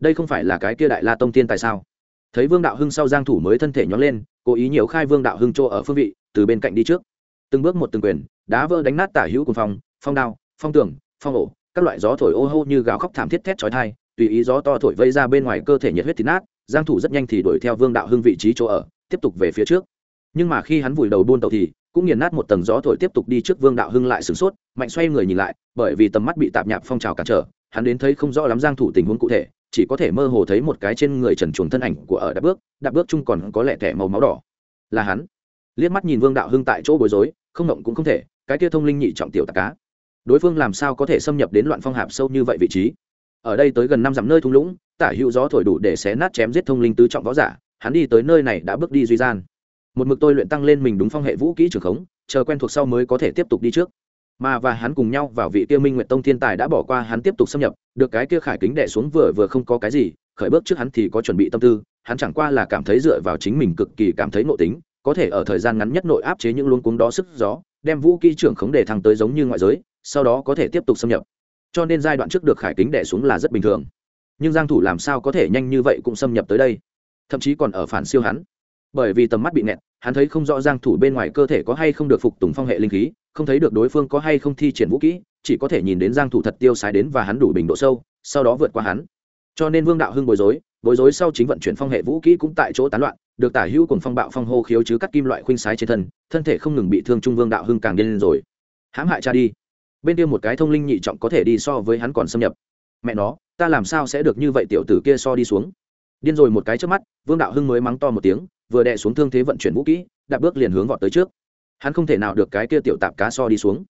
đây không phải là cái kia đại la tông tiên tại sao? Thấy vương đạo hưng sau giang thủ mới thân thể nhón lên, cố ý nhiều khai vương đạo hưng chỗ ở phương vị, từ bên cạnh đi trước. Từng bước một từng quyền, đá vỡ đánh nát tả hữu cùng phong phong đao, phong tường, phong ổ, các loại gió thổi ô hô như gào khóc thảm thiết thét chói tai, tùy ý gió to thổi vây ra bên ngoài cơ thể nhiệt huyết thịt nát, giang thủ rất nhanh thì đuổi theo vương đạo hưng vị trí chỗ ở, tiếp tục về phía trước. Nhưng mà khi hắn vùi đầu buôn tàu thì, cũng nghiền nát một tầng gió thổi tiếp tục đi trước vương đạo hưng lại sửng sốt, mạnh xoay người nhìn lại, bởi vì tầm mắt bị tạp nhạp phong trào cản trở, hắn đến thấy không rõ lắm giang thủ tình huống cụ thể chỉ có thể mơ hồ thấy một cái trên người trần chuồng thân ảnh của ở đạp bước đạp bước chung còn có lẽ thẻ màu máu đỏ. Là hắn. Liếc mắt nhìn vương đạo hưng tại chỗ bối rối, không động cũng không thể, cái kia thông linh nhị trọng tiểu tạc cá. Đối phương làm sao có thể xâm nhập đến loạn phong hạp sâu như vậy vị trí? Ở đây tới gần năm dặm nơi thung lũng, tả hữu gió thổi đủ để xé nát chém giết thông linh tứ trọng võ giả, hắn đi tới nơi này đã bước đi duy gian. Một mực tôi luyện tăng lên mình đúng phong hệ vũ kỹ trường khống, chờ quen thuộc sau mới có thể tiếp tục đi trước mà và hắn cùng nhau vào vị kia minh nguyện tông thiên tài đã bỏ qua, hắn tiếp tục xâm nhập, được cái kia khải kính đẻ xuống vừa vừa không có cái gì, khởi bước trước hắn thì có chuẩn bị tâm tư, hắn chẳng qua là cảm thấy dựa vào chính mình cực kỳ cảm thấy nội tính, có thể ở thời gian ngắn nhất nội áp chế những luống cuống đó sức gió, đem vũ kỹ trưởng khống để thăng tới giống như ngoại giới, sau đó có thể tiếp tục xâm nhập. Cho nên giai đoạn trước được khải kính đẻ xuống là rất bình thường. Nhưng giang thủ làm sao có thể nhanh như vậy cũng xâm nhập tới đây? Thậm chí còn ở phản siêu hắn. Bởi vì tầm mắt bị nẹt hắn thấy không rõ giang thủ bên ngoài cơ thể có hay không được phục tùng phong hệ linh khí không thấy được đối phương có hay không thi triển vũ kỹ, chỉ có thể nhìn đến giang thủ thật tiêu sái đến và hắn đủ bình độ sâu, sau đó vượt qua hắn. Cho nên vương đạo hưng bối rối bối rối sau chính vận chuyển phong hệ vũ kỹ cũng tại chỗ tán loạn, được tả hữu cùng phong bạo phong hô khiếu chứ cắt kim loại khuynh sái trên thân thân thể không ngừng bị thương trung vương đạo hưng càng điên lên rồi. Hãm hại cha đi. Bên kia một cái thông linh nhị trọng có thể đi so với hắn còn xâm nhập. Mẹ nó, ta làm sao sẽ được như vậy tiểu tử kia so đi xuống? Điên rồi một cái trước mắt, vương đạo hưng mới mắng to một tiếng, vừa đè xuống thương thế vận chuyển vũ kỹ, đạp bước liền hướng vọt tới trước hắn không thể nào được cái kia tiểu tạp cá so đi xuống.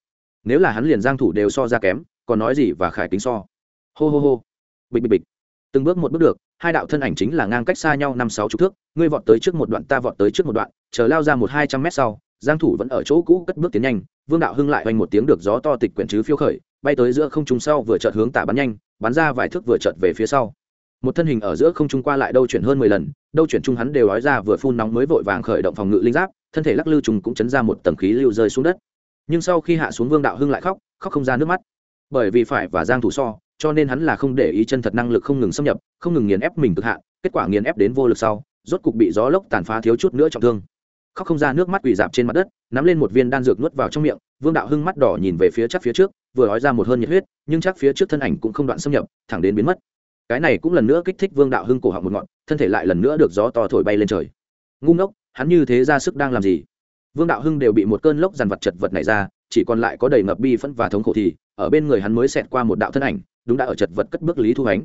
Nếu là hắn liền giang thủ đều so ra kém, còn nói gì và khải kính so. Hô hô hô. Bịch bịch bịch. Từng bước một bước được, hai đạo thân ảnh chính là ngang cách xa nhau năm sáu chục thước, ngươi vọt tới trước một đoạn ta vọt tới trước một đoạn, chờ lao ra một hai trăm mét sau, giang thủ vẫn ở chỗ cũ cất bước tiến nhanh, vương đạo hưng lại hoành một tiếng được gió to tịch quyển chứ phiêu khởi, bay tới giữa không trung sau vừa chợt hướng tả bắn nhanh, bắn ra vài thước vừa chợt về phía sau. Một thân hình ở giữa không trung qua lại đâu chuyển hơn mười lần, đâu chuyển chung hắn đều nói ra vừa phun nóng mới vội vàng khởi động phòng ngự linh giáp thân thể lắc lư trùng cũng chấn ra một tầng khí lưu rơi xuống đất. Nhưng sau khi hạ xuống vương đạo hưng lại khóc khóc không ra nước mắt. Bởi vì phải và giang thủ so, cho nên hắn là không để ý chân thật năng lực không ngừng xâm nhập, không ngừng nghiền ép mình cực hạn, kết quả nghiền ép đến vô lực sau, rốt cục bị gió lốc tàn phá thiếu chút nữa trọng thương. Khóc không ra nước mắt quỳ dạp trên mặt đất, nắm lên một viên đan dược nuốt vào trong miệng, vương đạo hưng mắt đỏ nhìn về phía chắc phía trước, vừa nói ra một hơn nhiệt huyết, nhưng chắc phía trước thân ảnh cũng không đoạn xâm nhập, thẳng đến biến mất. Cái này cũng lần nữa kích thích vương đạo hưng cổ họng một ngọn, thân thể lại lần nữa được gió to thổi bay lên trời. Ngu ngốc hắn như thế ra sức đang làm gì? Vương đạo hưng đều bị một cơn lốc dằn vật chật vật này ra chỉ còn lại có đầy ngập bi phẫn và thống khổ thì ở bên người hắn mới xẹt qua một đạo thân ảnh đúng đã ở chật vật cất bước lý thu ánh.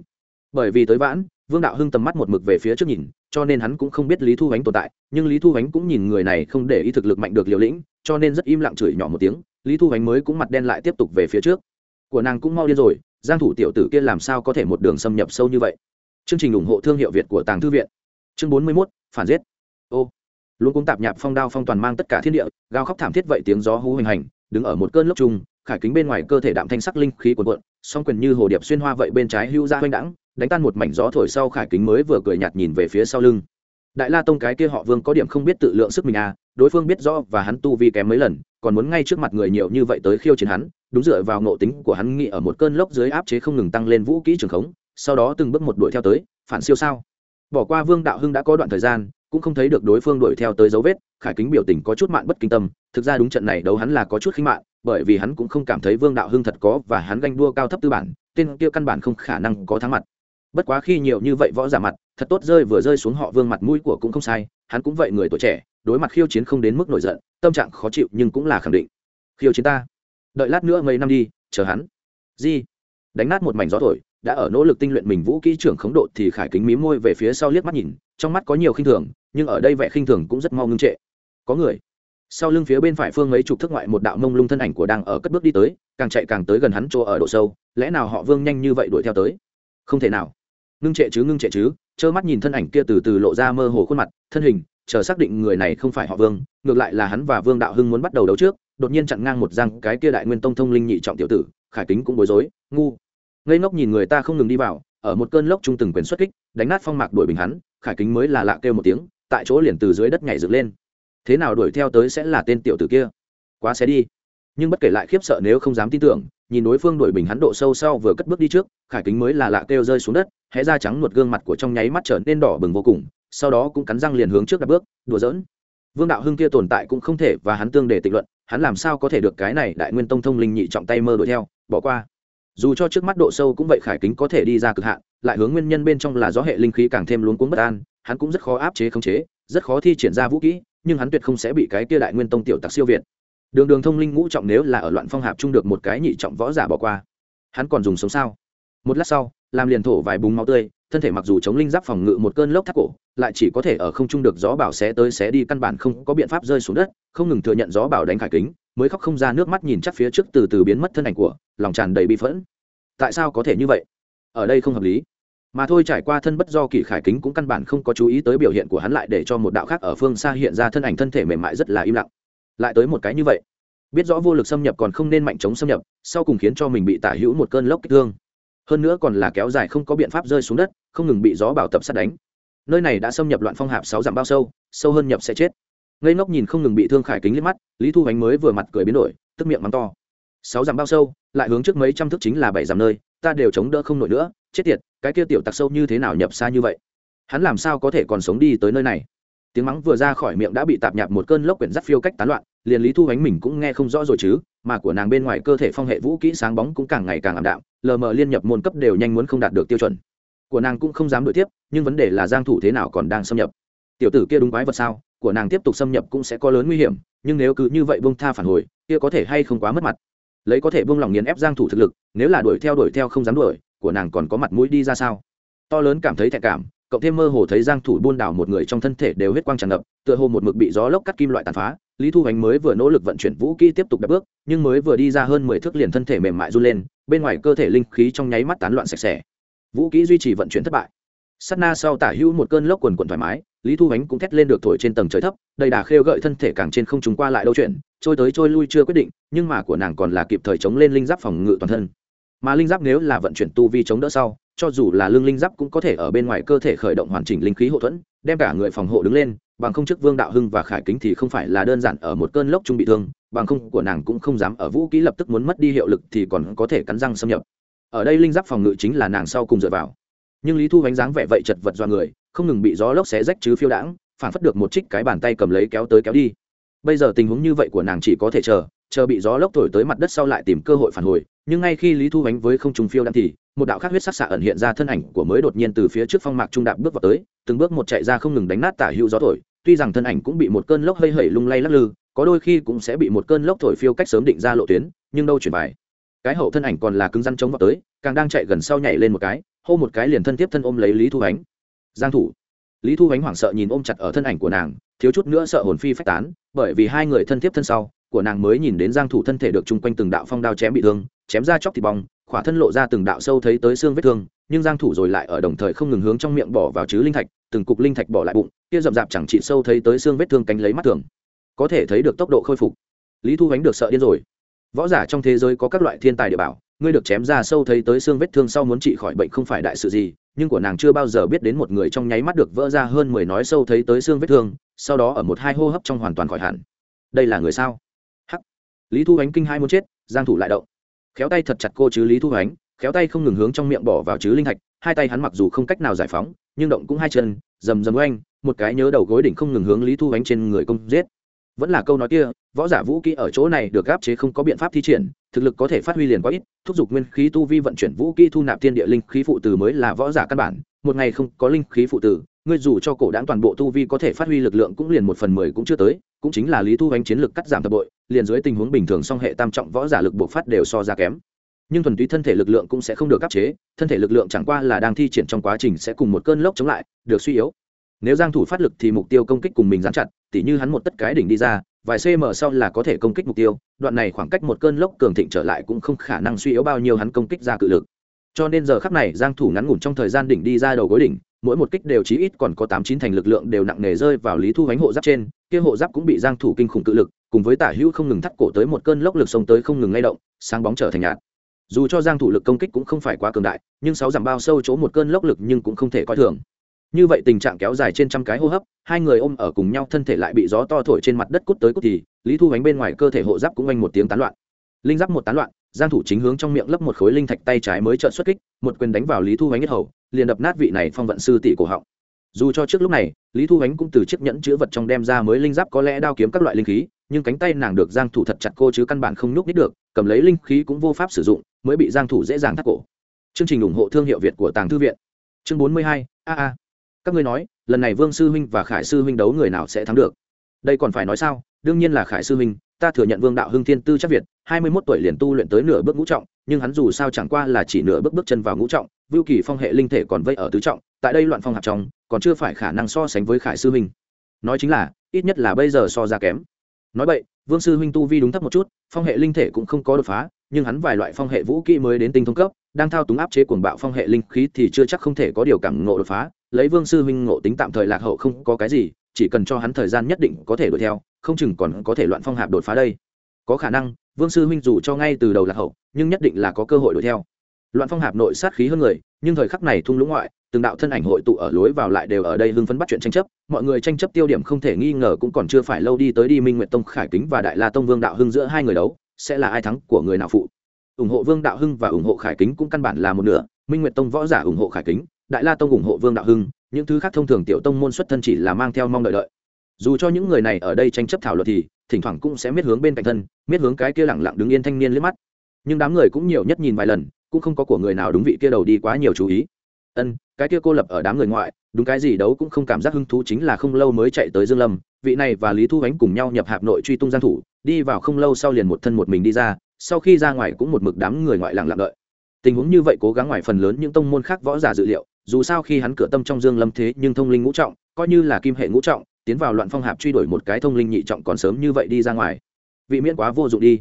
Bởi vì tới vãn vương đạo hưng tầm mắt một mực về phía trước nhìn cho nên hắn cũng không biết lý thu ánh tồn tại nhưng lý thu ánh cũng nhìn người này không để ý thực lực mạnh được liều lĩnh cho nên rất im lặng chửi nhỏ một tiếng lý thu ánh mới cũng mặt đen lại tiếp tục về phía trước. Của nàng cũng mau điên rồi giang thủ tiểu tử kia làm sao có thể một đường xâm nhập sâu như vậy? Chương trình ủng hộ thương hiệu việt của tàng thư viện. Chương 41, phản giết. Ô luôn cũng tạp nhạp phong đao phong toàn mang tất cả thiên địa, gào khóc thảm thiết vậy tiếng gió hú hoành hành, đứng ở một cơn lốc trùng, khải kính bên ngoài cơ thể đạm thanh sắc linh khí cuộn cuộn, song quyền như hồ điệp xuyên hoa vậy bên trái hưu ra hoành đẳng, đánh tan một mảnh gió thổi sau khải kính mới vừa cười nhạt nhìn về phía sau lưng. Đại la tông cái kia họ vương có điểm không biết tự lượng sức mình à đối phương biết rõ và hắn tu vi kém mấy lần, còn muốn ngay trước mặt người nhiều như vậy tới khiêu chiến hắn, đúng dựa vào ngộ tính của hắn nghĩ ở một cơn lốc dưới áp chế không ngừng tăng lên vũ kỹ trường khống, sau đó từng bước một đuổi theo tới, phản siêu sao. Bỏ qua vương đạo hưng đã có đoạn thời gian cũng không thấy được đối phương đuổi theo tới dấu vết, khải kính biểu tình có chút mạn bất kinh tâm, thực ra đúng trận này đấu hắn là có chút khinh mạn, bởi vì hắn cũng không cảm thấy vương đạo hưng thật có và hắn ganh đua cao thấp tư bản, tên kia căn bản không khả năng có thắng mặt. Bất quá khi nhiều như vậy võ giả mặt, thật tốt rơi vừa rơi xuống họ vương mặt mũi của cũng không sai, hắn cũng vậy người tuổi trẻ, đối mặt khiêu chiến không đến mức nổi giận, tâm trạng khó chịu nhưng cũng là khẳng định. Khiêu chiến ta. Đợi lát nữa mấy năm đi, chờ hắn. Di. Đánh nát một mảnh gió thổi, đã ở nỗ lực tinh luyện mình vũ kỹ trưởng khống độ thì khải kính mí môi về phía sau liếc mắt nhìn, trong mắt có nhiều khinh thường nhưng ở đây vẻ khinh thường cũng rất mau ngưng trệ. Có người, sau lưng phía bên phải phương mấy chục thước ngoại một đạo mông lung thân ảnh của đang ở cất bước đi tới, càng chạy càng tới gần hắn chỗ ở độ sâu, lẽ nào họ vương nhanh như vậy đuổi theo tới? Không thể nào. Ngưng trệ chứ, ngưng trệ chứ, trơ mắt nhìn thân ảnh kia từ từ lộ ra mơ hồ khuôn mặt, thân hình, chờ xác định người này không phải họ vương, ngược lại là hắn và vương đạo hưng muốn bắt đầu đấu trước, đột nhiên chặn ngang một răng cái kia đại nguyên tông thông linh nhị trọng tiểu tử, khải kính cũng bối rối, ngu. Ngây ngốc nhìn người ta không ngừng đi vào, ở một cơn lốc trung từng quyền xuất kích, đánh nát phong mạc đuổi bình hắn, khải kính mới là lạ kêu một tiếng tại chỗ liền từ dưới đất nhảy dựng lên. Thế nào đuổi theo tới sẽ là tên tiểu tử kia? Quá xé đi. Nhưng bất kể lại khiếp sợ nếu không dám tin tưởng, nhìn đối phương đuổi bình hắn độ sâu sau vừa cất bước đi trước, khải kính mới là lạ kêu rơi xuống đất, hé ra trắng một gương mặt của trong nháy mắt trở nên đỏ bừng vô cùng, sau đó cũng cắn răng liền hướng trước đặt bước, đùa giỡn. Vương đạo hưng kia tồn tại cũng không thể và hắn tương để tịch luận, hắn làm sao có thể được cái này đại nguyên tông thông linh nhị trọng tay mơ đuổi theo, bỏ qua. Dù cho trước mắt độ sâu cũng vậy khải kính có thể đi ra cực hạn, lại hướng nguyên nhân bên trong là gió hệ linh khí càng thêm luống cuống bất an hắn cũng rất khó áp chế khống chế, rất khó thi triển ra vũ kỹ, nhưng hắn tuyệt không sẽ bị cái kia đại nguyên tông tiểu tặc siêu việt. Đường đường thông linh ngũ trọng nếu là ở loạn phong hạp chung được một cái nhị trọng võ giả bỏ qua, hắn còn dùng sống sao? Một lát sau, làm liền thổ vài búng máu tươi, thân thể mặc dù chống linh giáp phòng ngự một cơn lốc thắt cổ, lại chỉ có thể ở không trung được gió bảo xé tới xé đi căn bản không có biện pháp rơi xuống đất, không ngừng thừa nhận gió bảo đánh khải kính, mới khóc không ra nước mắt nhìn chắc phía trước từ từ biến mất thân ảnh của, lòng tràn đầy bi phẫn. Tại sao có thể như vậy? Ở đây không hợp lý mà thôi trải qua thân bất do kỳ khải kính cũng căn bản không có chú ý tới biểu hiện của hắn lại để cho một đạo khác ở phương xa hiện ra thân ảnh thân thể mềm mại rất là im lặng. Lại tới một cái như vậy, biết rõ vô lực xâm nhập còn không nên mạnh chống xâm nhập, sau cùng khiến cho mình bị tả hữu một cơn lốc kích thương. Hơn nữa còn là kéo dài không có biện pháp rơi xuống đất, không ngừng bị gió bảo tập sát đánh. Nơi này đã xâm nhập loạn phong hạp sáu dặm bao sâu sâu hơn nhập sẽ chết. Ngây ngốc nhìn không ngừng bị thương khải kính liếc mắt, lý thu ánh mới vừa mặt cười biến đổi, tức miệng mắng to. Sáu dặm bao sâu, lại hướng trước mấy trăm thước chính là bảy dặm nơi, ta đều chống đỡ không nổi nữa, chết tiệt cái kia tiểu tặc sâu như thế nào nhập xa như vậy? Hắn làm sao có thể còn sống đi tới nơi này? Tiếng mắng vừa ra khỏi miệng đã bị tạp nhạp một cơn lốc quyển dắt phiêu cách tán loạn, liền lý thu ánh mình cũng nghe không rõ rồi chứ, mà của nàng bên ngoài cơ thể phong hệ vũ kỹ sáng bóng cũng càng ngày càng ảm đạm, lờ mờ liên nhập môn cấp đều nhanh muốn không đạt được tiêu chuẩn. Của nàng cũng không dám đuổi tiếp, nhưng vấn đề là giang thủ thế nào còn đang xâm nhập. Tiểu tử kia đúng quái vật sao? Của nàng tiếp tục xâm nhập cũng sẽ có lớn nguy hiểm, nhưng nếu cứ như vậy buông tha phản hồi, kia có thể hay không quá mất mặt. Lấy có thể buông lòng nghiền ép giang thủ thực lực, nếu là đuổi theo đuổi theo không dám đuổi của nàng còn có mặt mũi đi ra sao? To lớn cảm thấy thẹn cảm, cộng thêm mơ hồ thấy giang thủ buôn đảo một người trong thân thể đều huyết quang tràn ngập, tựa hồ một mực bị gió lốc cắt kim loại tàn phá. Lý thu Ánh mới vừa nỗ lực vận chuyển vũ kỹ tiếp tục đạp bước, nhưng mới vừa đi ra hơn mười thước liền thân thể mềm mại run lên, bên ngoài cơ thể linh khí trong nháy mắt tán loạn sạch sẽ. Vũ kỹ duy trì vận chuyển thất bại. Sát na sau tả hữu một cơn lốc quần quần thoải mái, lý thu ánh cũng thét lên được thổi trên tầng trời thấp, đầy đà khêu gợi thân thể càng trên không trùng qua lại đâu chuyện, trôi tới trôi lui chưa quyết định, nhưng mà của nàng còn là kịp thời chống lên linh giáp phòng ngự toàn thân mà linh giáp nếu là vận chuyển tu vi chống đỡ sau, cho dù là lương linh giáp cũng có thể ở bên ngoài cơ thể khởi động hoàn chỉnh linh khí hậu thuẫn, đem cả người phòng hộ đứng lên, bằng không chức vương đạo hưng và khải kính thì không phải là đơn giản ở một cơn lốc trung bị thương, bằng không của nàng cũng không dám ở vũ kỹ lập tức muốn mất đi hiệu lực thì còn có thể cắn răng xâm nhập. Ở đây linh giáp phòng ngự chính là nàng sau cùng dựa vào. Nhưng lý thu bánh dáng vẻ vậy chật vật do người, không ngừng bị gió lốc xé rách chứ phiêu đãng, phản phất được một trích cái bàn tay cầm lấy kéo tới kéo đi. Bây giờ tình huống như vậy của nàng chỉ có thể chờ chờ bị gió lốc thổi tới mặt đất sau lại tìm cơ hội phản hồi, nhưng ngay khi lý thu Ánh với không trùng phiêu đãng thì, một đạo khác huyết sắc xạ ẩn hiện ra thân ảnh của mới đột nhiên từ phía trước phong mạc trung đạp bước vào tới, từng bước một chạy ra không ngừng đánh nát tả hữu gió thổi, tuy rằng thân ảnh cũng bị một cơn lốc hơi hẩy lung lay lắc lư, có đôi khi cũng sẽ bị một cơn lốc thổi phiêu cách sớm định ra lộ tuyến, nhưng đâu chuyển bài. Cái hậu thân ảnh còn là cứng răn chống vào tới, càng đang chạy gần sau nhảy lên một cái, hô một cái liền thân tiếp thân ôm lấy lý thu ánh. Giang thủ. Lý thu ánh hoảng sợ nhìn ôm chặt ở thân ảnh của nàng, thiếu chút nữa sợ hồn phi phách tán, bởi vì hai người thân tiếp thân sau của nàng mới nhìn đến giang thủ thân thể được chung quanh từng đạo phong đao chém bị thương, chém ra chóc thịt bong, khỏa thân lộ ra từng đạo sâu thấy tới xương vết thương, nhưng giang thủ rồi lại ở đồng thời không ngừng hướng trong miệng bỏ vào chứ linh thạch, từng cục linh thạch bỏ lại bụng, kia rậm rạp chẳng trị sâu thấy tới xương vết thương cánh lấy mắt thường. Có thể thấy được tốc độ khôi phục. Lý thu ánh được sợ điên rồi. Võ giả trong thế giới có các loại thiên tài địa bảo, ngươi được chém ra sâu thấy tới xương vết thương sau muốn trị khỏi bệnh không phải đại sự gì, nhưng của nàng chưa bao giờ biết đến một người trong nháy mắt được vỡ ra hơn mười nói sâu thấy tới xương vết thương, sau đó ở một hai hô hấp trong hoàn toàn khỏi hẳn. Đây là người sao? Lý thu ánh kinh hai muốn chết, giang thủ lại động khéo tay thật chặt cô chứ lý thu ánh khéo tay không ngừng hướng trong miệng bỏ vào chứ linh thạch, hai tay hắn mặc dù không cách nào giải phóng, nhưng động cũng hai chân, rầm rầm oanh, một cái nhớ đầu gối đỉnh không ngừng hướng lý thu ánh trên người công giết vẫn là câu nói kia, võ giả vũ kỹ ở chỗ này được gáp chế không có biện pháp thi triển, thực lực có thể phát huy liền quá ít, thúc giục nguyên khí tu vi vận chuyển vũ kỹ thu nạp thiên địa linh khí phụ tử mới là võ giả căn bản, một ngày không có linh khí phụ tử ngươi dù cho cổ đáng toàn bộ tu vi có thể phát huy lực lượng cũng liền một phần mười cũng chưa tới, cũng chính là lý thu ánh chiến lực cắt giảm thập bội liền dưới tình huống bình thường song hệ tam trọng võ giả lực buộc phát đều so ra kém. Nhưng thuần túy thân thể lực lượng cũng sẽ không được áp chế, thân thể lực lượng chẳng qua là đang thi triển trong quá trình sẽ cùng một cơn lốc chống lại, được suy yếu. Nếu giang thủ phát lực thì mục tiêu công kích cùng mình dán chặt, tỉ như hắn một tất cái đỉnh đi ra, vài cm sau là có thể công kích mục tiêu, đoạn này khoảng cách một cơn lốc cường thịnh trở lại cũng không khả năng suy yếu bao nhiêu hắn công kích ra cự lực. Cho nên giờ khắc này giang thủ ngắn ngủn trong thời gian đỉnh đi ra đầu gối đỉnh mỗi một kích đều chí ít còn có tám chín thành lực lượng đều nặng nề rơi vào lý thu hánh hộ giáp trên, kia hộ giáp cũng bị giang thủ kinh khủng cự lực, cùng với tả hữu không ngừng thắt cổ tới một cơn lốc lực xông tới không ngừng lay động, sáng bóng trở thành nhạt. Dù cho giang thủ lực công kích cũng không phải quá cường đại, nhưng sáu giảm bao sâu chỗ một cơn lốc lực nhưng cũng không thể coi thường. Như vậy tình trạng kéo dài trên trăm cái hô hấp, hai người ôm ở cùng nhau thân thể lại bị gió to thổi trên mặt đất cút tới cút thì, lý thu bánh bên ngoài cơ thể hộ giáp cũng oanh một tiếng tán loạn. Linh giáp một tán loạn giang thủ chính hướng trong miệng lấp một khối linh thạch tay trái mới trợn xuất kích một quyền đánh vào lý thu ánh nhất hầu liền đập nát vị này phong vận sư tỷ cổ họng. Dù cho trước lúc này lý thu ánh cũng từ chiếc nhẫn chứa vật trong đem ra mới linh giáp có lẽ đao kiếm các loại linh khí nhưng cánh tay nàng được giang thủ thật chặt cô chứ căn bản không nhúc nít được cầm lấy linh khí cũng vô pháp sử dụng mới bị giang thủ dễ dàng thắt cổ. Chương trình ủng hộ thương hiệu việt của tàng thư viện. Chương 42, a a. Các ngươi nói lần này vương sư huynh và khải sư huynh đấu người nào sẽ thắng được? Đây còn phải nói sao? Đương nhiên là khải sư huynh ta thừa nhận vương đạo hưng thiên tư chắc việt hai mươi 21 tuổi liền tu luyện tới nửa bước ngũ trọng, nhưng hắn dù sao chẳng qua là chỉ nửa bước bước chân vào ngũ trọng, vưu kỳ phong hệ linh thể còn vây ở tứ trọng, tại đây loạn phong hạt trong, còn chưa phải khả năng so sánh với khải sư huynh nói chính là, ít nhất là bây giờ so ra kém. Nói vậy, vương sư huynh tu vi đúng thấp một chút, phong hệ linh thể cũng không có đột phá, nhưng hắn vài loại phong hệ vũ kỹ mới đến tinh thông cấp, đang thao túng áp chế cuồng bạo phong hệ linh khí thì chưa chắc không thể có điều cảm ngộ đột phá, lấy vương sư huynh ngộ tính tạm thời lạc hậu không có cái gì, chỉ cần cho hắn thời gian nhất định có thể đuổi theo, không chừng còn có thể loạn phong hạp đột phá đây. Có khả năng vương sư huynh dù cho ngay từ đầu là hậu, nhưng nhất định là có cơ hội đuổi theo. Loạn phong hạp nội sát khí hơn người, nhưng thời khắc này thung lũng ngoại, từng đạo thân ảnh hội tụ ở lối vào lại đều ở đây hưng phấn bắt chuyện tranh chấp. Mọi người tranh chấp tiêu điểm không thể nghi ngờ cũng còn chưa phải lâu đi tới đi minh nguyệt tông, khải kính và đại la tông vương đạo hưng giữa hai người đấu, sẽ là ai thắng của người nào phụ? Ủng hộ vương đạo hưng và ủng hộ khải kính cũng căn bản là một nửa. Minh nguyệt tông võ giả ủng hộ khải kính, đại la tông ủng hộ vương đạo hưng, những thứ khác thông thường tiểu tông môn xuất thân chỉ là mang theo mong đợi đợi dù cho những người này ở đây tranh chấp thảo luận thì thỉnh thoảng cũng sẽ miết hướng bên cạnh thân, miết hướng cái kia lẳng lặng đứng yên thanh niên liếc mắt. Nhưng đám người cũng nhiều nhất nhìn vài lần, cũng không có của người nào đúng vị kia đầu đi quá nhiều chú ý. Ân, cái kia cô lập ở đám người ngoại, đúng cái gì đấu cũng không cảm giác hứng thú chính là không lâu mới chạy tới dương lâm, vị này và lý thu ánh cùng nhau nhập hạp nội truy tung giang thủ, đi vào không lâu sau liền một thân một mình đi ra, sau khi ra ngoài cũng một mực đám người ngoại lặng lặng đợi. Tình huống như vậy cố gắng ngoài phần lớn những tông môn khác võ giả dự liệu, dù sao khi hắn cửa tâm trong dương lâm thế nhưng thông linh ngũ trọng, coi như là kim hệ ngũ trọng tiến vào loạn phong hạp truy đuổi một cái thông linh nhị trọng còn sớm như vậy đi ra ngoài. Vị miễn quá vô dụng đi.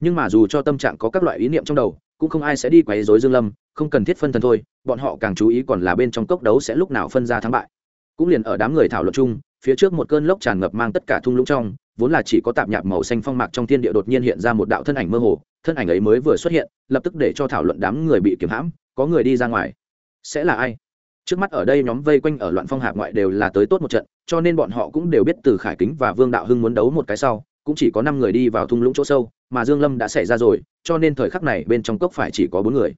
Nhưng mà dù cho tâm trạng có các loại ý niệm trong đầu, cũng không ai sẽ đi quấy rối dương lâm, không cần thiết phân thân thôi, bọn họ càng chú ý còn là bên trong cốc đấu sẽ lúc nào phân ra thắng bại. Cũng liền ở đám người thảo luận chung, phía trước một cơn lốc tràn ngập mang tất cả thung lũng trong, vốn là chỉ có tạp nhạp màu xanh phong mạc trong thiên địa đột nhiên hiện ra một đạo thân ảnh mơ hồ, thân ảnh ấy mới vừa xuất hiện, lập tức để cho thảo luận đám người bị kiểm hãm, có người đi ra ngoài. Sẽ là ai? Trước mắt ở đây nhóm vây quanh ở loạn phong hạp ngoại đều là tới tốt một trận, cho nên bọn họ cũng đều biết từ khải kính và vương đạo hưng muốn đấu một cái sau, cũng chỉ có năm người đi vào thung lũng chỗ sâu, mà dương lâm đã xảy ra rồi, cho nên thời khắc này bên trong cốc phải chỉ có bốn người.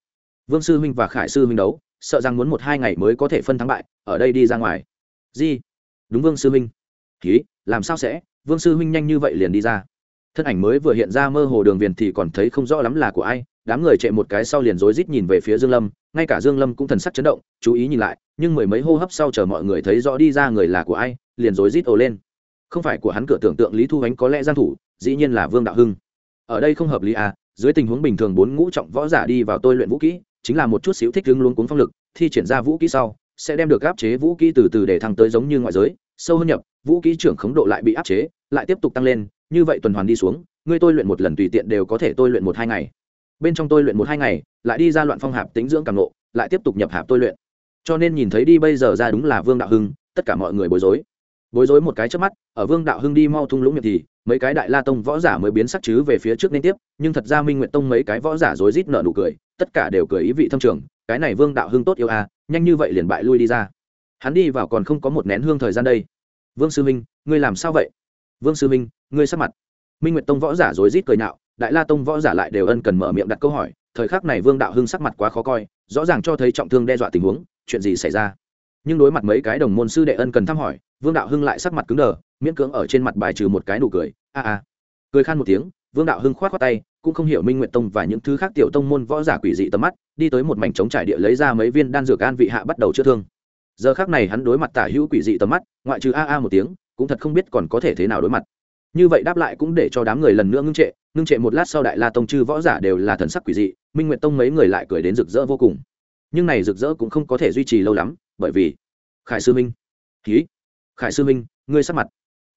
Vương sư huynh và khải sư huynh đấu, sợ rằng muốn một hai ngày mới có thể phân thắng bại, ở đây đi ra ngoài. Gì đúng vương sư huynh. Ký, làm sao sẽ? Vương sư huynh nhanh như vậy liền đi ra. Thân ảnh mới vừa hiện ra mơ hồ đường viền thì còn thấy không rõ lắm là của ai đám người chạy một cái sau liền rối rít nhìn về phía dương lâm, ngay cả dương lâm cũng thần sắc chấn động, chú ý nhìn lại, nhưng mười mấy hô hấp sau chờ mọi người thấy rõ đi ra người là của ai, liền rối rít ồ lên. Không phải của hắn cửa tưởng tượng lý thu Hánh có lẽ giang thủ, dĩ nhiên là vương đạo hưng. Ở đây không hợp lý à dưới tình huống bình thường bốn ngũ trọng võ giả đi vào tôi luyện vũ kỹ, chính là một chút xíu thích ứng luôn cuốn phong lực, thi triển ra vũ kỹ sau, sẽ đem được áp chế vũ kỹ từ từ để thăng tới giống như ngoại giới, sâu hơn nhập, vũ kỹ trưởng khống độ lại bị áp chế, lại tiếp tục tăng lên, như vậy tuần hoàn đi xuống ngươi tôi luyện một lần tùy tiện đều có thể tôi luyện một hai ngày bên trong tôi luyện một hai ngày, lại đi ra loạn phong hạp tính dưỡng càng nộ lại tiếp tục nhập hạp tôi luyện. Cho nên nhìn thấy đi bây giờ ra đúng là vương đạo hưng, tất cả mọi người bối rối. Bối rối một cái trước mắt, ở vương đạo hưng đi mau thung lũng miệng thì, mấy cái đại la tông võ giả mới biến sắc chứ về phía trước liên tiếp, nhưng thật ra minh nguyện tông mấy cái võ giả rối rít nợ nụ cười, tất cả đều cười ý vị thâm trường, cái này vương đạo hưng tốt yêu à nhanh như vậy liền bại lui đi ra. Hắn đi vào còn không có một nén hương thời gian đây. Vương sư minh, ngươi làm sao vậy? Vương sư minh, ngươi sắc mặt. Minh nguyệt tông võ giả rối rít cười nạo đại la tông võ giả lại đều ân cần mở miệng đặt câu hỏi, thời khắc này vương đạo hưng sắc mặt quá khó coi, rõ ràng cho thấy trọng thương đe dọa tình huống, chuyện gì xảy ra? Nhưng đối mặt mấy cái đồng môn sư đệ ân cần thăm hỏi, vương đạo hưng lại sắc mặt cứng đờ, miễn cưỡng ở trên mặt bài trừ một cái nụ cười, a a. Cười khan một tiếng, vương đạo hưng khoát khoát tay, cũng không hiểu minh nguyện tông và những thứ khác tiểu tông môn võ giả quỷ dị tầm mắt, đi tới một mảnh trống trải địa lấy ra mấy viên đan dược an vị hạ bắt đầu chữa thương. Giờ khác này hắn đối mặt tả hữu quỷ dị tầm mắt, ngoại trừ a a một tiếng, cũng thật không biết còn có thể thế nào đối mặt như vậy đáp lại cũng để cho đám người lần nữa ngưng trệ ngưng trệ một lát sau đại la tông chư võ giả đều là thần sắc quỷ dị, minh nguyện tông mấy người lại cười đến rực rỡ vô cùng. Nhưng này rực rỡ cũng không có thể duy trì lâu lắm, bởi vì khải sư minh ký khải sư minh, ngươi sắc mặt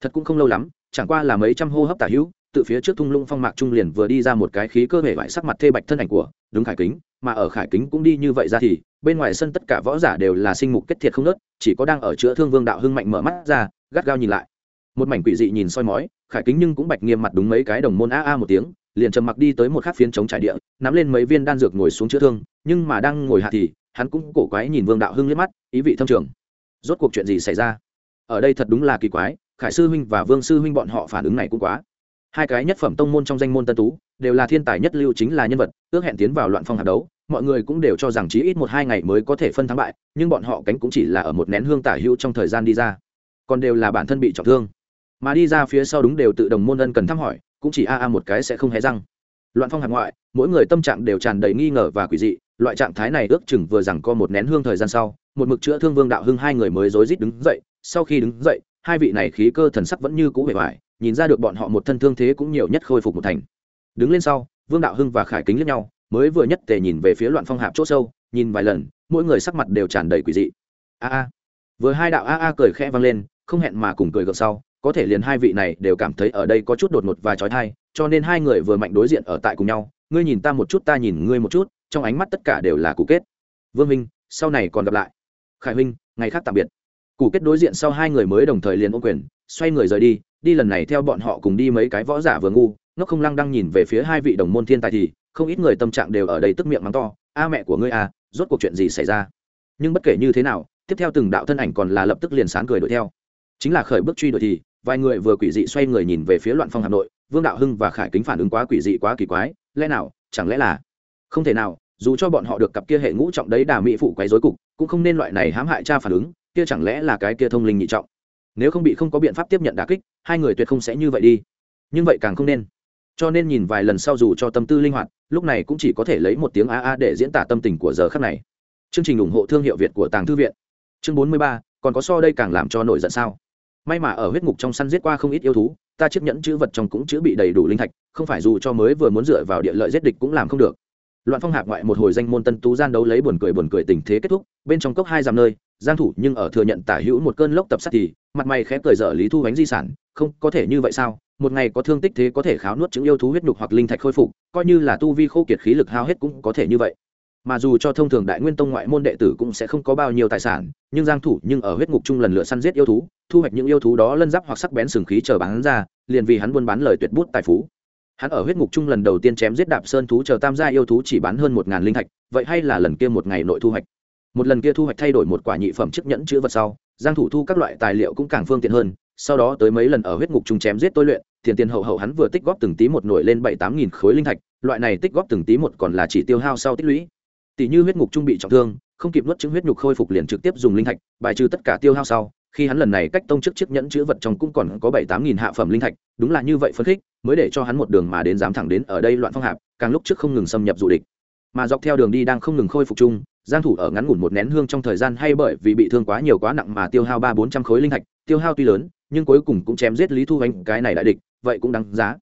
thật cũng không lâu lắm, chẳng qua là mấy trăm hô hấp tả hữu, từ phía trước thung lũng phong mạc trung liền vừa đi ra một cái khí cơ thể vải sắc mặt thê bạch thân ảnh của đúng khải kính, mà ở khải kính cũng đi như vậy ra thì, bên ngoài sân tất cả võ giả đều là sinh mục kết thiệt không nớt, chỉ có đang ở chữa thương vương đạo hưng mạnh mở mắt ra, gắt gao nhìn lại một mảnh quỷ dị nhìn soi mói, khải kính nhưng cũng bạch nghiêm mặt đúng mấy cái đồng môn a a một tiếng, liền trầm mặc đi tới một khắc phiến chống trải địa, nắm lên mấy viên đan dược ngồi xuống chữa thương, nhưng mà đang ngồi hạ thì, hắn cũng cổ quái nhìn vương đạo hưng liếc mắt, ý vị thâm trường, rốt cuộc chuyện gì xảy ra? Ở đây thật đúng là kỳ quái, khải sư huynh và vương sư huynh bọn họ phản ứng này cũng quá. Hai cái nhất phẩm tông môn trong danh môn tân tú, đều là thiên tài nhất lưu chính là nhân vật, ước hẹn tiến vào loạn phong hạt đấu, mọi người cũng đều cho rằng chỉ ít một hai ngày mới có thể phân thắng bại, nhưng bọn họ cánh cũng chỉ là ở một nén hương tả hữu trong thời gian đi ra, còn đều là bản thân bị trọng thương mà đi ra phía sau đúng đều tự đồng môn ân cần thăm hỏi, cũng chỉ a a một cái sẽ không hé răng. Loạn phong hạt ngoại, mỗi người tâm trạng đều tràn đầy nghi ngờ và quỷ dị, loại trạng thái này ước chừng vừa rằng co một nén hương thời gian sau, một mực chữa thương vương đạo hưng hai người mới rối rít đứng dậy, sau khi đứng dậy, hai vị này khí cơ thần sắc vẫn như cũ vẻ vải nhìn ra được bọn họ một thân thương thế cũng nhiều nhất khôi phục một thành. Đứng lên sau, vương đạo hưng và khải kính lẫn nhau, mới vừa nhất tề nhìn về phía loạn phong hạp chỗ sâu, nhìn vài lần, mỗi người sắc mặt đều tràn đầy quỷ dị. A a. Vừa hai đạo a a cười khẽ vang lên, không hẹn mà cùng cười gượng sau có thể liền hai vị này đều cảm thấy ở đây có chút đột ngột và trói thai, cho nên hai người vừa mạnh đối diện ở tại cùng nhau, ngươi nhìn ta một chút, ta nhìn ngươi một chút, trong ánh mắt tất cả đều là cụ kết. Vương minh, sau này còn gặp lại. Khải huynh, ngày khác tạm biệt. Cụ kết đối diện sau hai người mới đồng thời liền ô quyền, xoay người rời đi đi lần này theo bọn họ cùng đi mấy cái võ giả vừa ngu, nó không lăng đang nhìn về phía hai vị đồng môn thiên tài thì, không ít người tâm trạng đều ở đây tức miệng mắng to, a mẹ của ngươi à rốt cuộc chuyện gì xảy ra? Nhưng bất kể như thế nào, tiếp theo từng đạo thân ảnh còn là lập tức liền sán cười đuổi theo. Chính là khởi bước truy đuổi thì vài người vừa quỷ dị xoay người nhìn về phía loạn phong hà nội vương đạo hưng và khải kính phản ứng quá quỷ dị quá kỳ quái, lẽ nào, chẳng lẽ là không thể nào, dù cho bọn họ được cặp kia hệ ngũ trọng đấy đà mỹ phụ quấy rối cục, cũng không nên loại này hãm hại cha phản ứng, kia chẳng lẽ là cái kia thông linh nhị trọng? Nếu không bị không có biện pháp tiếp nhận đà kích, hai người tuyệt không sẽ như vậy đi. Nhưng vậy càng không nên. Cho nên nhìn vài lần sau dù cho tâm tư linh hoạt, lúc này cũng chỉ có thể lấy một tiếng a a để diễn tả tâm tình của giờ khắc này. Chương trình ủng hộ thương hiệu việt của tàng thư viện. Chương bốn mươi ba, còn có so đây càng làm cho nổi giận sao? May mà ở huyết ngục trong săn giết qua không ít yêu thú, ta chiếc nhẫn chữ vật trong cũng chữ bị đầy đủ linh thạch, không phải dù cho mới vừa muốn dựa vào địa lợi giết địch cũng làm không được. Loạn phong hạp ngoại một hồi danh môn tân tú gian đấu lấy buồn cười buồn cười tình thế kết thúc, bên trong cốc hai dặm nơi, giang thủ nhưng ở thừa nhận tả hữu một cơn lốc tập sát thì, mặt mày khẽ cười dở lý thu bánh di sản, không, có thể như vậy sao? Một ngày có thương tích thế có thể kháo nuốt chứng yêu thú huyết nhục hoặc linh thạch khôi phục, coi như là tu vi khô kiệt khí lực hao hết cũng có thể như vậy mà dù cho thông thường đại nguyên tông ngoại môn đệ tử cũng sẽ không có bao nhiêu tài sản, nhưng giang thủ nhưng ở huyết ngục chung lần lựa săn giết yêu thú, thu hoạch những yêu thú đó lân giáp hoặc sắc bén sừng khí chờ bán ra, liền vì hắn buôn bán lời tuyệt bút tài phú. Hắn ở huyết ngục chung lần đầu tiên chém giết đạp sơn thú chờ tam gia yêu thú chỉ bán hơn một ngàn linh thạch, vậy hay là lần kia một ngày nội thu hoạch? Một lần kia thu hoạch thay đổi một quả nhị phẩm chiếc nhẫn chữ vật sau, giang thủ thu các loại tài liệu cũng càng phương tiện hơn, sau đó tới mấy lần ở huyết ngục chung chém giết tôi luyện, tiền tiền hậu hậu hắn vừa tích góp từng tí một nổi lên bảy tám nghìn khối linh thạch, loại này tích góp từng tí một còn là chỉ tiêu hao sau tích lũy tỷ như huyết ngục trung bị trọng thương, không kịp nuốt chứng huyết nhục khôi phục liền trực tiếp dùng linh thạch, bài trừ tất cả tiêu hao sau, khi hắn lần này cách tông trước chiếc nhẫn chữ vật trong cũng còn có bảy tám nghìn hạ phẩm linh thạch, đúng là như vậy phấn khích, mới để cho hắn một đường mà đến dám thẳng đến ở đây loạn phong hạp, càng lúc trước không ngừng xâm nhập du địch. Mà dọc theo đường đi đang không ngừng khôi phục chung, giang thủ ở ngắn ngủn một nén hương trong thời gian hay bởi vì bị thương quá nhiều quá nặng mà tiêu hao ba bốn trăm khối linh thạch, tiêu hao tuy lớn, nhưng cuối cùng cũng chém giết lý thu anh cái này đại địch, vậy cũng đáng giá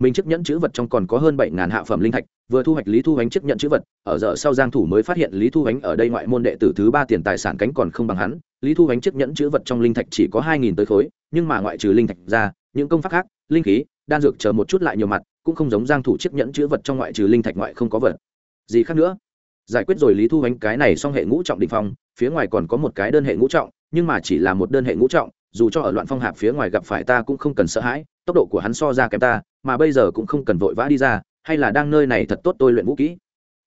mình chiếc nhẫn chữ vật trong còn có hơn bảy ngàn hạ phẩm linh thạch, vừa thu hoạch lý thu Ánh chiếc nhẫn chữ vật, ở giờ sau giang thủ mới phát hiện lý thu Ánh ở đây ngoại môn đệ tử thứ ba tiền tài sản cánh còn không bằng hắn, lý thu Ánh chiếc nhẫn chữ vật trong linh thạch chỉ có hai nghìn tới khối, nhưng mà ngoại trừ linh thạch ra, những công pháp khác, linh khí, đan dược chờ một chút lại nhiều mặt, cũng không giống giang thủ chiếc nhẫn chữ vật trong ngoại trừ linh thạch ngoại không có vật. Gì khác nữa? Giải quyết rồi lý thu Ánh cái này xong hệ ngũ trọng đỉnh phong, phía ngoài còn có một cái đơn hệ ngũ trọng, nhưng mà chỉ là một đơn hệ ngũ trọng, dù cho ở loạn phong hạp phía ngoài gặp phải ta cũng không cần sợ hãi, tốc độ của hắn so ra kém ta mà bây giờ cũng không cần vội vã đi ra, hay là đang nơi này thật tốt tôi luyện vũ kỹ.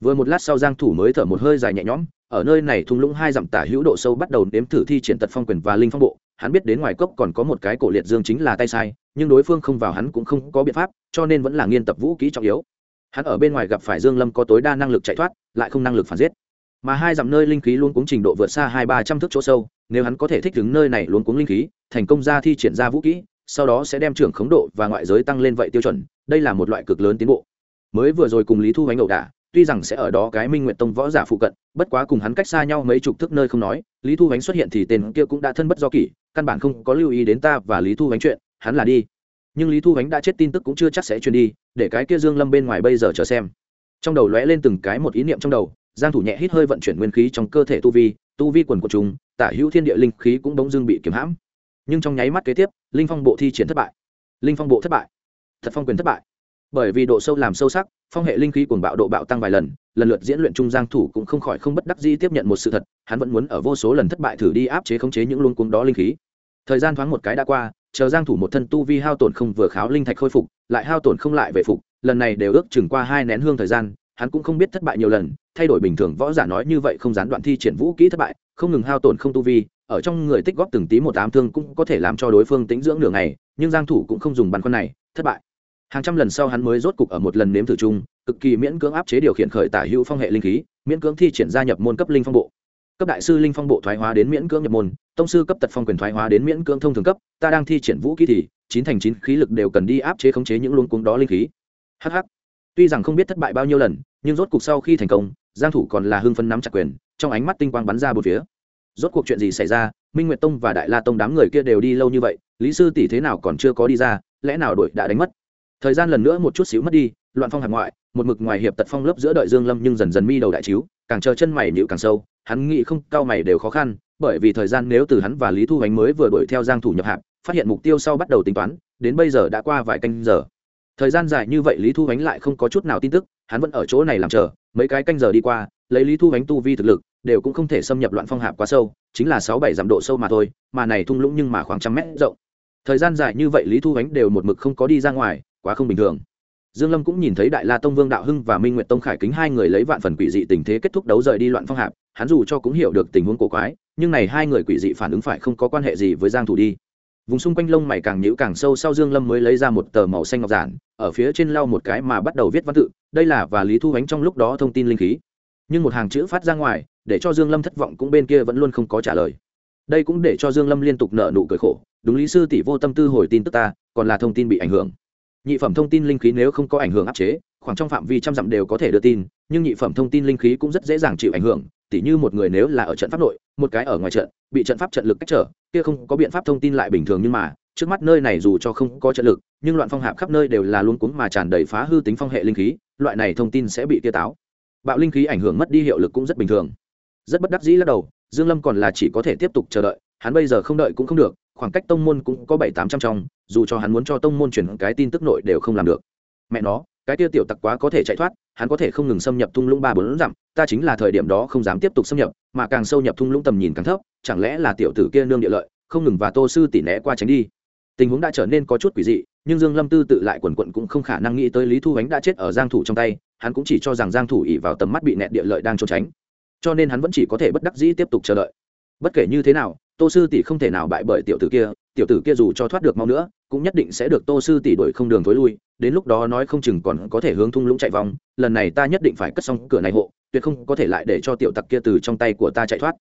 Vừa một lát sau giang thủ mới thở một hơi dài nhẹ nhõm, ở nơi này thung lũng hai dặm tả hữu độ sâu bắt đầu đếm thử thi triển tật phong quyền và linh phong bộ, hắn biết đến ngoài cốc còn có một cái cổ liệt dương chính là tay sai, nhưng đối phương không vào hắn cũng không có biện pháp, cho nên vẫn là nghiên tập vũ kỹ trọng yếu. Hắn ở bên ngoài gặp phải dương lâm có tối đa năng lực chạy thoát, lại không năng lực phản giết. Mà hai dặm nơi linh khí luôn cuống trình độ vượt xa hai ba trăm thước chỗ sâu, nếu hắn có thể thích ứng nơi này luôn cuống linh khí, thành công ra thi triển ra vũ kỹ sau đó sẽ đem trưởng khống độ và ngoại giới tăng lên vậy tiêu chuẩn, đây là một loại cực lớn tiến bộ. Mới vừa rồi cùng lý thu hoánh ẩu đả, tuy rằng sẽ ở đó cái minh nguyện tông võ giả phụ cận, bất quá cùng hắn cách xa nhau mấy chục thước nơi không nói, lý thu hoánh xuất hiện thì tên kia cũng đã thân bất do kỷ, căn bản không có lưu ý đến ta và lý thu hoánh chuyện, hắn là đi. Nhưng lý thu hoánh đã chết tin tức cũng chưa chắc sẽ truyền đi, để cái kia dương lâm bên ngoài bây giờ chờ xem. Trong đầu lóe lên từng cái một ý niệm trong đầu, giang thủ nhẹ hít hơi vận chuyển nguyên khí trong cơ thể tu vi tu vi quần của chúng, tả hữu thiên địa linh khí cũng bỗng dưng bị kiềm hãm. Nhưng trong nháy mắt kế tiếp linh phong bộ thi triển thất bại. Linh phong bộ thất bại. Thật phong quyền thất bại. Bởi vì độ sâu làm sâu sắc, phong hệ linh khí cuồng bạo độ bạo tăng vài lần lần lượt diễn luyện trung giang thủ cũng không khỏi không bất đắc dĩ tiếp nhận một sự thật, hắn vẫn muốn ở vô số lần thất bại thử đi áp chế khống chế những luống cuống đó linh khí. Thời gian thoáng một cái đã qua, chờ giang thủ một thân tu vi hao tổn không vừa kháo linh thạch khôi phục, lại hao tổn không lại về phục, lần này đều ước chừng qua hai nén hương thời gian, hắn cũng không biết thất bại nhiều lần thay đổi bình thường võ giả nói như vậy không gián đoạn thi triển vũ kỹ thất bại, không ngừng hao tổn không tu vi, ở trong người tích góp từng tí một ám thương cũng có thể làm cho đối phương tính dưỡng nửa ngày, nhưng giang thủ cũng không dùng bắn quân này, thất bại. Hàng trăm lần sau hắn mới rốt cục ở một lần nếm thử chung, cực kỳ miễn cưỡng áp chế điều khiển khởi tả hữu phong hệ linh khí, miễn cưỡng thi triển gia nhập môn cấp linh phong bộ. Cấp đại sư linh phong bộ thoái hóa đến miễn cưỡng nhập môn, tông sư cấp tật phong quyền thoái hóa đến miễn cưỡng thông thường cấp, ta đang thi triển vũ kỹ thì, chín thành chín khí lực đều cần đi áp chế khống chế những luống cuống đó linh khí. Hh tuy rằng không biết thất bại bao nhiêu lần, nhưng rốt cục sau khi thành công giang thủ còn là hưng phấn nắm chặt quyền, trong ánh mắt tinh quang bắn ra bốn phía. Rốt cuộc chuyện gì xảy ra, minh nguyệt tông và đại la tông đám người kia đều đi lâu như vậy, lý sư tỷ thế nào còn chưa có đi ra, lẽ nào đội đã đánh mất? Thời gian lần nữa một chút xíu mất đi, loạn phong hạt ngoại, một mực ngoài hiệp tật phong lớp giữa đợi dương lâm nhưng dần dần mi đầu đại chiếu, càng chờ chân mày nhịu càng sâu, hắn nghĩ không, cao mày đều khó khăn, bởi vì thời gian nếu từ hắn và lý thu ánh mới vừa đuổi theo giang thủ nhập hạp phát hiện mục tiêu sau bắt đầu tính toán, đến bây giờ đã qua vài canh giờ. Thời gian dài như vậy lý thu ánh lại không có chút nào tin tức hắn vẫn ở chỗ này làm chờ, mấy cái canh giờ đi qua, lấy lý thu ánh tu vi thực lực, đều cũng không thể xâm nhập loạn phong hạp quá sâu, chính là sáu bảy dặm độ sâu mà thôi, mà này thung lũng nhưng mà khoảng trăm mét rộng. Thời gian dài như vậy lý thu ánh đều một mực không có đi ra ngoài, quá không bình thường. Dương lâm cũng nhìn thấy đại la tông vương đạo hưng và minh nguyệt tông khải kính hai người lấy vạn phần quỷ dị tình thế kết thúc đấu rời đi loạn phong hạp, hắn dù cho cũng hiểu được tình huống cổ quái, nhưng này hai người quỷ dị phản ứng phải không có quan hệ gì với giang thủ đi vùng xung quanh lông mày càng nhữ càng sâu sau dương lâm mới lấy ra một tờ màu xanh ngọc giản, ở phía trên lau một cái mà bắt đầu viết văn tự, đây là và lý thu ánh trong lúc đó thông tin linh khí. Nhưng một hàng chữ phát ra ngoài, để cho dương lâm thất vọng cũng bên kia vẫn luôn không có trả lời. Đây cũng để cho dương lâm liên tục nợ nụ cười khổ, đúng lý sư tỷ vô tâm tư hồi tin tức ta, còn là thông tin bị ảnh hưởng. Nhị phẩm thông tin linh khí nếu không có ảnh hưởng áp chế, khoảng trong phạm vi trăm dặm đều có thể đưa tin, nhưng nhị phẩm thông tin linh khí cũng rất dễ dàng chịu ảnh hưởng, tỉ như một người nếu là ở trận pháp nội, một cái ở ngoài trận, bị trận pháp trận lực cách trở kia không có biện pháp thông tin lại bình thường nhưng mà, trước mắt nơi này dù cho không có trận lực, nhưng loạn phong hạp khắp nơi đều là luôn cuống mà tràn đầy phá hư tính phong hệ linh khí, loại này thông tin sẽ bị tia táo. Bạo linh khí ảnh hưởng mất đi hiệu lực cũng rất bình thường. Rất bất đắc dĩ lắc đầu, dương lâm còn là chỉ có thể tiếp tục chờ đợi, hắn bây giờ không đợi cũng không được, khoảng cách tông môn cũng có bảy tám trăm trong, dù cho hắn muốn cho tông môn chuyển cái tin tức nội đều không làm được. Mẹ nó cái kia tiểu tặc quá có thể chạy thoát, hắn có thể không ngừng xâm nhập thung lũng ba bốn dặm, ta chính là thời điểm đó không dám tiếp tục xâm nhập, mà càng sâu nhập thung lũng tầm nhìn càng thấp, chẳng lẽ là tiểu tử kia nương địa lợi, không ngừng và tô sư tỉ né qua tránh đi. Tình huống đã trở nên có chút quỷ dị, nhưng dương lâm tư tự lại quần quận cũng không khả năng nghĩ tới lý thu ánh đã chết ở giang thủ trong tay, hắn cũng chỉ cho rằng giang thủ ỉ vào tầm mắt bị nẹt địa lợi đang trốn tránh. Cho nên hắn vẫn chỉ có thể bất đắc dĩ tiếp tục chờ đợi. Bất kể như thế nào tô sư tỷ không thể nào bại bởi tiểu tử kia, tiểu tử kia dù cho thoát được mau nữa, cũng nhất định sẽ được tô sư tỷ đuổi không đường thối lui, đến lúc đó nói không chừng còn có thể hướng thung lũng chạy vòng, lần này ta nhất định phải cất xong cửa này hộ, tuyệt không có thể lại để cho tiểu tặc kia từ trong tay của ta chạy thoát.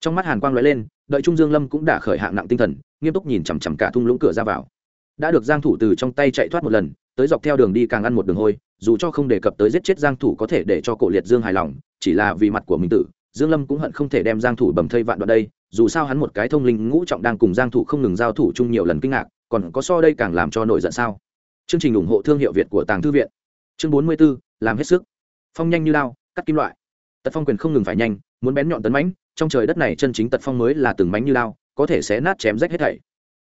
Trong mắt hàn quang lóe lên, đợi trung dương lâm cũng đã khởi hạng nặng tinh thần, nghiêm túc nhìn chằm chằm cả thung lũng cửa ra vào. Đã được giang thủ từ trong tay chạy thoát một lần, tới dọc theo đường đi càng ăn một đường hôi, dù cho không đề cập tới giết chết giang thủ có thể để cho cổ liệt dương hài lòng, chỉ là vì mặt của mình tử, dương lâm cũng hận không thể đem giang thủ bầm thây vạn đoạn đây dù sao hắn một cái thông linh ngũ trọng đang cùng giang thủ không ngừng giao thủ chung nhiều lần kinh ngạc còn có so đây càng làm cho nổi giận sao? Chương trình ủng hộ thương hiệu việt của tàng thư viện. Chương 44, làm hết sức. Phong nhanh như lao cắt kim loại. Tật phong quyền không ngừng phải nhanh muốn bén nhọn tấn mãnh trong trời đất này chân chính tật phong mới là từng mãnh như lao có thể xé nát chém rách hết thảy.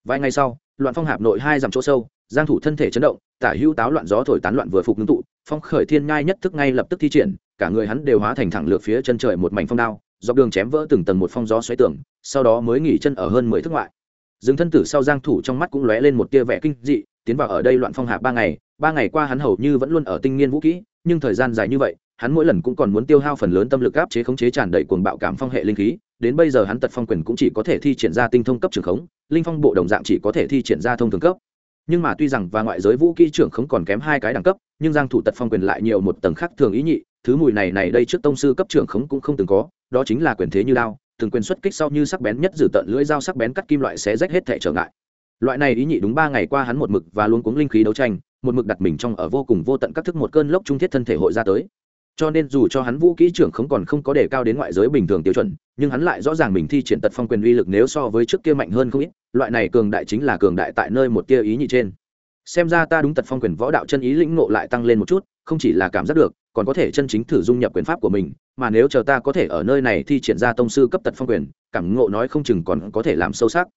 Vài ngày sau loạn phong hạp nội hai dặm chỗ sâu giang thủ thân thể chấn động tả hưu táo loạn gió thổi tán loạn vừa phục ngưng tụ phong khởi thiên nhai nhất thức ngay lập tức thi triển cả người hắn đều hóa thành thẳng lược phía chân trời một mảnh phong đao dọc đường chém vỡ từng tầng một phong gió xoáy tường, sau đó mới nghỉ chân ở hơn mười thước ngoại. Dừng thân tử sau giang thủ trong mắt cũng lóe lên một tia vẻ kinh dị, tiến vào ở đây loạn phong hạ ba ngày ba ngày qua hắn hầu như vẫn luôn ở tinh nghiên vũ kỹ, nhưng thời gian dài như vậy, hắn mỗi lần cũng còn muốn tiêu hao phần lớn tâm lực áp chế khống chế tràn đầy cuồng bạo cảm phong hệ linh khí, đến bây giờ hắn tật phong quyền cũng chỉ có thể thi triển ra tinh thông cấp trường khống, linh phong bộ đồng dạng chỉ có thể thi triển ra thông thường cấp. Nhưng mà tuy rằng và ngoại giới vũ kỹ trưởng khống còn kém hai cái đẳng cấp, nhưng giang thủ tật phong quyền lại nhiều một tầng khác thường ý nhị thứ mùi này này đây trước tông sư cấp trưởng khống cũng không từng có, đó chính là quyền thế như đao, từng quyền xuất kích sau như sắc bén nhất dự tận lưỡi dao sắc bén cắt kim loại sẽ rách hết thể trở ngại. Loại này ý nhị đúng ba ngày qua hắn một mực và luôn cuống linh khí đấu tranh, một mực đặt mình trong ở vô cùng vô tận các thức một cơn lốc trung thiết thân thể hội ra tới. Cho nên dù cho hắn vũ kỹ trưởng không còn không có đề cao đến ngoại giới bình thường tiêu chuẩn, nhưng hắn lại rõ ràng mình thi triển tật phong quyền uy lực nếu so với trước kia mạnh hơn không ít, loại này cường đại chính là cường đại tại nơi một tia ý nhị trên. Xem ra ta đúng tật phong quyền võ đạo chân ý lĩnh ngộ lại tăng lên một chút, không chỉ là cảm giác được còn có thể chân chính thử dung nhập quyền pháp của mình, mà nếu chờ ta có thể ở nơi này thi triển ra tông sư cấp tật phong quyền, cảm ngộ nói không chừng còn có thể làm sâu sắc.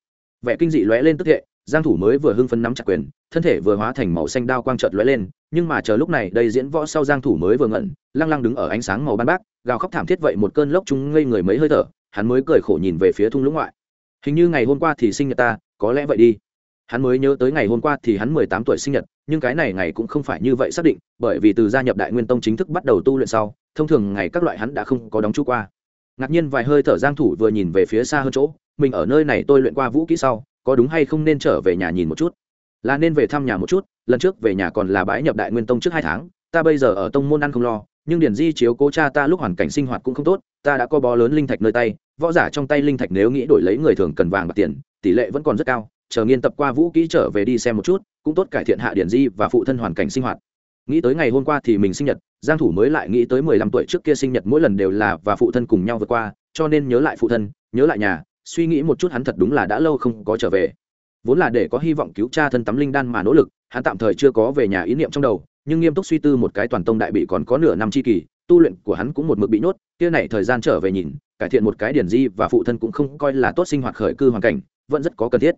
Vẻ kinh dị lóe lên tức hệ, giang thủ mới vừa hưng phấn nắm chặt quyền, thân thể vừa hóa thành màu xanh đao quang chợt lóe lên, nhưng mà chờ lúc này đây diễn võ sau giang thủ mới vừa ngẩn, lăng lăng đứng ở ánh sáng màu ban bác, gào khóc thảm thiết vậy một cơn lốc trung ngây người mấy hơi thở, hắn mới cười khổ nhìn về phía thung lũng ngoại. Hình như ngày hôm qua thì sinh nhật ta, có lẽ vậy đi. Hắn mới nhớ tới ngày hôm qua thì hắn 18 tuổi sinh nhật nhưng cái này ngày cũng không phải như vậy xác định, bởi vì từ gia nhập đại nguyên tông chính thức bắt đầu tu luyện sau, thông thường ngày các loại hắn đã không có đóng chú qua. Ngạc nhiên vài hơi thở giang thủ vừa nhìn về phía xa hơn chỗ, mình ở nơi này tôi luyện qua vũ kỹ sau, có đúng hay không nên trở về nhà nhìn một chút? Là nên về thăm nhà một chút, lần trước về nhà còn là bãi nhập đại nguyên tông trước hai tháng, ta bây giờ ở tông môn ăn không lo, nhưng điển di chiếu cố cha ta lúc hoàn cảnh sinh hoạt cũng không tốt, ta đã có bó lớn linh thạch nơi tay, võ giả trong tay linh thạch nếu nghĩ đổi lấy người thường cần vàng bạc tiền, tỷ lệ vẫn còn rất cao chờ nghiên tập qua vũ kỹ trở về đi xem một chút, cũng tốt cải thiện hạ điển di và phụ thân hoàn cảnh sinh hoạt. Nghĩ tới ngày hôm qua thì mình sinh nhật, giang thủ mới lại nghĩ tới mười lăm tuổi trước kia sinh nhật mỗi lần đều là và phụ thân cùng nhau vượt qua, cho nên nhớ lại phụ thân, nhớ lại nhà, suy nghĩ một chút hắn thật đúng là đã lâu không có trở về. Vốn là để có hy vọng cứu cha thân tắm linh đan mà nỗ lực, hắn tạm thời chưa có về nhà ý niệm trong đầu, nhưng nghiêm túc suy tư một cái toàn tông đại bị còn có nửa năm chi kỳ tu luyện của hắn cũng một mực bị nhốt, kia này thời gian trở về nhìn, cải thiện một cái điển di và phụ thân cũng không coi là tốt sinh hoạt khởi cư hoàn cảnh, vẫn rất có cần thiết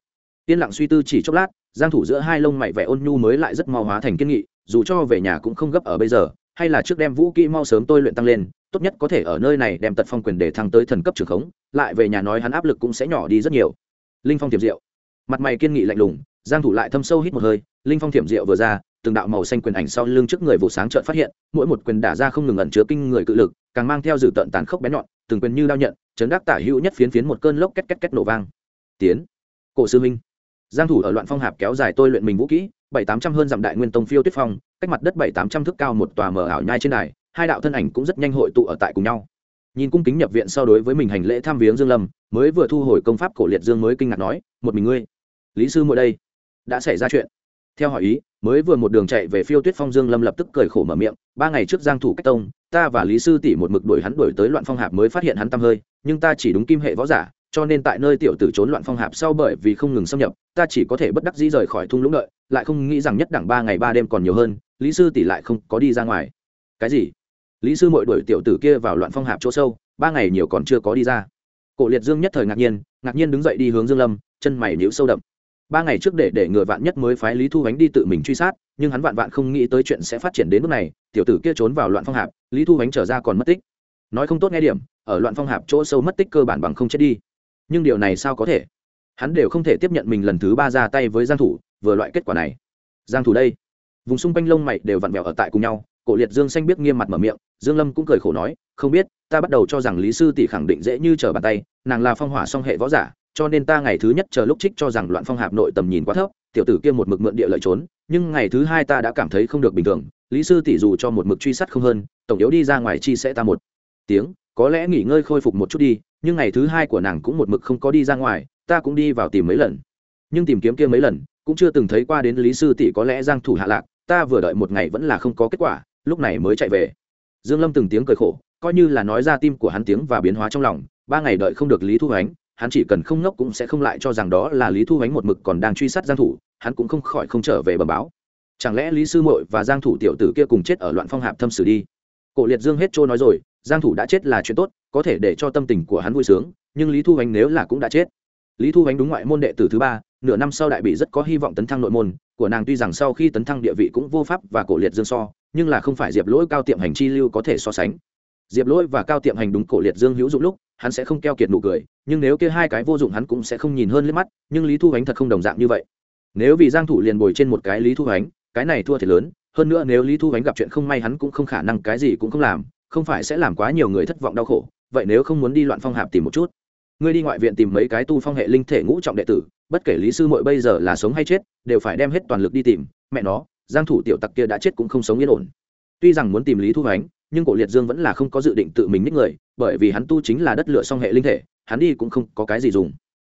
yên lặng suy tư chỉ chốc lát, giang thủ giữa hai lông mày vẻ ôn nhu mới lại rất mau hóa thành kiên nghị, dù cho về nhà cũng không gấp ở bây giờ, hay là trước đem vũ kỹ mau sớm tôi luyện tăng lên, tốt nhất có thể ở nơi này đem tật phong quyền để thăng tới thần cấp trường khống, lại về nhà nói hắn áp lực cũng sẽ nhỏ đi rất nhiều. Linh phong tiềm diệu. Mặt mày kiên nghị lạnh lùng, giang thủ lại thâm sâu hít một hơi, linh phong tiềm diệu vừa ra, từng đạo màu xanh quyền ảnh sau lưng trước người vụ sáng chợt phát hiện, mỗi một quyền đả ra không ngừng ẩn chứa kinh người cự lực, càng mang theo dự tận tàn khốc bén nhọn, từng quyền như đao nhận, chấn đắc tả hữu nhất phiến phiến một cơn lốc két két két nổ vang. Tiến. Cổ sư minh giang thủ ở loạn phong hạp kéo dài tôi luyện mình vũ kỹ, bảy tám trăm hơn dặm đại nguyên tông phiêu tuyết phong, cách mặt đất bảy tám trăm thước cao một tòa mở ảo nhai trên đài, hai đạo thân ảnh cũng rất nhanh hội tụ ở tại cùng nhau. Nhìn cung kính nhập viện sau đối với mình hành lễ tham viếng dương lâm, mới vừa thu hồi công pháp cổ liệt dương mới kinh ngạc nói, một mình ngươi, lý sư muội đây, đã xảy ra chuyện. Theo hỏi ý, mới vừa một đường chạy về phiêu tuyết phong dương lâm lập tức cười khổ mở miệng, ba ngày trước giang thủ cách tông, ta và lý sư tỷ một mực đuổi hắn đuổi tới loạn phong hạp mới phát hiện hắn tâm hơi, nhưng ta chỉ đúng kim hệ võ giả cho nên tại nơi tiểu tử trốn loạn phong hạp sau bởi vì không ngừng xâm nhập, ta chỉ có thể bất đắc dĩ rời khỏi thung lũng đợi, lại không nghĩ rằng nhất đẳng ba ngày ba đêm còn nhiều hơn, lý sư tỷ lại không có đi ra ngoài. Cái gì? Lý sư mội đuổi tiểu tử kia vào loạn phong hạp chỗ sâu, ba ngày nhiều còn chưa có đi ra. Cổ liệt dương nhất thời ngạc nhiên ngạc nhiên đứng dậy đi hướng dương lâm, chân mày nhíu sâu đậm. Ba ngày trước để để ngừa vạn nhất mới phái lý thu ánh đi tự mình truy sát, nhưng hắn vạn vạn không nghĩ tới chuyện sẽ phát triển đến mức này, tiểu tử kia trốn vào loạn phong hạp, lý thu ánh trở ra còn mất tích. Nói không tốt nghe điểm, ở loạn phong hạp chỗ sâu mất tích cơ bản bằng không chết đi nhưng điều này sao có thể? Hắn đều không thể tiếp nhận mình lần thứ ba ra tay với giang thủ, vừa loại kết quả này. Giang thủ đây. Vùng xung quanh lông mày đều vặn vẹo ở tại cùng nhau, cổ liệt dương xanh biết nghiêm mặt mở miệng, dương lâm cũng cười khổ nói, không biết, ta bắt đầu cho rằng lý sư tỷ khẳng định dễ như trở bàn tay, nàng là phong hỏa song hệ võ giả, cho nên ta ngày thứ nhất chờ lúc trích cho rằng loạn phong hạp nội tầm nhìn quá thấp, tiểu tử kia một mực mượn địa lợi trốn, nhưng ngày thứ hai ta đã cảm thấy không được bình thường, lý sư tỷ dù cho một mực truy sát không hơn, tổng yếu đi ra ngoài chi sẽ ta một. Tiếng có lẽ nghỉ ngơi khôi phục một chút đi, nhưng ngày thứ hai của nàng cũng một mực không có đi ra ngoài, ta cũng đi vào tìm mấy lần. Nhưng tìm kiếm kia mấy lần, cũng chưa từng thấy qua đến lý sư tỷ có lẽ giang thủ hạ lạc, ta vừa đợi một ngày vẫn là không có kết quả, lúc này mới chạy về. Dương lâm từng tiếng cười khổ, coi như là nói ra tim của hắn tiếng và biến hóa trong lòng, ba ngày đợi không được lý thu ánh hắn chỉ cần không ngốc cũng sẽ không lại cho rằng đó là lý thu ánh một mực còn đang truy sát giang thủ, hắn cũng không khỏi không trở về bẩm báo. Chẳng lẽ lý sư muội và giang thủ tiểu tử kia cùng chết ở loạn phong hạp thâm xử đi? Cổ liệt dương hết trôi nói rồi giang thủ đã chết là chuyện tốt, có thể để cho tâm tình của hắn vui sướng, nhưng lý thu ánh nếu là cũng đã chết. Lý thu ánh đúng ngoại môn đệ tử thứ ba, nửa năm sau đại bị rất có hy vọng tấn thăng nội môn, của nàng tuy rằng sau khi tấn thăng địa vị cũng vô pháp và cổ liệt dương so, nhưng là không phải diệp lỗi cao tiệm hành chi lưu có thể so sánh. Diệp lỗi và cao tiệm hành đúng cổ liệt dương hữu dụng lúc, hắn sẽ không keo kiệt nụ cười, nhưng nếu kia hai cái vô dụng hắn cũng sẽ không nhìn hơn liếc mắt, nhưng lý thu ánh thật không đồng dạng như vậy. Nếu vì giang thủ liền bồi trên một cái lý thu ánh cái này thua thiệt lớn, hơn nữa nếu lý thu ánh gặp chuyện không may hắn cũng không khả năng cái gì cũng không làm không phải sẽ làm quá nhiều người thất vọng đau khổ, vậy nếu không muốn đi loạn phong hạp tìm một chút. Ngươi đi ngoại viện tìm mấy cái tu phong hệ linh thể ngũ trọng đệ tử, bất kể lý sư muội bây giờ là sống hay chết, đều phải đem hết toàn lực đi tìm, mẹ nó, giang thủ tiểu tặc kia đã chết cũng không sống yên ổn. Tuy rằng muốn tìm lý thu ánh nhưng cổ liệt dương vẫn là không có dự định tự mình ních người, bởi vì hắn tu chính là đất lửa song hệ linh thể, hắn đi cũng không có cái gì dùng.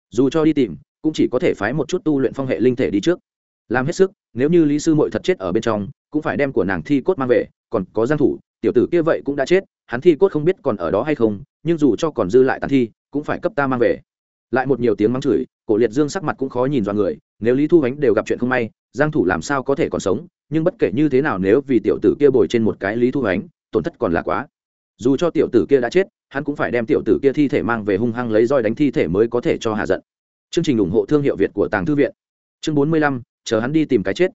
Dù cho đi tìm, cũng chỉ có thể phái một chút tu luyện phong hệ linh thể đi trước. Làm hết sức, nếu như lý sư muội thật chết ở bên trong, cũng phải đem của nàng thi cốt mang về, còn có giang thủ tiểu tử kia vậy cũng đã chết hắn thi cốt không biết còn ở đó hay không nhưng dù cho còn dư lại tàn thi cũng phải cấp ta mang về. Lại một nhiều tiếng mắng chửi cổ liệt dương sắc mặt cũng khó nhìn do người nếu lý thu ánh đều gặp chuyện không may giang thủ làm sao có thể còn sống nhưng bất kể như thế nào nếu vì tiểu tử kia bồi trên một cái lý thu ánh tổn thất còn là quá. Dù cho tiểu tử kia đã chết hắn cũng phải đem tiểu tử kia thi thể mang về hung hăng lấy roi đánh thi thể mới có thể cho hạ giận. Chương trình ủng hộ thương hiệu việt của tàng thư viện. Chương 45, chờ hắn đi tìm cái chết.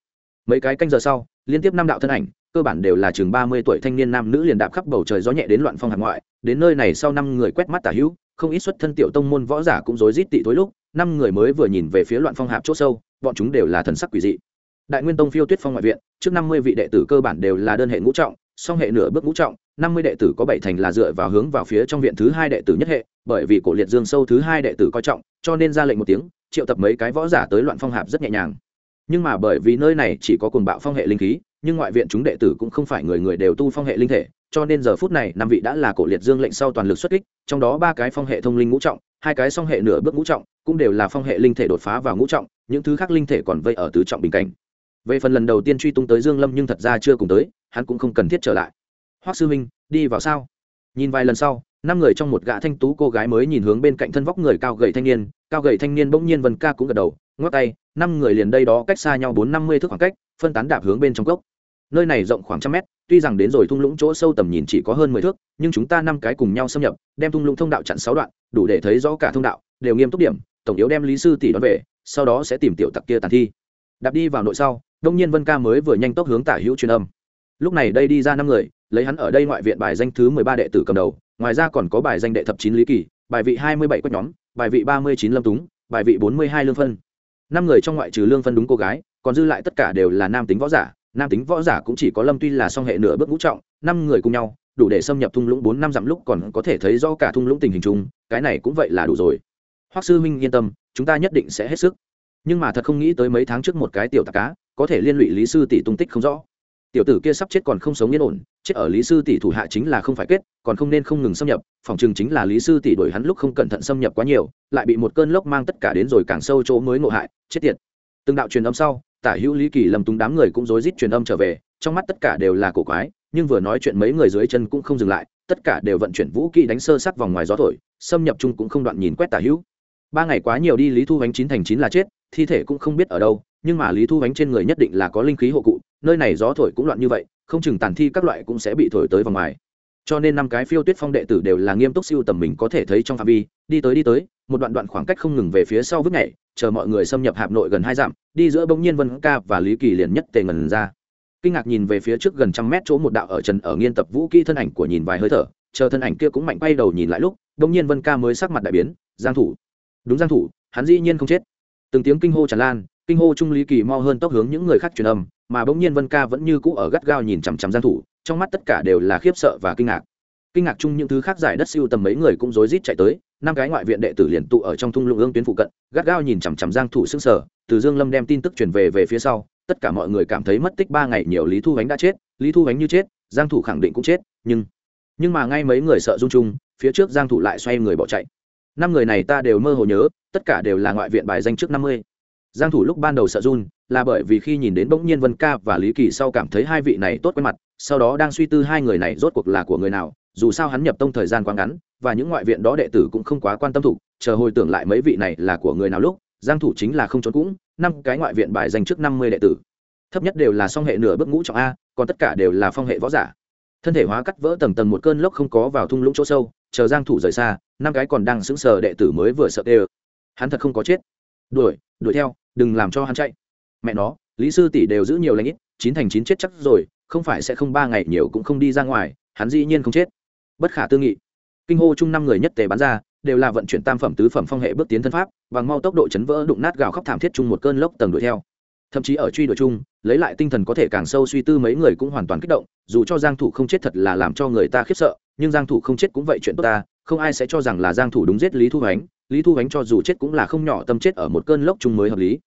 Mấy cái canh giờ sau liên tiếp năm đạo thân ảnh cơ bản đều là chừng ba mươi tuổi thanh niên nam nữ liền đạp khắp bầu trời gió nhẹ đến loạn phong hạt ngoại. Đến nơi này sau năm người quét mắt tả hữu, không ít xuất thân tiểu tông môn võ giả cũng rối rít tị tối lúc, năm người mới vừa nhìn về phía loạn phong hạp chỗ sâu, bọn chúng đều là thần sắc quỷ dị. Đại nguyên tông phiêu tuyết phong ngoại viện, trước năm mươi vị đệ tử cơ bản đều là đơn hệ ngũ trọng, song hệ nửa bước ngũ trọng, năm mươi đệ tử có bảy thành là dựa vào hướng vào phía trong viện thứ hai đệ tử nhất hệ, bởi vì cổ liệt dương sâu thứ hai đệ tử coi trọng, cho nên ra lệnh một tiếng, triệu tập mấy cái võ giả tới loạn phong hạp rất nhẹ nhàng. Nhưng mà bởi vì nơi này chỉ có cuồng bạo phong hệ linh khí nhưng ngoại viện chúng đệ tử cũng không phải người người đều tu phong hệ linh thể, cho nên giờ phút này năm vị đã là cổ liệt dương lệnh sau toàn lực xuất kích, trong đó ba cái phong hệ thông linh ngũ trọng, hai cái song hệ nửa bước ngũ trọng, cũng đều là phong hệ linh thể đột phá vào ngũ trọng, những thứ khác linh thể còn vây ở tứ trọng bình cảnh. Về phần lần đầu tiên truy tung tới dương lâm nhưng thật ra chưa cùng tới, hắn cũng không cần thiết trở lại. Hoắc sư minh đi vào sao? Nhìn vài lần sau, năm người trong một gã thanh tú cô gái mới nhìn hướng bên cạnh thân vóc người cao gầy thanh niên, cao gầy thanh niên bỗng nhiên vân ca cũng gật đầu, ngoắc tay, năm người liền đây đó cách xa nhau bốn năm mươi thước khoảng cách, phân tán đạp hướng bên trong gốc nơi này rộng khoảng trăm mét, tuy rằng đến rồi thung lũng chỗ sâu tầm nhìn chỉ có hơn mười thước, nhưng chúng ta năm cái cùng nhau xâm nhập, đem thung lũng thông đạo chặn sáu đoạn, đủ để thấy rõ cả thông đạo, đều nghiêm túc điểm, tổng yếu đem lý sư tỷ đón về, sau đó sẽ tìm tiểu tặc kia tàn thi. Đạp đi vào nội sau, đông nhiên vân ca mới vừa nhanh tốc hướng tả hữu truyền âm. Lúc này đây đi ra năm người, lấy hắn ở đây ngoại viện bài danh thứ mười ba đệ tử cầm đầu, ngoài ra còn có bài danh đệ thập chín lý kỳ, bài vị hai mươi bảy quách nhóm, bài vị ba mươi chín lâm túng, bài vị bốn mươi hai lương phân. Năm người trong ngoại trừ lương phân đúng cô gái, còn dư lại tất cả đều là nam tính võ giả nam tính võ giả cũng chỉ có lâm tuy là song hệ nửa bước ngũ trọng, năm người cùng nhau, đủ để xâm nhập thung lũng bốn năm dặm lúc còn có thể thấy rõ cả thung lũng tình hình chung, cái này cũng vậy là đủ rồi. Hoắc sư minh yên tâm, chúng ta nhất định sẽ hết sức. Nhưng mà thật không nghĩ tới mấy tháng trước một cái tiểu tạc cá, có thể liên lụy lý sư tỷ tung tích không rõ. Tiểu tử kia sắp chết còn không sống yên ổn, chết ở lý sư tỷ thủ hạ chính là không phải kết, còn không nên không ngừng xâm nhập, phòng chừng chính là lý sư tỷ đuổi hắn lúc không cẩn thận xâm nhập quá nhiều, lại bị một cơn lốc mang tất cả đến rồi càng sâu chỗ mới ngộ hại, chết tiệt. Từng đạo truyền âm sau tả hữu lý kỳ lầm túng đám người cũng rối rít truyền âm trở về, trong mắt tất cả đều là cổ quái, nhưng vừa nói chuyện mấy người dưới chân cũng không dừng lại, tất cả đều vận chuyển vũ kỹ đánh sơ sắc vòng ngoài gió thổi, xâm nhập chung cũng không đoạn nhìn quét tả hữu. Ba ngày quá nhiều đi lý thu bánh chín thành chín là chết, thi thể cũng không biết ở đâu, nhưng mà lý thu bánh trên người nhất định là có linh khí hộ cụ, nơi này gió thổi cũng loạn như vậy, không chừng tàn thi các loại cũng sẽ bị thổi tới vòng ngoài cho nên năm cái phiêu tuyết phong đệ tử đều là nghiêm túc siêu tầm mình có thể thấy trong phạm vi. Đi tới đi tới, một đoạn đoạn khoảng cách không ngừng về phía sau vứt nhảy, chờ mọi người xâm nhập hạp nội gần hai dặm, đi giữa bỗng nhiên vân ca và lý kỳ liền nhất tề ngần ra. Kinh ngạc nhìn về phía trước gần trăm mét chỗ một đạo ở trần ở nghiên tập vũ kỹ thân ảnh của nhìn vài hơi thở, chờ thân ảnh kia cũng mạnh bay đầu nhìn lại lúc, bỗng nhiên vân ca mới sắc mặt đại biến, giang thủ. Đúng giang thủ, hắn dĩ nhiên không chết. Từng tiếng kinh hô tràn lan, kinh hô trung lý kỳ mau hơn tốc hướng những người khác truyền âm, mà bỗng nhiên vân ca vẫn như cũ ở gắt gao nhìn chằm chằm giang thủ trong mắt tất cả đều là khiếp sợ và kinh ngạc kinh ngạc chung những thứ khác giải đất siêu tầm mấy người cũng rối rít chạy tới, năm cái ngoại viện đệ tử liền tụ ở trong thung lũng ương tuyến phụ cận, gắt gao nhìn chằm chằm giang thủ sững sờ, từ dương lâm đem tin tức truyền về về phía sau, tất cả mọi người cảm thấy mất tích ba ngày nhiều lý thu ánh đã chết, lý thu ánh như chết, giang thủ khẳng định cũng chết, nhưng nhưng mà ngay mấy người sợ run chung, phía trước giang thủ lại xoay người bỏ chạy năm người này ta đều mơ hồ nhớ, tất cả đều là ngoại viện bài danh trước 50 giang thủ lúc ban đầu sợ run, là bởi vì khi nhìn đến bỗng nhiên vân ca và lý kỳ sau cảm thấy hai vị này tốt quen mặt, sau đó đang suy tư hai người này rốt cuộc là của người nào, dù sao hắn nhập tông thời gian quá ngắn, và những ngoại viện đó đệ tử cũng không quá quan tâm thủ, chờ hồi tưởng lại mấy vị này là của người nào lúc, giang thủ chính là không trốn cũng, năm cái ngoại viện bài danh trước 50 đệ tử. Thấp nhất đều là song hệ nửa bước ngũ trọng a, còn tất cả đều là phong hệ võ giả. Thân thể hóa cắt vỡ tầng tầng một cơn lốc không có vào thung lũng chỗ sâu, chờ giang thủ rời xa, năm cái còn đang sững sờ đệ tử mới vừa sợ tê hắn thật không có chết. Đuổi đuổi theo đừng làm cho hắn chạy. Mẹ nó, lý sư tỷ đều giữ nhiều lãnh ít, chín thành chín chết chắc rồi, không phải sẽ không ba ngày nhiều cũng không đi ra ngoài, hắn dĩ nhiên không chết. Bất khả tư nghị. Kinh hô chung năm người nhất tề bắn ra, đều là vận chuyển tam phẩm tứ phẩm phong hệ bước tiến thân pháp, bằng mau tốc độ chấn vỡ đụng nát gào khóc thảm thiết chung một cơn lốc tầng đuổi theo. Thậm chí ở truy đuổi chung, lấy lại tinh thần có thể càng sâu suy tư mấy người cũng hoàn toàn kích động, dù cho giang thủ không chết thật là làm cho người ta khiếp sợ, nhưng giang thủ không chết cũng vậy chuyện tốt ta, không ai sẽ cho rằng là giang thủ đúng giết lý thu ánh lý thu ánh cho dù chết cũng là không nhỏ tâm chết ở một cơn lốc chung mới hợp lý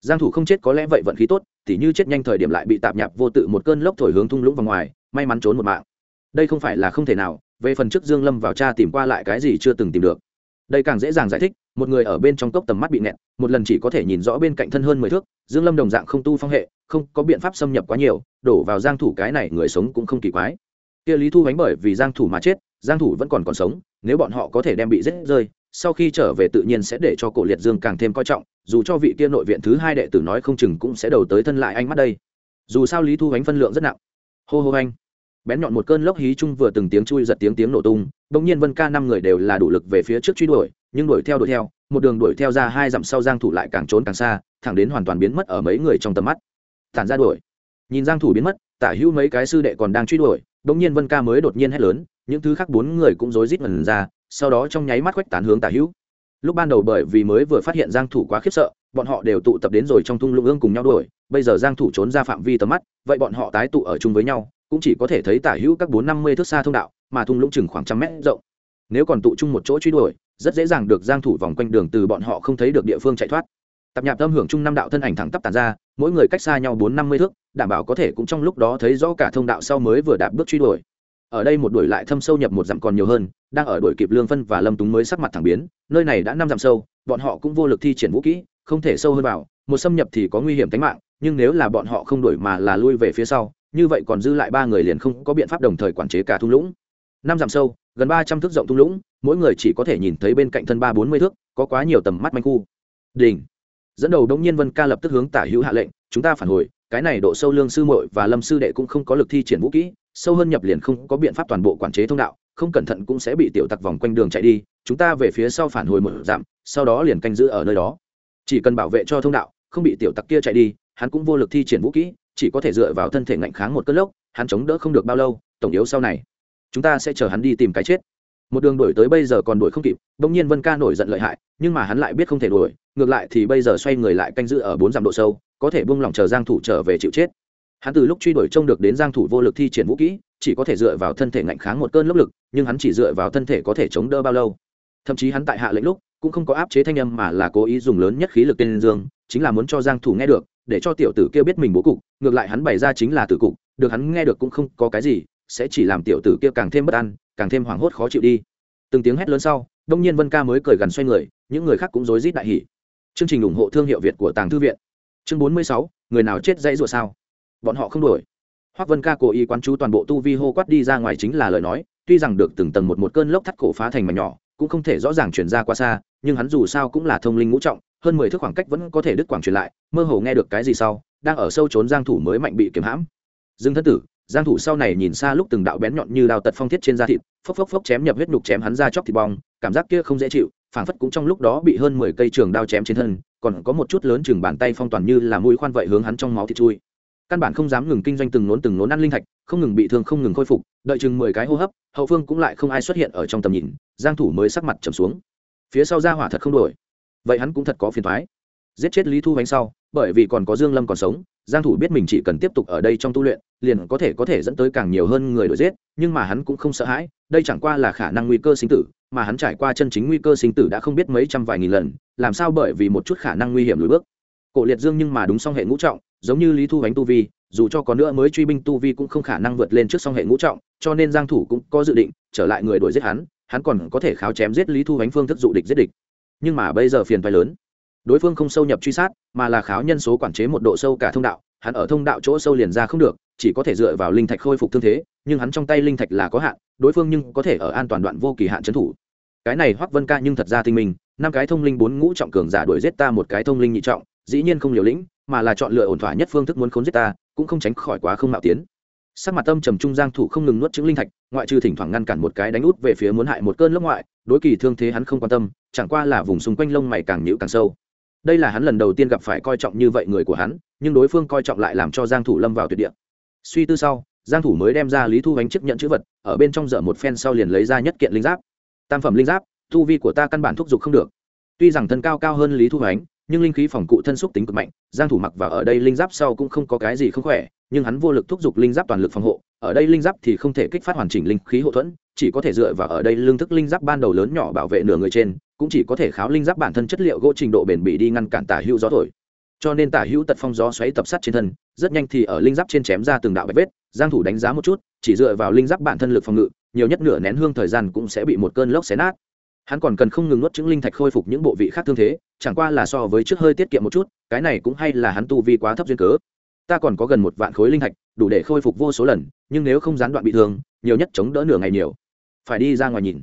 giang thủ không chết có lẽ vậy vận khí tốt, tỉ như chết nhanh thời điểm lại bị tạm nhạp vô tự một cơn lốc thổi hướng thung lũng vào ngoài, may mắn trốn một mạng. Đây không phải là không thể nào, về phần trước dương lâm vào tra tìm qua lại cái gì chưa từng tìm được. Đây càng dễ dàng giải thích, một người ở bên trong cốc tầm mắt bị nẹt một lần chỉ có thể nhìn rõ bên cạnh thân hơn mười thước, dương lâm đồng dạng không tu phong hệ, không có biện pháp xâm nhập quá nhiều, đổ vào giang thủ cái này người sống cũng không kỳ quái. Kia lý thu ánh bởi vì giang thủ mà chết, giang thủ vẫn còn còn sống, nếu bọn họ có thể đem bị giết rơi sau khi trở về tự nhiên sẽ để cho cổ liệt dương càng thêm coi trọng, dù cho vị kia nội viện thứ hai đệ tử nói không chừng cũng sẽ đầu tới thân lại anh mắt đây. Dù sao lý thu ánh phân lượng rất nặng. Hô hô anh. Bén nhọn một cơn lốc hí chung vừa từng tiếng chui giật tiếng tiếng nổ tung, bỗng nhiên vân ca năm người đều là đủ lực về phía trước truy đuổi, nhưng đuổi theo đuổi theo, một đường đuổi theo ra hai dặm sau giang thủ lại càng trốn càng xa, thẳng đến hoàn toàn biến mất ở mấy người trong tầm mắt. Tản ra đuổi. Nhìn giang thủ biến mất, tả hữu mấy cái sư đệ còn đang truy đuổi, bỗng nhiên vân ca mới đột nhiên hét lớn, những thứ khác bốn người cũng rối rít ngẩn ra sau đó trong nháy mắt quét tán hướng tả hữu. Lúc ban đầu bởi vì mới vừa phát hiện giang thủ quá khiếp sợ, bọn họ đều tụ tập đến rồi trong thung lũng ương cùng nhau đuổi, bây giờ giang thủ trốn ra phạm vi tầm mắt, vậy bọn họ tái tụ ở chung với nhau, cũng chỉ có thể thấy tả hữu các bốn năm mươi thước xa thông đạo, mà thung lũng chừng khoảng trăm mét rộng. Nếu còn tụ chung một chỗ truy đuổi, rất dễ dàng được giang thủ vòng quanh đường từ bọn họ không thấy được địa phương chạy thoát. Tập nhạp tâm hưởng chung năm đạo thân ảnh thẳng tắp tàn ra, mỗi người cách xa nhau bốn năm mươi thước, đảm bảo có thể cũng trong lúc đó thấy rõ cả thông đạo sau mới vừa đạp bước truy đuổi ở đây một đuổi lại thâm sâu nhập một dặm còn nhiều hơn, đang ở đuổi kịp lương phân và lâm túng mới sắc mặt thẳng biến, nơi này đã năm dặm sâu, bọn họ cũng vô lực thi triển vũ kỹ, không thể sâu hơn vào, một xâm nhập thì có nguy hiểm tính mạng, nhưng nếu là bọn họ không đuổi mà là lui về phía sau, như vậy còn dư lại ba người liền không có biện pháp đồng thời quản chế cả thung lũng. Năm dặm sâu, gần ba trăm thước rộng thung lũng, mỗi người chỉ có thể nhìn thấy bên cạnh thân ba bốn mươi thước, có quá nhiều tầm mắt manh khu. Đỉnh dẫn đầu đông nhiên vân ca lập tức hướng tả hữu hạ lệnh, chúng ta phản hồi, cái này độ sâu lương sư muội và lâm sư đệ cũng không có lực thi triển vũ kỹ sâu hơn nhập liền không có biện pháp toàn bộ quản chế thông đạo, không cẩn thận cũng sẽ bị tiểu tặc vòng quanh đường chạy đi, chúng ta về phía sau phản hồi một dặm, sau đó liền canh giữ ở nơi đó. Chỉ cần bảo vệ cho thông đạo, không bị tiểu tặc kia chạy đi, hắn cũng vô lực thi triển vũ kỹ, chỉ có thể dựa vào thân thể ngạnh kháng một cơn lốc, hắn chống đỡ không được bao lâu, tổng yếu sau này. Chúng ta sẽ chờ hắn đi tìm cái chết. Một đường đuổi tới bây giờ còn đuổi không kịp, bỗng nhiên vân ca nổi giận lợi hại, nhưng mà hắn lại biết không thể đuổi, ngược lại thì bây giờ xoay người lại canh giữ ở bốn dặm độ sâu, có thể buông lỏng chờ giang thủ trở về chịu chết hắn từ lúc truy đuổi trông được đến giang thủ vô lực thi triển vũ kỹ chỉ có thể dựa vào thân thể ngạnh kháng một cơn lốc lực nhưng hắn chỉ dựa vào thân thể có thể chống đỡ bao lâu. Thậm chí hắn tại hạ lệnh lúc cũng không có áp chế thanh âm mà là cố ý dùng lớn nhất khí lực tên dương chính là muốn cho giang thủ nghe được để cho tiểu tử kia biết mình bố cục ngược lại hắn bày ra chính là tử cục được hắn nghe được cũng không có cái gì sẽ chỉ làm tiểu tử kia càng thêm bất an càng thêm hoảng hốt khó chịu đi. Từng tiếng hét lớn sau đông nhiên vân ca mới cười gần xoay người những người khác cũng rối rít đại hỉ. Chương trình ủng hộ thương hiệu việt của tàng thư viện. Chương 46, người nào chết dãy rủa sao? Bọn họ không đổi hoắc vân ca cố ý quán chú toàn bộ tu vi hô quát đi ra ngoài chính là lời nói, tuy rằng được từng tầng một một cơn lốc thắt cổ phá thành mảnh nhỏ, cũng không thể rõ ràng chuyển ra quá xa, nhưng hắn dù sao cũng là thông linh ngũ trọng, hơn mười thước khoảng cách vẫn có thể đứt quảng truyền lại, mơ hồ nghe được cái gì sau, đang ở sâu trốn giang thủ mới mạnh bị kiềm hãm. Dương thân tử, giang thủ sau này nhìn xa lúc từng đạo bén nhọn như đao tật phong thiết trên da thịt, phốc phốc phốc chém nhập huyết nhục chém hắn ra chóc thịt bong, cảm giác kia không dễ chịu, phảng phất cũng trong lúc đó bị hơn 10 cây trường đao chém trên thân, còn có một chút lớn chừng bàn tay phong toàn như là mũi khoan vậy hướng hắn trong máu thịt chui căn bản không dám ngừng kinh doanh từng nốn từng nốn ăn linh thạch, không ngừng bị thương, không ngừng khôi phục, đợi chừng mười cái hô hấp, hậu phương cũng lại không ai xuất hiện ở trong tầm nhìn, giang thủ mới sắc mặt trầm xuống. Phía sau ra hỏa thật không đổi. Vậy hắn cũng thật có phiền toái. Giết chết lý thu bánh sau, bởi vì còn có dương lâm còn sống, giang thủ biết mình chỉ cần tiếp tục ở đây trong tu luyện, liền có thể có thể dẫn tới càng nhiều hơn người đổi giết, nhưng mà hắn cũng không sợ hãi, đây chẳng qua là khả năng nguy cơ sinh tử, mà hắn trải qua chân chính nguy cơ sinh tử đã không biết mấy trăm vài nghìn lần, làm sao bởi vì một chút khả năng nguy hiểm lùi bước cổ liệt dương nhưng mà đúng song hệ ngũ trọng, giống như lý thu bánh tu vi, dù cho có nữa mới truy binh tu vi cũng không khả năng vượt lên trước song hệ ngũ trọng, cho nên giang thủ cũng có dự định, trở lại người đuổi giết hắn hắn còn có thể kháo chém giết lý thu bánh phương thức dụ địch giết địch. Nhưng mà bây giờ phiền phải lớn. Đối phương không sâu nhập truy sát, mà là kháo nhân số quản chế một độ sâu cả thông đạo, hắn ở thông đạo chỗ sâu liền ra không được, chỉ có thể dựa vào linh thạch khôi phục thương thế, nhưng hắn trong tay linh thạch là có hạn, đối phương nhưng có thể ở an toàn đoạn vô kỳ hạn trấn thủ. Cái này hoắc vân ca nhưng thật ra tinh minh, năm cái thông linh bốn ngũ trọng cường giả đuổi giết ta một cái thông linh nhị trọng dĩ nhiên không liều lĩnh, mà là chọn lựa ổn thỏa nhất phương thức muốn khốn giết ta, cũng không tránh khỏi quá không mạo tiến. Sắc mặt tâm trầm trung giang thủ không ngừng nuốt chứng linh thạch, ngoại trừ thỉnh thoảng ngăn cản một cái đánh út về phía muốn hại một cơn lốc ngoại, đối kỳ thương thế hắn không quan tâm, chẳng qua là vùng xung quanh lông mày càng nhũ càng sâu. Đây là hắn lần đầu tiên gặp phải coi trọng như vậy người của hắn, nhưng đối phương coi trọng lại làm cho giang thủ lâm vào tuyệt địa. Suy tư sau, giang thủ mới đem ra lý thu ánh chiếc nhận chữ vật, ở bên trong dở một phen sau liền lấy ra nhất kiện linh giáp. Tam phẩm linh giáp thu vi của ta căn bản thúc giục không được. Tuy rằng thân cao cao hơn lý thu ánh nhưng linh khí phòng cụ thân xúc tính cực mạnh, giang thủ mặc vào ở đây linh giáp sau cũng không có cái gì không khỏe, nhưng hắn vô lực thúc giục linh giáp toàn lực phòng hộ, ở đây linh giáp thì không thể kích phát hoàn chỉnh linh khí hộ thuẫn, chỉ có thể dựa vào ở đây lương thức linh giáp ban đầu lớn nhỏ bảo vệ nửa người trên, cũng chỉ có thể kháo linh giáp bản thân chất liệu gỗ trình độ bền bỉ đi ngăn cản tả hữu gió thổi. Cho nên tả hữu tật phong gió xoáy tập sát trên thân, rất nhanh thì ở linh giáp trên chém ra từng đạo bạch vết, giang thủ đánh giá một chút, chỉ dựa vào linh giáp bản thân lực phòng ngự, nhiều nhất nửa nén hương thời gian cũng sẽ bị một cơn lốc xé nát hắn còn cần không ngừng nuốt chứng linh thạch khôi phục những bộ vị khác thương thế, chẳng qua là so với trước hơi tiết kiệm một chút, cái này cũng hay là hắn tu vi quá thấp duyên cớ. Ta còn có gần một vạn khối linh thạch, đủ để khôi phục vô số lần, nhưng nếu không gián đoạn bị thương, nhiều nhất chống đỡ nửa ngày nhiều. Phải đi ra ngoài nhìn.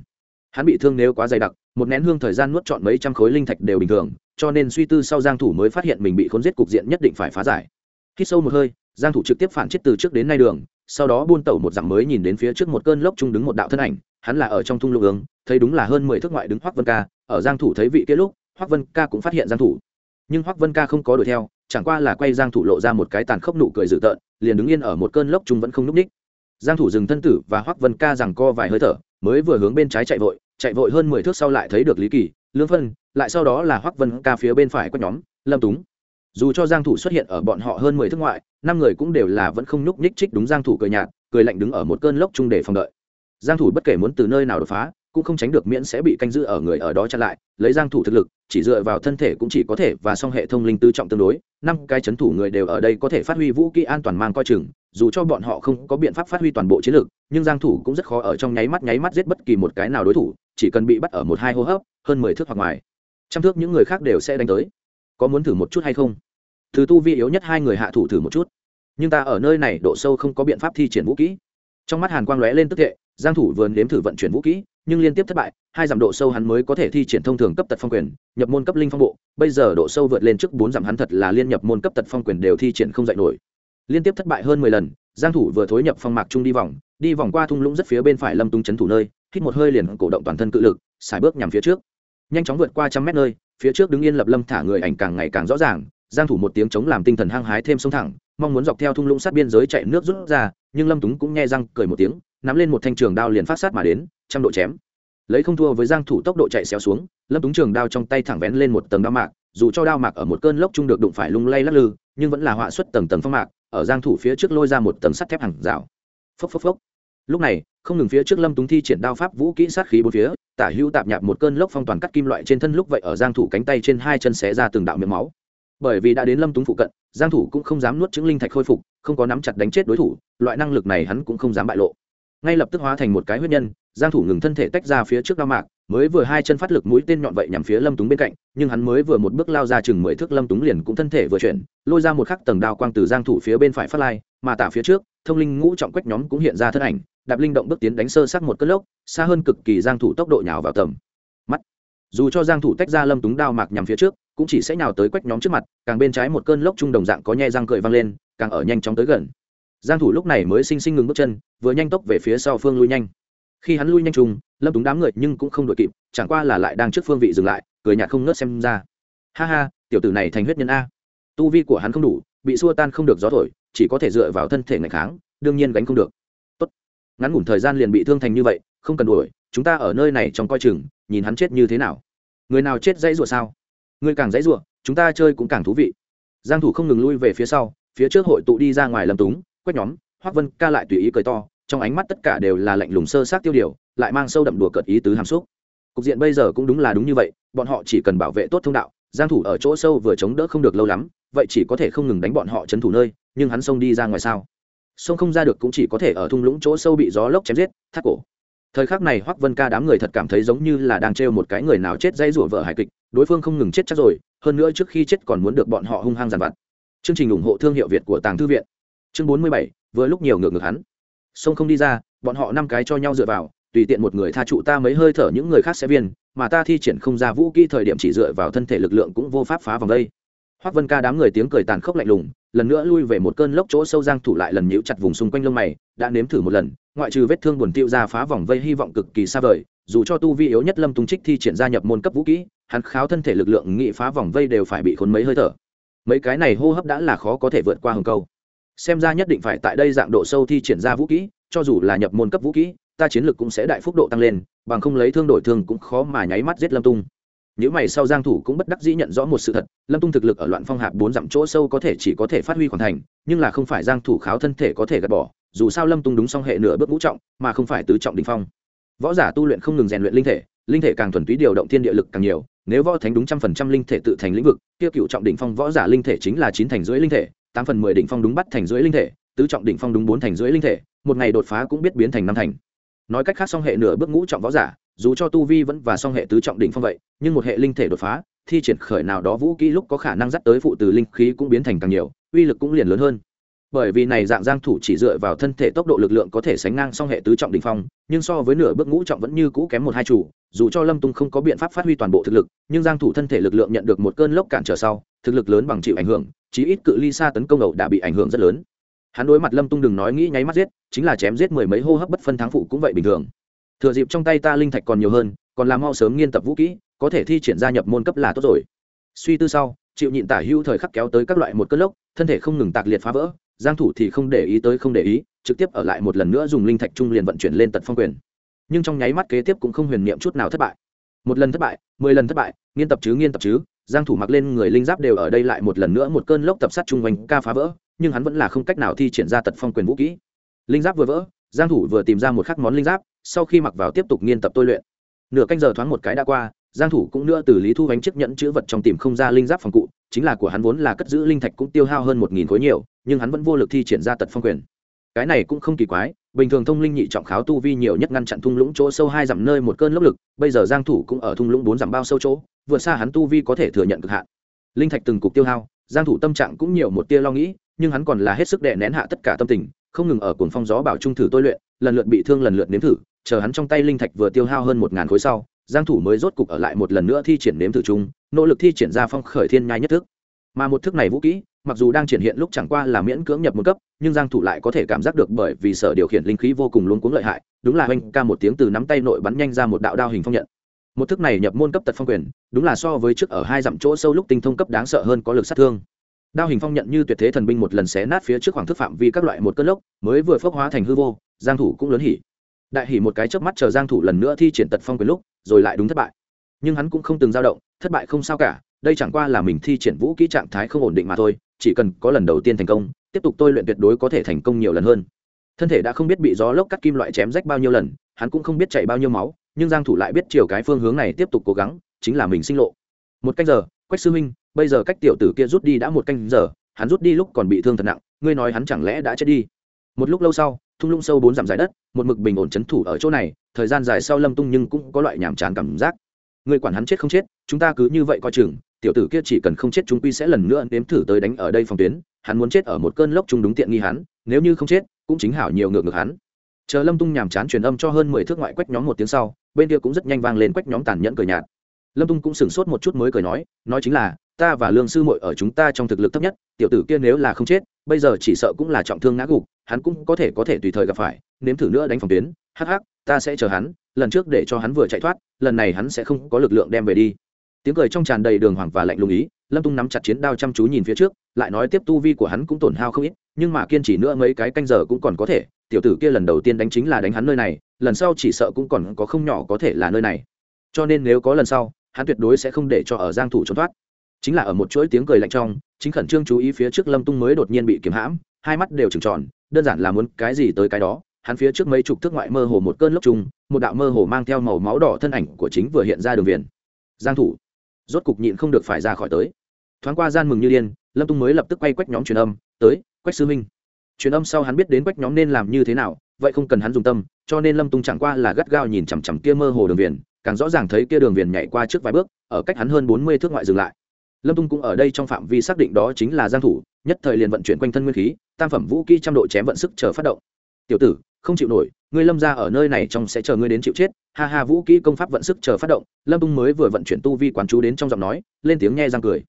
Hắn bị thương nếu quá dày đặc, một nén hương thời gian nuốt chọn mấy trăm khối linh thạch đều bình thường, cho nên suy tư sau giang thủ mới phát hiện mình bị khốn giết cục diện nhất định phải phá giải. Khi sâu một hơi, giang thủ trực tiếp phản chết từ trước đến nay đường, sau đó buôn tẩu một dặm mới nhìn đến phía trước một cơn lốc trung đứng một đạo thân ảnh hắn là ở trong thung lũng ương, thấy đúng là hơn mười thước ngoại đứng hoắc vân ca, ở giang thủ thấy vị kia lúc, hoắc vân ca cũng phát hiện giang thủ. Nhưng hoắc vân ca không có đuổi theo, chẳng qua là quay giang thủ lộ ra một cái tàn khốc nụ cười dữ tợn, liền đứng yên ở một cơn lốc trung vẫn không núp ních. Giang thủ dừng thân tử và hoắc vân ca rằng co vài hơi thở, mới vừa hướng bên trái chạy vội chạy vội hơn mười thước sau lại thấy được lý kỳ, lương phân, lại sau đó là hoắc vân ca phía bên phải quét nhóm, lâm túng. Dù cho giang thủ xuất hiện ở bọn họ hơn mười thước ngoại, năm người cũng đều là vẫn không nhúc nhích trích đúng giang thủ cười nhạt, cười lạnh đứng ở một cơn lốc trung để phòng đợi giang thủ bất kể muốn từ nơi nào đột phá, cũng không tránh được miễn sẽ bị canh giữ ở người ở đó chặn lại, lấy giang thủ thực lực, chỉ dựa vào thân thể cũng chỉ có thể và song hệ thông linh tư trọng tương đối, năm cái chấn thủ người đều ở đây có thể phát huy vũ kỹ an toàn mang coi chừng, dù cho bọn họ không có biện pháp phát huy toàn bộ chiến lược nhưng giang thủ cũng rất khó ở trong nháy mắt nháy mắt giết bất kỳ một cái nào đối thủ, chỉ cần bị bắt ở một hai hô hấp, hơn 10 thước hoặc ngoài. Trăm thước những người khác đều sẽ đánh tới. Có muốn thử một chút hay không? Thứ tu vi yếu nhất hai người hạ thủ thử một chút. Nhưng ta ở nơi này độ sâu không có biện pháp thi triển vũ kỹ trong mắt hàn quang lóe lên tức thệ giang thủ vừa nếm thử vận chuyển vũ kỹ, nhưng liên tiếp thất bại, hai dặm độ sâu hắn mới có thể thi triển thông thường cấp tật phong quyền, nhập môn cấp linh phong bộ. Bây giờ độ sâu vượt lên trước bốn dặm hắn thật là liên nhập môn cấp tật phong quyền đều thi triển không dạy nổi. Liên tiếp thất bại hơn mười lần, giang thủ vừa thối nhập phong mạc trung đi vòng đi vòng qua thung lũng rất phía bên phải lâm tung chấn thủ nơi, hít một hơi liền cổ động toàn thân cự lực, xài bước nhằm phía trước. Nhanh chóng vượt qua trăm mét nơi, phía trước đứng yên lập lâm thả người ảnh càng ngày càng rõ ràng, giang thủ một tiếng chống làm tinh thần hăng hái thêm sông thẳng, mong muốn dọc theo thung lũng sát biên giới chạy nước rút ra, nhưng lâm túng cũng nghe răng cười một tiếng nắm lên một thanh trường đao liền phát sát mà đến, trăm độ chém. Lấy không thua với giang thủ tốc độ chạy xéo xuống, lâm túng trường đao trong tay thẳng vén lên một tầng đao mạc, dù cho đao mạc ở một cơn lốc trung được đụng phải lung lay lắc lư, nhưng vẫn là họa xuất tầng tầng phong mạc, ở giang thủ phía trước lôi ra một tầng sắt thép hàng rào. Phốc phốc phốc. Lúc này, không ngừng phía trước lâm túng thi triển đao pháp vũ kỹ sát khí bốn phía, tả hữu tạp nhạp một cơn lốc phong toàn cắt kim loại trên thân lúc vậy ở giang thủ cánh tay trên hai chân xé ra từng đạo miệng máu. Bởi vì đã đến lâm túng phụ cận, giang thủ cũng không dám nuốt chứng linh thạch khôi phục, không có nắm chặt đánh chết đối thủ, loại năng lực này hắn cũng không dám bại lộ ngay lập tức hóa thành một cái huyết nhân, giang thủ ngừng thân thể tách ra phía trước đao mạc, mới vừa hai chân phát lực mũi tên nhọn vậy nhằm phía lâm túng bên cạnh, nhưng hắn mới vừa một bước lao ra chừng mười thước lâm túng liền cũng thân thể vừa chuyển, lôi ra một khắc tầng đao quang từ giang thủ phía bên phải phát lai, mà tả phía trước, thông linh ngũ trọng quách nhóm cũng hiện ra thân ảnh, đạp linh động bước tiến đánh sơ sát một cơn lốc, xa hơn cực kỳ giang thủ tốc độ nhào vào tầm mắt. Dù cho giang thủ tách ra lâm túng đao mạc nhằm phía trước, cũng chỉ sẽ nhào tới quách nhóm trước mặt, càng bên trái một cơn lốc trung đồng dạng có nhe răng cười vang lên, càng ở nhanh chóng tới gần giang thủ lúc này mới sinh sinh ngừng bước chân, vừa nhanh tốc về phía sau phương lui nhanh. Khi hắn lui nhanh trùng, lâm túng đám người nhưng cũng không đuổi kịp, chẳng qua là lại đang trước phương vị dừng lại, cười nhạt không ngớt xem ra. Ha ha, tiểu tử này thành huyết nhân a. Tu vi của hắn không đủ, bị xua tan không được gió thổi, chỉ có thể dựa vào thân thể ngày kháng, đương nhiên gánh không được. Tốt. Ngắn ngủn thời gian liền bị thương thành như vậy, không cần đuổi, chúng ta ở nơi này trong coi chừng, nhìn hắn chết như thế nào. Người nào chết dãy rủa sao? Người càng dãy rủa, chúng ta chơi cũng càng thú vị. Giang thủ không ngừng lui về phía sau, phía trước hội tụ đi ra ngoài lâm túng quét nhóm hoắc vân ca lại tùy ý cười to, trong ánh mắt tất cả đều là lạnh lùng sơ sát tiêu điều, lại mang sâu đậm đùa cợt ý tứ hàm xúc. Cục diện bây giờ cũng đúng là đúng như vậy, bọn họ chỉ cần bảo vệ tốt thông đạo, giang thủ ở chỗ sâu vừa chống đỡ không được lâu lắm, vậy chỉ có thể không ngừng đánh bọn họ chấn thủ nơi, nhưng hắn xông đi ra ngoài sao? Xông không ra được cũng chỉ có thể ở thung lũng chỗ sâu bị gió lốc chém giết, thắt cổ. Thời khắc này hoắc vân ca đám người thật cảm thấy giống như là đang trêu một cái người nào chết dây rủa vợ hài kịch, đối phương không ngừng chết chắc rồi, hơn nữa trước khi chết còn muốn được bọn họ hung hăng giàn vặt. Chương trình ủng hộ thương hiệu việt của tàng thư viện chương 47, vừa lúc nhiều ngược ngược hắn. Sông không đi ra bọn họ năm cái cho nhau dựa vào tùy tiện một người tha trụ ta mấy hơi thở những người khác sẽ viên mà ta thi triển không ra vũ kỹ thời điểm chỉ dựa vào thân thể lực lượng cũng vô pháp phá vòng đây. Hoắc vân ca đám người tiếng cười tàn khốc lạnh lùng lần nữa lui về một cơn lốc chỗ sâu giang thủ lại lần nhíu chặt vùng xung quanh lông mày đã nếm thử một lần ngoại trừ vết thương buồn tiêu ra phá vòng vây hy vọng cực kỳ xa vời dù cho tu vi yếu nhất lâm tung trích thi triển gia nhập môn cấp vũ kỹ hắn kháo thân thể lực lượng nghị phá vòng vây đều phải bị khốn mấy hơi thở. Mấy cái này hô hấp đã là khó có thể vượt qua hừng câu xem ra nhất định phải tại đây dạng độ sâu thi triển ra vũ kỹ, cho dù là nhập môn cấp vũ kỹ, ta chiến lược cũng sẽ đại phúc độ tăng lên, bằng không lấy thương đổi thương cũng khó mà nháy mắt giết lâm tung. Những mày sau giang thủ cũng bất đắc dĩ nhận rõ một sự thật, lâm tung thực lực ở loạn phong hạp bốn dặm chỗ sâu có thể chỉ có thể phát huy hoàn thành, nhưng là không phải giang thủ kháo thân thể có thể gạt bỏ, dù sao lâm tung đúng song hệ nửa bước ngũ trọng, mà không phải tứ trọng đỉnh phong. Võ giả tu luyện không ngừng rèn luyện linh thể linh thể càng thuần túy điều động thiên địa lực càng nhiều, nếu võ thánh đúng trăm phần trăm linh thể tự thành lĩnh vực, kia cựu trọng đỉnh phong võ giả linh thể chính là chín thành dưới linh thể tám phần mười đỉnh phong đúng bắt thành dưới linh thể, tứ trọng đỉnh phong đúng bốn thành dưới linh thể, một ngày đột phá cũng biết biến thành năm thành. Nói cách khác song hệ nửa bước ngũ trọng võ giả, dù cho tu vi vẫn và song hệ tứ trọng đỉnh phong vậy, nhưng một hệ linh thể đột phá, thi triển khởi nào đó vũ kỹ lúc có khả năng dắt tới phụ từ linh khí cũng biến thành càng nhiều, uy lực cũng liền lớn hơn. Bởi vì này dạng giang thủ chỉ dựa vào thân thể tốc độ lực lượng có thể sánh ngang song hệ tứ trọng đỉnh phong, nhưng so với nửa bước ngũ trọng vẫn như cũ kém một hai chủ, dù cho lâm tung không có biện pháp phát huy toàn bộ thực lực, nhưng giang thủ thân thể lực lượng nhận được một cơn lốc cản trở sau, thực lực lớn bằng chịu ảnh hưởng chí ít cự ly xa tấn công ẩu đã bị ảnh hưởng rất lớn. Hắn đối mặt lâm tung đừng nói nghĩ nháy mắt giết, chính là chém giết mười mấy hô hấp bất phân thắng phụ cũng vậy bình thường. Thừa dịp trong tay ta linh thạch còn nhiều hơn, còn làm mau sớm nghiên tập vũ kỹ, có thể thi triển gia nhập môn cấp là tốt rồi. Suy tư sau, chịu nhịn tả hữu thời khắc kéo tới các loại một cơn lốc, thân thể không ngừng tạc liệt phá vỡ, giang thủ thì không để ý tới không để ý, trực tiếp ở lại một lần nữa dùng linh thạch trung liền vận chuyển lên tận phong quyền. Nhưng trong nháy mắt kế tiếp cũng không huyền niệm chút nào thất bại. Một lần thất bại, mười lần thất bại, nghiên tập chứ, nghiên tập chứ giang thủ mặc lên người linh giáp đều ở đây lại một lần nữa một cơn lốc tập sát trung quanh, ca phá vỡ, nhưng hắn vẫn là không cách nào thi triển ra tật phong quyền vũ kỹ. Linh giáp vừa vỡ, giang thủ vừa tìm ra một khắc món linh giáp, sau khi mặc vào tiếp tục nghiên tập tôi luyện. Nửa canh giờ thoáng một cái đã qua, giang thủ cũng nữa từ lý thu ánh chiếc nhẫn chữ vật trong tìm không ra linh giáp phòng cụ, chính là của hắn vốn là cất giữ linh thạch cũng tiêu hao hơn một nghìn khối nhiều, nhưng hắn vẫn vô lực thi triển ra tật phong quyền. Cái này cũng không kỳ quái, bình thường thông linh nhị trọng kháo tu vi nhiều nhất ngăn chặn thung lũng chỗ sâu hai dặm nơi một cơn lốc lực, bây giờ giang thủ cũng ở thung lũng bốn dặm bao sâu chỗ vượt xa hắn tu vi có thể thừa nhận cực hạn. Linh thạch từng cục tiêu hao, giang thủ tâm trạng cũng nhiều một tia lo nghĩ, nhưng hắn còn là hết sức đè nén hạ tất cả tâm tình, không ngừng ở cuồng phong gió bảo trung thử tôi luyện, lần lượt bị thương lần lượt nếm thử, chờ hắn trong tay linh thạch vừa tiêu hao hơn một ngàn khối sau, giang thủ mới rốt cục ở lại một lần nữa thi triển nếm thử chung, nỗ lực thi triển ra phong khởi thiên nhai nhất thức. Mà một thức này vũ kỹ, mặc dù đang triển hiện lúc chẳng qua là miễn cưỡng nhập một cấp, nhưng giang thủ lại có thể cảm giác được bởi vì sở điều khiển linh khí vô cùng luống cuống lợi hại, đúng là anh ca một tiếng từ nắm tay nội bắn nhanh ra một đạo đao hình phong nhận một thức này nhập môn cấp tật phong quyền, đúng là so với trước ở hai dặm chỗ sâu lúc tinh thông cấp đáng sợ hơn có lực sát thương. Đao hình phong nhận như tuyệt thế thần binh một lần xé nát phía trước khoảng thức phạm vi các loại một cơn lốc, mới vừa phước hóa thành hư vô, giang thủ cũng lớn hỉ. Đại hỉ một cái chớp mắt chờ giang thủ lần nữa thi triển tật phong quyền lúc, rồi lại đúng thất bại. Nhưng hắn cũng không từng dao động, thất bại không sao cả, đây chẳng qua là mình thi triển vũ kỹ trạng thái không ổn định mà thôi, chỉ cần có lần đầu tiên thành công, tiếp tục tôi luyện tuyệt đối có thể thành công nhiều lần hơn. Thân thể đã không biết bị gió lốc cắt kim loại chém rách bao nhiêu lần, hắn cũng không biết chảy bao nhiêu máu nhưng giang thủ lại biết chiều cái phương hướng này tiếp tục cố gắng, chính là mình sinh lộ. Một canh giờ, quách sư minh, bây giờ cách tiểu tử kia rút đi đã một canh giờ, hắn rút đi lúc còn bị thương thật nặng, ngươi nói hắn chẳng lẽ đã chết đi? Một lúc lâu sau, thung lũng sâu bốn dặm dài đất, một mực bình ổn chấn thủ ở chỗ này, thời gian dài sau lâm tung nhưng cũng có loại nhàm chán cảm giác. Ngươi quản hắn chết không chết, chúng ta cứ như vậy coi chừng, tiểu tử kia chỉ cần không chết chúng quy sẽ lần nữa nếm thử tới đánh ở đây phòng tuyến, hắn muốn chết ở một cơn lốc chúng đúng tiện nghi hắn, nếu như không chết, cũng chính hảo nhiều ngược ngược hắn. Chờ lâm tung nhàm chán truyền âm cho hơn mười thước ngoại quách nhóm một tiếng sau bên kia cũng rất nhanh vang lên quách nhóm tàn nhẫn cười nhạt. Lâm tung cũng sửng sốt một chút mới cười nói nói chính là, ta và lương sư muội ở chúng ta trong thực lực thấp nhất, tiểu tử kia nếu là không chết, bây giờ chỉ sợ cũng là trọng thương ngã gục, hắn cũng có thể có thể tùy thời gặp phải, nếm thử nữa đánh phòng tuyến, hắc hắc, ta sẽ chờ hắn, lần trước để cho hắn vừa chạy thoát, lần này hắn sẽ không có lực lượng đem về đi. Tiếng cười trong tràn đầy đường hoàng và lạnh lùng ý lâm tung nắm chặt chiến đao chăm chú nhìn phía trước, lại nói tiếp tu vi của hắn cũng tổn hao không ít, nhưng mà kiên trì nữa mấy cái canh giờ cũng còn có thể, tiểu tử kia lần đầu tiên đánh chính là đánh hắn nơi này, lần sau chỉ sợ cũng còn có không nhỏ có thể là nơi này. Cho nên nếu có lần sau, hắn tuyệt đối sẽ không để cho ở giang thủ trốn thoát. Chính là ở một chuỗi tiếng cười lạnh trong, chính khẩn trương chú ý phía trước lâm tung mới đột nhiên bị kiếm hãm, hai mắt đều trừng tròn, đơn giản là muốn cái gì tới cái đó. Hắn phía trước mấy chục thước ngoại mơ hồ một cơn lốc trùng, một đạo mơ hồ mang theo màu máu đỏ thân ảnh của chính vừa hiện ra đường viền. Giang thủ rốt cục nhịn không được phải ra khỏi tới. Thoáng qua gian mừng như điên, lâm tung mới lập tức quay quách nhóm truyền âm, tới, quách sư minh truyền âm sau hắn biết đến quách nhóm nên làm như thế nào, vậy không cần hắn dùng tâm, cho nên lâm tung chẳng qua là gắt gao nhìn chằm chằm kia mơ hồ đường viền, càng rõ ràng thấy kia đường viền nhảy qua trước vài bước, ở cách hắn hơn bốn mươi thước ngoại dừng lại. Lâm tung cũng ở đây trong phạm vi xác định đó chính là giang thủ, nhất thời liền vận chuyển quanh thân nguyên khí, tam phẩm vũ kỹ trăm độ chém vận sức chờ phát động. Tiểu tử, không chịu nổi ngươi lâm ra ở nơi này trong sẽ chờ ngươi đến chịu chết. Ha ha, vũ kỹ công pháp vận sức chờ phát động. Lâm tung mới vừa vận chuyển tu vi quán chú đến trong giọng nói, lên tiếng nghe giang cười.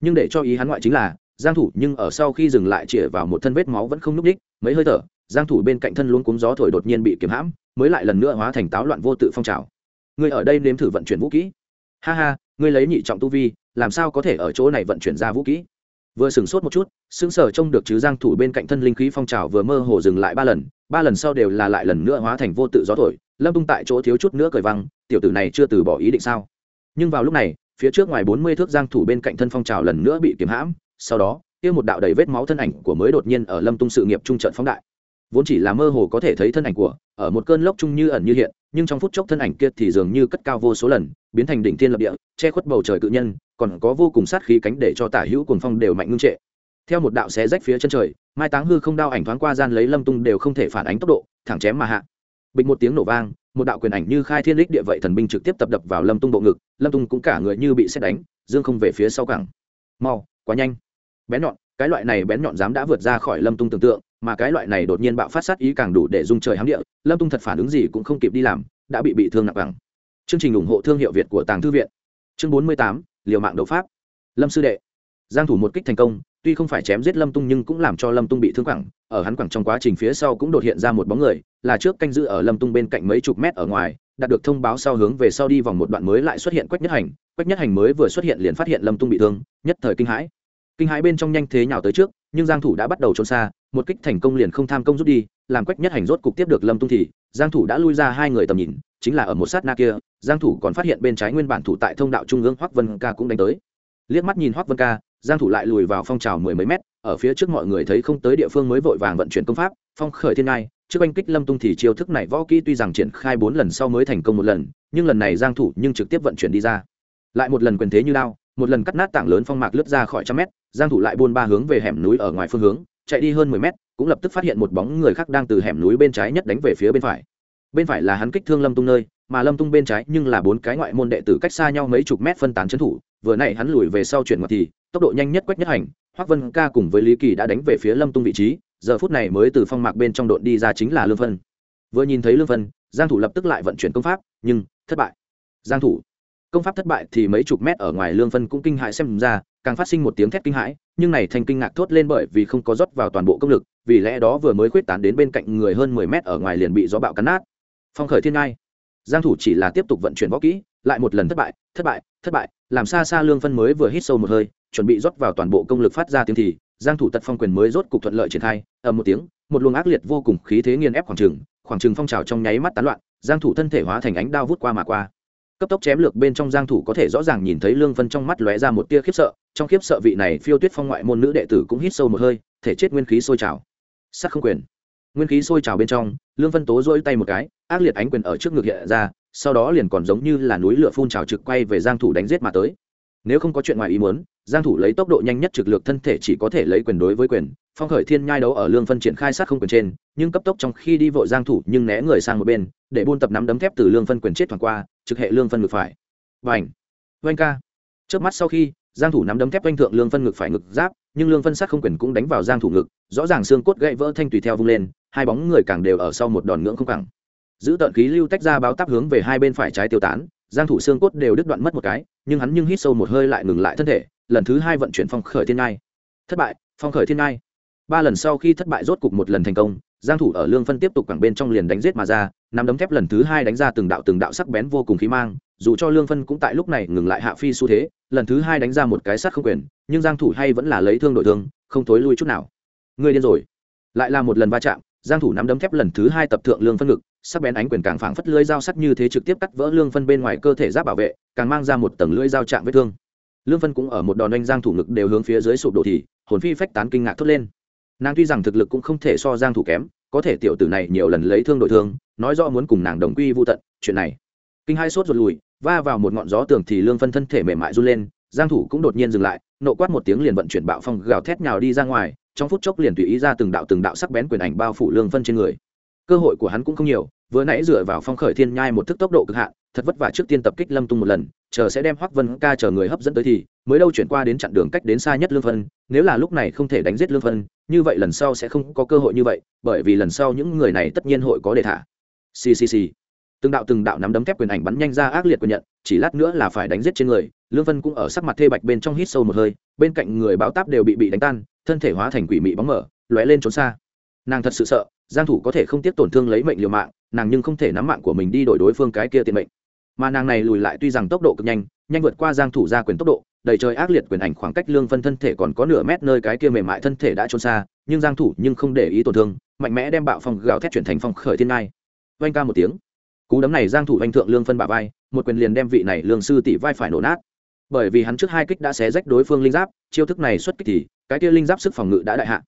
Nhưng để cho ý hắn ngoại chính là, giang thủ nhưng ở sau khi dừng lại chĩa vào một thân vết máu vẫn không núc đích. Mấy hơi thở, giang thủ bên cạnh thân luôn cuống gió thổi đột nhiên bị kiềm hãm, mới lại lần nữa hóa thành táo loạn vô tự phong trào. Ngươi ở đây nếm thử vận chuyển vũ kỹ. Ha ha, ngươi lấy nhị trọng tu vi, làm sao có thể ở chỗ này vận chuyển ra vũ kỹ? Vừa sửng sốt một chút, sững sờ trông được chứ giang thủ bên cạnh thân linh khí phong trào vừa mơ hồ dừng lại ba lần ba lần sau đều là lại lần nữa hóa thành vô tự gió thổi, lâm tung tại chỗ thiếu chút nữa cười văng, tiểu tử này chưa từ bỏ ý định sao? Nhưng vào lúc này, phía trước ngoài 40 thước giang thủ bên cạnh thân phong trào lần nữa bị kiếm hãm, sau đó, kia một đạo đầy vết máu thân ảnh của mới đột nhiên ở lâm tung sự nghiệp trung trận phóng đại. Vốn chỉ là mơ hồ có thể thấy thân ảnh của, ở một cơn lốc trung như ẩn như hiện, nhưng trong phút chốc thân ảnh kia thì dường như cất cao vô số lần, biến thành đỉnh thiên lập địa, che khuất bầu trời cự nhân, còn có vô cùng sát khí cánh để cho tả hữu cuồng phong đều mạnh ngưng trệ theo một đạo xé rách phía chân trời, mai táng hư không đao ảnh thoáng qua gian lấy lâm tung đều không thể phản ánh tốc độ, thẳng chém mà hạ. Bình một tiếng nổ vang, một đạo quyền ảnh như khai thiên lích địa vậy thần binh trực tiếp tập đập vào lâm tung bộ ngực, lâm tung cũng cả người như bị xét đánh, dương không về phía sau cẳng. Mau, quá nhanh. Bén nhọn, cái loại này bén nhọn dám đã vượt ra khỏi lâm tung tưởng tượng, mà cái loại này đột nhiên bạo phát sát ý càng đủ để dung trời hám địa, lâm tung thật phản ứng gì cũng không kịp đi làm, đã bị bị thương nặng bằng. Chương trình ủng hộ thương hiệu việt của tàng thư viện. Chương bốn mươi tám, liều mạng đấu pháp. Lâm sư đệ. Giang thủ một kích thành công tuy không phải chém giết lâm tung nhưng cũng làm cho lâm tung bị thương quẳng, ở hắn quẳng trong quá trình phía sau cũng đột hiện ra một bóng người, là trước canh giữ ở lâm tung bên cạnh mấy chục mét ở ngoài, đạt được thông báo sau hướng về sau đi vòng một đoạn mới lại xuất hiện quách nhất hành. Quách nhất hành mới vừa xuất hiện liền phát hiện lâm tung bị thương, nhất thời kinh hãi. Kinh hãi bên trong nhanh thế nhào tới trước, nhưng giang thủ đã bắt đầu trốn xa, một kích thành công liền không tham công rút đi, làm quách nhất hành rốt cục tiếp được lâm tung thì, giang thủ đã lui ra hai người tầm nhìn, chính là ở một sát na kia, giang thủ còn phát hiện bên trái nguyên bản thủ tại thông đạo trung ương hoắc vân ca cũng đánh tới. Liếc mắt nhìn hoắc vân ca giang thủ lại lùi vào phong trào mười mấy mét, ở phía trước mọi người thấy không tới địa phương mới vội vàng vận chuyển công pháp, phong khởi thiên ngai, trước anh kích lâm tung thì chiêu thức này võ kỹ tuy rằng triển khai bốn lần sau mới thành công một lần, nhưng lần này giang thủ nhưng trực tiếp vận chuyển đi ra. Lại một lần quyền thế như lao một lần cắt nát tảng lớn phong mạc lướt ra khỏi trăm mét, giang thủ lại buôn ba hướng về hẻm núi ở ngoài phương hướng, chạy đi hơn 10 mét, cũng lập tức phát hiện một bóng người khác đang từ hẻm núi bên trái nhất đánh về phía bên phải. Bên phải là hắn kích thương lâm tung nơi mà lâm tung bên trái nhưng là bốn cái ngoại môn đệ tử cách xa nhau mấy chục mét phân tán trấn thủ, vừa nãy hắn lùi về sau chuyển ngoặt thì, tốc độ nhanh nhất quét nhất hành hoác vân ca cùng với lý kỳ đã đánh về phía lâm tung vị trí, giờ phút này mới từ phong mạc bên trong đội đi ra chính là lương phân vừa nhìn thấy lương phân giang thủ lập tức lại vận chuyển công pháp, nhưng, thất bại. Giang thủ, công pháp thất bại thì mấy chục mét ở ngoài lương phân cũng kinh hãi xem ra, càng phát sinh một tiếng thét kinh hãi, nhưng này thành kinh ngạc thốt lên bởi vì không có rót vào toàn bộ công lực, vì lẽ đó vừa mới khuyết tán đến bên cạnh người hơn 10 mét ở ngoài liền bị gió bạo cắn nát. Phong khởi thiên ngai giang thủ chỉ là tiếp tục vận chuyển võ kỹ, lại một lần thất bại thất bại thất bại, làm xa xa lương phân mới vừa hít sâu một hơi, chuẩn bị rót vào toàn bộ công lực phát ra tiếng thì, giang thủ tật phong quyền mới rốt cục thuận lợi triển khai, ầm một tiếng, một luồng ác liệt vô cùng khí thế nghiền ép khoảng trường khoảng trường phong trào trong nháy mắt tán loạn, giang thủ thân thể hóa thành ánh đao vút qua mà qua. Cấp tốc chém lược bên trong giang thủ có thể rõ ràng nhìn thấy lương phân trong mắt lóe ra một tia khiếp sợ, trong khiếp sợ vị này phiêu tuyết phong ngoại môn nữ đệ tử cũng hít sâu một hơi, thể chết nguyên khí sôi trào. Sát không quyền nguyên khí sôi trào bên trong, lương phân tố dỗi tay một cái, ác liệt ánh quyền ở trước ngực hiện ra, sau đó liền còn giống như là núi lửa phun trào trực quay về giang thủ đánh giết mà tới. Nếu không có chuyện ngoài ý muốn, giang thủ lấy tốc độ nhanh nhất trực lược thân thể chỉ có thể lấy quyền đối với quyền, phong khởi thiên nhai đấu ở lương phân triển khai sát không quyền trên, nhưng cấp tốc trong khi đi vội giang thủ nhưng né người sang một bên, để buôn tập nắm đấm thép từ lương phân quyền chết thoảng qua, trực hệ lương phân ngực phải. Vành. Vành ca. Trước mắt sau khi, giang thủ nắm đấm thép vanh thượng lương phân ngực phải ngực giáp, nhưng lương phân sát không quyền cũng đánh vào giang thủ ngực, rõ ràng xương cốt gãy vỡ thanh tùy theo vung lên hai bóng người càng đều ở sau một đòn ngưỡng không cẳng. Giữ tận khí lưu tách ra báo táp hướng về hai bên phải trái tiêu tán, giang thủ xương cốt đều đứt đoạn mất một cái, nhưng hắn nhưng hít sâu một hơi lại ngừng lại thân thể, lần thứ hai vận chuyển phong khởi thiên ngai. Thất bại, phong khởi thiên ngai. Ba lần sau khi thất bại rốt cục một lần thành công, giang thủ ở lương phân tiếp tục quẳng bên trong liền đánh giết mà ra, nắm đấm thép lần thứ hai đánh ra từng đạo từng đạo sắc bén vô cùng khí mang, dù cho lương phân cũng tại lúc này ngừng lại hạ phi xu thế, lần thứ hai đánh ra một cái sát không quyền, nhưng giang thủ hay vẫn là lấy thương đội thương, không thối lui chút nào. Ngươi điên rồi. Lại là một lần va chạm giang thủ nắm đấm thép lần thứ hai tập thượng lương phân ngực, sắc bén ánh quyền càng phảng phất lưỡi dao sắc như thế trực tiếp cắt vỡ lương phân bên ngoài cơ thể giáp bảo vệ, càng mang ra một tầng lưỡi dao chạm vết thương. Lương phân cũng ở một đòn đánh giang thủ ngực đều hướng phía dưới sụp đổ thì, hồn phi phách tán kinh ngạc thốt lên. Nàng tuy rằng thực lực cũng không thể so giang thủ kém, có thể tiểu tử này nhiều lần lấy thương đổi thương, nói rõ muốn cùng nàng đồng quy vu tận, chuyện này. Kinh hai sốt ruột lùi, va vào một ngọn gió tường thì lương phân thân thể mềm mại run lên, giang thủ cũng đột nhiên dừng lại, nộ quát một tiếng liền vận chuyển bạo phong gào thét nhào đi ra ngoài trong phút chốc liền tùy ý ra từng đạo từng đạo sắc bén quyền ảnh bao phủ lương phân trên người. Cơ hội của hắn cũng không nhiều, vừa nãy dựa vào phong khởi thiên nhai một thức tốc độ cực hạn, thật vất vả trước tiên tập kích lâm tung một lần, chờ sẽ đem hoắc vân ca chờ người hấp dẫn tới thì, mới đâu chuyển qua đến chặn đường cách đến xa nhất lương phân, nếu là lúc này không thể đánh giết lương phân, như vậy lần sau sẽ không có cơ hội như vậy, bởi vì lần sau những người này tất nhiên hội có để thả. Ccc từng đạo từng đạo nắm đấm thép quyền ảnh bắn nhanh ra ác liệt quyền nhận, chỉ lát nữa là phải đánh giết trên người, lương vân cũng ở sắc mặt thê bạch bên trong hít sâu một hơi, bên cạnh người báo táp đều bị bị đánh tan thân thể hóa thành quỷ mị bóng mở, lóe lên trốn xa. Nàng thật sự sợ, giang thủ có thể không tiếp tổn thương lấy mệnh liều mạng, nàng nhưng không thể nắm mạng của mình đi đổi đối phương cái kia tiền mệnh. Mà nàng này lùi lại tuy rằng tốc độ cực nhanh nhanh vượt qua giang thủ ra quyền tốc độ, đầy trời ác liệt quyền ảnh khoảng cách lương phân thân thể còn có nửa mét nơi cái kia mềm mại thân thể đã trốn xa, nhưng giang thủ nhưng không để ý tổn thương, mạnh mẽ đem bạo phong gào thét chuyển thành phong khởi thiên ngai. Vang ca một tiếng. Cú đấm này giang thủ vanh thượng lương phân bả vai, một quyền liền đem vị này lương sư tỷ vai phải nổ nát bởi vì hắn trước hai kích đã xé rách đối phương linh giáp, chiêu thức này xuất kích thì, cái kia linh giáp sức phòng ngự đã đại hạ.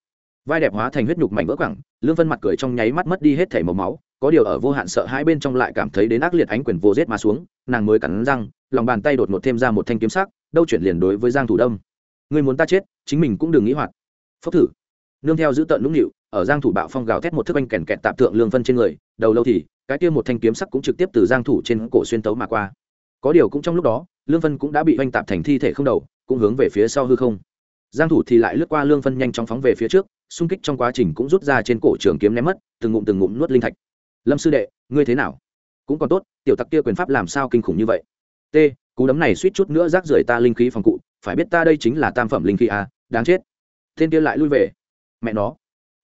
Vai đẹp hóa thành huyết nhục mảnh vỡ quẳng, lương phân mặt cười trong nháy mắt mất đi hết thể màu máu, có điều ở vô hạn sợ hãi bên trong lại cảm thấy đến ác liệt ánh quyền vô rết mà xuống, nàng mới cắn răng, lòng bàn tay đột ngột thêm ra một thanh kiếm sắc, đâu chuyển liền đối với giang thủ đông người muốn ta chết, chính mình cũng đừng nghĩ hoạt. Phốc thử. Nương theo giữ tận nũng nịu, ở giang thủ bạo phong gào thét một thức anh kèn kẹt tạm tượng lương phân trên người, đầu lâu thì, cái kia một thanh kiếm sắc cũng trực tiếp từ giang thủ trên cổ xuyên tấu mà qua có điều cũng trong lúc đó, lương phân cũng đã bị oanh tạp thành thi thể không đầu, cũng hướng về phía sau hư không. Giang thủ thì lại lướt qua lương phân nhanh chóng phóng về phía trước, xung kích trong quá trình cũng rút ra trên cổ trường kiếm ném mất, từng ngụm từng ngụm nuốt linh thạch. Lâm sư đệ, ngươi thế nào? Cũng còn tốt, tiểu tặc kia quyền pháp làm sao kinh khủng như vậy? T, cú đấm này suýt chút nữa rác rưởi ta linh khí phòng cụ, phải biết ta đây chính là tam phẩm linh khí à đáng chết. Thiên kia lại lui về. Mẹ nó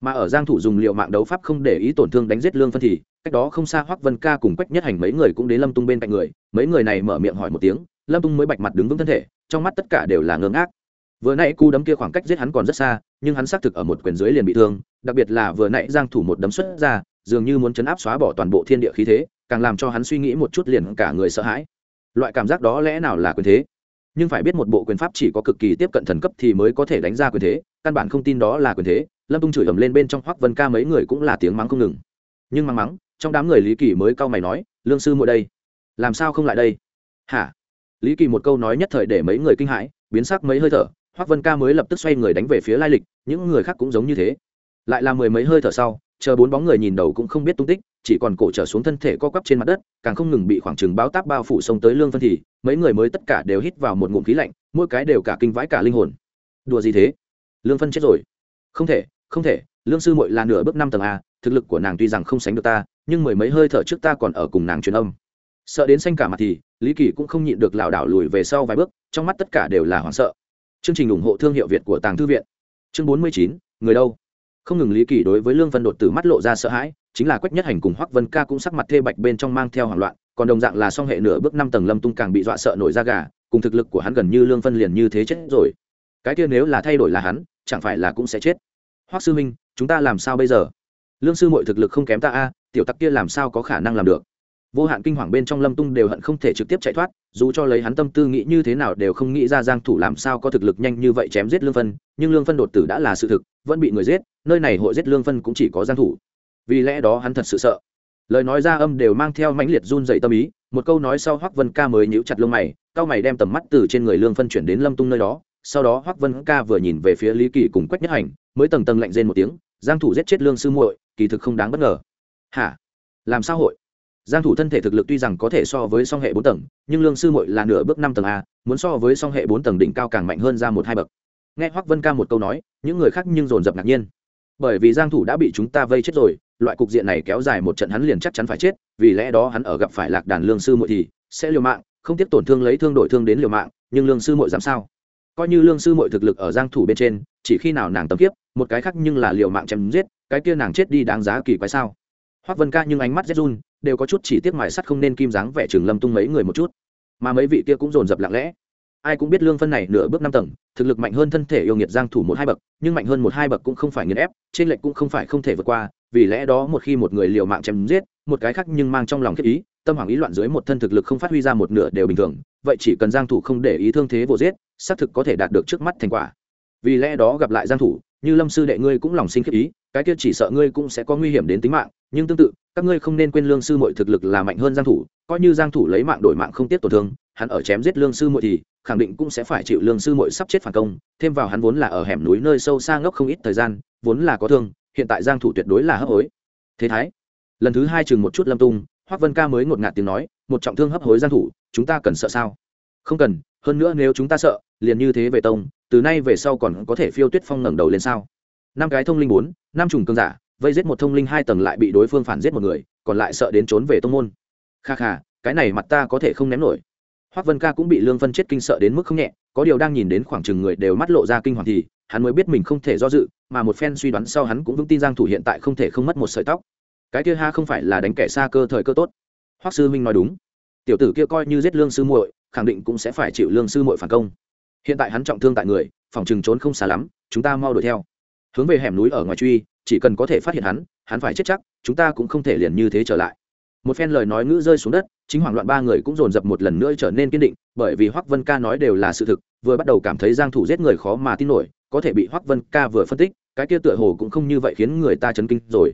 mà ở giang thủ dùng liệu mạng đấu pháp không để ý tổn thương đánh giết lương phân thì, cách đó không xa hoắc vân ca cùng quách nhất hành mấy người cũng đến lâm tung bên cạnh người. Mấy người này mở miệng hỏi một tiếng, lâm tung mới bạch mặt đứng vững thân thể, trong mắt tất cả đều là ngơ ngác. Vừa nãy cú đấm kia khoảng cách giết hắn còn rất xa, nhưng hắn xác thực ở một quyền dưới liền bị thương, đặc biệt là vừa nãy giang thủ một đấm xuất ra, dường như muốn chấn áp xóa bỏ toàn bộ thiên địa khí thế, càng làm cho hắn suy nghĩ một chút liền cả người sợ hãi. Loại cảm giác đó lẽ nào là quyền thế? Nhưng phải biết một bộ quyền pháp chỉ có cực kỳ tiếp cận thần cấp thì mới có thể đánh ra quyền thế, căn bản không tin đó là quyền thế lâm tung chửi ầm lên bên trong hoắc vân ca mấy người cũng là tiếng mắng không ngừng nhưng mắng mắng trong đám người lý kỳ mới cau mày nói lương sư muội đây làm sao không lại đây hả lý kỳ một câu nói nhất thời để mấy người kinh hãi biến sắc mấy hơi thở hoắc vân ca mới lập tức xoay người đánh về phía lai lịch những người khác cũng giống như thế lại là mười mấy hơi thở sau chờ bốn bóng người nhìn đầu cũng không biết tung tích chỉ còn cổ trở xuống thân thể co quắp trên mặt đất càng không ngừng bị khoảng trừng báo táp bao phủ sông tới lương phân thì mấy người mới tất cả đều hít vào một ngụm khí lạnh mỗi cái đều cả kinh vãi cả linh hồn đùa gì thế lương phân chết rồi không thể không thể, lương sư muội là nửa bước năm tầng a, thực lực của nàng tuy rằng không sánh được ta, nhưng mười mấy hơi thở trước ta còn ở cùng nàng truyền âm. Sợ đến xanh cả mặt thì, lý kỳ cũng không nhịn được lảo đảo lùi về sau vài bước, trong mắt tất cả đều là hoảng sợ. Chương trình ủng hộ thương hiệu việt của tàng thư viện. Chương bốn mươi chín, người đâu? Không ngừng lý kỳ đối với lương vân đột từ mắt lộ ra sợ hãi, chính là quách nhất hành cùng hoắc vân ca cũng sắc mặt thê bạch bên trong mang theo hoảng loạn, còn đồng dạng là song hệ nửa bước năm tầng lâm tung càng bị dọa sợ nổi da gà, cùng thực lực của hắn gần như lương vân liền như thế chết rồi. Cái kia nếu là thay đổi là hắn, chẳng phải là cũng sẽ chết hoắc sư minh chúng ta làm sao bây giờ? Lương sư mội thực lực không kém ta a, tiểu tặc kia làm sao có khả năng làm được? Vô hạn kinh hoàng bên trong lâm tung đều hận không thể trực tiếp chạy thoát, dù cho lấy hắn tâm tư nghĩ như thế nào đều không nghĩ ra giang thủ làm sao có thực lực nhanh như vậy chém giết lương phân nhưng lương phân đột tử đã là sự thực, vẫn bị người giết, nơi này hội giết lương phân cũng chỉ có giang thủ. Vì lẽ đó hắn thật sự sợ. Lời nói ra âm đều mang theo mãnh liệt run dậy tâm ý, một câu nói sau hoắc vân ca mới nhíu chặt lông mày cao mày đem tầm mắt từ trên người lương phân chuyển đến lâm tung nơi đó sau đó hoắc vân ca vừa nhìn về phía lý kỳ cùng quách nhất hành, mới tầng tầng lạnh rên một tiếng, giang thủ giết chết lương sư muội, kỳ thực không đáng bất ngờ. Hả? Làm sao hội? Giang thủ thân thể thực lực tuy rằng có thể so với song hệ bốn tầng, nhưng lương sư muội là nửa bước năm tầng a, muốn so với song hệ bốn tầng đỉnh cao càng mạnh hơn ra một hai bậc. Nghe hoắc vân ca một câu nói, những người khác nhưng dồn dập ngạc nhiên. Bởi vì giang thủ đã bị chúng ta vây chết rồi, loại cục diện này kéo dài một trận hắn liền chắc chắn phải chết, vì lẽ đó hắn ở gặp phải lạc đàn lương sư muội thì sẽ liều mạng, không tiếp tổn thương lấy thương đổi thương đến liều mạng, nhưng lương sư muội dám sao? Coi như lương sư muội thực lực ở giang thủ bên trên, chỉ khi nào nàng tấm kiếp, một cái khác nhưng là liều mạng chém giết, cái kia nàng chết đi đáng giá kỳ quái sao? Hoắc vân ca nhưng ánh mắt rét run, đều có chút chỉ tiếc mài sắt không nên kim dáng vẻ trường lâm tung mấy người một chút. Mà mấy vị kia cũng dồn dập lặng lẽ. Ai cũng biết lương phân này nửa bước năm tầng, thực lực mạnh hơn thân thể yêu nghiệt giang thủ một hai bậc, nhưng mạnh hơn một hai bậc cũng không phải nghiền ép, trên lệnh cũng không phải không thể vượt qua, vì lẽ đó một khi một người liều mạng chém giết, một cái khác nhưng mang trong lòng kết ý tâm hoàng ý loạn dưới một thân thực lực không phát huy ra một nửa đều bình thường, vậy chỉ cần giang thủ không để ý thương thế vô giết, xác thực có thể đạt được trước mắt thành quả. Vì lẽ đó gặp lại giang thủ, như lâm sư đệ ngươi cũng lòng sinh khiếp ý, cái kia chỉ sợ ngươi cũng sẽ có nguy hiểm đến tính mạng, nhưng tương tự, các ngươi không nên quên lương sư muội thực lực là mạnh hơn giang thủ, coi như giang thủ lấy mạng đổi mạng không tiếc tổn thương, hắn ở chém giết lương sư muội thì khẳng định cũng sẽ phải chịu lương sư muội sắp chết phản công, thêm vào hắn vốn là ở hẻm núi nơi sâu xa ngốc không ít thời gian, vốn là có thương, hiện tại giang thủ tuyệt đối là hấp hối. Thế thái, lần thứ hai chừng một chút lâm tung hoắc vân ca mới ngột ngạt tiếng nói, một trọng thương hấp hối giang thủ, chúng ta cần sợ sao? Không cần, hơn nữa nếu chúng ta sợ, liền như thế về tông, từ nay về sau còn có thể phiêu tuyết phong ngẩng đầu lên sao? Năm cái thông linh bốn, năm trùng cương giả, vây giết một thông linh hai tầng lại bị đối phương phản giết một người, còn lại sợ đến trốn về tông môn. Kha kha, cái này mặt ta có thể không ném nổi. Hoắc vân ca cũng bị lương phân chết kinh sợ đến mức không nhẹ, có điều đang nhìn đến khoảng chừng người đều mắt lộ ra kinh hoàng thì, hắn mới biết mình không thể do dự, mà một phen suy đoán sau hắn cũng vững tin giang thủ hiện tại không thể không mất một sợi tóc cái kia ha không phải là đánh kẻ xa cơ thời cơ tốt. Hoắc sư minh nói đúng. Tiểu tử kia coi như giết lương sư muội, khẳng định cũng sẽ phải chịu lương sư muội phản công. Hiện tại hắn trọng thương tại người, phòng chừng trốn không xa lắm, chúng ta mau đuổi theo. Hướng về hẻm núi ở ngoài truy, chỉ cần có thể phát hiện hắn hắn phải chết chắc, chúng ta cũng không thể liền như thế trở lại. Một phen lời nói ngữ rơi xuống đất, chính hoảng loạn ba người cũng dồn dập một lần nữa trở nên kiên định, bởi vì hoắc vân ca nói đều là sự thực, vừa bắt đầu cảm thấy giang thủ giết người khó mà tin nổi, có thể bị hoắc vân ca vừa phân tích, cái kia tựa hồ cũng không như vậy khiến người ta chấn kinh rồi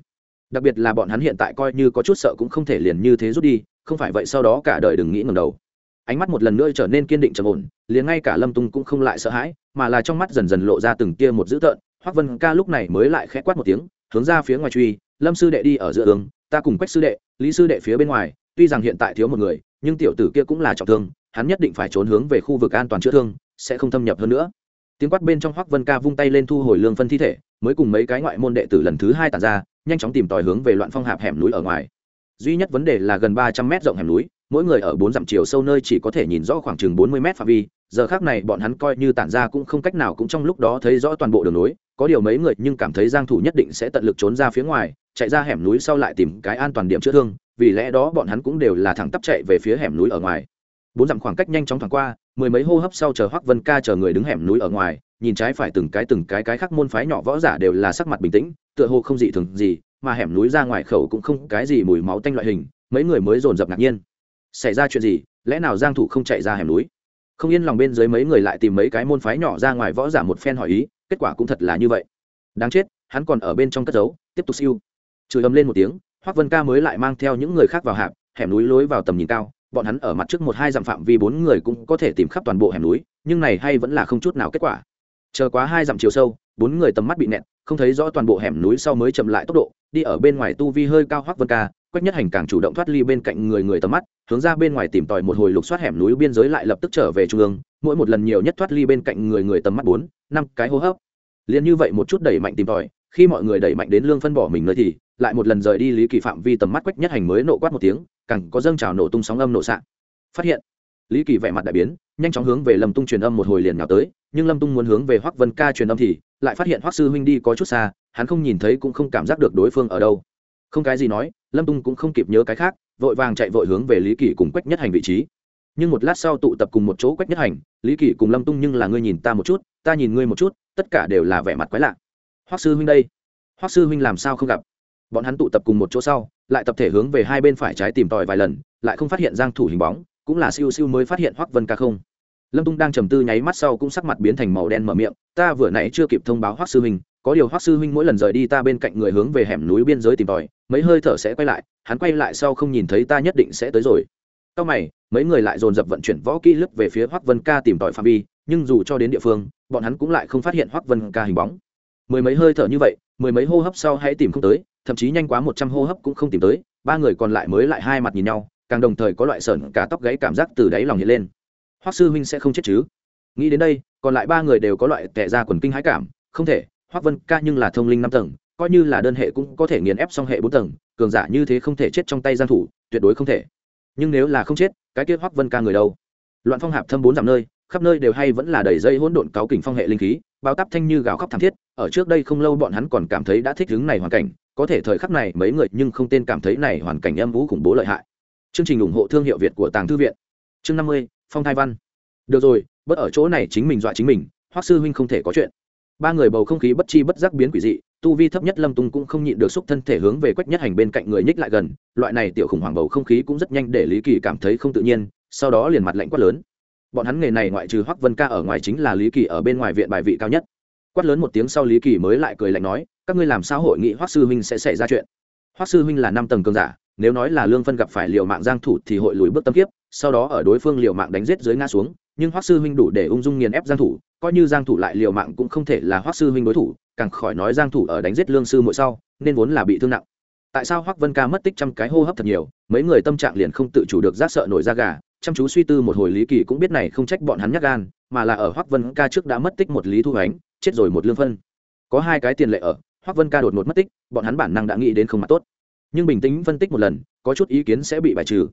đặc biệt là bọn hắn hiện tại coi như có chút sợ cũng không thể liền như thế rút đi, không phải vậy sau đó cả đời đừng nghĩ ngầm đầu. Ánh mắt một lần nữa trở nên kiên định trầm ổn, liền ngay cả lâm tung cũng không lại sợ hãi, mà là trong mắt dần dần lộ ra từng tia một dữ tợn, hoắc vân ca lúc này mới lại khẽ quát một tiếng, hướng ra phía ngoài truy, lâm sư đệ đi ở giữa ương ta cùng quách sư đệ, lý sư đệ phía bên ngoài, tuy rằng hiện tại thiếu một người, nhưng tiểu tử kia cũng là trọng thương, hắn nhất định phải trốn hướng về khu vực an toàn chữa thương, sẽ không thâm nhập hơn nữa. Tiếng quát bên trong hoắc vân ca vung tay lên thu hồi lương phân thi thể, mới cùng mấy cái ngoại môn đệ tử lần thứ hai tàn ra nhanh chóng tìm tòi hướng về loạn phong hạp hẻm núi ở ngoài. Duy nhất vấn đề là gần ba trăm mét rộng hẻm núi, mỗi người ở bốn dặm chiều sâu nơi chỉ có thể nhìn rõ khoảng chừng bốn mươi mét phạm vi. Giờ khác này bọn hắn coi như tản ra cũng không cách nào cũng trong lúc đó thấy rõ toàn bộ đường núi. Có điều mấy người nhưng cảm thấy giang thủ nhất định sẽ tận lực trốn ra phía ngoài, chạy ra hẻm núi sau lại tìm cái an toàn điểm chữa thương, vì lẽ đó bọn hắn cũng đều là thẳng tắp chạy về phía hẻm núi ở ngoài. Bốn dặm khoảng cách nhanh chóng thoảng qua, mười mấy hô hấp sau chờ hoắc vân ca chờ người đứng hẻm núi ở ngoài nhìn trái phải từng cái từng cái cái khác môn phái nhỏ võ giả đều là sắc mặt bình tĩnh, tựa hồ không dị thường gì, mà hẻm núi ra ngoài khẩu cũng không cái gì mùi máu tanh loại hình, mấy người mới dồn dập ngạc nhiên. Xảy ra chuyện gì? Lẽ nào giang thủ không chạy ra hẻm núi? Không yên lòng bên dưới mấy người lại tìm mấy cái môn phái nhỏ ra ngoài võ giả một phen hỏi ý, kết quả cũng thật là như vậy. Đáng chết, hắn còn ở bên trong cất giấu, tiếp tục siêu. Chửi ầm lên một tiếng, hoắc vân ca mới lại mang theo những người khác vào hạp, hẻm núi lối vào tầm nhìn cao, bọn hắn ở mặt trước một hai dặm phạm vi bốn người cũng có thể tìm khắp toàn bộ hẻm núi, nhưng này hay vẫn là không chút nào kết quả chờ quá hai dặm chiều sâu, bốn người tầm mắt bị nẹt, không thấy rõ toàn bộ hẻm núi sau mới chậm lại tốc độ, đi ở bên ngoài tu vi hơi cao hoắc vân ca, quách nhất hành càng chủ động thoát ly bên cạnh người người tầm mắt, hướng ra bên ngoài tìm tòi một hồi lục soát hẻm núi biên giới lại lập tức trở về trung ương, mỗi một lần nhiều nhất thoát ly bên cạnh người người tầm mắt bốn, năm cái hô hấp. Liền như vậy một chút đẩy mạnh tìm tòi, khi mọi người đẩy mạnh đến lương phân bỏ mình nơi thì, lại một lần rời đi lý kỳ phạm vi tầm mắt quách nhất hành mới nộ quát một tiếng, càng có dâng trào nổ tung sóng âm nổ sạn phát hiện lý kỳ vẻ mặt đại biến, nhanh chóng hướng về lâm tung truyền âm một hồi liền nào tới, nhưng lâm tung muốn hướng về hoắc vân ca truyền âm thì lại phát hiện hoắc sư huynh đi có chút xa, hắn không nhìn thấy cũng không cảm giác được đối phương ở đâu. Không cái gì nói, lâm tung cũng không kịp nhớ cái khác, vội vàng chạy vội hướng về lý kỳ cùng quách nhất hành vị trí. Nhưng một lát sau tụ tập cùng một chỗ quách nhất hành, lý kỳ cùng lâm tung nhưng là ngươi nhìn ta một chút, ta nhìn ngươi một chút, tất cả đều là vẻ mặt quái lạ. Hoắc sư huynh đây, hoắc sư huynh làm sao không gặp? Bọn hắn tụ tập cùng một chỗ sau, lại tập thể hướng về hai bên phải trái tìm tòi vài lần, lại không phát hiện giang thủ hình bóng cũng là siêu siêu mới phát hiện hoắc vân ca không. Lâm tung đang trầm tư nháy mắt sau cũng sắc mặt biến thành màu đen mở miệng, ta vừa nãy chưa kịp thông báo hoắc sư huynh, có điều hoắc sư huynh mỗi lần rời đi ta bên cạnh người hướng về hẻm núi biên giới tìm tòi, mấy hơi thở sẽ quay lại, hắn quay lại sau không nhìn thấy ta nhất định sẽ tới rồi. Sau mày, mấy người lại dồn dập vận chuyển võ kỹ lướt về phía hoắc vân ca tìm tòi phạm vi, nhưng dù cho đến địa phương, bọn hắn cũng lại không phát hiện hoắc vân ca hình bóng. Mười mấy hơi thở như vậy, mười mấy hô hấp sau hãy tìm không tới, thậm chí nhanh quá một trăm hô hấp cũng không tìm tới, ba người còn lại mới lại hai mặt nhìn nhau càng đồng thời có loại sởn cả tóc gáy cảm giác từ đáy lòng hiện lên. Hoắc sư huynh sẽ không chết chứ? Nghĩ đến đây, còn lại ba người đều có loại tệ ra quần kinh hãi cảm. Không thể, hoắc vân ca nhưng là thông linh năm tầng, coi như là đơn hệ cũng có thể nghiền ép song hệ bốn tầng, cường giả như thế không thể chết trong tay gian thủ, tuyệt đối không thể. Nhưng nếu là không chết, cái kia hoắc vân ca người đâu? Loạn phong hạp thâm bốn dặm nơi, khắp nơi đều hay vẫn là đầy dây hỗn độn cáo kình phong hệ linh khí, bao tắp thanh như gào khóc thảm thiết, ở trước đây không lâu bọn hắn còn cảm thấy đã thích ứng này hoàn cảnh, có thể thời khắc này mấy người nhưng không tên cảm thấy này hoàn cảnh âm vũ khủng bố lợi hại chương trình ủng hộ thương hiệu việt của tàng thư viện. Chương năm mươi, phong thai văn. Được rồi bất ở chỗ này chính mình dọa chính mình, hoắc sư huynh không thể có chuyện. Ba người bầu không khí bất chi bất giác biến quỷ dị, tu vi thấp nhất lâm tung cũng không nhịn được xúc thân thể hướng về quách nhất hành bên cạnh người nhích lại gần, loại này tiểu khủng hoảng bầu không khí cũng rất nhanh để lý kỳ cảm thấy không tự nhiên, sau đó liền mặt lạnh quát lớn. Bọn hắn nghề này ngoại trừ hoắc vân ca ở ngoài chính là lý kỳ ở bên ngoài viện bài vị cao nhất. Quát lớn một tiếng sau lý kỳ mới lại cười lạnh nói, các ngươi làm sao hội nghị hoắc sư huynh sẽ xảy ra chuyện? Hoắc sư huynh là năm tầng cường giả nếu nói là lương phân gặp phải liều mạng giang thủ thì hội lùi bước tâm kiếp, sau đó ở đối phương liều mạng đánh giết dưới ngã xuống, nhưng hoắc sư huynh đủ để ung dung nghiền ép giang thủ, coi như giang thủ lại liều mạng cũng không thể là hoắc sư huynh đối thủ, càng khỏi nói giang thủ ở đánh giết lương sư muội sau, nên vốn là bị thương nặng. Tại sao hoắc vân ca mất tích trăm cái hô hấp thật nhiều, mấy người tâm trạng liền không tự chủ được giác sợ nổi da gà, chăm chú suy tư một hồi lý kỳ cũng biết này không trách bọn hắn nhát gan, mà là ở hoắc vân ca trước đã mất tích một lý thu ánh, chết rồi một lương phân. Có hai cái tiền lệ ở, hoắc vân ca đột ngột mất tích, bọn hắn bản năng đã nghĩ đến không mặt tốt nhưng bình tĩnh phân tích một lần, có chút ý kiến sẽ bị bài trừ.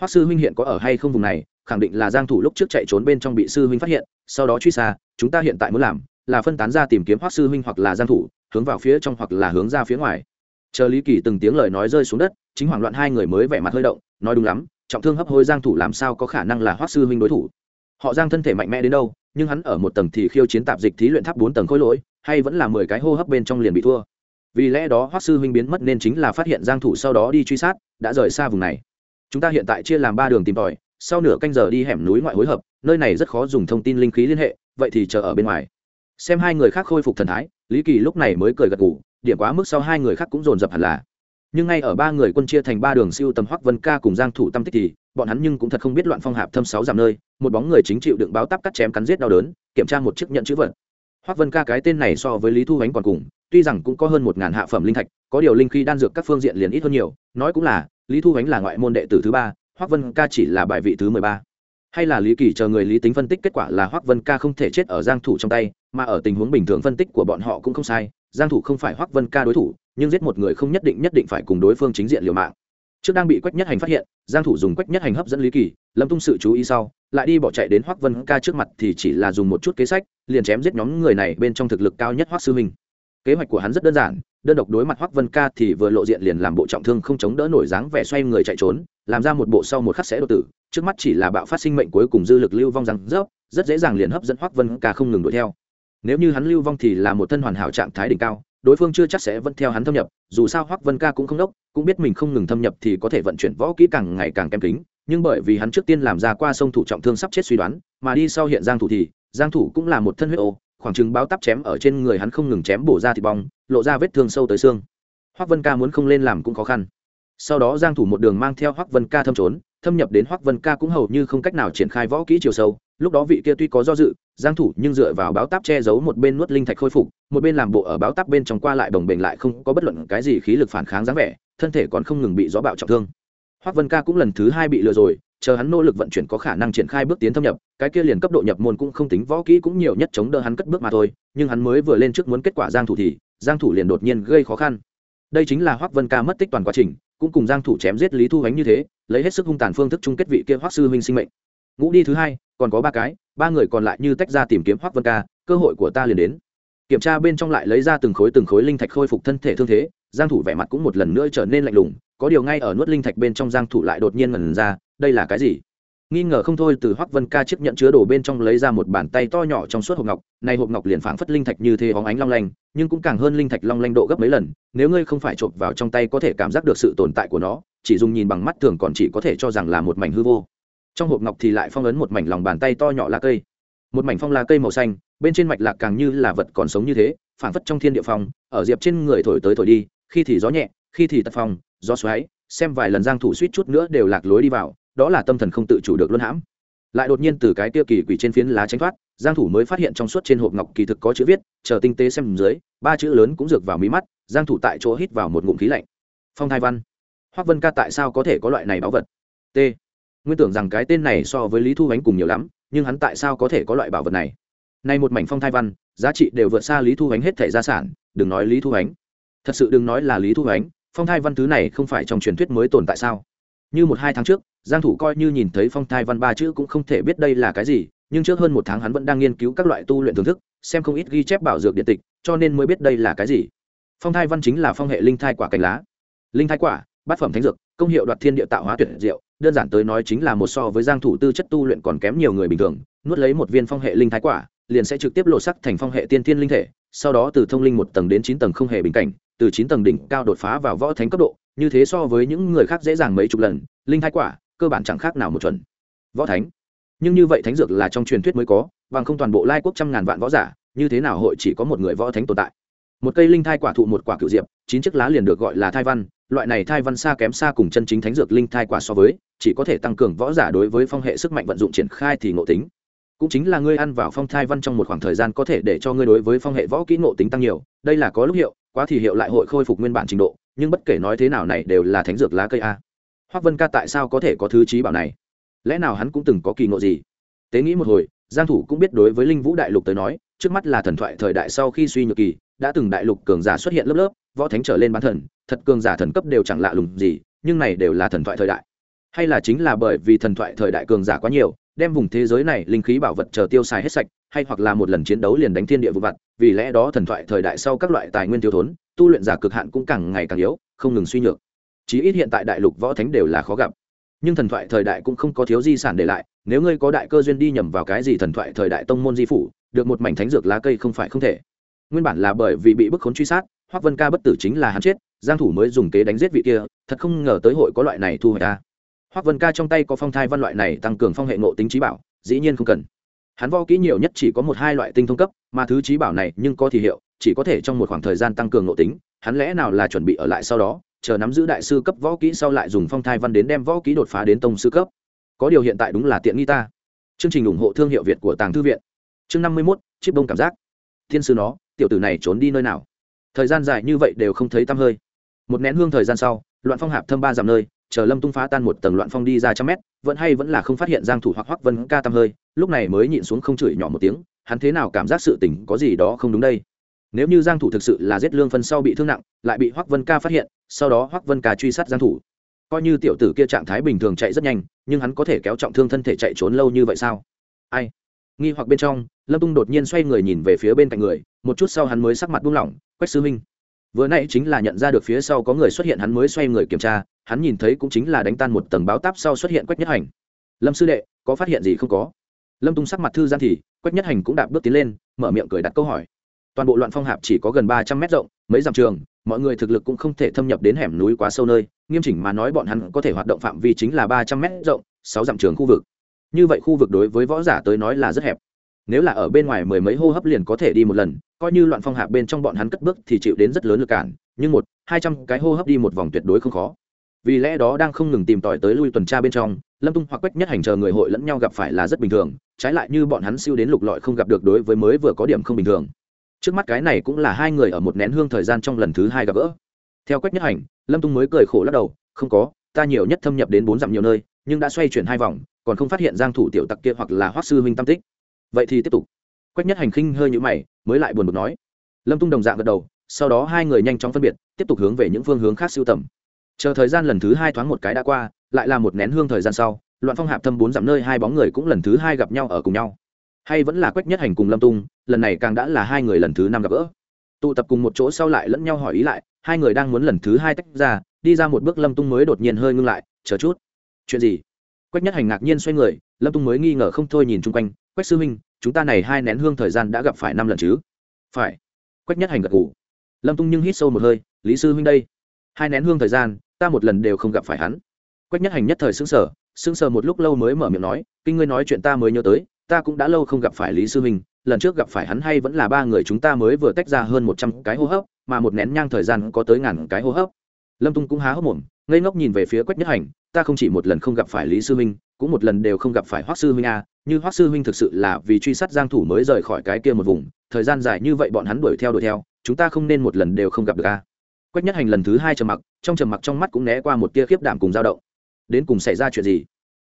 Hoắc sư huynh hiện có ở hay không vùng này, khẳng định là giang thủ lúc trước chạy trốn bên trong bị sư huynh phát hiện, sau đó truy xa, chúng ta hiện tại muốn làm, là phân tán ra tìm kiếm hoắc sư huynh hoặc là giang thủ, hướng vào phía trong hoặc là hướng ra phía ngoài. Chờ lý kỳ từng tiếng lời nói rơi xuống đất, chính hoảng loạn hai người mới vẻ mặt hơi động, nói đúng lắm, trọng thương hấp hối giang thủ làm sao có khả năng là hoắc sư huynh đối thủ? Họ giang thân thể mạnh mẽ đến đâu, nhưng hắn ở một tầng thì khiêu chiến tạp dịch thí luyện tháp bốn tầng khối lỗi, hay vẫn là mười cái hô hấp bên trong liền bị thua? Vì lẽ đó hoắc sư huynh biến mất nên chính là phát hiện giang thủ sau đó đi truy sát, đã rời xa vùng này. Chúng ta hiện tại chia làm ba đường tìm tòi, sau nửa canh giờ đi hẻm núi ngoại hối hợp, nơi này rất khó dùng thông tin linh khí liên hệ, vậy thì chờ ở bên ngoài. Xem hai người khác khôi phục thần thái, lý kỳ lúc này mới cười gật gù, điểm quá mức sau hai người khác cũng dồn dập hẳn là. Nhưng ngay ở ba người quân chia thành ba đường siêu tầm hoắc vân ca cùng giang thủ tâm tích thì, bọn hắn nhưng cũng thật không biết loạn phong hạp thâm sáu giảm nơi, một bóng người chính chịu đựng báo táp cắt chém cắn giết đau đớn, kiểm tra một chiếc nhận chữ vật. Hoắc vân ca cái tên này so với lý thu ánh còn cùng tuy rằng cũng có hơn một ngàn hạ phẩm linh thạch, có điều linh khí đan dược các phương diện liền ít hơn nhiều. Nói cũng là, lý thu ánh là ngoại môn đệ tử thứ ba, hoắc vân ca chỉ là bài vị thứ mười ba. Hay là lý kỳ chờ người lý tính phân tích kết quả là hoắc vân ca không thể chết ở giang thủ trong tay, mà ở tình huống bình thường phân tích của bọn họ cũng không sai. Giang thủ không phải hoắc vân ca đối thủ, nhưng giết một người không nhất định nhất định phải cùng đối phương chính diện liều mạng. Trước đang bị quách nhất hành phát hiện, giang thủ dùng quách nhất hành hấp dẫn lý kỳ, lâm tung sự chú ý sau, lại đi bỏ chạy đến hoắc vân ca trước mặt thì chỉ là dùng một chút kế sách, liền chém giết nhóm người này bên trong thực lực cao nhất hoắc sư minh kế hoạch của hắn rất đơn giản, đơn độc đối mặt hoắc vân ca thì vừa lộ diện liền làm bộ trọng thương không chống đỡ nổi dáng vẻ xoay người chạy trốn, làm ra một bộ sau một khắc sẽ đột tử, trước mắt chỉ là bạo phát sinh mệnh cuối cùng dư lực lưu vong rằng rớp, rất dễ dàng liền hấp dẫn hoắc vân ca không ngừng đuổi theo. Nếu như hắn lưu vong thì là một thân hoàn hảo trạng thái đỉnh cao, đối phương chưa chắc sẽ vẫn theo hắn thâm nhập, dù sao hoắc vân ca cũng không đốc, cũng biết mình không ngừng thâm nhập thì có thể vận chuyển võ kỹ càng ngày càng kém kính, nhưng bởi vì hắn trước tiên làm ra qua sông thủ trọng thương sắp chết suy đoán, mà đi sau hiện giang thủ thì, giang thủ cũng là một thân huyết ô khoảng chừng báo tắp chém ở trên người hắn không ngừng chém bổ ra thịt bong, lộ ra vết thương sâu tới xương. Hoắc vân ca muốn không lên làm cũng khó khăn. Sau đó giang thủ một đường mang theo hoắc vân ca thâm trốn, thâm nhập đến hoắc vân ca cũng hầu như không cách nào triển khai võ kỹ chiều sâu. Lúc đó vị kia tuy có do dự, giang thủ nhưng dựa vào báo táp che giấu một bên nuốt linh thạch khôi phục, một bên làm bộ ở báo táp bên trong qua lại đồng bền lại không có bất luận cái gì khí lực phản kháng dáng vẻ, thân thể còn không ngừng bị gió bạo trọng thương. Hoắc vân ca cũng lần thứ hai bị lừa rồi chờ hắn nỗ lực vận chuyển có khả năng triển khai bước tiến thâm nhập, cái kia liền cấp độ nhập môn cũng không tính võ kỹ cũng nhiều nhất chống đỡ hắn cất bước mà thôi, nhưng hắn mới vừa lên trước muốn kết quả giang thủ thì, giang thủ liền đột nhiên gây khó khăn. Đây chính là hoắc vân ca mất tích toàn quá trình, cũng cùng giang thủ chém giết lý thu ánh như thế, lấy hết sức hung tàn phương thức chung kết vị kia hoắc sư huynh sinh mệnh. Ngũ đi thứ hai, còn có ba cái, ba người còn lại như tách ra tìm kiếm hoắc vân ca, cơ hội của ta liền đến. Kiểm tra bên trong lại lấy ra từng khối từng khối linh thạch khôi phục thân thể thương thế, giang thủ vẻ mặt cũng một lần nữa trở nên lạnh lùng, có điều ngay ở nuốt linh thạch bên trong giang thủ lại đột nhiên ngẩn ra đây là cái gì? Nghi ngờ không thôi, từ hoắc vân ca chiếc nhận chứa đồ bên trong lấy ra một bàn tay to nhỏ trong suốt hộp ngọc. Này hộp ngọc liền phảng phất linh thạch như thế, hóng ánh long lanh, nhưng cũng càng hơn linh thạch long lanh độ gấp mấy lần. Nếu ngươi không phải chộp vào trong tay có thể cảm giác được sự tồn tại của nó, chỉ dùng nhìn bằng mắt thường còn chỉ có thể cho rằng là một mảnh hư vô. Trong hộp ngọc thì lại phong ấn một mảnh lòng bàn tay to nhỏ lá cây. Một mảnh phong lá cây màu xanh, bên trên mạch lạc càng như là vật còn sống như thế, phảng phất trong thiên địa phong, ở diệp trên người thổi tới thổi đi, khi thì gió nhẹ, khi thì tật phong, gió xoáy, xem vài lần giang thủ suýt chút nữa đều lạc lối đi vào đó là tâm thần không tự chủ được luôn hãm. Lại đột nhiên từ cái kia kỳ quỷ trên phiến lá tránh thoát, giang thủ mới phát hiện trong suốt trên hộp ngọc kỳ thực có chữ viết, chờ tinh tế xem dưới, ba chữ lớn cũng dược vào mí mắt, giang thủ tại chỗ hít vào một ngụm khí lạnh. Phong thai văn. Hoắc vân ca tại sao có thể có loại này bảo vật? T. Nguyên tưởng rằng cái tên này so với lý thu ánh cùng nhiều lắm, nhưng hắn tại sao có thể có loại bảo vật này? Nay một mảnh phong thai văn, giá trị đều vượt xa lý thu ánh hết thể gia sản, đừng nói lý thu ánh. Thật sự đừng nói là lý thu ánh, phong thai văn thứ này không phải trong truyền thuyết mới tồn tại sao? Như một hai tháng trước giang thủ coi như nhìn thấy phong thai văn ba chữ cũng không thể biết đây là cái gì, nhưng trước hơn một tháng hắn vẫn đang nghiên cứu các loại tu luyện thưởng thức, xem không ít ghi chép bảo dược điện tịch, cho nên mới biết đây là cái gì. Phong thai văn chính là phong hệ linh thai quả cành lá. Linh thai quả, bát phẩm thánh dược, công hiệu đoạt thiên địa tạo hóa tuyệt diệu, đơn giản tới nói chính là một so với giang thủ tư chất tu luyện còn kém nhiều người bình thường, nuốt lấy một viên phong hệ linh thái quả, liền sẽ trực tiếp lộ sắc thành phong hệ tiên thiên linh thể, sau đó từ thông linh một tầng đến chín tầng không hề bình cảnh, từ chín tầng đỉnh cao đột phá vào võ thánh cấp độ, như thế so với những người khác dễ dàng mấy chục lần, linh thái quả cơ bản chẳng khác nào một chuẩn. Võ thánh. Nhưng như vậy thánh dược là trong truyền thuyết mới có, bằng không toàn bộ lai quốc trăm ngàn vạn võ giả, như thế nào hội chỉ có một người võ thánh tồn tại? Một cây linh thai quả thụ một quả cựu diệp, chín chiếc lá liền được gọi là thai văn, loại này thai văn xa kém xa cùng chân chính thánh dược linh thai quả so với, chỉ có thể tăng cường võ giả đối với phong hệ sức mạnh vận dụng triển khai thì ngộ tính. Cũng chính là ngươi ăn vào phong thai văn trong một khoảng thời gian có thể để cho ngươi đối với phong hệ võ kỹ ngộ tính tăng nhiều, đây là có lúc hiệu, quá thì hiệu lại hội khôi phục nguyên bản trình độ, nhưng bất kể nói thế nào này đều là thánh dược lá cây a hoác vân ca tại sao có thể có thứ trí bảo này? Lẽ nào hắn cũng từng có kỳ ngộ gì? Tế nghĩ một hồi, giang thủ cũng biết đối với linh vũ đại lục tới nói, trước mắt là thần thoại thời đại sau khi suy nhược kỳ, đã từng đại lục cường giả xuất hiện lớp lớp, võ thánh trở lên bán thần, thật cường giả thần cấp đều chẳng lạ lùng gì, nhưng này đều là thần thoại thời đại. Hay là chính là bởi vì thần thoại thời đại cường giả quá nhiều, đem vùng thế giới này linh khí bảo vật chờ tiêu xài hết sạch, hay hoặc là một lần chiến đấu liền đánh thiên địa vụ vặt, vì lẽ đó thần thoại thời đại sau các loại tài nguyên thiếu thốn, tu luyện giả cực hạn cũng càng ngày càng yếu, không ngừng suy nhược chí ít hiện tại đại lục võ thánh đều là khó gặp. Nhưng thần thoại thời đại cũng không có thiếu di sản để lại, nếu ngươi có đại cơ duyên đi nhầm vào cái gì thần thoại thời đại tông môn di phủ, được một mảnh thánh dược lá cây không phải không thể. Nguyên bản là bởi vì bị bức khốn truy sát, hoắc vân ca bất tử chính là hắn chết, giang thủ mới dùng kế đánh giết vị kia, thật không ngờ tới hội có loại này thu hồi ta hoắc vân ca trong tay có phong thai văn loại này tăng cường phong hệ ngộ tính trí bảo, dĩ nhiên không cần. Hắn võ kỹ nhiều nhất chỉ có một hai loại tinh thông cấp, mà thứ trí bảo này nhưng có thì hiệu, chỉ có thể trong một khoảng thời gian tăng cường ngộ tính, hắn lẽ nào là chuẩn bị ở lại sau đó? Chờ nắm giữ đại sư cấp võ kỹ sau lại dùng phong thai văn đến đem võ kỹ đột phá đến tông sư cấp. Có điều hiện tại đúng là tiện nghi ta. Chương trình ủng hộ thương hiệu việt của tàng thư viện. Chương năm mươi 51, chiếc đông cảm giác. Thiên sư nó tiểu tử này trốn đi nơi nào? Thời gian dài như vậy đều không thấy tăm hơi. Một nén hương thời gian sau loạn phong hạp thâm ba dặm nơi chờ lâm tung phá tan một tầng loạn phong đi ra trăm mét vẫn hay vẫn là không phát hiện giang thủ hoặc hoắc vân ca tăm hơi lúc này mới nhịn xuống không chửi nhỏ một tiếng hắn thế nào cảm giác sự tình có gì đó không đúng đây? Nếu như giang thủ thực sự là giết lương phân sau bị thương nặng, lại bị hoắc vân ca phát hiện, sau đó hoắc vân ca truy sát giang thủ. Coi như tiểu tử kia trạng thái bình thường chạy rất nhanh, nhưng hắn có thể kéo trọng thương thân thể chạy trốn lâu như vậy sao? Ai? Nghi hoặc bên trong, lâm tung đột nhiên xoay người nhìn về phía bên cạnh người, một chút sau hắn mới sắc mặt buông lỏng, quách sư minh vừa nãy chính là nhận ra được phía sau có người xuất hiện, hắn mới xoay người kiểm tra, hắn nhìn thấy cũng chính là đánh tan một tầng báo táp sau xuất hiện quách nhất hành. Lâm sư đệ, có phát hiện gì không có? Lâm tung sắc mặt thư gian thì, quách nhất hành cũng đạp bước tiến lên, mở miệng cười đặt câu hỏi toàn bộ loạn phong hạp chỉ có gần ba trăm mét rộng, mấy dặm trường, mọi người thực lực cũng không thể thâm nhập đến hẻm núi quá sâu nơi, nghiêm chỉnh mà nói bọn hắn có thể hoạt động phạm vi chính là ba trăm mét rộng, sáu dặm trường khu vực. Như vậy khu vực đối với võ giả tới nói là rất hẹp. Nếu là ở bên ngoài mười mấy hô hấp liền có thể đi một lần, coi như loạn phong hạp bên trong bọn hắn cất bước thì chịu đến rất lớn lực cản, nhưng một, hai trăm cái hô hấp đi một vòng tuyệt đối không khó. Vì lẽ đó đang không ngừng tìm tòi tới lui tuần tra bên trong, lâm tung hoặc quách nhất hành chờ người hội lẫn nhau gặp phải là rất bình thường, trái lại như bọn hắn siêu đến lục lọi không gặp được đối với mới vừa có điểm không bình thường trước mắt cái này cũng là hai người ở một nén hương thời gian trong lần thứ hai gặp gỡ. Theo quách nhất hành, lâm tung mới cười khổ lắc đầu, không có, ta nhiều nhất thâm nhập đến bốn dặm nhiều nơi, nhưng đã xoay chuyển hai vòng, còn không phát hiện giang thủ tiểu tặc kia hoặc là hoắc sư huynh tam tích. Vậy thì tiếp tục. Quách nhất hành khinh hơi nhũ mày, mới lại buồn bực nói. Lâm tung đồng dạng gật đầu, sau đó hai người nhanh chóng phân biệt, tiếp tục hướng về những phương hướng khác siêu tầm. Chờ thời gian lần thứ hai thoáng một cái đã qua, lại là một nén hương thời gian sau, loạn phong hạp thâm bốn dặm nơi hai bóng người cũng lần thứ hai gặp nhau ở cùng nhau hay vẫn là quách nhất hành cùng lâm tung, lần này càng đã là hai người lần thứ năm gặp gỡ. Tụ tập cùng một chỗ sau lại lẫn nhau hỏi ý lại, hai người đang muốn lần thứ hai tách ra, đi ra một bước lâm tung mới đột nhiên hơi ngưng lại, chờ chút. Chuyện gì? Quách nhất hành ngạc nhiên xoay người, lâm tung mới nghi ngờ không thôi nhìn chung quanh, quách sư huynh, chúng ta này hai nén hương thời gian đã gặp phải năm lần chứ? Phải. Quách nhất hành gật ngủ lâm tung nhưng hít sâu một hơi, lý sư huynh đây, hai nén hương thời gian, ta một lần đều không gặp phải hắn. Quách nhất hành nhất thời xứng sở xứng sở một lúc lâu mới mở miệng nói, kinh ngươi nói chuyện ta mới nhớ tới ta cũng đã lâu không gặp phải lý sư huynh lần trước gặp phải hắn hay vẫn là ba người chúng ta mới vừa tách ra hơn một trăm cái hô hấp, mà một nén nhang thời gian có tới ngàn cái hô hấp. Lâm tung cũng há hốc mồm, ngây ngốc nhìn về phía quách nhất hành, ta không chỉ một lần không gặp phải lý sư huynh cũng một lần đều không gặp phải hoắc sư huynh a à, như hoắc sư huynh thực sự là vì truy sát giang thủ mới rời khỏi cái kia một vùng, thời gian dài như vậy bọn hắn đuổi theo đuổi theo, chúng ta không nên một lần đều không gặp được a quách nhất hành lần thứ hai trầm mặc, trong trầm mặc trong mắt cũng né qua một tia khiếp đảm cùng dao động. Đến cùng xảy ra chuyện gì?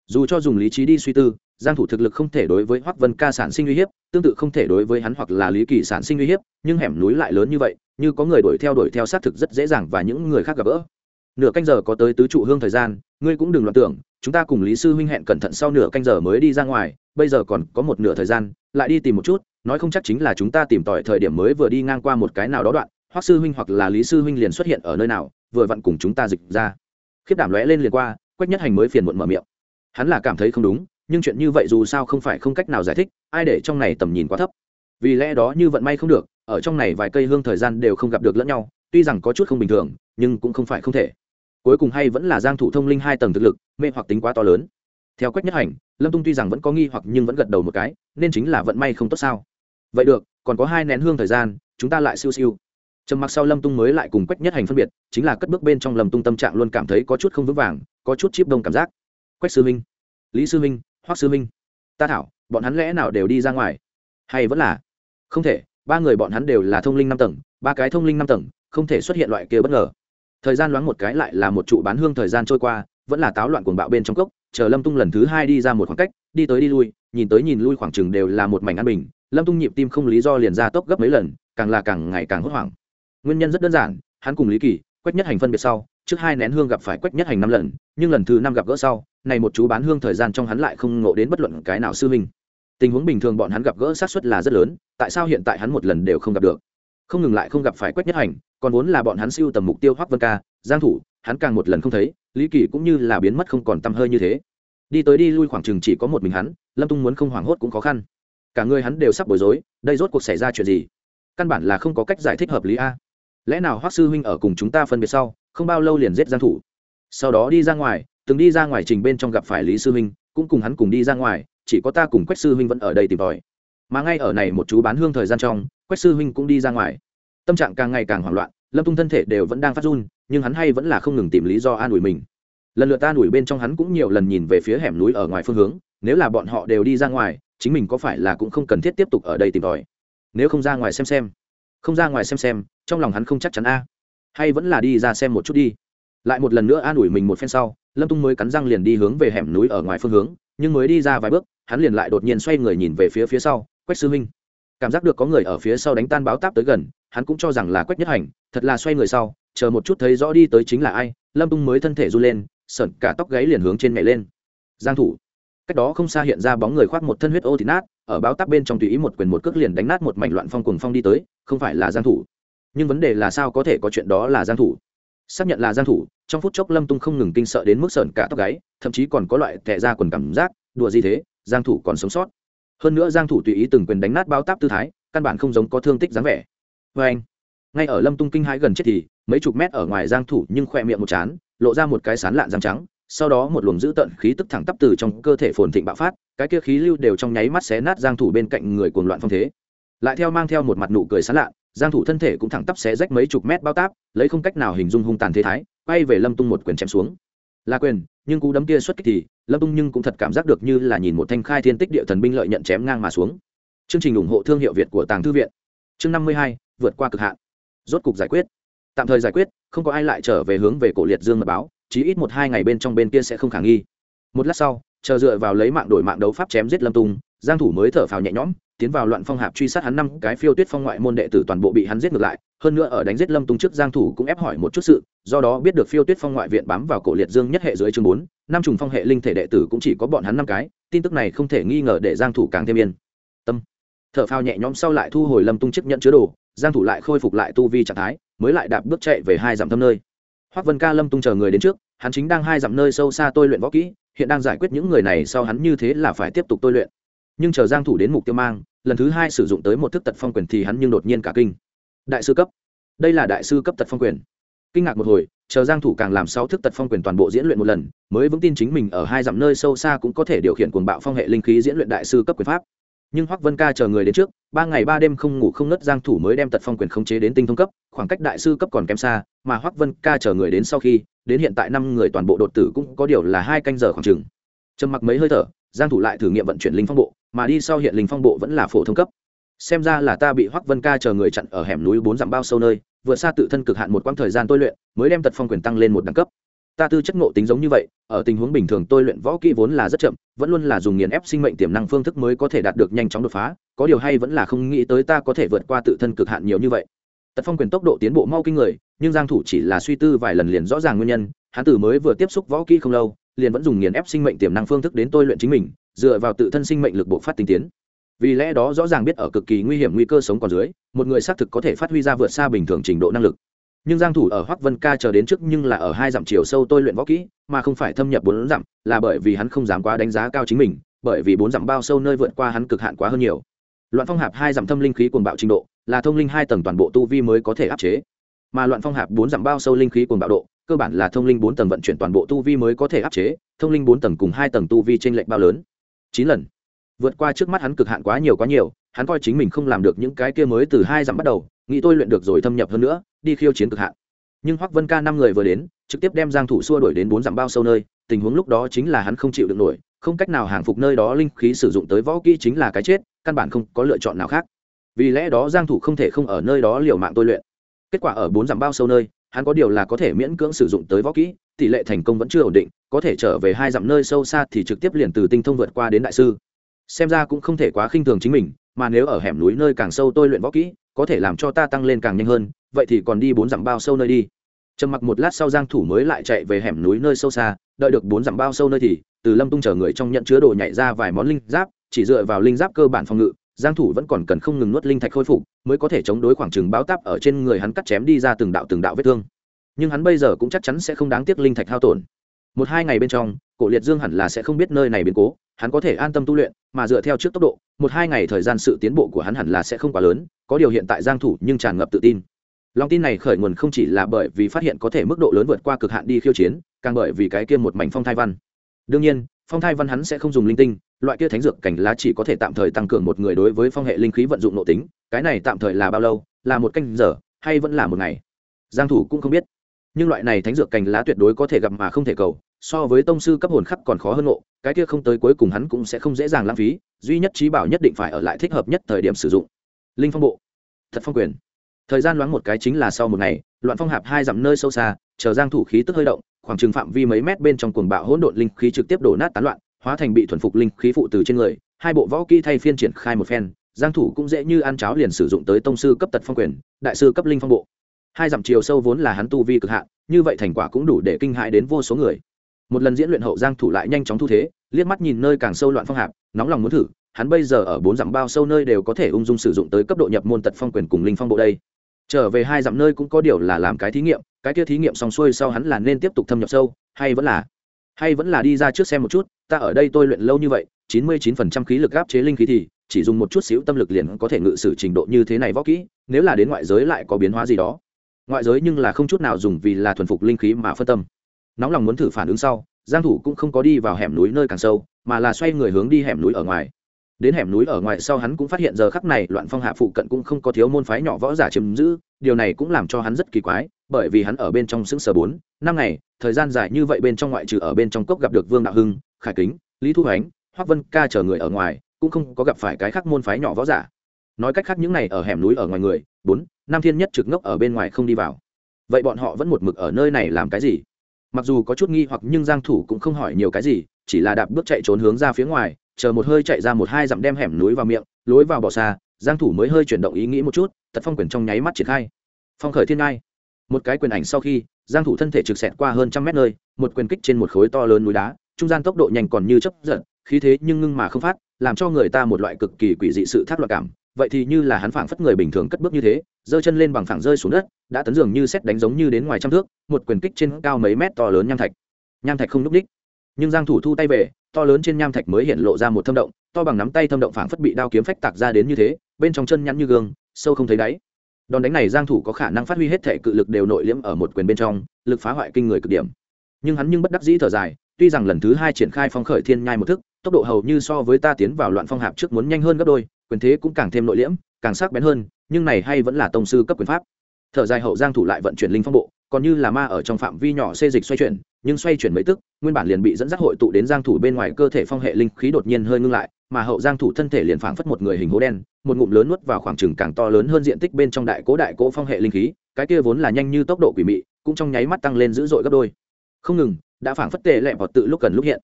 Dù cho dùng lý trí đi suy tư, giang thủ thực lực không thể đối với hoắc vân ca sản sinh uy hiếp, tương tự không thể đối với hắn hoặc là lý kỳ sản sinh uy hiếp, nhưng hẻm núi lại lớn như vậy, như có người đuổi theo đuổi theo xác thực rất dễ dàng và những người khác gặp gỡ. Nửa canh giờ có tới tứ trụ hương thời gian, ngươi cũng đừng loạn tưởng, chúng ta cùng lý sư huynh hẹn cẩn thận sau nửa canh giờ mới đi ra ngoài, bây giờ còn có một nửa thời gian, lại đi tìm một chút, nói không chắc chính là chúng ta tìm tòi thời điểm mới vừa đi ngang qua một cái nào đó đoạn, hoắc sư huynh hoặc là lý sư huynh liền xuất hiện ở nơi nào, vừa vặn cùng chúng ta dịch ra. Khiếp đảm lóe lên liền qua, quách nhất hành mới phiền muộn mở miệng hắn là cảm thấy không đúng, nhưng chuyện như vậy dù sao không phải không cách nào giải thích, ai để trong này tầm nhìn quá thấp. Vì lẽ đó như vận may không được, ở trong này vài cây hương thời gian đều không gặp được lẫn nhau, tuy rằng có chút không bình thường, nhưng cũng không phải không thể. Cuối cùng hay vẫn là giang thủ thông linh hai tầng thực lực, mê hoặc tính quá to lớn. Theo quách nhất hành, lâm tung tuy rằng vẫn có nghi hoặc nhưng vẫn gật đầu một cái, nên chính là vận may không tốt sao? Vậy được, còn có hai nén hương thời gian, chúng ta lại siêu siêu. Trầm mặc sau lâm tung mới lại cùng quách nhất hành phân biệt, chính là cất bước bên trong lâm tung tâm trạng luôn cảm thấy có chút không vững vàng, có chút chip đông cảm giác quách sư minh lý sư minh hoắc sư minh ta thảo, bọn hắn lẽ nào đều đi ra ngoài? Hay vẫn là? Không thể, ba người bọn hắn đều là thông linh năm tầng, ba cái thông linh năm tầng, không thể xuất hiện loại kia bất ngờ. Thời gian loáng một cái lại là một trụ bán hương thời gian trôi qua, vẫn là táo loạn cuồng bạo bên trong cốc, chờ lâm tung lần thứ hai đi ra một khoảng cách, đi tới đi lui, nhìn tới nhìn lui khoảng chừng đều là một mảnh an bình, lâm tung nhịp tim không lý do liền ra tốc gấp mấy lần, càng là càng ngày càng hốt hoảng. Nguyên nhân rất đơn giản, hắn cùng lý kỳ, quách nhất hành phân biệt sau trước hai nén hương gặp phải quách nhất hành năm lần, nhưng lần thứ năm gặp gỡ sau, này một chú bán hương thời gian trong hắn lại không ngộ đến bất luận cái nào sư huynh. Tình huống bình thường bọn hắn gặp gỡ sát suất là rất lớn, tại sao hiện tại hắn một lần đều không gặp được? Không ngừng lại không gặp phải quách nhất hành, còn vốn là bọn hắn siêu tầm mục tiêu hoắc vân ca, giang thủ, hắn càng một lần không thấy, lý kỳ cũng như là biến mất không còn tăm hơi như thế. Đi tới đi lui khoảng chừng chỉ có một mình hắn, lâm tung muốn không hoảng hốt cũng khó khăn. Cả người hắn đều sắp bối rối, đây rốt cuộc xảy ra chuyện gì? Căn bản là không có cách giải thích hợp lý a lẽ nào hoắc sư huynh ở cùng chúng ta phân biệt sau, không bao lâu liền giết giang thủ? Sau đó đi ra ngoài, từng đi ra ngoài trình bên trong gặp phải lý sư huynh, cũng cùng hắn cùng đi ra ngoài, chỉ có ta cùng quách sư huynh vẫn ở đây tìm tòi. Mà ngay ở này một chú bán hương thời gian trong, quách sư huynh cũng đi ra ngoài. Tâm trạng càng ngày càng hoảng loạn, lâm tung thân thể đều vẫn đang phát run, nhưng hắn hay vẫn là không ngừng tìm lý do an ủi mình. Lần lượt an ủi bên trong hắn cũng nhiều lần nhìn về phía hẻm núi ở ngoài phương hướng, nếu là bọn họ đều đi ra ngoài, chính mình có phải là cũng không cần thiết tiếp tục ở đây tìm tòi? Nếu không ra ngoài xem xem không ra ngoài xem xem, trong lòng hắn không chắc chắn a. Hay vẫn là đi ra xem một chút đi. Lại một lần nữa an ủi mình một phen sau, lâm tung mới cắn răng liền đi hướng về hẻm núi ở ngoài phương hướng, nhưng mới đi ra vài bước, hắn liền lại đột nhiên xoay người nhìn về phía phía sau, quách sư huynh cảm giác được có người ở phía sau đánh tan báo táp tới gần, hắn cũng cho rằng là quách nhất hành, thật là xoay người sau, chờ một chút thấy rõ đi tới chính là ai, lâm tung mới thân thể r u lên sợn cả tóc gáy liền hướng trên mẹ lên. Giang thủ. Cách đó không xa hiện ra bóng người khoác một thân huyết ô thịt nát ở báo táp bên trong tùy ý một quyền một cước liền đánh nát một mảnh loạn phong cùng phong đi tới, không phải là giang thủ. Nhưng vấn đề là sao có thể có chuyện đó là giang thủ? Xác nhận là giang thủ, trong phút chốc lâm tung không ngừng kinh sợ đến mức sờn cả tóc gáy, thậm chí còn có loại tệ ra quần cảm giác, đùa gì thế, giang thủ còn sống sót. Hơn nữa giang thủ tùy ý từng quyền đánh nát báo táp tư thái, căn bản không giống có thương tích dáng vẻ. Với anh, ngay ở lâm tung kinh hãi gần chết thì, mấy chục mét ở ngoài giang thủ nhưng khoe miệng một chán, lộ ra một cái sán lạn răng trắng sau đó một luồng dữ tợn khí tức thẳng tắp từ trong cơ thể phồn thịnh bạo phát cái kia khí lưu đều trong nháy mắt xé nát giang thủ bên cạnh người cuồng loạn phong thế. Lại theo mang theo một mặt nụ cười sán lạ giang thủ thân thể cũng thẳng tắp xé rách mấy chục mét bao táp lấy không cách nào hình dung hung tàn thế thái quay về lâm tung một quyền chém xuống. Là quyền nhưng cú đấm kia xuất kích thì lâm tung nhưng cũng thật cảm giác được như là nhìn một thanh khai thiên tích địa thần binh lợi nhận chém ngang mà xuống. Chương trình ủng hộ thương hiệu việt của tàng thư viện. Chương 52, vượt qua cực hạn. Rốt cục giải quyết. Tạm thời giải quyết không có ai lại trở về hướng về cổ liệt dương mật báo chí ít một hai ngày bên trong bên kia sẽ không khả nghi. Một lát sau, chờ dựa vào lấy mạng đổi mạng đấu pháp chém giết lâm tung giang thủ mới thở phào nhẹ nhõm, tiến vào loạn phong hạp truy sát hắn năm cái phiêu tuyết phong ngoại môn đệ tử toàn bộ bị hắn giết ngược lại, hơn nữa ở đánh giết lâm tung trước giang thủ cũng ép hỏi một chút sự, do đó biết được phiêu tuyết phong ngoại viện bám vào cổ liệt dương nhất hệ dưới chương bốn, năm trùng phong hệ linh thể đệ tử cũng chỉ có bọn hắn năm cái, tin tức này không thể nghi ngờ để giang thủ càng thêm yên tâm. Thở phào nhẹ nhõm sau lại thu hồi lâm tung chiếc nhận chứa đồ, giang thủ lại khôi phục lại tu vi trạng thái, mới lại đạp bước chạy về hai dặm thâm nơi hoắc vân ca lâm tung chờ người đến trước, hắn chính đang hai dặm nơi sâu xa tôi luyện võ kỹ, hiện đang giải quyết những người này sau hắn như thế là phải tiếp tục tôi luyện. Nhưng chờ giang thủ đến mục tiêu mang, lần thứ hai sử dụng tới một thức tật phong quyền thì hắn nhưng đột nhiên cả kinh. Đại sư cấp. Đây là đại sư cấp tật phong quyền. Kinh ngạc một hồi, chờ giang thủ càng làm sáu thức tật phong quyền toàn bộ diễn luyện một lần, mới vững tin chính mình ở hai dặm nơi sâu xa cũng có thể điều khiển cuồng bạo phong hệ linh khí diễn luyện đại sư cấp quyền pháp nhưng hoắc vân ca chờ người đến trước, ba ngày ba đêm không ngủ không nứt giang thủ mới đem tật phong quyền khống chế đến tinh thông cấp, khoảng cách đại sư cấp còn kém xa, mà hoắc vân ca chờ người đến sau khi, đến hiện tại năm người toàn bộ đột tử cũng có điều là hai canh giờ khoảng chừng. Trầm mặc mấy hơi thở, giang thủ lại thử nghiệm vận chuyển linh phong bộ, mà đi sau hiện linh phong bộ vẫn là phổ thông cấp. Xem ra là ta bị hoắc vân ca chờ người chặn ở hẻm núi bốn dặm bao sâu nơi, vượt xa tự thân cực hạn một quãng thời gian tôi luyện, mới đem tật phong quyền tăng lên một đẳng cấp ta tư chất ngộ tính giống như vậy, ở tình huống bình thường tôi luyện võ kỹ vốn là rất chậm, vẫn luôn là dùng nghiền ép sinh mệnh tiềm năng phương thức mới có thể đạt được nhanh chóng đột phá, có điều hay vẫn là không nghĩ tới ta có thể vượt qua tự thân cực hạn nhiều như vậy. Tật phong quyền tốc độ tiến bộ mau kinh người, nhưng giang thủ chỉ là suy tư vài lần liền rõ ràng nguyên nhân, hắn tử mới vừa tiếp xúc võ kỹ không lâu, liền vẫn dùng nghiền ép sinh mệnh tiềm năng phương thức đến tôi luyện chính mình, dựa vào tự thân sinh mệnh lực bộ phát tinh tiến. Vì lẽ đó rõ ràng biết ở cực kỳ nguy hiểm nguy cơ sống còn dưới, một người xác thực có thể phát huy ra vượt xa bình thường trình độ năng lực nhưng giang thủ ở hoắc vân ca chờ đến trước nhưng là ở hai dặm chiều sâu tôi luyện võ kỹ, mà không phải thâm nhập bốn dặm, là bởi vì hắn không dám quá đánh giá cao chính mình, bởi vì bốn dặm bao sâu nơi vượt qua hắn cực hạn quá hơn nhiều. Loạn phong hạp hai dặm thâm linh khí cuồng bạo trình độ, là thông linh hai tầng toàn bộ tu vi mới có thể áp chế. Mà loạn phong hạp bốn dặm bao sâu linh khí cuồng bạo độ, cơ bản là thông linh bốn tầng vận chuyển toàn bộ tu vi mới có thể áp chế, thông linh bốn tầng cùng hai tầng tu vi trên lệnh bao lớn. Chín lần. Vượt qua trước mắt hắn cực hạn quá nhiều quá nhiều hắn coi chính mình không làm được những cái kia mới từ hai dặm bắt đầu, nghĩ tôi luyện được rồi thâm nhập hơn nữa, đi khiêu chiến cực hạn. Nhưng hoắc vân ca năm người vừa đến, trực tiếp đem giang thủ xua đuổi đến bốn dặm bao sâu nơi, tình huống lúc đó chính là hắn không chịu được nổi, không cách nào hàng phục nơi đó linh khí sử dụng tới võ kỹ chính là cái chết, căn bản không có lựa chọn nào khác. Vì lẽ đó giang thủ không thể không ở nơi đó liều mạng tôi luyện. Kết quả ở bốn dặm bao sâu nơi, hắn có điều là có thể miễn cưỡng sử dụng tới võ kỹ, tỷ lệ thành công vẫn chưa ổn định, có thể trở về hai dặm nơi sâu xa thì trực tiếp liền từ tinh thông vượt qua đến đại sư. Xem ra cũng không thể quá khinh thường chính mình mà nếu ở hẻm núi nơi càng sâu tôi luyện võ kỹ, có thể làm cho ta tăng lên càng nhanh hơn, vậy thì còn đi bốn dặm bao sâu nơi đi. Trầm mặc một lát sau giang thủ mới lại chạy về hẻm núi nơi sâu xa, đợi được bốn dặm bao sâu nơi thì, từ lâm tung chờ người trong nhận chứa đồ nhảy ra vài món linh giáp, chỉ dựa vào linh giáp cơ bản phòng ngự, giang thủ vẫn còn cần không ngừng nuốt linh thạch khôi phục, mới có thể chống đối khoảng trừng báo táp ở trên người hắn cắt chém đi ra từng đạo từng đạo vết thương. Nhưng hắn bây giờ cũng chắc chắn sẽ không đáng tiếc linh thạch hao tổn. Một hai ngày bên trong cổ liệt dương hẳn là sẽ không biết nơi này biến cố, hắn có thể an tâm tu luyện, mà dựa theo trước tốc độ, một hai ngày thời gian sự tiến bộ của hắn hẳn là sẽ không quá lớn, có điều hiện tại giang thủ nhưng tràn ngập tự tin. Lòng tin này khởi nguồn không chỉ là bởi vì phát hiện có thể mức độ lớn vượt qua cực hạn đi khiêu chiến, càng bởi vì cái kia một mảnh phong thai văn. Đương nhiên, phong thai văn hắn sẽ không dùng linh tinh, loại kia thánh dược cảnh lá chỉ có thể tạm thời tăng cường một người đối với phong hệ linh khí vận dụng nội tính, cái này tạm thời là bao lâu, là một canh giờ, hay vẫn là một ngày? Giang thủ cũng không biết. Nhưng loại này thánh dược cành lá tuyệt đối có thể gặp mà không thể cầu so với tông sư cấp hồn khắc còn khó hơn ngộ, cái kia không tới cuối cùng hắn cũng sẽ không dễ dàng lãng phí, duy nhất trí bảo nhất định phải ở lại thích hợp nhất thời điểm sử dụng. Linh phong bộ. Thật phong quyền. Thời gian loáng một cái chính là sau một ngày, loạn phong hạp hai dặm nơi sâu xa, chờ giang thủ khí tức hơi động, khoảng trừng phạm vi mấy mét bên trong cuồng bạo hỗn độn linh khí trực tiếp đổ nát tán loạn, hóa thành bị thuần phục linh khí phụ từ trên người, hai bộ võ kỹ thay phiên triển khai một phen, giang thủ cũng dễ như ăn cháo liền sử dụng tới tông sư cấp tật phong quyền, đại sư cấp linh phong bộ. Hai dặm chiều sâu vốn là hắn tu vi cực hạn, như vậy thành quả cũng đủ để kinh hại đến vô số người một lần diễn luyện hậu giang thủ lại nhanh chóng thu thế, liếc mắt nhìn nơi càng sâu loạn phong hạp, nóng lòng muốn thử, hắn bây giờ ở bốn dặm bao sâu nơi đều có thể ung dung sử dụng tới cấp độ nhập môn tật phong quyền cùng linh phong bộ đây. Trở về hai dặm nơi cũng có điều là làm cái thí nghiệm, cái kia thí nghiệm xong xuôi sau hắn là nên tiếp tục thâm nhập sâu, hay vẫn là, hay vẫn là đi ra trước xem một chút, ta ở đây tôi luyện lâu như vậy, chín mươi chín phần trăm khí lực áp chế linh khí thì, chỉ dùng một chút xíu tâm lực liền có thể ngự sử trình độ như thế này võ kỹ, nếu là đến ngoại giới lại có biến hóa gì đó. Ngoại giới nhưng là không chút nào dùng vì là thuần phục linh khí mà phân tâm nóng lòng muốn thử phản ứng sau, giang thủ cũng không có đi vào hẻm núi nơi càng sâu, mà là xoay người hướng đi hẻm núi ở ngoài. Đến hẻm núi ở ngoài sau hắn cũng phát hiện giờ khắc này loạn phong hạ phụ cận cũng không có thiếu môn phái nhỏ võ giả chiếm giữ, điều này cũng làm cho hắn rất kỳ quái, bởi vì hắn ở bên trong xứng sở bốn, năm ngày, thời gian dài như vậy bên trong ngoại trừ ở bên trong cốc gặp được vương đạo hưng, khải kính, lý thu hoánh, hoắc vân ca chờ người ở ngoài, cũng không có gặp phải cái khác môn phái nhỏ võ giả. Nói cách khác những này ở hẻm núi ở ngoài người, bốn Nam thiên nhất trực ngốc ở bên ngoài không đi vào. Vậy bọn họ vẫn một mực ở nơi này làm cái gì? Mặc dù có chút nghi hoặc nhưng giang thủ cũng không hỏi nhiều cái gì, chỉ là đạp bước chạy trốn hướng ra phía ngoài, chờ một hơi chạy ra một hai dặm đem hẻm núi vào miệng, lối vào bỏ xa, giang thủ mới hơi chuyển động ý nghĩ một chút tật phong quyền trong nháy mắt triển khai. Phong khởi thiên ngai. Một cái quyền ảnh sau khi, giang thủ thân thể trực sẹt qua hơn trăm mét nơi, một quyền kích trên một khối to lớn núi đá, trung gian tốc độ nhanh còn như chớp giật, khí thế nhưng ngưng mà không phát, làm cho người ta một loại cực kỳ quỷ dị sự thác loạn cảm vậy thì như là hắn phảng phất người bình thường cất bước như thế, giơ chân lên bằng phẳng rơi xuống đất, đã tấn dường như xét đánh giống như đến ngoài trăm thước, một quyền kích trên cao mấy mét to lớn nham thạch. Nham thạch không núc đích. Nhưng giang thủ thu tay về, to lớn trên nham thạch mới hiện lộ ra một thâm động, to bằng nắm tay thâm động phảng phất bị đao kiếm phách tạc ra đến như thế, bên trong chân nhăn như gương, sâu không thấy đáy. Đòn đánh này giang thủ có khả năng phát huy hết thể cự lực đều nội liễm ở một quyền bên trong, lực phá hoại kinh người cực điểm. Nhưng hắn nhưng bất đắc dĩ thở dài, tuy rằng lần thứ hai triển khai phong khởi thiên nhai một thức, tốc độ hầu như so với ta tiến vào loạn phong hạp trước muốn nhanh hơn gấp đôi quyền thế cũng càng thêm nội liễm, càng sắc bén hơn, nhưng này hay vẫn là tông sư cấp quyền pháp. Thở dài hậu giang thủ lại vận chuyển linh phong bộ, còn như là ma ở trong phạm vi nhỏ xê dịch xoay chuyển, nhưng xoay chuyển mấy tức, nguyên bản liền bị dẫn dắt hội tụ đến giang thủ bên ngoài cơ thể phong hệ linh khí đột nhiên hơi ngưng lại, mà hậu giang thủ thân thể liền phảng phất một người hình hố đen, một ngụm lớn nuốt vào khoảng chừng càng to lớn hơn diện tích bên trong đại cố đại cố phong hệ linh khí, cái kia vốn là nhanh như tốc độ quỷ mị, cũng trong nháy mắt tăng lên dữ dội gấp đôi. Không ngừng, đã phảng phất tệ lẹ vọt tự lúc cần lúc hiện.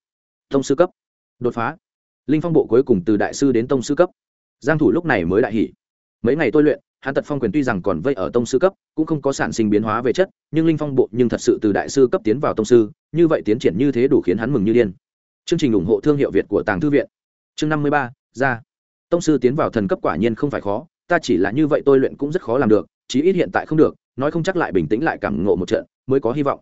Tông sư cấp, đột phá. Linh phong bộ cuối cùng từ đại sư đến tông sư cấp giang thủ lúc này mới đại hỉ. Mấy ngày tôi luyện, hắn tật phong quyền tuy rằng còn vây ở tông sư cấp, cũng không có sản sinh biến hóa về chất, nhưng linh phong bộ nhưng thật sự từ đại sư cấp tiến vào tông sư, như vậy tiến triển như thế đủ khiến hắn mừng như điên. Chương trình ủng hộ thương hiệu việt của tàng thư viện. Chương năm mươi ba, ra. Tông sư tiến vào thần cấp quả nhiên không phải khó, ta chỉ là như vậy tôi luyện cũng rất khó làm được, chí ít hiện tại không được, nói không chắc lại bình tĩnh lại cảm ngộ một trận, mới có hy vọng.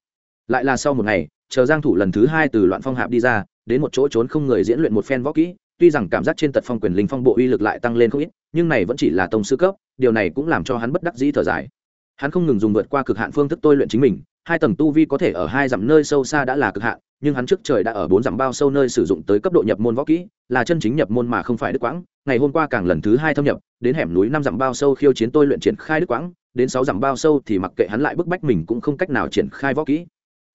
Lại là sau một ngày, chờ giang thủ lần thứ hai từ loạn phong hạp đi ra, đến một chỗ trốn không người diễn luyện một phen võ kỹ tuy rằng cảm giác trên tật phong quyền linh phong bộ uy lực lại tăng lên không ít, nhưng này vẫn chỉ là tông sư cấp, điều này cũng làm cho hắn bất đắc dĩ thở dài. Hắn không ngừng dùng vượt qua cực hạn phương thức tôi luyện chính mình, hai tầng tu vi có thể ở hai dặm nơi sâu xa đã là cực hạn, nhưng hắn trước trời đã ở bốn dặm bao sâu nơi sử dụng tới cấp độ nhập môn võ kỹ, là chân chính nhập môn mà không phải đức quãng. Ngày hôm qua càng lần thứ hai thâm nhập, đến hẻm núi năm dặm bao sâu khiêu chiến tôi luyện triển khai đức quãng, đến sáu dặm bao sâu thì mặc kệ hắn lại bức bách mình cũng không cách nào triển khai võ kỹ.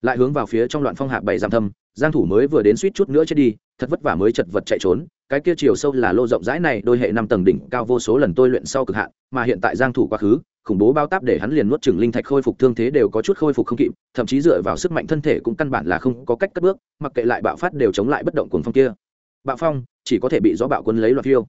Lại hướng vào phía trong loạn phong hạ bảy dặm thâm, giang thủ mới vừa đến suýt chút nữa chết đi, thật vất vả mới chật vật chạy trốn cái kia chiều sâu là lô rộng rãi này, đôi hệ năm tầng đỉnh cao vô số lần tôi luyện sau cực hạn, mà hiện tại giang thủ quá khứ, khủng bố bao táp để hắn liền nuốt chửng linh thạch khôi phục thương thế đều có chút khôi phục không kịp, thậm chí dựa vào sức mạnh thân thể cũng căn bản là không có cách cất bước, mặc kệ lại bạo phát đều chống lại bất động cuồng phong kia. Bạo phong, chỉ có thể bị gió bạo quân lấy loạt phiêu.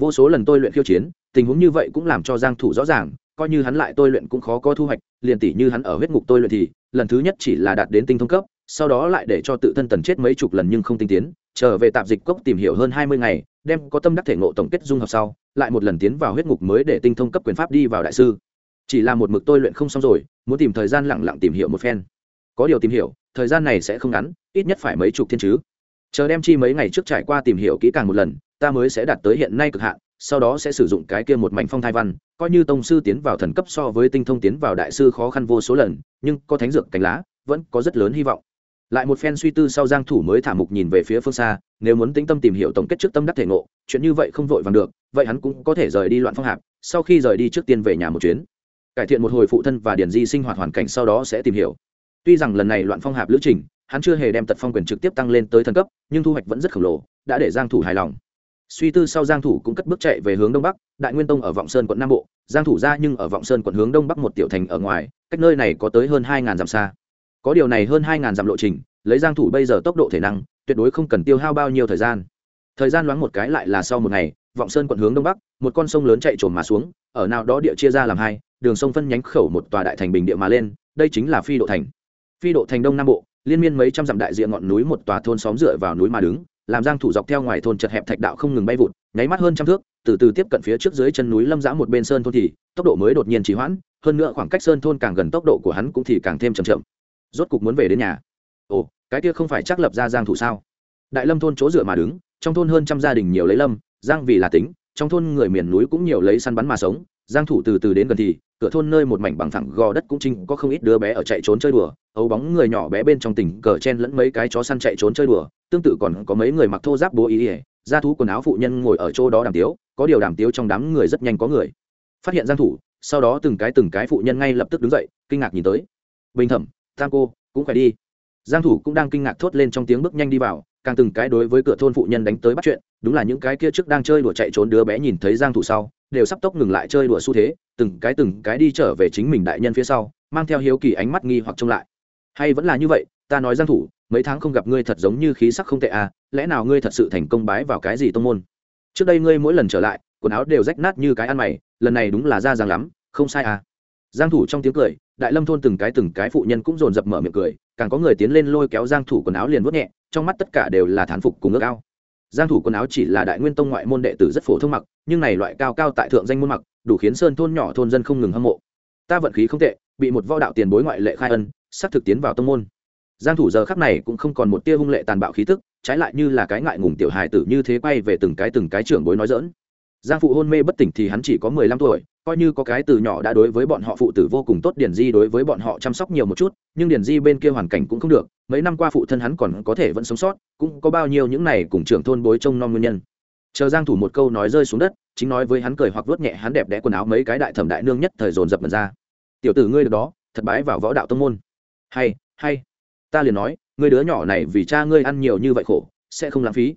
Vô số lần tôi luyện khiêu chiến, tình huống như vậy cũng làm cho giang thủ rõ ràng, coi như hắn lại tôi luyện cũng khó có thu hoạch, liền tỷ như hắn ở huyết ngục tôi luyện thì, lần thứ nhất chỉ là đạt đến tinh thông cấp sau đó lại để cho tự thân tần chết mấy chục lần nhưng không tinh tiến, trở về tạp dịch cốc tìm hiểu hơn hai mươi ngày, đem có tâm đắc thể ngộ tổng kết dung hợp sau, lại một lần tiến vào huyết ngục mới để tinh thông cấp quyền pháp đi vào đại sư. Chỉ là một mực tôi luyện không xong rồi, muốn tìm thời gian lặng lặng tìm hiểu một phen. Có điều tìm hiểu, thời gian này sẽ không ngắn, ít nhất phải mấy chục thiên chứ. Chờ đem chi mấy ngày trước trải qua tìm hiểu kỹ càng một lần, ta mới sẽ đạt tới hiện nay cực hạn, sau đó sẽ sử dụng cái kia một mảnh phong thai văn, coi như tông sư tiến vào thần cấp so với tinh thông tiến vào đại sư khó khăn vô số lần, nhưng có thánh dược cánh lá, vẫn có rất lớn hy vọng lại một phen suy tư sau giang thủ mới thả mục nhìn về phía phương xa, nếu muốn tĩnh tâm tìm hiểu tổng kết trước tâm đắc thể ngộ, chuyện như vậy không vội vàng được, vậy hắn cũng có thể rời đi loạn phong hạp, sau khi rời đi trước tiên về nhà một chuyến. Cải thiện một hồi phụ thân và điển di sinh hoạt hoàn cảnh sau đó sẽ tìm hiểu. Tuy rằng lần này loạn phong hạp lữ trình, hắn chưa hề đem tật phong quyền trực tiếp tăng lên tới thần cấp, nhưng thu hoạch vẫn rất khổng lồ, đã để giang thủ hài lòng. Suy tư sau giang thủ cũng cất bước chạy về hướng đông bắc, đại nguyên tông ở vọng sơn quận nam bộ. Giang thủ ra nhưng ở vọng sơn quận hướng đông bắc một tiểu thành ở ngoài, cách nơi này có tới hơn hai ngàn dặm xa có điều này hơn hai ngàn dặm lộ trình, lấy giang thủ bây giờ tốc độ thể năng, tuyệt đối không cần tiêu hao bao nhiêu thời gian. Thời gian loáng một cái lại là sau một ngày, vọng sơn quận hướng đông bắc, một con sông lớn chạy trồn mà xuống, ở nào đó địa chia ra làm hai, đường sông phân nhánh khẩu một tòa đại thành bình địa mà lên, đây chính là phi độ thành. Phi độ thành đông nam bộ, liên miên mấy trăm dặm đại diện ngọn núi một tòa thôn xóm dựa vào núi mà đứng, làm giang thủ dọc theo ngoài thôn chật hẹp thạch đạo không ngừng bay vụt, nháy mắt hơn trăm thước, từ từ tiếp cận phía trước dưới chân núi lâm dã một bên sơn thôn thì, tốc độ mới đột nhiên trì hoãn, hơn nữa khoảng cách sơn thôn càng gần tốc độ của hắn cũng thì càng thêm chậm chậm rốt cục muốn về đến nhà. Ồ, cái kia không phải chắc lập ra giang thủ sao? Đại lâm thôn chỗ dựa mà đứng, trong thôn hơn trăm gia đình nhiều lấy lâm, giang vì là tính, trong thôn người miền núi cũng nhiều lấy săn bắn mà sống, giang thủ từ từ đến gần thì, cửa thôn nơi một mảnh bằng thẳng gò đất cũng chính có không ít đứa bé ở chạy trốn chơi đùa, ấu bóng người nhỏ bé bên trong tỉnh cờ chen lẫn mấy cái chó săn chạy trốn chơi đùa, tương tự còn có mấy người mặc thô giáp bố ý ỉa ra thú quần áo phụ nhân ngồi ở chỗ đó đàm tiếu, có điều đàm tiếu trong đám người rất nhanh có người. Phát hiện giang thủ, sau đó từng cái từng cái phụ nhân ngay lập tức đứng dậy, kinh ngạc nhìn tới. Bình thẩm tam cô, cũng phải đi. Giang thủ cũng đang kinh ngạc thốt lên trong tiếng bước nhanh đi vào, càng từng cái đối với cửa thôn phụ nhân đánh tới bắt chuyện, đúng là những cái kia trước đang chơi đùa chạy trốn đứa bé nhìn thấy giang thủ sau, đều sắp tốc ngừng lại chơi đùa xu thế, từng cái từng cái đi trở về chính mình đại nhân phía sau, mang theo hiếu kỳ ánh mắt nghi hoặc trông lại. Hay vẫn là như vậy, ta nói giang thủ, mấy tháng không gặp ngươi thật giống như khí sắc không tệ à lẽ nào ngươi thật sự thành công bái vào cái gì tông môn? Trước đây ngươi mỗi lần trở lại, quần áo đều rách nát như cái ăn mày, lần này đúng là ra giang lắm, không sai à giang thủ trong tiếng cười, đại lâm thôn từng cái từng cái phụ nhân cũng rồn rập mở miệng cười, càng có người tiến lên lôi kéo giang thủ quần áo liền vuốt nhẹ, trong mắt tất cả đều là thán phục cùng ước ao. Giang thủ quần áo chỉ là đại nguyên tông ngoại môn đệ tử rất phổ thông mặc, nhưng này loại cao cao tại thượng danh môn mặc, đủ khiến sơn thôn nhỏ thôn dân không ngừng hâm mộ. Ta vận khí không tệ, bị một võ đạo tiền bối ngoại lệ khai ân, sắp thực tiến vào tông môn. Giang thủ giờ khắc này cũng không còn một tia hung lệ tàn bạo khí tức, trái lại như là cái ngại ngùng tiểu hài tử như thế quay về từng cái từng cái trưởng bối nói dỡn giang phụ hôn mê bất tỉnh thì hắn chỉ có 15 tuổi, coi như có cái từ nhỏ đã đối với bọn họ phụ tử vô cùng tốt điển di đối với bọn họ chăm sóc nhiều một chút, nhưng điển di bên kia hoàn cảnh cũng không được, mấy năm qua phụ thân hắn còn có thể vẫn sống sót, cũng có bao nhiêu những này cùng trưởng thôn bối trông non nguyên nhân. Chờ giang thủ một câu nói rơi xuống đất, chính nói với hắn cười hoặc vuốt nhẹ, hắn đẹp đẽ quần áo mấy cái đại thẩm đại nương nhất thời dồn dập mật ra. Tiểu tử ngươi được đó, thật bái vào võ đạo tông môn. Hay hay, ta liền nói, ngươi đứa nhỏ này vì cha ngươi ăn nhiều như vậy khổ, sẽ không lãng phí.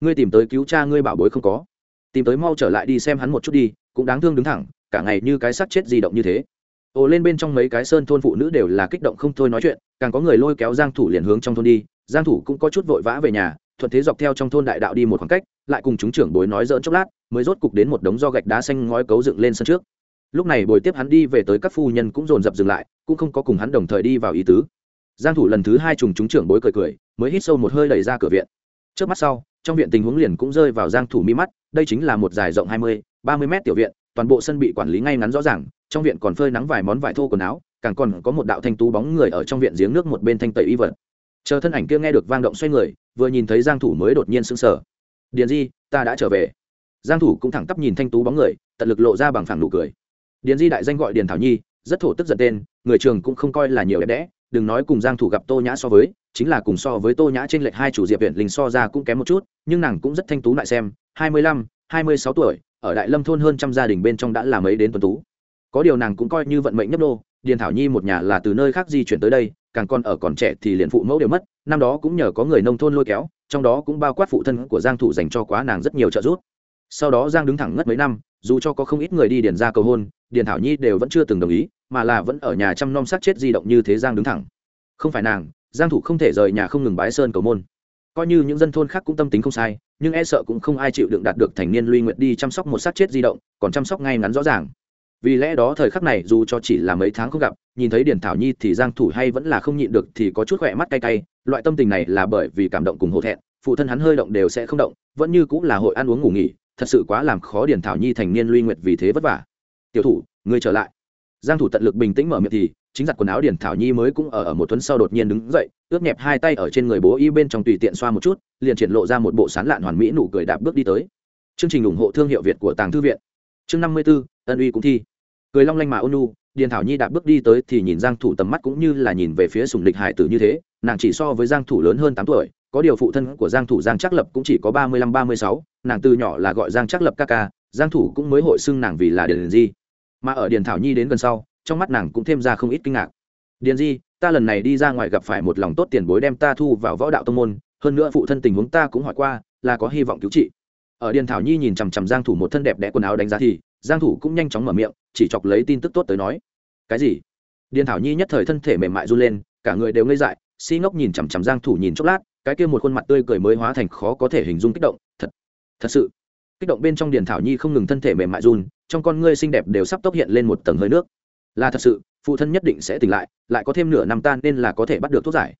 Ngươi tìm tới cứu cha ngươi bảo bối không có tìm tới mau trở lại đi xem hắn một chút đi, cũng đáng thương đứng thẳng, cả ngày như cái xác chết di động như thế. Ồ, lên bên trong mấy cái sơn thôn phụ nữ đều là kích động không thôi nói chuyện, càng có người lôi kéo giang thủ liền hướng trong thôn đi, giang thủ cũng có chút vội vã về nhà, thuận thế dọc theo trong thôn đại đạo đi một khoảng cách, lại cùng chúng trưởng bối nói dỡn chốc lát, mới rốt cục đến một đống do gạch đá xanh ngói cấu dựng lên sân trước. Lúc này bồi tiếp hắn đi về tới các phu nhân cũng dồn dập dừng lại, cũng không có cùng hắn đồng thời đi vào ý tứ. Giang thủ lần thứ hai trùng chúng trưởng bối cười cười, mới hít sâu một hơi đẩy ra cửa viện. Trước mắt sau trong viện tình huống liền cũng rơi vào giang thủ mi mắt đây chính là một dài rộng 20, 30 mét tiểu viện toàn bộ sân bị quản lý ngay ngắn rõ ràng trong viện còn phơi nắng vài món vải thô quần áo càng còn có một đạo thanh tú bóng người ở trong viện giếng nước một bên thanh tẩy y vật. Chờ thân ảnh kia nghe được vang động xoay người vừa nhìn thấy giang thủ mới đột nhiên sững sờ. Điền di ta đã trở về. Giang thủ cũng thẳng tắp nhìn thanh tú bóng người tận lực lộ ra bằng phẳng nụ cười. Điền di đại danh gọi điền thảo nhi rất thổ tức giận tên người trường cũng không coi là nhiều đẹp đẽ đừng nói cùng giang thủ gặp tô nhã so với chính là cùng so với tô nhã trên lệch hai chủ diệp huyện linh so ra cũng kém một chút nhưng nàng cũng rất thanh tú lại xem 25, 26 tuổi ở đại lâm thôn hơn trăm gia đình bên trong đã làm ấy đến tuần tú. Có điều nàng cũng coi như vận mệnh nhấp đô điền thảo nhi một nhà là từ nơi khác di chuyển tới đây càng còn ở còn trẻ thì liền phụ mẫu đều mất năm đó cũng nhờ có người nông thôn lôi kéo trong đó cũng bao quát phụ thân của giang thủ dành cho quá nàng rất nhiều trợ giúp. Sau đó giang đứng thẳng ngất mấy năm dù cho có không ít người đi điền ra cầu hôn điền thảo nhi đều vẫn chưa từng đồng ý mà là vẫn ở nhà chăm nom sát chết di động như thế giang đứng thẳng. Không phải nàng giang thủ không thể rời nhà không ngừng bái sơn cầu môn. Coi như những dân thôn khác cũng tâm tính không sai, nhưng e sợ cũng không ai chịu đựng đạt được thành niên luy nguyện đi chăm sóc một sát chết di động, còn chăm sóc ngay ngắn rõ ràng. Vì lẽ đó thời khắc này, dù cho chỉ là mấy tháng không gặp, nhìn thấy điển thảo nhi thì giang thủ hay vẫn là không nhịn được thì có chút khỏe mắt cay cay, loại tâm tình này là bởi vì cảm động cùng hổ thẹn, phụ thân hắn hơi động đều sẽ không động, vẫn như cũng là hội ăn uống ngủ nghỉ, thật sự quá làm khó điển thảo nhi thành niên luy nguyệt vì thế vất vả. Tiểu thủ, ngươi trở lại giang thủ tận lực bình tĩnh mở miệng thì chính giặt quần áo điển thảo nhi mới cũng ở ở một tuấn sau đột nhiên đứng dậy ướt nhẹp hai tay ở trên người bố y bên trong tùy tiện xoa một chút liền triển lộ ra một bộ sán lạn hoàn mỹ nụ cười đạp bước đi tới. Chương trình ủng hộ thương hiệu việt của tàng thư viện. Chương 54, ân uy cũng thi. Cười long lanh mà ôn nu điền thảo nhi đạp bước đi tới thì nhìn giang thủ tầm mắt cũng như là nhìn về phía sùng địch hải tử như thế nàng chỉ so với giang thủ lớn hơn 8 tuổi có điều phụ thân của giang thủ giang Trác lập cũng chỉ có 35-36, nàng từ nhỏ là gọi giang Trác lập ca ca giang thủ cũng mới hội xưng nàng vì là điền di mà ở điền thảo nhi đến gần sau, trong mắt nàng cũng thêm ra không ít kinh ngạc. Điền di, ta lần này đi ra ngoài gặp phải một lòng tốt tiền bối đem ta thu vào võ đạo tông môn, hơn nữa phụ thân tình huống ta cũng hỏi qua, là có hy vọng cứu trị. Ở điền thảo nhi nhìn chằm chằm giang thủ một thân đẹp đẽ quần áo đánh giá thì, giang thủ cũng nhanh chóng mở miệng, chỉ chọc lấy tin tức tốt tới nói. Cái gì? Điền thảo nhi nhất thời thân thể mềm mại run lên, cả người đều ngây dại, si ngốc nhìn chằm chằm giang thủ nhìn chốc lát, cái kia một khuôn mặt tươi cười mới hóa thành khó có thể hình dung kích động. Thật thật sự. Kích động bên trong điền thảo nhi không ngừng thân thể mềm mại run trong con ngươi xinh đẹp đều sắp tốc hiện lên một tầng hơi nước. Là thật sự, phụ thân nhất định sẽ tỉnh lại lại có thêm nửa năm tan nên là có thể bắt được thuốc giải.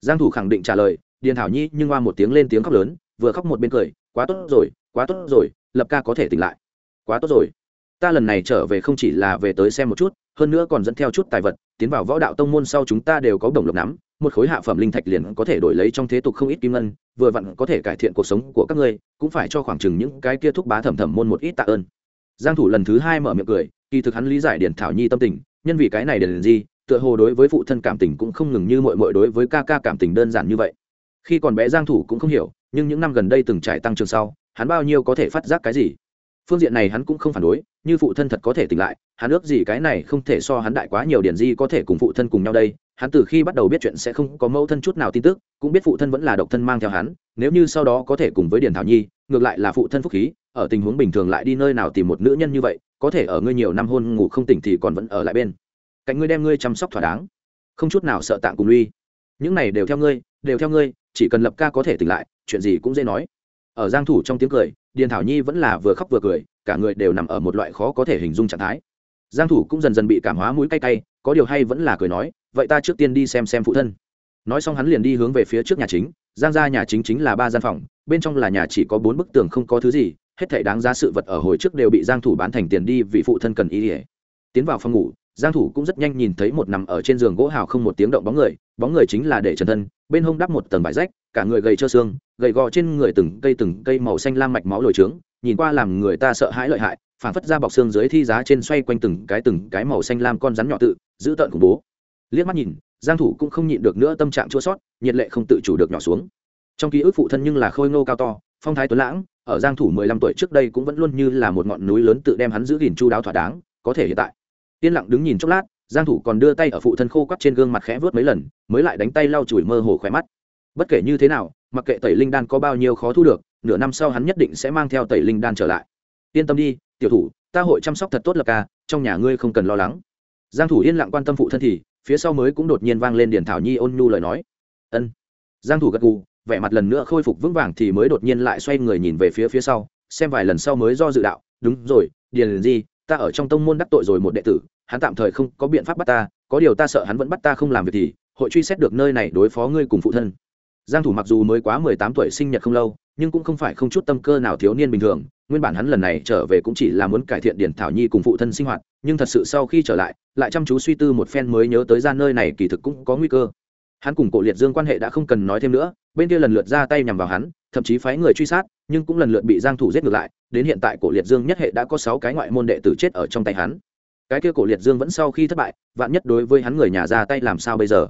Giang thủ khẳng định trả lời, điền thảo nhi nhưng qua một tiếng lên tiếng khóc lớn, vừa khóc một bên cười, quá tốt rồi, quá tốt rồi, lập ca có thể tỉnh lại. Quá tốt rồi. Ta lần này trở về không chỉ là về tới xem một chút, hơn nữa còn dẫn theo chút tài vật, tiến vào võ đạo tông môn sau chúng ta đều có đồng lộc nắm, một khối hạ phẩm linh thạch liền có thể đổi lấy trong thế tục không ít kim ngân, vừa vặn có thể cải thiện cuộc sống của các ngươi, cũng phải cho khoảng chừng những cái kia thúc bá thẩm thẩm môn một ít tạ ơn giang thủ lần thứ hai mở miệng cười, kỳ thực hắn lý giải điển thảo nhi tâm tình, nhân vì cái này điển gì tựa hồ đối với phụ thân cảm tình cũng không ngừng như mọi mọi đối với ca ca cảm tình đơn giản như vậy. Khi còn bé giang thủ cũng không hiểu, nhưng những năm gần đây từng trải tăng trưởng sau, hắn bao nhiêu có thể phát giác cái gì? Phương diện này hắn cũng không phản đối, như phụ thân thật có thể tỉnh lại, hắn ước gì cái này không thể so hắn đại quá nhiều điển di có thể cùng phụ thân cùng nhau đây, hắn từ khi bắt đầu biết chuyện sẽ không có mẫu thân chút nào tin tức, cũng biết phụ thân vẫn là độc thân mang theo hắn, nếu như sau đó có thể cùng với điển thảo nhi, ngược lại là phụ thân phúc khí ở tình huống bình thường lại đi nơi nào tìm một nữ nhân như vậy, có thể ở ngươi nhiều năm hôn ngủ không tỉnh thì còn vẫn ở lại bên. Cạnh ngươi đem ngươi chăm sóc thỏa đáng. Không chút nào sợ tạng cùng ly những này đều theo ngươi, đều theo ngươi, chỉ cần lập ca có thể tỉnh lại, chuyện gì cũng dễ nói. Ở giang thủ trong tiếng cười, điền thảo nhi vẫn là vừa khóc vừa cười, cả người đều nằm ở một loại khó có thể hình dung trạng thái. Giang thủ cũng dần dần bị cảm hóa mũi cay cay, có điều hay vẫn là cười nói, vậy ta trước tiên đi xem xem phụ thân. Nói xong hắn liền đi hướng về phía trước nhà chính, giang gia nhà chính chính là ba gian phòng, bên trong là nhà chỉ có bốn bức tường không có thứ gì hết thảy đáng giá sự vật ở hồi trước đều bị giang thủ bán thành tiền đi vì phụ thân cần ý ỉa tiến vào phòng ngủ, giang thủ cũng rất nhanh nhìn thấy một nằm ở trên giường gỗ hào không một tiếng động bóng người bóng người chính là để trần thân, bên hông đắp một tầng vải rách, cả người gầy trơ xương, gầy gò trên người từng cây từng cây màu xanh lam mạch máu lồi trướng, nhìn qua làm người ta sợ hãi lợi hại, phảng phất ra bọc xương dưới thi giá trên xoay quanh từng cái từng cái màu xanh lam con rắn nhỏ tự, giữ tợn khủng bố. Liếc mắt nhìn, giang thủ cũng không nhịn được nữa tâm trạng chua xót, nhiệt lệ không tự chủ được nhỏ xuống. Trong ký ức phụ thân nhưng là khôi ngô cao to, phong thái tuấn lãng ở giang thủ 15 tuổi trước đây cũng vẫn luôn như là một ngọn núi lớn tự đem hắn giữ gìn chu đáo thỏa đáng, có thể hiện tại. Tiên lặng đứng nhìn chốc lát, giang thủ còn đưa tay ở phụ thân khô quắt trên gương mặt khẽ vướt mấy lần, mới lại đánh tay lau chùi mơ hồ khóe mắt. Bất kể như thế nào, mặc kệ tẩy linh đan có bao nhiêu khó thu được, nửa năm sau hắn nhất định sẽ mang theo tẩy linh đan trở lại. Yên tâm đi, tiểu thủ, ta hội chăm sóc thật tốt lập ca, trong nhà ngươi không cần lo lắng. Giang thủ yên lặng quan tâm phụ thân thì, phía sau mới cũng đột nhiên vang lên điển thảo nhi ôn nhu lời nói. Ân. Giang thủ gật gù vẻ mặt lần nữa khôi phục vững vàng thì mới đột nhiên lại xoay người nhìn về phía phía sau, xem vài lần sau mới do dự đạo, đúng rồi, điền gì ta ở trong tông môn đắc tội rồi một đệ tử, hắn tạm thời không có biện pháp bắt ta, có điều ta sợ hắn vẫn bắt ta không làm việc thì, hội truy xét được nơi này đối phó ngươi cùng phụ thân. Giang thủ mặc dù mới quá 18 tuổi sinh nhật không lâu, nhưng cũng không phải không chút tâm cơ nào thiếu niên bình thường, nguyên bản hắn lần này trở về cũng chỉ là muốn cải thiện điển thảo nhi cùng phụ thân sinh hoạt, nhưng thật sự sau khi trở lại lại chăm chú suy tư một phen mới nhớ tới ra nơi này kỳ thực cũng có nguy cơ hắn cùng cổ liệt dương quan hệ đã không cần nói thêm nữa, bên kia lần lượt ra tay nhằm vào hắn, thậm chí phái người truy sát, nhưng cũng lần lượt bị giang thủ giết ngược lại, đến hiện tại cổ liệt dương nhất hệ đã có 6 cái ngoại môn đệ tử chết ở trong tay hắn. Cái kia cổ liệt dương vẫn sau khi thất bại, vạn nhất đối với hắn người nhà ra tay làm sao bây giờ?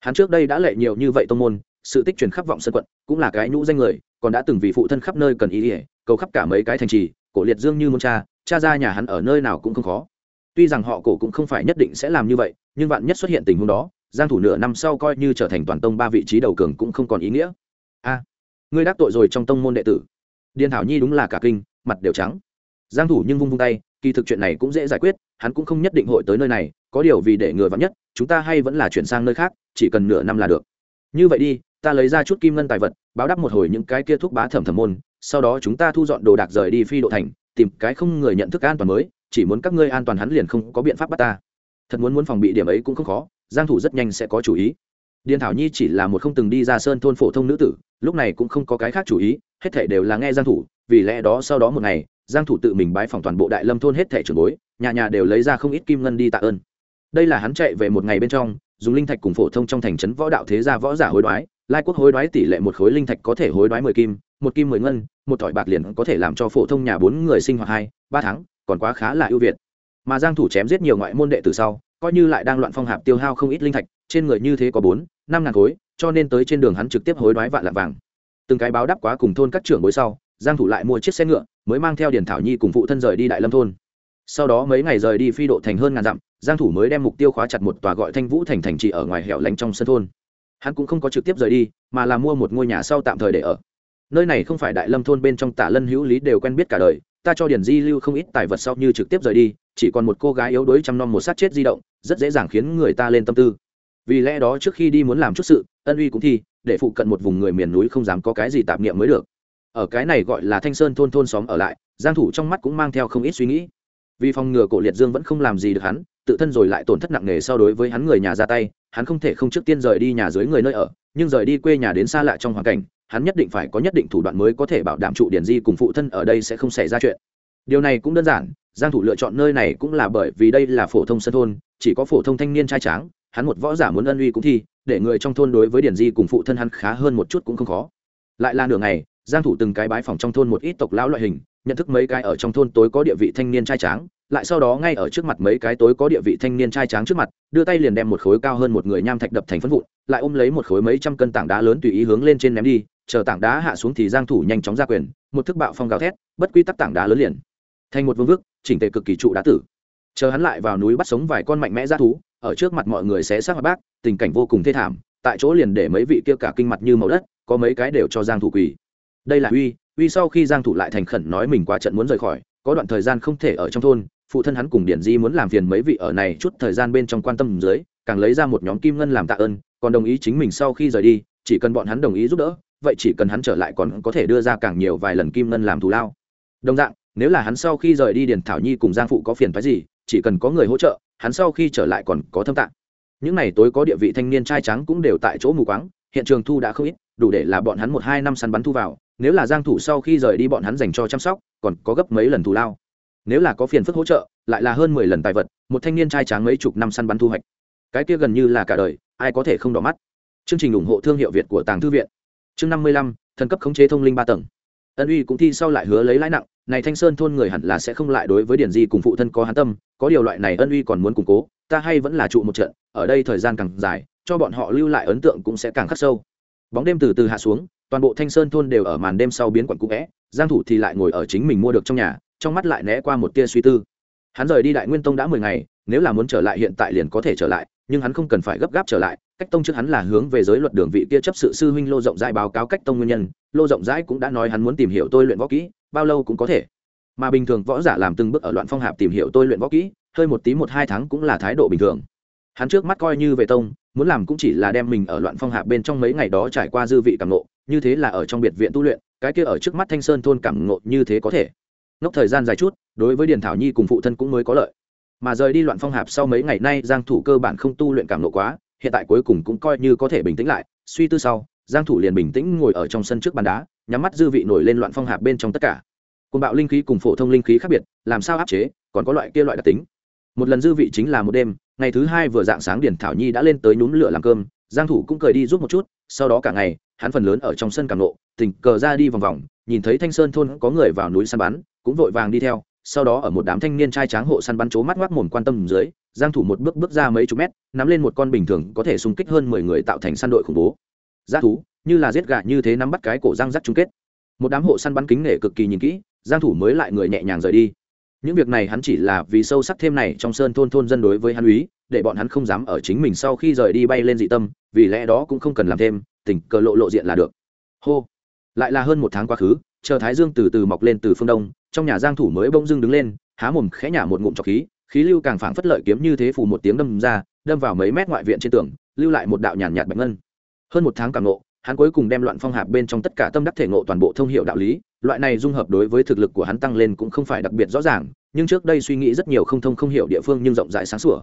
Hắn trước đây đã lệ nhiều như vậy tông môn, sự tích truyền khắp vọng sơn quận, cũng là cái nhũ danh người, còn đã từng vì phụ thân khắp nơi cần ý ỉa cầu khắp cả mấy cái thành trì, cổ liệt dương như muốn cha cha ra nhà hắn ở nơi nào cũng không khó. Tuy rằng họ cổ cũng không phải nhất định sẽ làm như vậy, nhưng vạn nhất xuất hiện tình huống đó giang thủ nửa năm sau coi như trở thành toàn tông ba vị trí đầu cường cũng không còn ý nghĩa. A, ngươi đắc tội rồi trong tông môn đệ tử. Điền thảo nhi đúng là cả kinh, mặt đều trắng. Giang thủ nhưng vung vung tay, kỳ thực chuyện này cũng dễ giải quyết, hắn cũng không nhất định hội tới nơi này, có điều vì để ngừa vắng nhất, chúng ta hay vẫn là chuyển sang nơi khác, chỉ cần nửa năm là được. Như vậy đi, ta lấy ra chút kim ngân tài vật, báo đáp một hồi những cái kia thuốc bá thẩm thẩm môn, sau đó chúng ta thu dọn đồ đạc rời đi phi độ thành, tìm cái không người nhận thức an toàn mới, chỉ muốn các ngươi an toàn hắn liền không có biện pháp bắt ta. Thật muốn muốn phòng bị điểm ấy cũng không khó giang thủ rất nhanh sẽ có chủ ý. Điền thảo nhi chỉ là một không từng đi ra sơn thôn phổ thông nữ tử, lúc này cũng không có cái khác chủ ý, hết thảy đều là nghe giang thủ, vì lẽ đó sau đó một ngày, giang thủ tự mình bái phòng toàn bộ đại lâm thôn hết thảy trưởng bối, nhà nhà đều lấy ra không ít kim ngân đi tạ ơn. Đây là hắn chạy về một ngày bên trong, dùng linh thạch cùng phổ thông trong thành trấn võ đạo thế gia võ giả hối đoái, lai quốc hối đoái tỷ lệ một khối linh thạch có thể hối đoái mười kim, một kim mười ngân, một thỏi bạc liền có thể làm cho phổ thông nhà bốn người sinh hoạt hai, ba tháng, còn quá khá là ưu việt. Mà giang thủ chém giết nhiều ngoại môn đệ từ sau coi như lại đang loạn phong hạp tiêu hao không ít linh thạch, trên người như thế có bốn, năm ngàn khối, cho nên tới trên đường hắn trực tiếp hối đoái vạn lạc vàng. Từng cái báo đáp quá cùng thôn các trưởng bối sau, giang thủ lại mua chiếc xe ngựa, mới mang theo điền thảo nhi cùng phụ thân rời đi đại lâm thôn. Sau đó mấy ngày rời đi phi độ thành hơn ngàn dặm, giang thủ mới đem mục tiêu khóa chặt một tòa gọi thanh vũ thành thành trì ở ngoài hẻo lánh trong sân thôn. Hắn cũng không có trực tiếp rời đi, mà là mua một ngôi nhà sau tạm thời để ở. Nơi này không phải đại lâm thôn bên trong tả lân hữu lý đều quen biết cả đời, ta cho điển di lưu không ít tài vật sau như trực tiếp rời đi chỉ còn một cô gái yếu đuối chăm nom một sát chết di động, rất dễ dàng khiến người ta lên tâm tư. Vì lẽ đó trước khi đi muốn làm chút sự, ân uy cũng thi, để phụ cận một vùng người miền núi không dám có cái gì tạp niệm mới được. Ở cái này gọi là thanh sơn thôn thôn xóm ở lại, giang thủ trong mắt cũng mang theo không ít suy nghĩ. Vì phòng ngừa cổ liệt dương vẫn không làm gì được hắn, tự thân rồi lại tổn thất nặng nề so đối với hắn người nhà ra tay, hắn không thể không trước tiên rời đi nhà dưới người nơi ở, nhưng rời đi quê nhà đến xa lạ trong hoàn cảnh, hắn nhất định phải có nhất định thủ đoạn mới có thể bảo đảm trụ điển di cùng phụ thân ở đây sẽ không xảy ra chuyện. Điều này cũng đơn giản giang thủ lựa chọn nơi này cũng là bởi vì đây là phổ thông sân thôn, chỉ có phổ thông thanh niên trai tráng, hắn một võ giả muốn ân uy cũng thi, để người trong thôn đối với điển di cùng phụ thân hắn khá hơn một chút cũng không khó. Lại là nửa ngày, giang thủ từng cái bái phòng trong thôn một ít tộc lão loại hình, nhận thức mấy cái ở trong thôn tối có địa vị thanh niên trai tráng, lại sau đó ngay ở trước mặt mấy cái tối có địa vị thanh niên trai tráng trước mặt, đưa tay liền đem một khối cao hơn một người nham thạch đập thành phân vụn, lại ôm lấy một khối mấy trăm cân tảng đá lớn tùy ý hướng lên trên ném đi, chờ tảng đá hạ xuống thì giang thủ nhanh chóng ra quyền, một thức bạo phong gào thét, bất quy tắc tảng đá lớn liền. Thành một vương vức chỉnh tề cực kỳ trụ đá tử. Chờ hắn lại vào núi bắt sống vài con mạnh mẽ ra thú, ở trước mặt mọi người sẽ sát bác, tình cảnh vô cùng thê thảm, tại chỗ liền để mấy vị kia cả kinh mặt như màu đất, có mấy cái đều cho giang thủ quỳ. Đây là uy uy sau khi giang thủ lại thành khẩn nói mình quá trận muốn rời khỏi, có đoạn thời gian không thể ở trong thôn, phụ thân hắn cùng điển di muốn làm phiền mấy vị ở này chút thời gian bên trong quan tâm dưới, càng lấy ra một nhóm kim ngân làm tạ ơn, còn đồng ý chính mình sau khi rời đi, chỉ cần bọn hắn đồng ý giúp đỡ, vậy chỉ cần hắn trở lại còn có thể đưa ra càng nhiều vài lần kim ngân làm thù lao. Đồng dạng nếu là hắn sau khi rời đi điền thảo nhi cùng giang phụ có phiền phái gì, chỉ cần có người hỗ trợ, hắn sau khi trở lại còn có thâm tạng. Những n à y tối có địa vị thanh niên trai trắng cũng đều tại chỗ mù quáng, hiện trường thu đã không ít, đủ để là bọn hắn một hai năm săn bắn thu vào, nếu là giang thủ sau khi rời đi bọn hắn dành cho chăm sóc, còn có gấp mấy lần thù lao. Nếu là có phiền phức hỗ trợ, lại là hơn mười lần tài vật, một thanh niên trai tráng mấy chục năm săn bắn thu hoạch. Cái kia gần như là cả đời, ai có thể không đỏ mắt. Chương trình ủng hộ thương hiệu việt của tàng thư viện. Chương năm mươi lăm, thần cấp khống chế thông linh ba tầng. Ân uy cũng thi sau lại hứa lấy lãi nặng này thanh sơn thôn người hẳn là sẽ không lại đối với điển di cùng phụ thân có hán tâm, có điều loại này ân uy còn muốn củng cố, ta hay vẫn là trụ một trận, ở đây thời gian càng dài, cho bọn họ lưu lại ấn tượng cũng sẽ càng khắc sâu. Bóng đêm từ từ hạ xuống, toàn bộ thanh sơn thôn đều ở màn đêm sau biến quận cũ vẽ, giang thủ thì lại ngồi ở chính mình mua được trong nhà, trong mắt lại né qua một tia suy tư. Hắn rời đi đại nguyên tông đã mười ngày, nếu là muốn trở lại hiện tại liền có thể trở lại, nhưng hắn không cần phải gấp gáp trở lại, cách tông trước hắn là hướng về giới luật đường vị kia chấp sự sư huynh lô rộng rãi báo cáo cách tông nguyên nhân, lô rộng rãi cũng đã nói hắn muốn tìm hiểu tôi luyện võ kỹ bao lâu cũng có thể. Mà bình thường võ giả làm từng bước ở loạn phong hạp tìm hiểu tôi luyện võ kỹ, hơi một tí một hai tháng cũng là thái độ bình thường. Hắn trước mắt coi như về tông, muốn làm cũng chỉ là đem mình ở loạn phong hạp bên trong mấy ngày đó trải qua dư vị cảm nộ như thế là ở trong biệt viện tu luyện, cái kia ở trước mắt thanh sơn thôn cảm ngộ như thế có thể. Ngốc thời gian dài chút, đối với điền thảo nhi cùng phụ thân cũng mới có lợi. Mà rời đi loạn phong hạp sau mấy ngày nay, giang thủ cơ bản không tu luyện cảm nộ quá, hiện tại cuối cùng cũng coi như có thể bình tĩnh lại, suy tư sau, giang thủ liền bình tĩnh ngồi ở trong sân trước bàn đá, nhắm mắt dư vị nổi lên loạn phong hạp bên trong tất cả côn bạo linh khí cùng phổ thông linh khí khác biệt, làm sao áp chế, còn có loại kia loại đặc tính. Một lần dư vị chính là một đêm, ngày thứ hai vừa dạng sáng điển thảo nhi đã lên tới nhún lửa làm cơm, giang thủ cũng cười đi giúp một chút, sau đó cả ngày, hắn phần lớn ở trong sân cảm nộ tình cờ ra đi vòng vòng, nhìn thấy thanh sơn thôn có người vào núi săn bắn, cũng vội vàng đi theo, sau đó ở một đám thanh niên trai tráng hộ săn bắn chố mắt ngoác mồm quan tâm dưới, giang thủ một bước bước ra mấy chục mét, nắm lên một con bình thường có thể xung kích hơn 10 người tạo thành săn đội khủng bố. Giá thú như là giết gà như thế nắm bắt cái cổ giang rắc chung kết. Một đám hộ săn bắn kính nể cực kỳ nhìn kỹ giang thủ mới lại người nhẹ nhàng rời đi. Những việc này hắn chỉ là vì sâu sắc thêm này trong sơn thôn thôn dân đối với hắn úy để bọn hắn không dám ở chính mình sau khi rời đi bay lên dị tâm, vì lẽ đó cũng không cần làm thêm, tình cờ lộ lộ diện là được. Hô. Lại là hơn một tháng quá khứ, chờ thái dương từ từ mọc lên từ phương đông, trong nhà giang thủ mới bỗng dưng đứng lên, há mồm khẽ nhả một ngụm trọc khí khí lưu càng phảng phất lợi kiếm như thế phù một tiếng đâm ra, đâm vào mấy mét ngoại viện trên tường, lưu lại một đạo nhàn nhạt bạch ngân. Hơn một tháng càng nộ hắn cuối cùng đem loạn phong hạp bên trong tất cả tâm đắc thể ngộ toàn bộ thông hiệu đạo lý loại này dung hợp đối với thực lực của hắn tăng lên cũng không phải đặc biệt rõ ràng, nhưng trước đây suy nghĩ rất nhiều không thông không hiểu địa phương nhưng rộng rãi sáng sủa.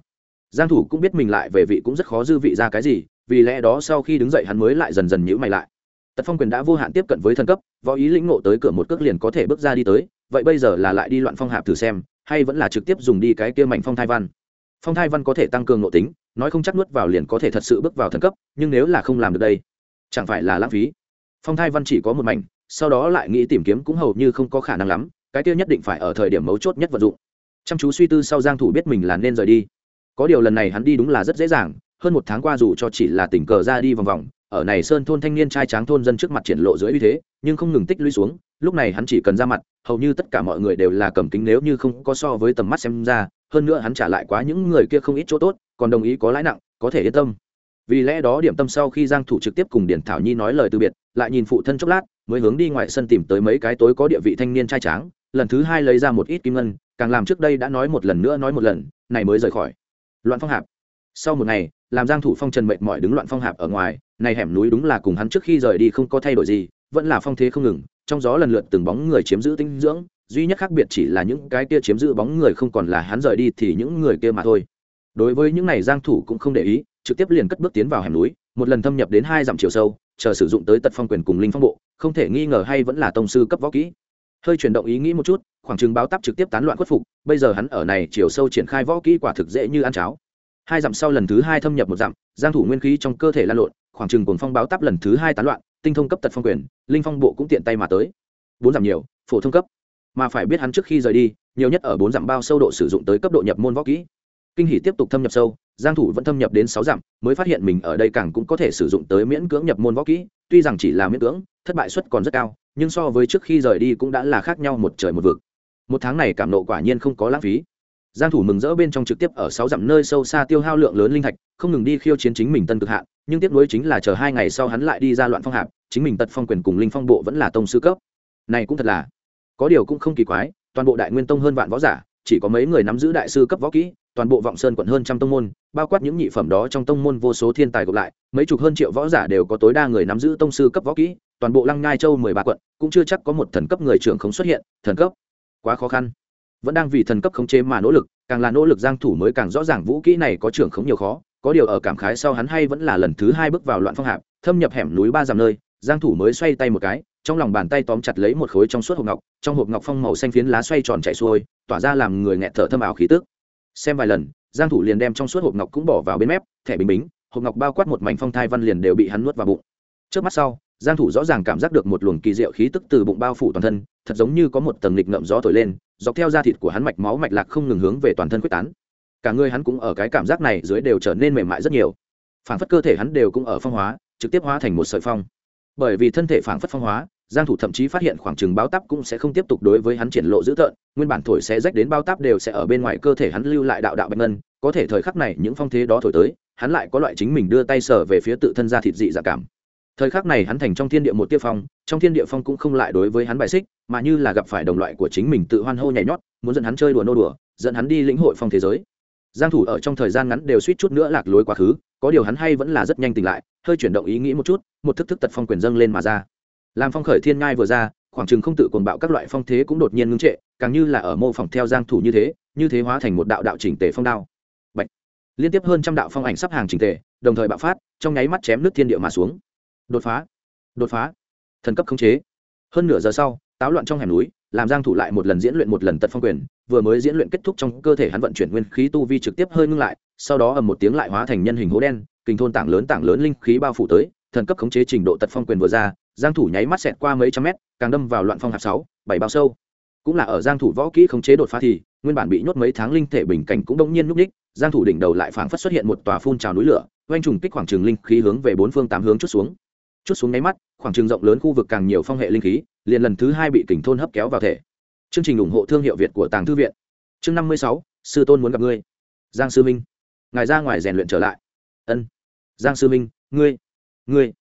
Giang thủ cũng biết mình lại về vị cũng rất khó dư vị ra cái gì, vì lẽ đó sau khi đứng dậy hắn mới lại dần dần nhíu mày lại. Tật phong quyền đã vô hạn tiếp cận với thân cấp, võ ý lĩnh ngộ tới cửa một cước liền có thể bước ra đi tới, vậy bây giờ là lại đi loạn phong hạp thử xem, hay vẫn là trực tiếp dùng đi cái kia mảnh phong thai văn. Phong thai văn có thể tăng cường nội tính, nói không chắc nuốt vào liền có thể thật sự bước vào thần cấp, nhưng nếu là không làm được đây, chẳng phải là lãng phí. Phong thai văn chỉ có một mảnh sau đó lại nghĩ tìm kiếm cũng hầu như không có khả năng lắm, cái kia nhất định phải ở thời điểm mấu chốt nhất vận dụng. Chăm chú suy tư sau giang thủ biết mình là nên rời đi. Có điều lần này hắn đi đúng là rất dễ dàng, hơn một tháng qua dù cho chỉ là tình cờ ra đi vòng vòng, ở này sơn thôn thanh niên trai tráng thôn dân trước mặt triển lộ dưới uy thế, nhưng không ngừng tích lũy xuống, lúc này hắn chỉ cần ra mặt, hầu như tất cả mọi người đều là cầm kính nếu như không có so với tầm mắt xem ra, hơn nữa hắn trả lại quá những người kia không ít chỗ tốt, còn đồng ý có lãi nặng, có thể yên tâm vì lẽ đó điểm tâm sau khi giang thủ trực tiếp cùng điển thảo nhi nói lời từ biệt, lại nhìn phụ thân chốc lát, mới hướng đi ngoài sân tìm tới mấy cái tối có địa vị thanh niên trai tráng, lần thứ hai lấy ra một ít kim ngân, càng làm trước đây đã nói một lần nữa nói một lần, này mới rời khỏi. Loạn phong hạp. Sau một ngày, làm giang thủ phong trần mệt mỏi đứng loạn phong hạp ở ngoài, này hẻm núi đúng là cùng hắn trước khi rời đi không có thay đổi gì, vẫn là phong thế không ngừng, trong gió lần lượt từng bóng người chiếm giữ tinh dưỡng, duy nhất khác biệt chỉ là những cái kia chiếm giữ bóng người không còn là hắn rời đi thì những người kia mà thôi. Đối với những này giang thủ cũng không để ý trực tiếp liền cất bước tiến vào hẻm núi, một lần thâm nhập đến hai dặm chiều sâu, chờ sử dụng tới tật phong quyền cùng linh phong bộ, không thể nghi ngờ hay vẫn là tông sư cấp võ kỹ. Hơi chuyển động ý nghĩ một chút, khoảng chừng báo tắp trực tiếp tán loạn khuất phục, bây giờ hắn ở này chiều sâu triển khai võ kỹ quả thực dễ như ăn cháo. Hai dặm sau lần thứ hai thâm nhập một dặm, giang thủ nguyên khí trong cơ thể lan lộn, khoảng chừng cuồng phong báo tắp lần thứ hai tán loạn, tinh thông cấp tật phong quyền, linh phong bộ cũng tiện tay mà tới. Bốn dặm nhiều, phổ thông cấp. Mà phải biết hắn trước khi rời đi, nhiều nhất ở bốn dặm bao sâu độ sử dụng tới cấp độ nhập môn võ kỹ kinh hỷ tiếp tục thâm nhập sâu, giang thủ vẫn thâm nhập đến sáu dặm, mới phát hiện mình ở đây càng cũng có thể sử dụng tới miễn cưỡng nhập môn võ kỹ, tuy rằng chỉ là miễn cưỡng, thất bại suất còn rất cao, nhưng so với trước khi rời đi cũng đã là khác nhau một trời một vực. Một tháng này cảm nộ quả nhiên không có lãng phí. Giang thủ mừng rỡ bên trong trực tiếp ở sáu dặm nơi sâu xa tiêu hao lượng lớn linh thạch, không ngừng đi khiêu chiến chính mình tân cực hạn, nhưng tiếc nuối chính là chờ hai ngày sau hắn lại đi ra loạn phong hạp, chính mình tật phong quyền cùng linh phong bộ vẫn là tông sư cấp. Này cũng thật là, có điều cũng không kỳ quái, toàn bộ đại nguyên tông hơn vạn võ giả, chỉ có mấy người nắm giữ đại sư cấp võ kỹ toàn bộ vọng sơn quận hơn trăm tông môn, bao quát những nhị phẩm đó trong tông môn vô số thiên tài gộp lại, mấy chục hơn triệu võ giả đều có tối đa người nắm giữ tông sư cấp võ kỹ, toàn bộ lăng ngai châu mười ba quận, cũng chưa chắc có một thần cấp người trưởng không xuất hiện, thần cấp. Quá khó khăn. Vẫn đang vì thần cấp khống chế mà nỗ lực, càng là nỗ lực giang thủ mới càng rõ ràng vũ kỹ này có trưởng khống nhiều khó, có điều ở cảm khái sau hắn hay vẫn là lần thứ hai bước vào loạn phong hạp, thâm nhập hẻm núi ba dặm nơi, giang thủ mới xoay tay một cái, trong lòng bàn tay tóm chặt lấy một khối trong suốt hộp ngọc, trong hộp ngọc phong màu xanh phiến lá xoay tròn chảy xuôi, tỏa ra làm người nghẹt thở thâm ảo khí tức xem vài lần, giang thủ liền đem trong suốt hộp ngọc cũng bỏ vào bên mép, thẻ bình bính, hộp ngọc bao quát một mảnh phong thai văn liền đều bị hắn nuốt vào bụng. Trước mắt sau, giang thủ rõ ràng cảm giác được một luồng kỳ diệu khí tức từ bụng bao phủ toàn thân, thật giống như có một tầng lịch ngậm gió thổi lên, dọc theo da thịt của hắn mạch máu mạch lạc không ngừng hướng về toàn thân quyết tán. Cả người hắn cũng ở cái cảm giác này dưới đều trở nên mềm mại rất nhiều. Phảng phất cơ thể hắn đều cũng ở phong hóa, trực tiếp hóa thành một sợi phong. Bởi vì thân thể phảng phất phong hóa giang thủ thậm chí phát hiện khoảng chừng bao táp cũng sẽ không tiếp tục đối với hắn triển lộ dữ tợn, nguyên bản thổi sẽ rách đến bao táp đều sẽ ở bên ngoài cơ thể hắn lưu lại đạo đạo bạch ngân, có thể thời khắc này những phong thế đó thổi tới, hắn lại có loại chính mình đưa tay sờ về phía tự thân ra thịt dị dạ cảm. Thời khắc này hắn thành trong thiên địa một tiêu phong, trong thiên địa phong cũng không lại đối với hắn bài xích, mà như là gặp phải đồng loại của chính mình tự hoan hô nhảy nhót, muốn dẫn hắn chơi đùa nô đùa, dẫn hắn đi lĩnh hội phong thế giới. Giang thủ ở trong thời gian ngắn đều suýt chút nữa lạc lối quá khứ, có điều hắn hay vẫn là rất nhanh tỉnh lại, hơi chuyển động ý nghĩ một chút, một thức thức tật phong quyền dâng lên mà ra làm phong khởi thiên ngai vừa ra, khoảng chừng không tự cuồng bạo các loại phong thế cũng đột nhiên ngưng trệ, càng như là ở mô phỏng theo giang thủ như thế như thế hóa thành một đạo đạo chỉnh tề phong đao. Bạch. liên tiếp hơn trăm đạo phong ảnh sắp hàng chỉnh tề, đồng thời bạo phát, trong nháy mắt chém nước thiên địa mà xuống. Đột phá! Đột phá! Thần cấp khống chế! Hơn nửa giờ sau, táo loạn trong hẻm núi, làm giang thủ lại một lần diễn luyện một lần tật phong quyền, vừa mới diễn luyện kết thúc trong cơ thể hắn vận chuyển nguyên khí tu vi trực tiếp hơi ngưng lại, sau đó ầm một tiếng lại hóa thành nhân hình hố đen, kinh thôn tảng lớn tảng lớn linh khí bao phủ tới, thần cấp khống chế trình độ tật phong quyền vừa ra giang thủ nháy mắt xẹt qua mấy trăm mét càng đâm vào loạn phong hạp sáu bảy bao sâu. Cũng là ở giang thủ võ kỹ không chế đột phá thì nguyên bản bị nhốt mấy tháng linh thể bình cảnh cũng đông nhiên núp ních giang thủ đỉnh đầu lại phảng phất xuất hiện một tòa phun trào núi lửa oanh trùng kích khoảng trường linh khí hướng về bốn phương tám hướng chút xuống. Chút xuống nháy mắt khoảng trường rộng lớn khu vực càng nhiều phong hệ linh khí liền lần thứ hai bị kình thôn hấp kéo vào thể. Chương trình ủng hộ thương hiệu việt của tàng thư viện. Chương 56, sư tôn muốn gặp ngươi. Giang sư minh. Ngài ra ngoài rèn luyện trở lại. Ân. Giang sư minh ngươi ngươi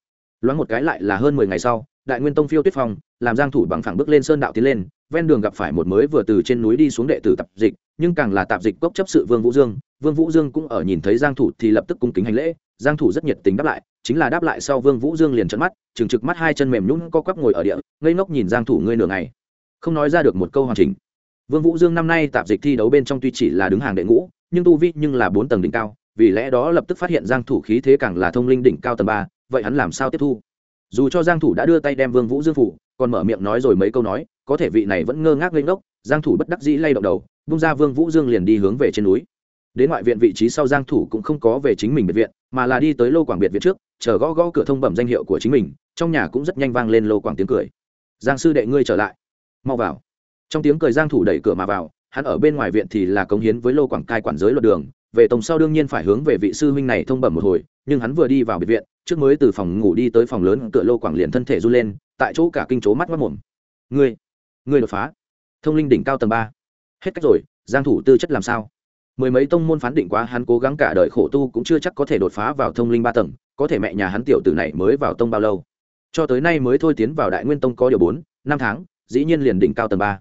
loáng một cái lại là hơn mười ngày sau, đại nguyên tông phiêu tuyết phong, làm giang thủ bằng phẳng bước lên sơn đạo tiến lên, ven đường gặp phải một mới vừa từ trên núi đi xuống đệ tử tập dịch, nhưng càng là tạp dịch cốc chấp sự vương vũ dương. Vương vũ dương cũng ở nhìn thấy giang thủ thì lập tức cung kính hành lễ, giang thủ rất nhiệt tình đáp lại, chính là đáp lại sau vương vũ dương liền trợn mắt, trừng trực mắt hai chân mềm nhũn co quắp ngồi ở địa, ngây ngốc nhìn giang thủ ngươi nửa ngày. Không nói ra được một câu hoàn chỉnh. Vương vũ dương năm nay tạp dịch thi đấu bên trong tuy chỉ là đứng hàng đệ ngũ, nhưng tu vi nhưng là bốn tầng đỉnh cao, vì lẽ đó lập tức phát hiện giang thủ khí thế càng là thông linh đỉnh cao tầng ba vậy hắn làm sao tiếp thu? Dù cho giang thủ đã đưa tay đem vương vũ dương phủ, còn mở miệng nói rồi mấy câu nói, có thể vị này vẫn ngơ ngác lên ngốc, giang thủ bất đắc dĩ lay động đầu, bung ra vương vũ dương liền đi hướng về trên núi. Đến ngoại viện vị trí sau giang thủ cũng không có về chính mình biệt viện, mà là đi tới lô quảng biệt viện trước, chờ gõ gõ cửa thông bẩm danh hiệu của chính mình, trong nhà cũng rất nhanh vang lên lô quảng tiếng cười. Giang sư đệ ngươi trở lại. Mau vào. Trong tiếng cười giang thủ đẩy cửa mà vào, hắn ở bên ngoài viện thì là cống hiến với lô quảng cai quản giới luật đường, về tổng sau đương nhiên phải hướng về vị sư huynh này thông bẩm một hồi, nhưng hắn vừa đi vào biệt viện trước mới từ phòng ngủ đi tới phòng lớn, tựa lô quảng liền thân thể run lên, tại chỗ cả kinh chố mắt mất mồm. Ngươi ngươi đột phá. Thông linh đỉnh cao tầng ba. Hết cách rồi, giang thủ tư chất làm sao? Mười mấy tông môn phán định quá, hắn cố gắng cả đời khổ tu cũng chưa chắc có thể đột phá vào thông linh ba tầng, có thể mẹ nhà hắn tiểu tử này mới vào tông bao lâu. Cho tới nay mới thôi tiến vào đại nguyên tông có điều bốn, năm tháng, dĩ nhiên liền đỉnh cao tầng ba.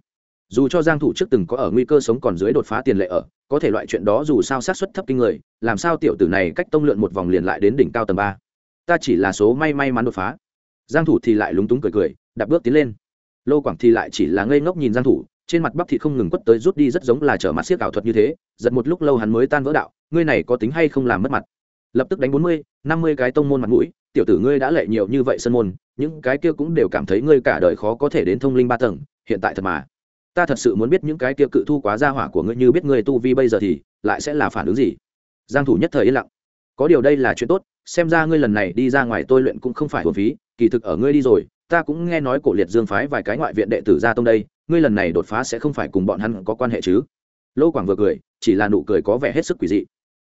Dù cho giang thủ trước từng có ở nguy cơ sống còn dưới đột phá tiền lệ ở, có thể loại chuyện đó dù sao sát suất thấp kinh người, làm sao tiểu tử này cách tông lượn một vòng liền lại đến đỉnh cao tầng ba? Ta chỉ là số may may mắn đột phá. Giang thủ thì lại lúng túng cười cười đạp bước tiến lên. Lô quảng thì lại chỉ là ngây ngốc nhìn giang thủ trên mặt bắp thịt không ngừng quất tới rút đi rất giống là trở mặt siết ảo thuật như thế giật một lúc lâu hắn mới tan vỡ đạo ngươi này có tính hay không làm mất mặt? Lập tức đánh 40, 50 cái tông môn mặt mũi tiểu tử ngươi đã lệ nhiều như vậy sân môn những cái kia cũng đều cảm thấy ngươi cả đời khó có thể đến thông linh ba tầng hiện tại thật mà. Ta thật sự muốn biết những cái kia cự thu quá gia hỏa của ngươi như biết ngươi tu vi bây giờ thì lại sẽ là phản ứng gì? Giang thủ nhất thời yên lặng. Có điều đây là chuyện tốt xem ra ngươi lần này đi ra ngoài tôi luyện cũng không phải hồn phí, kỳ thực ở ngươi đi rồi, ta cũng nghe nói cổ liệt dương phái vài cái ngoại viện đệ tử ra tông đây, ngươi lần này đột phá sẽ không phải cùng bọn hắn có quan hệ chứ? Lô quảng vừa cười, chỉ là nụ cười có vẻ hết sức quỷ dị.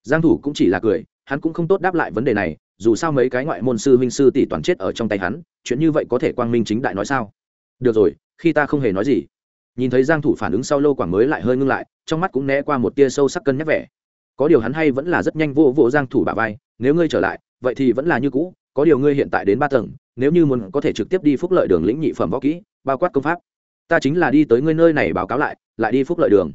Giang thủ cũng chỉ là cười, hắn cũng không tốt đáp lại vấn đề này, dù sao mấy cái ngoại môn sư huynh sư tỷ toàn chết ở trong tay hắn, chuyện như vậy có thể quang minh chính đại nói sao? Được rồi, khi ta không hề nói gì. Nhìn thấy giang thủ phản ứng sau lô quảng mới lại hơi ngưng lại, trong mắt cũng né qua một tia sâu sắc cân nhắc vẻ có điều hắn hay vẫn là rất nhanh vô vô giang thủ bả vai, nếu ngươi trở lại, vậy thì vẫn là như cũ, có điều ngươi hiện tại đến ba tầng, nếu như muốn có thể trực tiếp đi phúc lợi đường lĩnh nhị phẩm võ kỹ, bao quát công pháp, ta chính là đi tới ngươi nơi này báo cáo lại lại đi phúc lợi đường.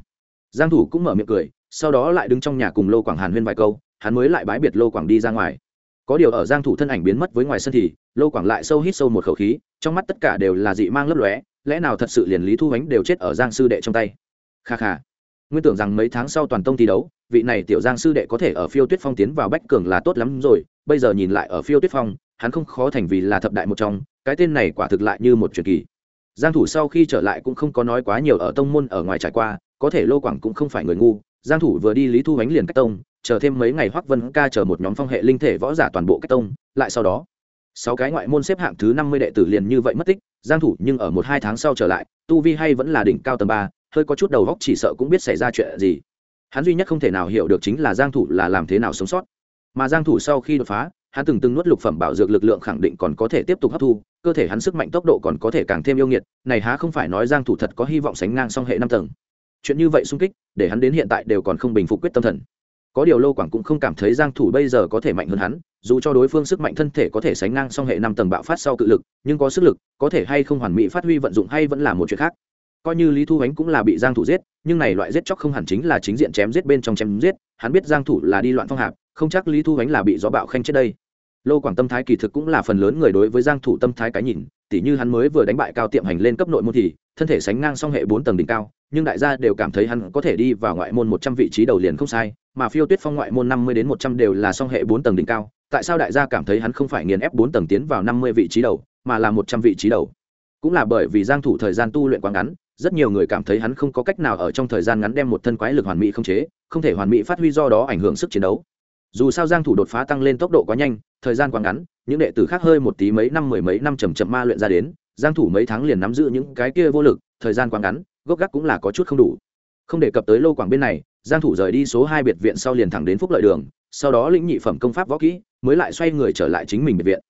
Giang thủ cũng mở miệng cười, sau đó lại đứng trong nhà cùng lô quảng hàn huyên vài câu, hắn mới lại bái biệt lô quảng đi ra ngoài. Có điều ở giang thủ thân ảnh biến mất với ngoài sân thì, lô quảng lại sâu hít sâu một khẩu khí, trong mắt tất cả đều là dị mang lấp lóe, lẽ nào thật sự liền lý thu ánh đều chết ở giang sư đệ trong tay? Kha kha nguyên tưởng rằng mấy tháng sau toàn tông thi đấu, vị này tiểu giang sư đệ có thể ở phiêu tuyết phong tiến vào bách cường là tốt lắm rồi, bây giờ nhìn lại ở phiêu tuyết phong, hắn không khó thành vì là thập đại một trong, cái tên này quả thực lại như một truyền kỳ. Giang thủ sau khi trở lại cũng không có nói quá nhiều ở tông môn ở ngoài trải qua, có thể lô quảng cũng không phải người ngu, giang thủ vừa đi lý thu ánh liền cách tông, chờ thêm mấy ngày hoắc vân ca chờ một nhóm phong hệ linh thể võ giả toàn bộ cách tông, lại sau đó, sáu cái ngoại môn xếp hạng thứ 50 đệ tử liền như vậy mất tích, giang thủ nhưng ở một hai tháng sau trở lại, tu vi hay vẫn là đỉnh cao tầng ba hơi có chút đầu óc chỉ sợ cũng biết xảy ra chuyện gì. Hắn duy nhất không thể nào hiểu được chính là giang thủ là làm thế nào sống sót. Mà giang thủ sau khi đột phá, hắn từng từng nuốt lục phẩm bảo dược lực lượng khẳng định còn có thể tiếp tục hấp thu, cơ thể hắn sức mạnh tốc độ còn có thể càng thêm yêu nghiệt, này há không phải nói giang thủ thật có hy vọng sánh ngang song hệ năm tầng. Chuyện như vậy sung kích, để hắn đến hiện tại đều còn không bình phục quyết tâm thần. Có điều lô quảng cũng không cảm thấy giang thủ bây giờ có thể mạnh hơn hắn, dù cho đối phương sức mạnh thân thể có thể sánh ngang song hệ năm tầng bạo phát sau cự lực, nhưng có sức lực, có thể hay không hoàn mỹ phát huy vận dụng hay vẫn là một chuyện khác coi như lý thu ánh cũng là bị giang thủ giết, nhưng này loại giết chóc không hẳn chính là chính diện chém giết bên trong chém giết, hắn biết giang thủ là đi loạn phong hạp, không chắc lý thu ánh là bị gió bạo khanh chết đây. Lô quảng tâm thái kỳ thực cũng là phần lớn người đối với giang thủ tâm thái cái nhìn, tỉ như hắn mới vừa đánh bại cao tiệm hành lên cấp nội môn thì, thân thể sánh ngang song hệ bốn tầng đỉnh cao, nhưng đại gia đều cảm thấy hắn có thể đi vào ngoại môn 100 vị trí đầu liền không sai, mà phiêu tuyết phong ngoại môn 50 đến 100 đều là song hệ bốn tầng đỉnh cao, tại sao đại gia cảm thấy hắn không phải nghiền ép bốn tầng tiến vào 50 vị trí đầu, mà là 100 vị trí đầu? Cũng là bởi vì giang thủ thời gian tu luyện quá ngắn rất nhiều người cảm thấy hắn không có cách nào ở trong thời gian ngắn đem một thân quái lực hoàn mỹ không chế, không thể hoàn mỹ phát huy do đó ảnh hưởng sức chiến đấu. Dù sao giang thủ đột phá tăng lên tốc độ quá nhanh, thời gian quá ngắn, những đệ tử khác hơi một tí mấy năm, mười mấy năm chậm chậm ma luyện ra đến, giang thủ mấy tháng liền nắm giữ những cái kia vô lực, thời gian quá ngắn, gốc gác cũng là có chút không đủ. Không đề cập tới lô quảng bên này, giang thủ rời đi số hai biệt viện sau liền thẳng đến phúc lợi đường, sau đó lĩnh nhị phẩm công pháp võ kỹ, mới lại xoay người trở lại chính mình biệt viện.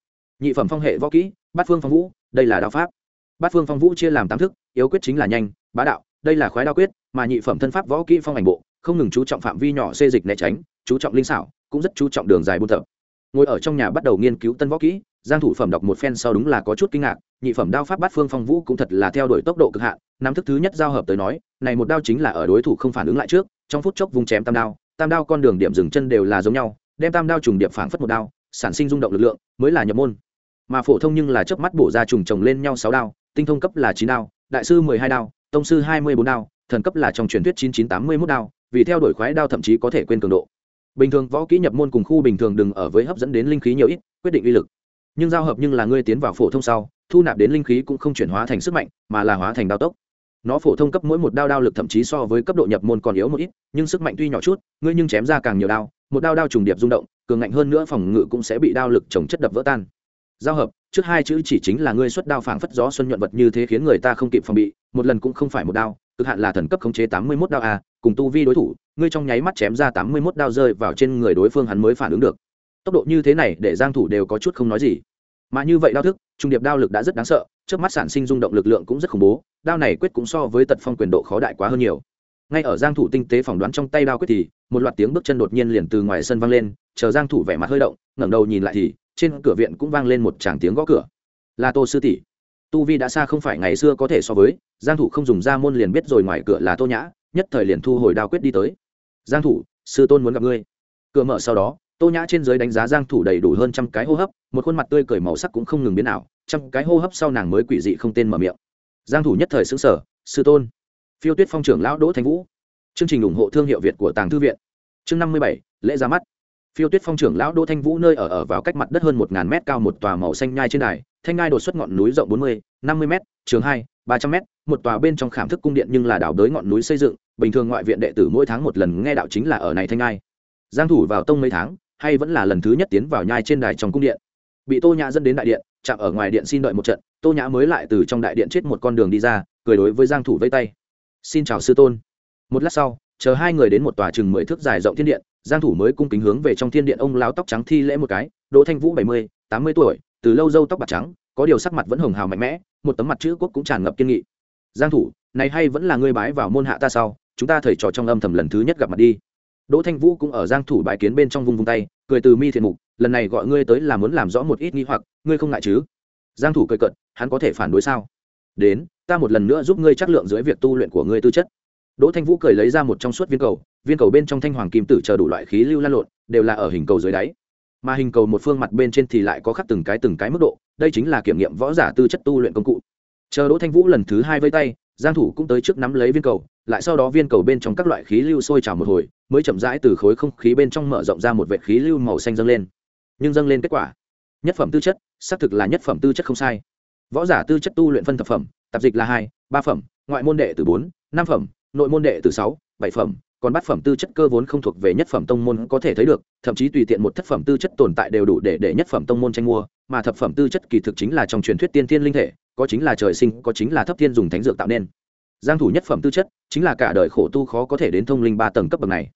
Nhị phẩm phong hệ võ kỹ, bát phương phong vũ, đây là đạo pháp bát phương phong vũ chia làm tám thức, yếu quyết chính là nhanh, bá đạo, đây là khoái đao quyết, mà nhị phẩm thân pháp võ kỹ phong ảnh bộ, không ngừng chú trọng phạm vi nhỏ xê dịch né tránh, chú trọng linh xảo, cũng rất chú trọng đường dài buôn tập. Ngồi ở trong nhà bắt đầu nghiên cứu tân võ kỹ, giang thủ phẩm đọc một phen sau đúng là có chút kinh ngạc, nhị phẩm đao pháp bát phương phong vũ cũng thật là theo đuổi tốc độ cực hạn, năm thức thứ nhất giao hợp tới nói, này một đao chính là ở đối thủ không phản ứng lại trước, trong phút chốc vung chém tam đao tam đao con đường điểm dừng chân đều là giống nhau, đem tam đao trùng điệp phản phất một đao, sản sinh rung động lực lượng, mới là nhập môn. Mà phổ thông nhưng là chớp mắt bổ ra trùng chồng lên nhau sáu đao tinh thông cấp là chín đao, đại sư mười hai đao, tông sư hai mươi bốn đao, thần cấp là trong truyền thuyết chín chín tám mươi mốt đao, vì theo đuổi khoái đao thậm chí có thể quên cường độ. Bình thường võ kỹ nhập môn cùng khu bình thường đừng ở với hấp dẫn đến linh khí nhiều ít, quyết định uy lực. Nhưng giao hợp nhưng là ngươi tiến vào phổ thông sau, thu nạp đến linh khí cũng không chuyển hóa thành sức mạnh, mà là hóa thành đao tốc. Nó phổ thông cấp mỗi một đao đao lực thậm chí so với cấp độ nhập môn còn yếu một ít, nhưng sức mạnh tuy nhỏ chút, ngươi nhưng chém ra càng nhiều đao, một đao đao trùng điệp rung động, cường ngạnh hơn nữa phòng ngự cũng sẽ bị đao lực trồng chất đập vỡ tan. Giao hợp trước hai chữ chỉ chính là ngươi xuất đao phảng phất gió xuân nhuận vật như thế khiến người ta không kịp phòng bị, một lần cũng không phải một đao, cực hạn là thần cấp khống chế tám mươi 81 đao a, cùng tu vi đối thủ, ngươi trong nháy mắt chém ra tám mươi 81 đao rơi vào trên người đối phương hắn mới phản ứng được. Tốc độ như thế này để giang thủ đều có chút không nói gì. Mà như vậy đao thức, trung điệp đao lực đã rất đáng sợ, trước mắt sản sinh rung động lực lượng cũng rất khủng bố, đao này quyết cũng so với tật phong quyền độ khó đại quá hơn nhiều. Ngay ở giang thủ tinh tế phỏng đoán trong tay đao quyết thì, một loạt tiếng bước chân đột nhiên liền từ ngoài sân vang lên, chờ giang thủ vẻ mặt hơi động, ngẩng đầu nhìn lại thì trên cửa viện cũng vang lên một tràng tiếng gõ cửa. Là tô sư tỷ tu vi đã xa không phải ngày xưa có thể so với giang thủ không dùng ra môn liền biết rồi ngoài cửa là tô nhã nhất thời liền thu hồi đao quyết đi tới. Giang thủ sư tôn muốn gặp ngươi. Cửa mở sau đó tô nhã trên dưới đánh giá giang thủ đầy đủ hơn trăm cái hô hấp một khuôn mặt tươi cười màu sắc cũng không ngừng biến ảo trăm cái hô hấp sau nàng mới quỷ dị không tên mở miệng. Giang thủ nhất thời sững sờ sư tôn. Phiêu tuyết phong trưởng lão đỗ thanh vũ. Chương trình ủng hộ thương hiệu việt của tàng thư viện. Chương 57, lễ ra mắt phiêu tuyết phong trưởng lão đỗ thanh vũ nơi ở ở vào cách mặt đất hơn một ngàn mét cao một tòa màu xanh nhai trên đài, thanh ngai đột xuất ngọn núi rộng bốn mươi, năm mươi m trường hai, ba trăm m một tòa bên trong khảm thức cung điện nhưng là đảo đới ngọn núi xây dựng, bình thường ngoại viện đệ tử mỗi tháng một lần nghe đạo chính là ở này thanh ngai giang thủ vào tông mấy tháng, hay vẫn là lần thứ nhất tiến vào nhai trên đài trong cung điện. Bị tô nhã dẫn đến đại điện, chạm ở ngoài điện xin đợi một trận, tô nhã mới lại từ trong đại điện chết một con đường đi ra, cười đối với giang thủ vây tay. Xin chào sư tôn. Một lát sau, chờ hai người đến một tòa chừng mười thước dài rộng thiên điện giang thủ mới cung kính hướng về trong thiên điện ông lão tóc trắng thi lễ một cái đỗ thanh vũ bảy mươi, tám mươi tuổi từ lâu râu tóc bạc trắng có điều sắc mặt vẫn hồng hào mạnh mẽ một tấm mặt chữ quốc cũng tràn ngập kiên nghị. Giang thủ này hay vẫn là ngươi bái vào môn hạ ta sau chúng ta thầy trò trong âm thầm lần thứ nhất gặp mặt đi. Đỗ thanh vũ cũng ở giang thủ bái kiến bên trong vung vung tay cười từ mi thiện mục lần này gọi ngươi tới là muốn làm rõ một ít nghi hoặc ngươi không ngại chứ? Giang thủ cười cợt hắn có thể phản đối sao? Đến ta một lần nữa giúp ngươi chắc lượng dưới việc tu luyện của ngươi tư chất. Đỗ thanh vũ cười lấy ra một trong suốt viên cầu viên cầu bên trong thanh hoàng kim tử chờ đủ loại khí lưu lan lộn, đều là ở hình cầu dưới đáy. Mà hình cầu một phương mặt bên trên thì lại có khắc từng cái từng cái mức độ, đây chính là kiểm nghiệm võ giả tư chất tu luyện công cụ. Chờ đỗ thanh vũ lần thứ hai vây tay, giang thủ cũng tới trước nắm lấy viên cầu, lại sau đó viên cầu bên trong các loại khí lưu sôi trào một hồi, mới chậm rãi từ khối không khí bên trong mở rộng ra một vệt khí lưu màu xanh dâng lên. Nhưng dâng lên kết quả, nhất phẩm tư chất, xác thực là nhất phẩm tư chất không sai. Võ giả tư chất tu luyện phân thập phẩm, tạp dịch là hai, ba phẩm, ngoại môn đệ từ bốn, năm phẩm, nội môn đệ từ sáu, bảy phẩm còn bát phẩm tư chất cơ vốn không thuộc về nhất phẩm tông môn có thể thấy được thậm chí tùy tiện một thất phẩm tư chất tồn tại đều đủ để để nhất phẩm tông môn tranh mua mà thập phẩm tư chất kỳ thực chính là trong truyền thuyết tiên thiên linh thể có chính là trời sinh có chính là thấp thiên dùng thánh dược tạo nên. Giang thủ nhất phẩm tư chất chính là cả đời khổ tu khó có thể đến thông linh ba tầng cấp bậc này.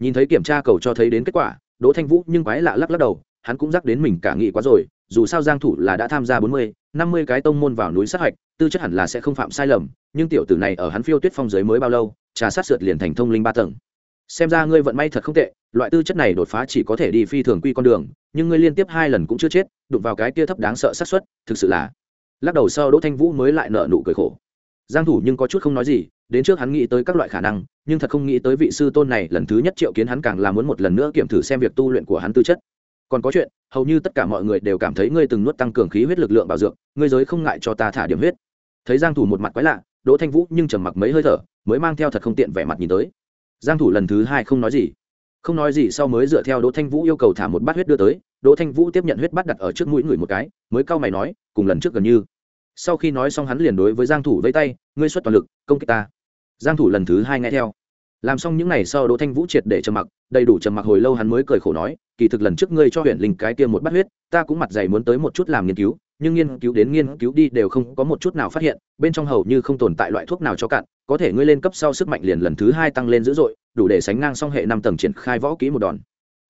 Nhìn thấy kiểm tra cầu cho thấy đến kết quả đỗ thanh vũ nhưng quái lạ lắc lắc đầu hắn cũng rắc đến mình cả nghị quá rồi dù sao giang thủ là đã tham gia 40, 50 cái tông môn vào núi sát hạch tư chất hẳn là sẽ không phạm sai lầm nhưng tiểu tử này ở hắn phiêu tuyết phong giới mới bao lâu trà sát sượt liền thành thông linh ba tầng. Xem ra ngươi vận may thật không tệ, loại tư chất này đột phá chỉ có thể đi phi thường quy con đường, nhưng ngươi liên tiếp hai lần cũng chưa chết, đụng vào cái kia thấp đáng sợ xác suất, thực sự là. Lắc đầu sau đỗ thanh vũ mới lại nợ nụ cười khổ. Giang thủ nhưng có chút không nói gì, đến trước hắn nghĩ tới các loại khả năng, nhưng thật không nghĩ tới vị sư tôn này lần thứ nhất triệu kiến hắn càng là muốn một lần nữa kiểm thử xem việc tu luyện của hắn tư chất. Còn có chuyện, hầu như tất cả mọi người đều cảm thấy ngươi từng nuốt tăng cường khí huyết lực lượng bảo dưỡng, ngươi giới không ngại cho ta thả điểm huyết. Thấy giang thủ một mặt quái lạ đỗ thanh vũ nhưng trầm mặc mấy hơi thở, mới mang theo thật không tiện vẻ mặt nhìn tới. Giang thủ lần thứ hai không nói gì. Không nói gì sau mới dựa theo đỗ thanh vũ yêu cầu thả một bát huyết đưa tới, đỗ thanh vũ tiếp nhận huyết bát đặt ở trước mũi người một cái, mới cau mày nói, cùng lần trước gần như. Sau khi nói xong hắn liền đối với giang thủ vẫy tay, ngươi xuất toàn lực, công kích ta. Giang thủ lần thứ hai nghe theo. Làm xong những này sau đỗ thanh vũ triệt để trầm mặc, đầy đủ trầm mặc hồi lâu hắn mới cười khổ nói, kỳ thực lần trước ngươi cho huyện linh cái kia một bát huyết, ta cũng mặt dày muốn tới một chút làm nghiên cứu nhưng nghiên cứu đến nghiên cứu đi đều không có một chút nào phát hiện, bên trong hầu như không tồn tại loại thuốc nào cho cạn, có thể ngươi lên cấp sau sức mạnh liền lần thứ hai tăng lên dữ dội, đủ để sánh ngang song hệ năm tầng triển khai võ kỹ một đòn.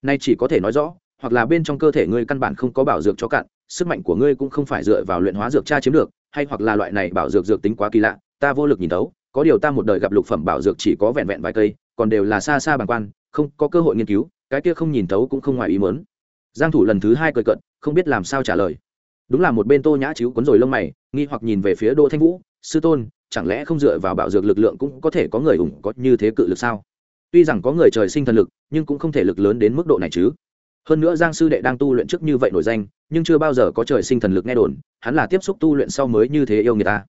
Nay chỉ có thể nói rõ, hoặc là bên trong cơ thể ngươi căn bản không có bảo dược cho cạn, sức mạnh của ngươi cũng không phải dựa vào luyện hóa dược tra chiếm được, hay hoặc là loại này bảo dược dược tính quá kỳ lạ, ta vô lực nhìn tấu có điều ta một đời gặp lục phẩm bảo dược chỉ có vẹn vẹn vài cây, còn đều là xa xa bằng quan, không có cơ hội nghiên cứu, cái kia không nhìn tấu cũng không ngoài ý mớn giang thủ lần thứ hai cười cận không biết làm sao trả lời đúng là một bên tô nhã chiếu cuốn rồi lông mày, nghi hoặc nhìn về phía đỗ thanh vũ, sư tôn, chẳng lẽ không dựa vào bảo dược lực lượng cũng có thể có người ủng có như thế cự lực sao? Tuy rằng có người trời sinh thần lực, nhưng cũng không thể lực lớn đến mức độ này chứ. Hơn nữa giang sư đệ đang tu luyện trước như vậy nổi danh, nhưng chưa bao giờ có trời sinh thần lực nghe đồn, hắn là tiếp xúc tu luyện sau mới như thế yêu người ta.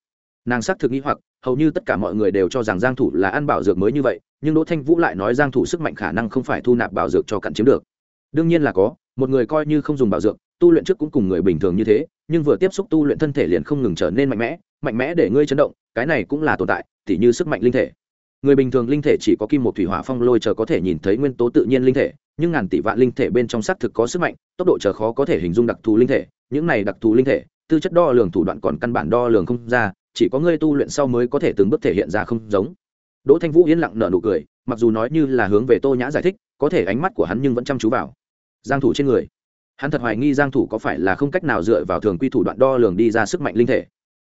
Nàng xác thực nghĩ hoặc, hầu như tất cả mọi người đều cho rằng giang thủ là ăn bảo dược mới như vậy, nhưng đỗ thanh vũ lại nói giang thủ sức mạnh khả năng không phải thu nạp bảo dược cho cặn chiếm được. Đương nhiên là có một người coi như không dùng bảo dược, tu luyện trước cũng cùng người bình thường như thế, nhưng vừa tiếp xúc tu luyện thân thể liền không ngừng trở nên mạnh mẽ mạnh mẽ để ngươi chấn động, cái này cũng là tồn tại, tỉ như sức mạnh linh thể. Người bình thường linh thể chỉ có kim một thủy hỏa phong lôi chờ có thể nhìn thấy nguyên tố tự nhiên linh thể, nhưng ngàn tỷ vạn linh thể bên trong xác thực có sức mạnh, tốc độ chờ khó có thể hình dung đặc thù linh thể, những này đặc thù linh thể, tư chất đo lường thủ đoạn còn căn bản đo lường không ra, chỉ có ngươi tu luyện sau mới có thể từng bước thể hiện ra không giống. Đỗ thanh vũ yên lặng nở nụ cười, mặc dù nói như là hướng về tô nhã giải thích, có thể ánh mắt của hắn nhưng vẫn chăm chú vào giang thủ trên người. Hắn thật hoài nghi giang thủ có phải là không cách nào dựa vào thường quy thủ đoạn đo lường đi ra sức mạnh linh thể.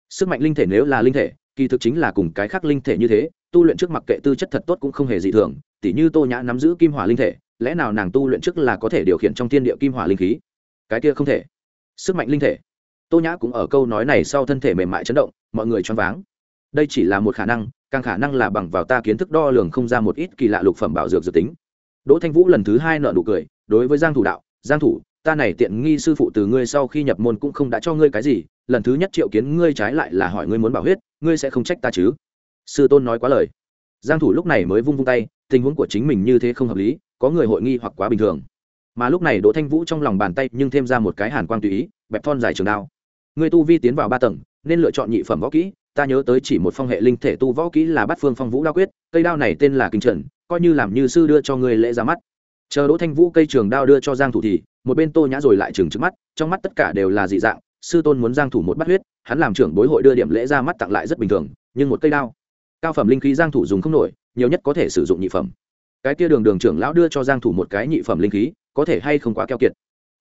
Sức mạnh linh thể nếu là linh thể, kỳ thực chính là cùng cái khác linh thể như thế, tu luyện trước mặc kệ tư chất thật tốt cũng không hề dị thường, tỉ như tô nhã nắm giữ kim hỏa linh thể, lẽ nào nàng tu luyện trước là có thể điều khiển trong thiên địa kim hỏa linh khí? Cái kia không thể. Sức mạnh linh thể. Tô nhã cũng ở câu nói này sau thân thể mềm mại chấn động, mọi người choáng váng. Đây chỉ là một khả năng, càng khả năng là bằng vào ta kiến thức đo lường không ra một ít kỳ lạ lục phẩm bảo dược dự tính. Đỗ thanh vũ lần thứ hai nợ nụ cười đối với giang thủ đạo, giang thủ, ta này tiện nghi sư phụ từ ngươi sau khi nhập môn cũng không đã cho ngươi cái gì, lần thứ nhất triệu kiến ngươi trái lại là hỏi ngươi muốn bảo huyết, ngươi sẽ không trách ta chứ? Sư tôn nói quá lời. Giang thủ lúc này mới vung vung tay, tình huống của chính mình như thế không hợp lý, có người hội nghi hoặc quá bình thường. Mà lúc này đỗ thanh vũ trong lòng bàn tay nhưng thêm ra một cái hàn quang tùy ý, bẹp thon dài trường đao. Ngươi tu vi tiến vào ba tầng, nên lựa chọn nhị phẩm võ kỹ, ta nhớ tới chỉ một phong hệ linh thể tu võ kỹ là bát phương phong vũ đao quyết, cây đao này tên là kinh trần, coi như làm như sư đưa cho ngươi lễ ra mắt chờ đỗ thanh vũ cây trường đao đưa cho giang thủ thì, một bên tô nhã rồi lại trừng trước mắt, trong mắt tất cả đều là dị dạng, sư tôn muốn giang thủ một bát huyết, hắn làm trưởng bối hội đưa điểm lễ ra mắt tặng lại rất bình thường, nhưng một cây đao, cao phẩm linh khí giang thủ dùng không nổi, nhiều nhất có thể sử dụng nhị phẩm. Cái kia đường đường trưởng lão đưa cho giang thủ một cái nhị phẩm linh khí, có thể hay không quá keo kiệt.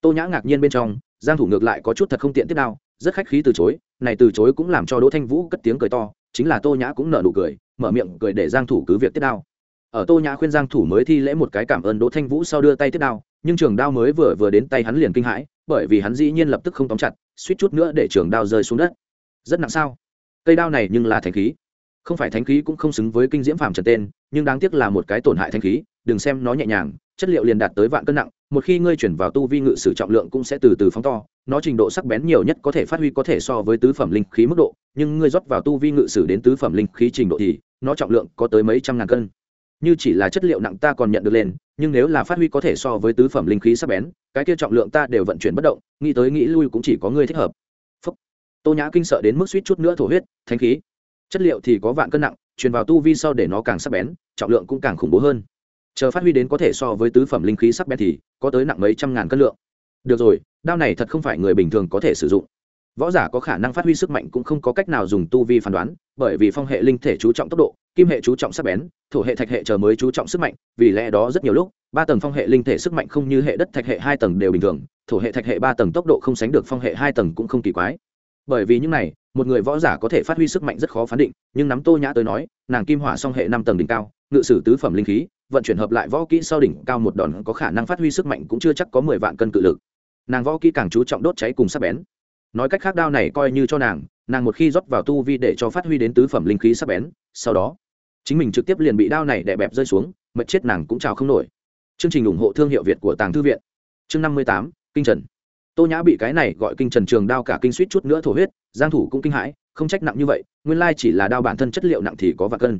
Tô nhã ngạc nhiên bên trong, giang thủ ngược lại có chút thật không tiện tiếp đao, rất khách khí từ chối, này từ chối cũng làm cho đỗ thanh vũ cất tiếng cười to, chính là tô nhã cũng nở nụ cười, mở miệng cười để giang thủ cứ việc tiếp đao ở tô nhã khuyên giang thủ mới thi lễ một cái cảm ơn đỗ thanh vũ sau đưa tay tiếp đao, nhưng trường đao mới vừa vừa đến tay hắn liền kinh hãi, bởi vì hắn dĩ nhiên lập tức không tóm chặt, suýt chút nữa để trường đao rơi xuống đất. Rất nặng sao? Cây đao này nhưng là thánh khí. Không phải thánh khí cũng không xứng với kinh diễm phàm trần tên, nhưng đáng tiếc là một cái tổn hại thánh khí, đừng xem nó nhẹ nhàng, chất liệu liền đạt tới vạn cân nặng, một khi ngươi chuyển vào tu vi ngự sử trọng lượng cũng sẽ từ từ phóng to, nó trình độ sắc bén nhiều nhất có thể phát huy có thể so với tứ phẩm linh khí mức độ, nhưng ngươi rót vào tu vi ngự sử đến tứ phẩm linh khí trình độ thì, nó trọng lượng có tới mấy trăm ngàn cân như chỉ là chất liệu nặng ta còn nhận được lên, nhưng nếu là phát huy có thể so với tứ phẩm linh khí sắc bén, cái kia trọng lượng ta đều vận chuyển bất động, nghĩ tới nghĩ lui cũng chỉ có ngươi thích hợp. Phúc. tô nhã kinh sợ đến mức suýt chút nữa thổ huyết thanh khí. Chất liệu thì có vạn cân nặng, truyền vào tu vi sau để nó càng sắc bén, trọng lượng cũng càng khủng bố hơn. Chờ phát huy đến có thể so với tứ phẩm linh khí sắc bén thì, có tới nặng mấy trăm ngàn cân lượng. Được rồi, đao này thật không phải người bình thường có thể sử dụng. Võ giả có khả năng phát huy sức mạnh cũng không có cách nào dùng tu vi phán đoán, bởi vì phong hệ linh thể chú trọng tốc độ kim hệ chú trọng sắc bén, thổ hệ thạch hệ chờ mới chú trọng sức mạnh, vì lẽ đó rất nhiều lúc, ba tầng phong hệ linh thể sức mạnh không như hệ đất thạch hệ hai tầng đều bình thường, thổ hệ thạch hệ ba tầng tốc độ không sánh được phong hệ hai tầng cũng không kỳ quái. Bởi vì những này, một người võ giả có thể phát huy sức mạnh rất khó phán định, nhưng nắm tô nhã tới nói, nàng kim hỏa song hệ năm tầng đỉnh cao, ngự sử tứ phẩm linh khí, vận chuyển hợp lại võ kỹ sau đỉnh cao một đòn có khả năng phát huy sức mạnh cũng chưa chắc có mười vạn cân cự lực. Nàng võ kỹ càng chú trọng đốt cháy cùng sắc bén. Nói cách khác đao này coi như cho nàng nàng một khi rót vào tu vi để cho phát huy đến tứ phẩm linh khí sắc bén, sau đó chính mình trực tiếp liền bị đao này đè bẹp rơi xuống mật chết nàng cũng chào không nổi. Chương trình ủng hộ thương hiệu việt của tàng thư viện. Chương năm mươi tám, kinh trần. Tô nhã bị cái này gọi kinh trần trường đao cả kinh suýt chút nữa thổ huyết, giang thủ cũng kinh hãi, không trách nặng như vậy, nguyên lai chỉ là đao bản thân chất liệu nặng thì có vạn cân.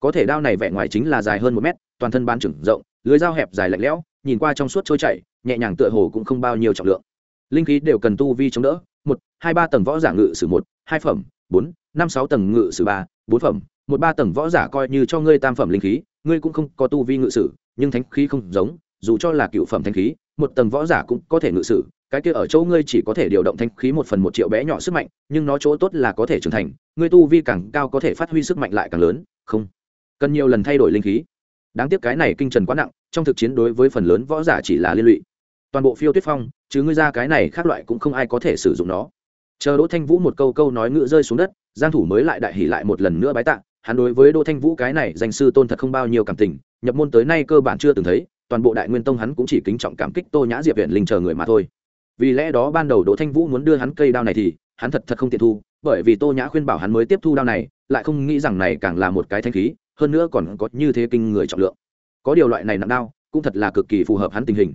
Có thể đao này vẻ ngoài chính là dài hơn một mét, toàn thân bán trưởng rộng, lưới dao hẹp dài lạnh lẽo, nhìn qua trong suốt trôi chảy, nhẹ nhàng tựa hồ cũng không bao nhiêu trọng lượng. Linh khí đều cần tu vi chống đỡ, một, hai ba tầng võ giả ngự sử một, hai phẩm, bốn, năm sáu tầng ngự sử ba, bốn phẩm một ba tầng võ giả coi như cho ngươi tam phẩm linh khí, ngươi cũng không có tu vi ngự sử, nhưng thánh khí không giống, dù cho là cựu phẩm thánh khí, một tầng võ giả cũng có thể ngự sử. Cái kia ở chỗ ngươi chỉ có thể điều động thanh khí một phần một triệu bé nhỏ sức mạnh, nhưng nó chỗ tốt là có thể trưởng thành, ngươi tu vi càng cao có thể phát huy sức mạnh lại càng lớn. Không. Cần nhiều lần thay đổi linh khí. Đáng tiếc cái này kinh trần quá nặng, trong thực chiến đối với phần lớn võ giả chỉ là liên lụy. Toàn bộ phiêu tuyết phong, chứ ngươi ra cái này khác loại cũng không ai có thể sử dụng nó. Chờ đỗ thanh vũ một câu câu nói ngựa rơi xuống đất, giang thủ mới lại đại hỉ lại một lần nữa bái tạ hắn đối với đỗ thanh vũ cái này danh sư tôn thật không bao nhiêu cảm tình, nhập môn tới nay cơ bản chưa từng thấy, toàn bộ đại nguyên tông hắn cũng chỉ kính trọng cảm kích tô nhã diệp viện linh chờ người mà thôi. Vì lẽ đó ban đầu đỗ thanh vũ muốn đưa hắn cây đao này thì, hắn thật thật không tiện thu, bởi vì tô nhã khuyên bảo hắn mới tiếp thu đao này, lại không nghĩ rằng này càng là một cái thanh khí, hơn nữa còn có như thế kinh người trọng lượng. Có điều loại này nặng đao, cũng thật là cực kỳ phù hợp hắn tình hình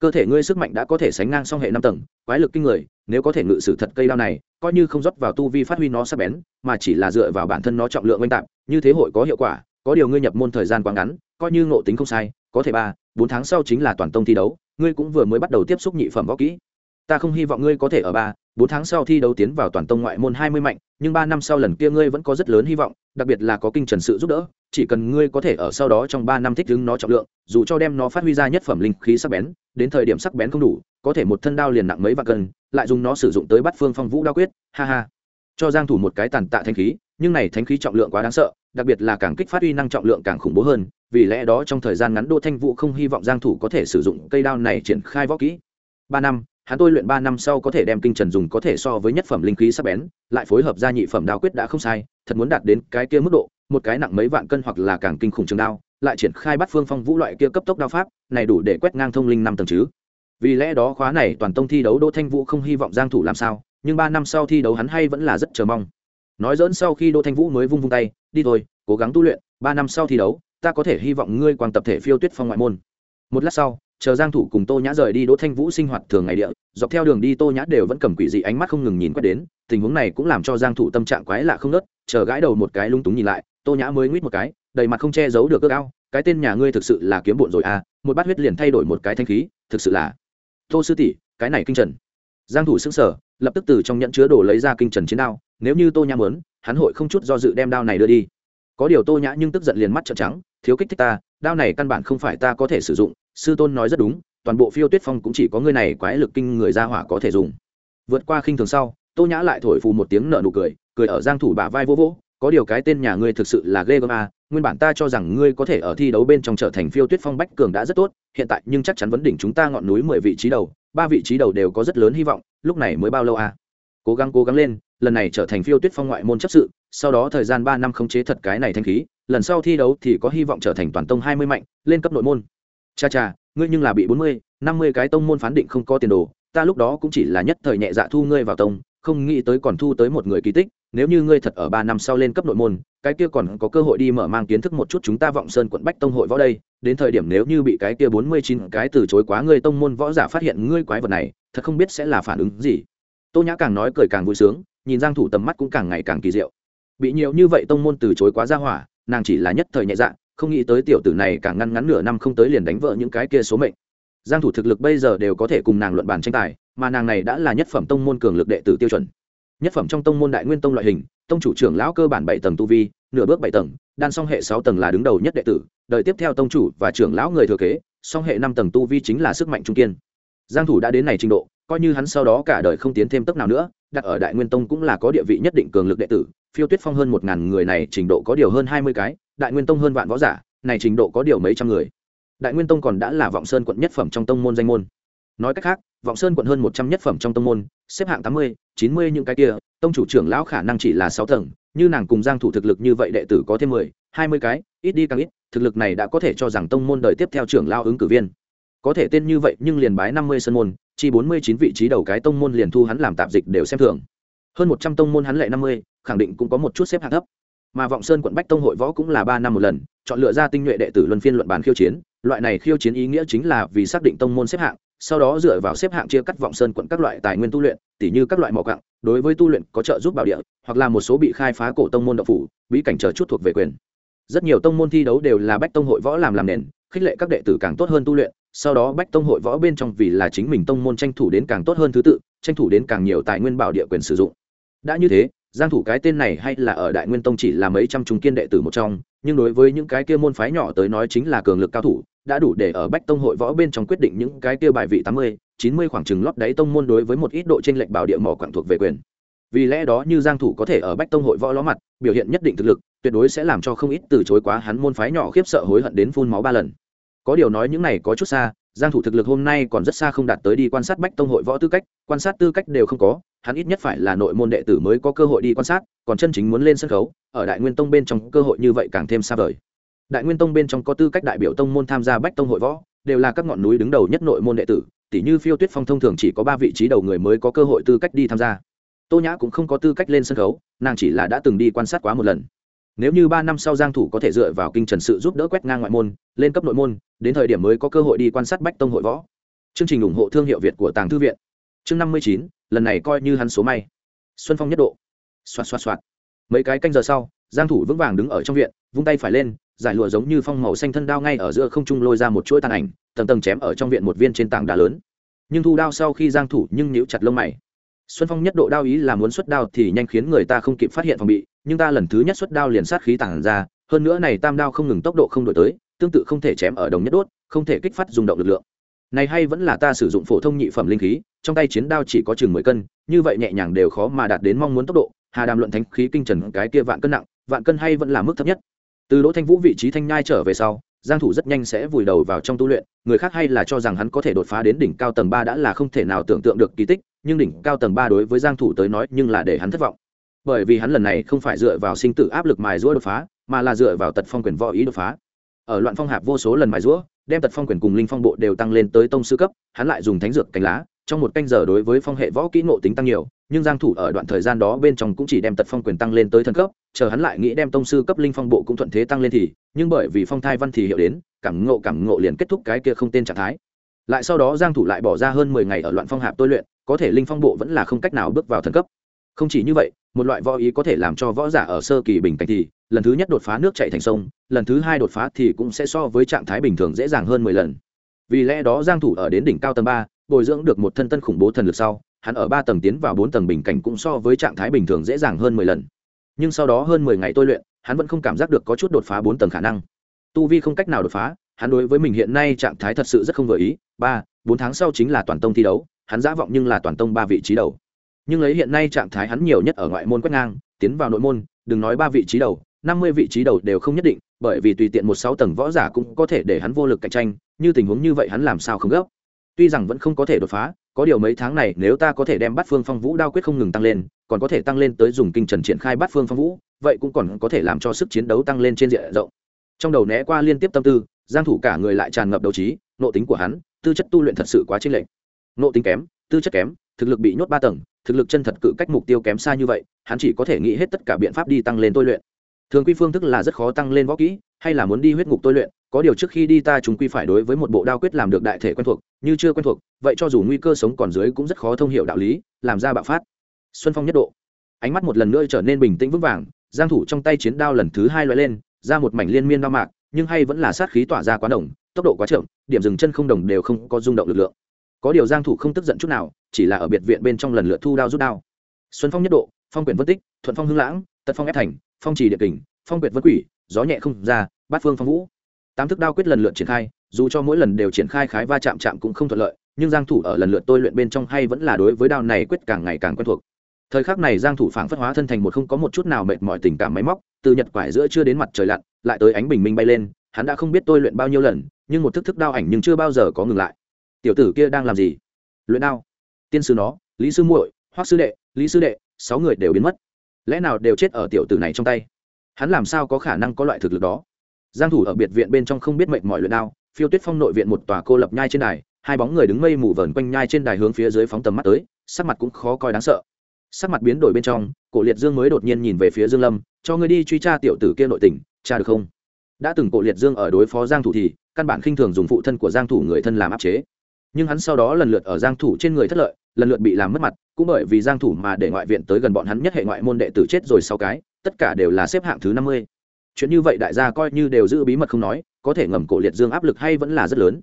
cơ thể ngươi sức mạnh đã có thể sánh ngang song hệ năm tầng, quái lực kinh người, nếu có thể ngự sử thật cây đao này, coi như không rót vào tu vi phát huy nó sắc bén, mà chỉ là dựa vào bản thân nó trọng lượng oanh tạp như thế hội có hiệu quả, có điều ngươi nhập môn thời gian quá ngắn, coi như ngộ tính không sai, có thể ba, bốn tháng sau chính là toàn tông thi đấu, ngươi cũng vừa mới bắt đầu tiếp xúc nhị phẩm võ kỹ. Ta không hy vọng ngươi có thể ở ba, bốn tháng sau thi đấu tiến vào toàn tông ngoại môn hai mươi mạnh, nhưng ba năm sau lần kia ngươi vẫn có rất lớn hy vọng, đặc biệt là có kinh trần sự giúp đỡ chỉ cần ngươi có thể ở sau đó trong ba năm thích ứng nó trọng lượng, dù cho đem nó phát huy ra nhất phẩm linh khí sắc bén, đến thời điểm sắc bén không đủ, có thể một thân đao liền nặng mấy vạn cân, lại dùng nó sử dụng tới bắt phương phong vũ đao quyết, ha ha. Cho giang thủ một cái tàn tạ thanh khí, nhưng này thánh khí trọng lượng quá đáng sợ, đặc biệt là càng kích phát uy năng trọng lượng càng khủng bố hơn, vì lẽ đó trong thời gian ngắn đỗ thanh vũ không hy vọng giang thủ có thể sử dụng cây đao này triển khai võ kỹ. Ba năm, hắn tôi luyện ba năm sau có thể đem kinh trần dùng có thể so với nhất phẩm linh khí sắc bén, lại phối hợp ra nhị phẩm đao quyết đã không sai, thật muốn đạt đến cái kia mức độ một cái nặng mấy vạn cân hoặc là càng kinh khủng trường đao, lại triển khai bắt phương phong vũ loại kia cấp tốc đao pháp, này đủ để quét ngang thông linh năm tầng chứ. Vì lẽ đó khóa này toàn tông thi đấu đỗ thanh vũ không hy vọng giang thủ làm sao, nhưng ba năm sau thi đấu hắn hay vẫn là rất chờ mong. Nói dỡn sau khi đỗ thanh vũ mới vung vung tay, đi thôi, cố gắng tu luyện, ba năm sau thi đấu, ta có thể hy vọng ngươi quang tập thể phiêu tuyết phong ngoại môn. Một lát sau, chờ giang thủ cùng tô nhã rời đi đỗ thanh vũ sinh hoạt thường ngày địa, dọc theo đường đi tô nhã đều vẫn cầm quỷ dị ánh mắt không ngừng nhìn quét đến, tình huống này cũng làm cho giang thủ tâm trạng quái lạ không nớt chờ gãi đầu một cái lung túng nhìn lại tô nhã mới nguyết một cái, đầy mặt không che giấu được ước ao, cái tên nhà ngươi thực sự là kiếm bộn rồi à một bát huyết liền thay đổi một cái thanh khí, thực sự là. Tô sư tỷ, cái này kinh trần. Giang thủ sững sờ, lập tức từ trong nhẫn chứa đồ lấy ra kinh trần chiến đao, nếu như tô nhã muốn, hắn hội không chút do dự đem đao này đưa đi. Có điều tô nhã nhưng tức giận liền mắt trợn trắng, thiếu kích thích ta, đao này căn bản không phải ta có thể sử dụng, sư tôn nói rất đúng, toàn bộ phiêu tuyết phong cũng chỉ có ngươi này quái lực kinh người ra hỏa có thể dùng. Vượt qua khinh thường sau, tô nhã lại thổi phù một tiếng nợ nụ cười cười ở giang thủ bả vai vô vỗ có điều cái tên nhà ngươi thực sự là ghê gớm a nguyên bản ta cho rằng ngươi có thể ở thi đấu bên trong trở thành phiêu tuyết phong bách cường đã rất tốt, hiện tại nhưng chắc chắn vấn đỉnh chúng ta ngọn núi mười vị trí đầu, ba vị trí đầu đều có rất lớn hy vọng, lúc này mới bao lâu à? Cố gắng cố gắng lên, lần này trở thành phiêu tuyết phong ngoại môn chấp sự, sau đó thời gian ba năm khống chế thật cái này thanh khí, lần sau thi đấu thì có hy vọng trở thành toàn tông hai mươi mạnh, lên cấp nội môn. Cha cha, ngươi nhưng là bị bốn mươi, năm mươi cái tông môn phán định không có tiền đồ, ta lúc đó cũng chỉ là nhất thời nhẹ dạ thu ngươi vào tông không nghĩ tới còn thu tới một người kỳ tích, nếu như ngươi thật ở ba năm sau lên cấp nội môn, cái kia còn có cơ hội đi mở mang kiến thức một chút chúng ta vọng sơn quận bách tông hội võ đây. Đến thời điểm nếu như bị cái kia bốn mươi chín cái từ chối quá ngươi tông môn võ giả phát hiện ngươi quái vật này, thật không biết sẽ là phản ứng gì. Tô nhã càng nói cười càng vui sướng, nhìn giang thủ tầm mắt cũng càng ngày càng kỳ diệu. Bị nhiều như vậy tông môn từ chối quá ra hỏa, nàng chỉ là nhất thời nhẹ dạ không nghĩ tới tiểu tử này càng ngăn ngắn nửa năm không tới liền đánh vỡ những cái kia số mệnh. Giang thủ thực lực bây giờ đều có thể cùng nàng luận bàn tranh tài mà nàng này đã là nhất phẩm tông môn cường lực đệ tử tiêu chuẩn. Nhất phẩm trong tông môn đại nguyên tông loại hình, tông chủ trưởng lão cơ bản bảy tầng tu vi, nửa bước bảy tầng, đan song hệ sáu tầng là đứng đầu nhất đệ tử đợi tiếp theo tông chủ và trưởng lão người thừa kế, song hệ năm tầng tu vi chính là sức mạnh trung kiên. Giang thủ đã đến này trình độ, coi như hắn sau đó cả đời không tiến thêm tốc nào nữa, đặt ở đại nguyên tông cũng là có địa vị nhất định cường lực đệ tử, phiêu tuyết phong hơn một ngàn người này trình độ có điều hơn hai mươi cái, đại nguyên tông hơn vạn võ giả, này trình độ có điều mấy trăm người. Đại nguyên tông còn đã là vọng sơn quận nhất phẩm trong tông môn danh môn. Nói cách khác vọng sơn quận hơn một trăm nhất phẩm trong tông môn, xếp hạng tám mươi, chín mươi những cái kia, tông chủ trưởng lão khả năng chỉ là sáu tầng, như nàng cùng giang thủ thực lực như vậy đệ tử có thêm mười, hai mươi cái, ít đi càng ít, thực lực này đã có thể cho rằng tông môn đời tiếp theo trưởng lão ứng cử viên. Có thể tên như vậy nhưng liền bái năm mươi sân môn chỉ bốn mươi chín vị trí đầu cái tông môn liền thu hắn làm tạp dịch đều xem thường. Hơn một trăm tông môn hắn lệ năm mươi, khẳng định cũng có một chút xếp hạng thấp. Mà vọng sơn quận bách tông hội võ cũng là ba năm một lần, chọn lựa ra tinh nhuệ đệ tử luân phiên luận bàn khiêu chiến, loại này khiêu chiến ý nghĩa chính là vì xác định tông môn xếp hạng sau đó dựa vào xếp hạng chia cắt vọng sơn quận các loại tài nguyên tu luyện, tỉ như các loại mỏ quặng đối với tu luyện có trợ giúp bảo địa, hoặc là một số bị khai phá cổ tông môn đậu phủ, bí cảnh chờ chút thuộc về quyền. Rất nhiều tông môn thi đấu đều là bách tông hội võ làm làm nền, khích lệ các đệ tử càng tốt hơn tu luyện, sau đó bách tông hội võ bên trong vì là chính mình tông môn tranh thủ đến càng tốt hơn thứ tự, tranh thủ đến càng nhiều tài nguyên bảo địa quyền sử dụng. Đã như thế, giang thủ cái tên này hay là ở đại nguyên tông chỉ là mấy trăm trung kiên đệ tử một trong nhưng đối với những cái kia môn phái nhỏ tới nói chính là cường lực cao thủ đã đủ để ở bách tông hội võ bên trong quyết định những cái kia bài vị 80, 90 khoảng chừng lót đáy tông môn đối với một ít độ trên lệnh bảo địa mỏ quặng thuộc về quyền. Vì lẽ đó như giang thủ có thể ở bách tông hội võ ló mặt biểu hiện nhất định thực lực tuyệt đối sẽ làm cho không ít từ chối quá hắn môn phái nhỏ khiếp sợ hối hận đến phun máu ba lần. Có điều nói những này có chút xa giang thủ thực lực hôm nay còn rất xa không đạt tới đi quan sát bách tông hội võ tư cách quan sát tư cách đều không có hắn ít nhất phải là nội môn đệ tử mới có cơ hội đi quan sát, còn chân chính muốn lên sân khấu, ở đại nguyên tông bên trong cơ hội như vậy càng thêm xa vời. Đại nguyên tông bên trong có tư cách đại biểu tông môn tham gia bách tông hội võ, đều là các ngọn núi đứng đầu nhất nội môn đệ tử tỷ như phiêu tuyết phong thông thường chỉ có ba vị trí đầu người mới có cơ hội tư cách đi tham gia. Tô nhã cũng không có tư cách lên sân khấu, nàng chỉ là đã từng đi quan sát quá một lần. Nếu như ba năm sau giang thủ có thể dựa vào kinh trần sự giúp đỡ quét ngang ngoại môn, lên cấp nội môn, đến thời điểm mới có cơ hội đi quan sát bách tông hội võ. Chương trình ủng hộ thương hiệu việt của tàng thư viện. Chương năm mươi chín lần này coi như hắn số may. Xuân phong nhất độ. Xoạt xoạt xoạt. Mấy cái canh giờ sau, giang thủ vững vàng đứng ở trong viện, vung tay phải lên, giải lụa giống như phong màu xanh thân đao ngay ở giữa không trung lôi ra một chuỗi tàn ảnh, tầng tầng chém ở trong viện một viên trên tảng đá lớn. Nhưng thu đao sau khi giang thủ nhưng nhíu chặt lông mày. Xuân phong nhất độ đao ý là muốn xuất đao thì nhanh khiến người ta không kịp phát hiện phòng bị, nhưng ta lần thứ nhất xuất đao liền sát khí tàng ra, hơn nữa này tam đao không ngừng tốc độ không đổi tới, tương tự không thể chém ở đồng nhất đốt, không thể kích phát dùng động lực lượng này hay vẫn là ta sử dụng phổ thông nhị phẩm linh khí, trong tay chiến đao chỉ có chừng mười cân, như vậy nhẹ nhàng đều khó mà đạt đến mong muốn tốc độ. Hà đàm luận thánh khí kinh trần cái kia vạn cân nặng, vạn cân hay vẫn là mức thấp nhất. Từ đỗ thanh vũ vị trí thanh nhai trở về sau, giang thủ rất nhanh sẽ vùi đầu vào trong tu luyện, người khác hay là cho rằng hắn có thể đột phá đến đỉnh cao tầng ba đã là không thể nào tưởng tượng được kỳ tích, nhưng đỉnh cao tầng ba đối với giang thủ tới nói nhưng là để hắn thất vọng. Bởi vì hắn lần này không phải dựa vào sinh tử áp lực mài rũa đột phá, mà là dựa vào tật phong quyền võ ý đột phá. Ở loạn phong hạp vô số lần mài rũa đem tật phong quyền cùng linh phong bộ đều tăng lên tới tông sư cấp, hắn lại dùng thánh dược cánh lá, trong một canh giờ đối với phong hệ võ kỹ ngộ tính tăng nhiều, nhưng giang thủ ở đoạn thời gian đó bên trong cũng chỉ đem tật phong quyền tăng lên tới thần cấp, chờ hắn lại nghĩ đem tông sư cấp linh phong bộ cũng thuận thế tăng lên thì, nhưng bởi vì phong thai văn thì hiểu đến, cảm ngộ cảm ngộ liền kết thúc cái kia không tên trạng thái. Lại sau đó giang thủ lại bỏ ra hơn 10 ngày ở loạn phong hạp tôi luyện, có thể linh phong bộ vẫn là không cách nào bước vào thần cấp. Không chỉ như vậy, một loại võ ý có thể làm cho võ giả ở sơ kỳ bình cảnh thì lần thứ nhất đột phá nước chảy thành sông, lần thứ hai đột phá thì cũng sẽ so với trạng thái bình thường dễ dàng hơn mười lần. Vì lẽ đó giang thủ ở đến đỉnh cao tầng ba, bồi dưỡng được một thân tân khủng bố thần lực sau, hắn ở ba tầng tiến vào bốn tầng bình cảnh cũng so với trạng thái bình thường dễ dàng hơn mười lần. Nhưng sau đó hơn mười ngày tôi luyện, hắn vẫn không cảm giác được có chút đột phá bốn tầng khả năng. Tu vi không cách nào đột phá, hắn đối với mình hiện nay trạng thái thật sự rất không vừa ý. Ba, bốn tháng sau chính là toàn tông thi đấu, hắn giả vọng nhưng là toàn tông ba vị trí đầu. Nhưng lấy hiện nay trạng thái hắn nhiều nhất ở ngoại môn quét ngang, tiến vào nội môn, đừng nói ba vị trí đầu năm mươi vị trí đầu đều không nhất định, bởi vì tùy tiện một sáu tầng võ giả cũng có thể để hắn vô lực cạnh tranh, như tình huống như vậy hắn làm sao không gấp? Tuy rằng vẫn không có thể đột phá, có điều mấy tháng này nếu ta có thể đem bắt phương phong vũ đao quyết không ngừng tăng lên, còn có thể tăng lên tới dùng kinh trần triển khai bắt phương phong vũ, vậy cũng còn có thể làm cho sức chiến đấu tăng lên trên diện rộng. Trong đầu né qua liên tiếp tâm tư, giang thủ cả người lại tràn ngập đấu trí nộ tính của hắn, tư chất tu luyện thật sự quá chênh lệch. Nộ tính kém, tư chất kém, thực lực bị nhốt ba tầng, thực lực chân thật cự cách mục tiêu kém xa như vậy, hắn chỉ có thể nghĩ hết tất cả biện pháp đi tăng lên tôi luyện thường quy phương thức là rất khó tăng lên võ kỹ, hay là muốn đi huyết ngục tôi luyện, có điều trước khi đi ta chúng quy phải đối với một bộ đao quyết làm được đại thể quen thuộc, như chưa quen thuộc, vậy cho dù nguy cơ sống còn dưới cũng rất khó thông hiểu đạo lý, làm ra bạo phát. Xuân phong nhất độ. Ánh mắt một lần nữa trở nên bình tĩnh vững vàng, giang thủ trong tay chiến đao lần thứ hai loại lên, ra một mảnh liên miên đao mạc, nhưng hay vẫn là sát khí tỏa ra quá đồng tốc độ quá chậm, điểm dừng chân không đồng đều không có rung động lực lượng. Có điều giang thủ không tức giận chút nào, chỉ là ở biệt viện bên trong lần lượt thu đao rút đao. Xuân phong nhất độ, phong quyền vân tích, thuận phong hưng lãng, tật phong ép thành phong trì địa kình, phong quyệt vân quỷ, gió nhẹ không ra, bát phương phong vũ. Tám thức đao quyết lần lượt triển khai, dù cho mỗi lần đều triển khai khái va chạm chạm cũng không thuận lợi, nhưng giang thủ ở lần lượt tôi luyện bên trong hay vẫn là đối với đao này quyết càng ngày càng quen thuộc. Thời khắc này giang thủ phảng phất hóa thân thành một không có một chút nào mệt mỏi tình cảm máy móc, từ nhật quải giữa chưa đến mặt trời lặn, lại tới ánh bình minh bay lên, hắn đã không biết tôi luyện bao nhiêu lần, nhưng một thức thức đao ảnh nhưng chưa bao giờ có ngừng lại. Tiểu tử kia đang làm gì? Luyện đao. Tiên sư nó, lý sư muội, hoắc sư đệ, lý sư đệ, sáu người đều biến mất lẽ nào đều chết ở tiểu tử này trong tay? Hắn làm sao có khả năng có loại thực lực đó? Giang thủ ở biệt viện bên trong không biết mệnh mọi luyện đao, phiêu tuyết phong nội viện một tòa cô lập nhai trên đài, hai bóng người đứng mây mù vờn quanh nhai trên đài hướng phía dưới phóng tầm mắt tới, sắc mặt cũng khó coi đáng sợ. Sắc mặt biến đổi bên trong, cổ liệt dương mới đột nhiên nhìn về phía dương lâm, cho ngươi đi truy tra tiểu tử kia nội tình, tra được không? Đã từng cổ liệt dương ở đối phó giang thủ thì, căn bản khinh thường dùng phụ thân của giang thủ người thân làm áp chế. Nhưng hắn sau đó lần lượt ở giang thủ trên người thất lợi lần lượt bị làm mất mặt, cũng bởi vì giang thủ mà để ngoại viện tới gần bọn hắn nhất hệ ngoại môn đệ tử chết rồi sau cái, tất cả đều là xếp hạng thứ 50. chuyện như vậy đại gia coi như đều giữ bí mật không nói, có thể ngầm cổ liệt dương áp lực hay vẫn là rất lớn.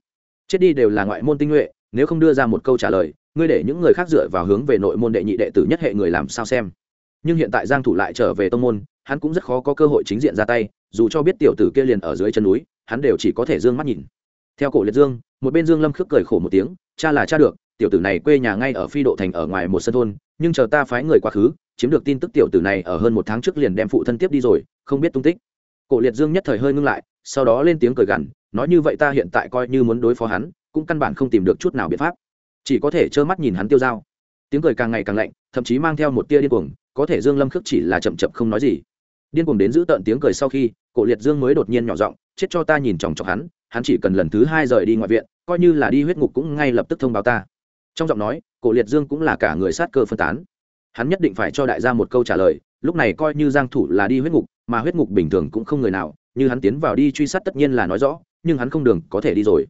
Chết đi đều là ngoại môn tinh nhuệ, nếu không đưa ra một câu trả lời, ngươi để những người khác dựa vào hướng về nội môn đệ nhị đệ tử nhất hệ người làm sao xem. Nhưng hiện tại giang thủ lại trở về tông môn, hắn cũng rất khó có cơ hội chính diện ra tay, dù cho biết tiểu tử kia liền ở dưới chân núi, hắn đều chỉ có thể dương mắt nhìn. Theo cổ liệt dương, một bên dương lâm khước cười khổ một tiếng, cha là cha được tiểu tử này quê nhà ngay ở phi độ thành ở ngoài một sân thôn, nhưng chờ ta phái người quá khứ, chiếm được tin tức tiểu tử này ở hơn một tháng trước liền đem phụ thân tiếp đi rồi, không biết tung tích. Cổ liệt dương nhất thời hơi ngưng lại, sau đó lên tiếng cười gằn, nói như vậy ta hiện tại coi như muốn đối phó hắn, cũng căn bản không tìm được chút nào biện pháp. Chỉ có thể trơ mắt nhìn hắn tiêu dao. Tiếng cười càng ngày càng lạnh, thậm chí mang theo một tia điên cuồng, có thể dương lâm khước chỉ là chậm chậm không nói gì. Điên cuồng đến giữ tận tiếng cười sau khi, cổ liệt dương mới đột nhiên nhỏ giọng, chết cho ta nhìn chòng chọc hắn hắn chỉ cần lần thứ hai rời đi ngoại viện, coi như là đi huyết ngục cũng ngay lập tức thông báo ta trong giọng nói, cổ liệt dương cũng là cả người sát cơ phân tán. Hắn nhất định phải cho đại gia một câu trả lời, lúc này coi như giang thủ là đi huyết ngục, mà huyết ngục bình thường cũng không người nào, như hắn tiến vào đi truy sát tất nhiên là nói rõ, nhưng hắn không đường có thể đi rồi.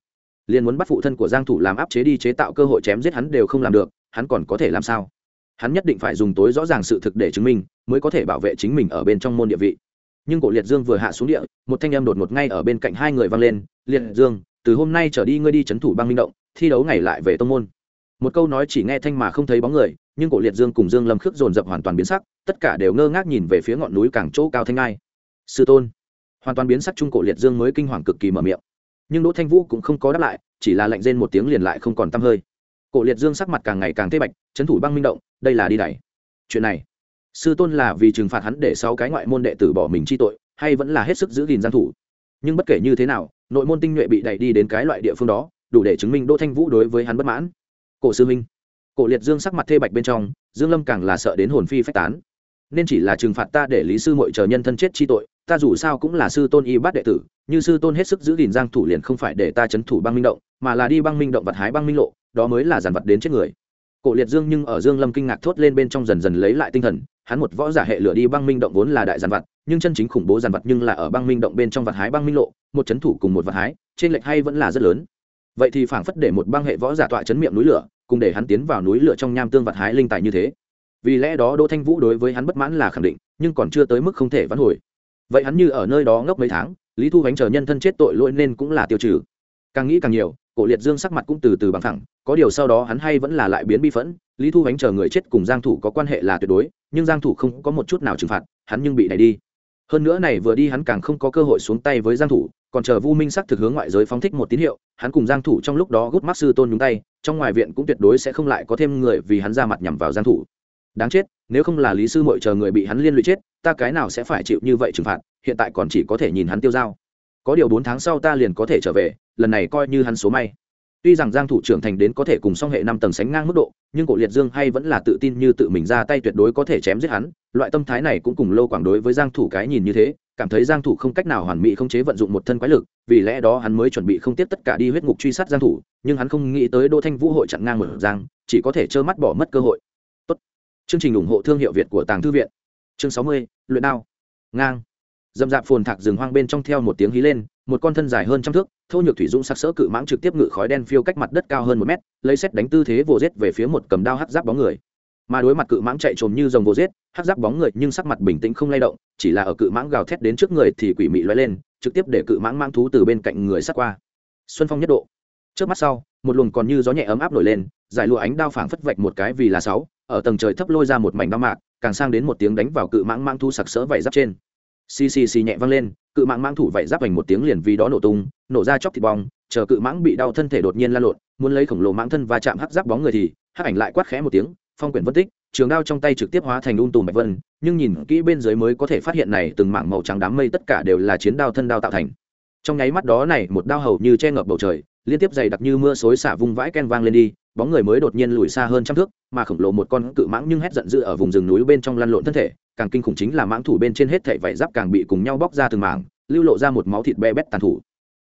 Liền muốn bắt phụ thân của giang thủ làm áp chế đi chế tạo cơ hội chém giết hắn đều không làm được, hắn còn có thể làm sao? Hắn nhất định phải dùng tối rõ ràng sự thực để chứng minh, mới có thể bảo vệ chính mình ở bên trong môn địa vị. Nhưng cổ liệt dương vừa hạ xuống địa, một thanh âm đột ngột ngay ở bên cạnh hai người vang lên, liệt dương, từ hôm nay trở đi ngươi đi chấn thủ băng minh động, thi đấu ngày lại về tông môn một câu nói chỉ nghe thanh mà không thấy bóng người, nhưng cổ liệt dương cùng dương lâm khước dồn dập hoàn toàn biến sắc, tất cả đều ngơ ngác nhìn về phía ngọn núi càng chỗ cao thanh ngai. Sư tôn. Hoàn toàn biến sắc trung cổ liệt dương mới kinh hoàng cực kỳ mở miệng. Nhưng đỗ thanh vũ cũng không có đáp lại, chỉ là lạnh rên một tiếng liền lại không còn tăm hơi. Cổ liệt dương sắc mặt càng ngày càng tê bạch, chấn thủ băng minh động, đây là đi đẩy. Chuyện này, sư tôn là vì trừng phạt hắn để sáu cái ngoại môn đệ tử bỏ mình chi tội, hay vẫn là hết sức giữ gìn gian thủ? Nhưng bất kể như thế nào, nội môn tinh nhuệ bị đẩy đi đến cái loại địa phương đó, đủ để chứng minh đỗ thanh vũ đối với hắn bất mãn cổ sư minh cổ liệt dương sắc mặt thê bạch bên trong, dương lâm càng là sợ đến hồn phi phách tán. Nên chỉ là trừng phạt ta để lý sư muội chờ nhân thân chết chi tội, ta dù sao cũng là sư tôn y bát đệ tử, như sư tôn hết sức giữ gìn giang thủ liền không phải để ta chấn thủ băng minh động, mà là đi băng minh động vật hái băng minh lộ, đó mới là giàn vật đến chết người. Cổ liệt dương nhưng ở dương lâm kinh ngạc thốt lên bên trong dần dần lấy lại tinh thần, hắn một võ giả hệ lửa đi băng minh động vốn là đại giàn vật, nhưng chân chính khủng bố giàn vật nhưng là ở băng minh động bên trong vật hái băng minh lộ, một chấn thủ cùng một vật hái trên lệch hay vẫn là rất lớn. Vậy thì phảng phất để một băng hệ võ giả tọa chấn miệng núi lửa cùng để hắn tiến vào núi lửa trong nham tương vật hái linh tài như thế. Vì lẽ đó đỗ thanh vũ đối với hắn bất mãn là khẳng định, nhưng còn chưa tới mức không thể vãn hồi. Vậy hắn như ở nơi đó ngốc mấy tháng, lý thu bánh chờ nhân thân chết tội lỗi nên cũng là tiêu trừ. Càng nghĩ càng nhiều, cổ liệt dương sắc mặt cũng từ từ bằng thẳng có điều sau đó hắn hay vẫn là lại biến bi phẫn, lý thu bánh chờ người chết cùng giang thủ có quan hệ là tuyệt đối, nhưng giang thủ không có một chút nào trừng phạt, hắn nhưng bị đẩy đi. Hơn nữa này vừa đi hắn càng không có cơ hội xuống tay với giang thủ còn chờ vu minh sắc thực hướng ngoại giới phóng thích một tín hiệu, hắn cùng giang thủ trong lúc đó gút mắt sư tôn nhúng tay, trong ngoài viện cũng tuyệt đối sẽ không lại có thêm người vì hắn ra mặt nhằm vào giang thủ. Đáng chết, nếu không là lý sư muội chờ người bị hắn liên lụy chết, ta cái nào sẽ phải chịu như vậy trừng phạt, hiện tại còn chỉ có thể nhìn hắn tiêu dao. Có điều bốn tháng sau ta liền có thể trở về, lần này coi như hắn số may. Tuy rằng giang thủ trưởng thành đến có thể cùng song hệ năm tầng sánh ngang mức độ, nhưng cổ liệt dương hay vẫn là tự tin như tự mình ra tay tuyệt đối có thể chém giết hắn, loại tâm thái này cũng cùng lâu quảng đối với giang thủ cái nhìn như thế cảm thấy giang thủ không cách nào hoàn mỹ không chế vận dụng một thân quái lực vì lẽ đó hắn mới chuẩn bị không tiếp tất cả đi huyết ngục truy sát giang thủ nhưng hắn không nghĩ tới đỗ thanh vũ hội chặn ngang một giang chỉ có thể trơ mắt bỏ mất cơ hội. Tốt. Chương trình ủng hộ thương hiệu việt của tàng thư viện. Chương 60, luyện đao. Ngang. Dầm dạp phồn thạc rừng hoang bên trong theo một tiếng hí lên một con thân dài hơn trăm thước thô nhược thủy dũng sắc sỡ cự mãng trực tiếp ngự khói đen phiêu cách mặt đất cao hơn một mét lấy xét đánh tư thế vồ rết về phía một cầm đao hắt giáp bóng người mà đối mặt cự mãng chạy trồm như dòng vô giết hát giáp bóng người nhưng sắc mặt bình tĩnh không lay động, chỉ là ở cự mãng gào thét đến trước người thì quỷ mị loay lên, trực tiếp để cự mãng mang thú từ bên cạnh người sát qua. Xuân phong nhất độ. Trước mắt sau, một luồng còn như gió nhẹ ấm áp nổi lên, giải lụa ánh đao phảng phất vạch một cái vì là sáu, ở tầng trời thấp lôi ra một mảnh đao mạc, càng sang đến một tiếng đánh vào cự mãng mang thú sặc sỡ vảy giáp trên. Xì xì xì nhẹ vang lên, cự mãng mang thủ vảy giáp hành một tiếng liền vì đó nổ tung, nổ ra chóc thịt bong, chờ cự mãng bị đau thân thể đột nhiên la lộn, muốn lấy khổng lồ mãng thân và chạm hắc giáp bóng người thì, hắc ảnh lại quát khẽ một tiếng phong quyển vân tích, trường đao trong tay trực tiếp hóa thành un tùm bạch vân, nhưng nhìn kỹ bên dưới mới có thể phát hiện này từng mảng màu trắng đám mây tất cả đều là chiến đao thân đao tạo thành. Trong nháy mắt đó này, một đao hầu như che ngập bầu trời, liên tiếp dày đặc như mưa xối xả vung vãi ken vang lên đi, bóng người mới đột nhiên lùi xa hơn trăm thước, mà khổng lồ một con cự mãng nhưng hét giận dữ ở vùng rừng núi bên trong lăn lộn thân thể, càng kinh khủng chính là mãng thủ bên trên hết thảy vảy giáp càng bị cùng nhau bóc ra từng mảng, lưu lộ ra một máu thịt be bét tàn thủ.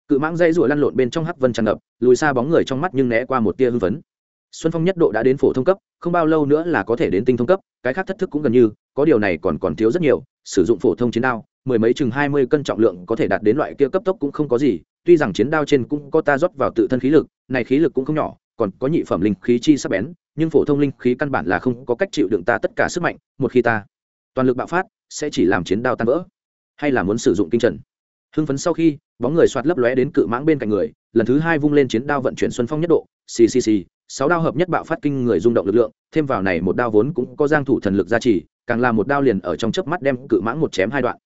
Cự mãng dây rủa lăn lộn bên trong hắc vân tràn ngập, lùi xa bóng người trong mắt nhưng né qua một tia hưng phấn xuân phong nhất độ đã đến phổ thông cấp, không bao lâu nữa là có thể đến tinh thông cấp, cái khác thất thức cũng gần như, có điều này còn còn thiếu rất nhiều, sử dụng phổ thông chiến đao, mười mấy chừng hai mươi cân trọng lượng có thể đạt đến loại kia cấp tốc cũng không có gì, tuy rằng chiến đao trên cũng có ta rót vào tự thân khí lực, này khí lực cũng không nhỏ, còn có nhị phẩm linh khí chi sắc bén, nhưng phổ thông linh khí căn bản là không có cách chịu đựng ta tất cả sức mạnh, một khi ta toàn lực bạo phát, sẽ chỉ làm chiến đao tan vỡ, hay là muốn sử dụng kinh trần hưng phấn sau khi, bóng người soạt lấp lóe đến cự mãng bên cạnh người, lần thứ hai vung lên chiến đao vận chuyển xuân phong nhất độ ccc sáu đao hợp nhất bạo phát kinh người rung động lực lượng, thêm vào này một đao vốn cũng có giang thủ thần lực gia trì, càng là một đao liền ở trong chớp mắt đem cự mãng một chém hai đoạn.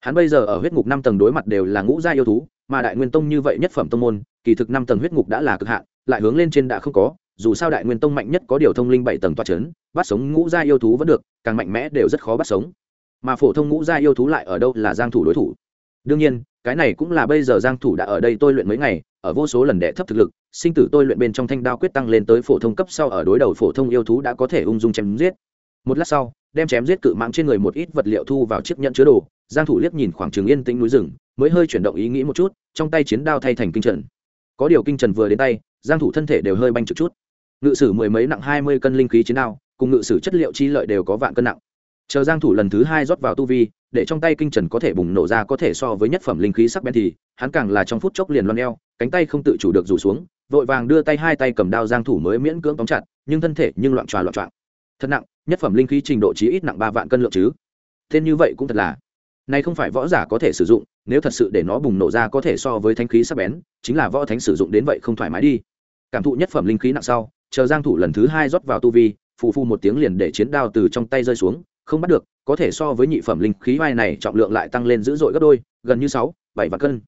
Hắn bây giờ ở huyết ngục năm tầng đối mặt đều là ngũ gia yêu thú, mà đại nguyên tông như vậy nhất phẩm tông môn, kỳ thực năm tầng huyết ngục đã là cực hạn, lại hướng lên trên đã không có, dù sao đại nguyên tông mạnh nhất có điều thông linh bảy tầng toa chấn, bắt sống ngũ gia yêu thú vẫn được, càng mạnh mẽ đều rất khó bắt sống. Mà phổ thông ngũ gia yêu thú lại ở đâu là giang thủ đối thủ. Đương nhiên cái này cũng là bây giờ giang thủ đã ở đây tôi luyện mấy ngày, ở vô số lần đệ thấp thực lực, sinh tử tôi luyện bên trong thanh đao quyết tăng lên tới phổ thông cấp sau ở đối đầu phổ thông yêu thú đã có thể ung dung chém giết. Một lát sau, đem chém giết cự mãng trên người một ít vật liệu thu vào chiếc nhẫn chứa đồ, giang thủ liếc nhìn khoảng trường yên tĩnh núi rừng, mới hơi chuyển động ý nghĩ một chút, trong tay chiến đao thay thành kinh trần có điều kinh trần vừa đến tay, giang thủ thân thể đều hơi banh trực chút. Ngự sử mười mấy nặng 20 cân linh khí chiến đao, cùng ngự sử chất liệu chi lợi đều có vạn cân nặng chờ giang thủ lần thứ hai rót vào tu vi, để trong tay kinh trần có thể bùng nổ ra có thể so với nhất phẩm linh khí sắc bén thì, hắn càng là trong phút chốc liền loan eo, cánh tay không tự chủ được rủ xuống, vội vàng đưa tay hai tay cầm đao giang thủ mới miễn cưỡng tóm chặt, nhưng thân thể nhưng loạn tròa loạn trọng thật nặng, nhất phẩm linh khí trình độ chí ít nặng ba vạn cân lượng chứ. Tên như vậy cũng thật là, này không phải võ giả có thể sử dụng, nếu thật sự để nó bùng nổ ra có thể so với thanh khí sắc bén, chính là võ thánh sử dụng đến vậy không thoải mái đi. Cảm thụ nhất phẩm linh khí nặng sau, chờ giang thủ lần thứ hai rót vào tu vi, phù phù một tiếng liền để chiến đao từ trong tay rơi xuống không bắt được, có thể so với nhị phẩm linh khí vai này trọng lượng lại tăng lên dữ dội gấp đôi, gần như sáu, bảy vạn cân.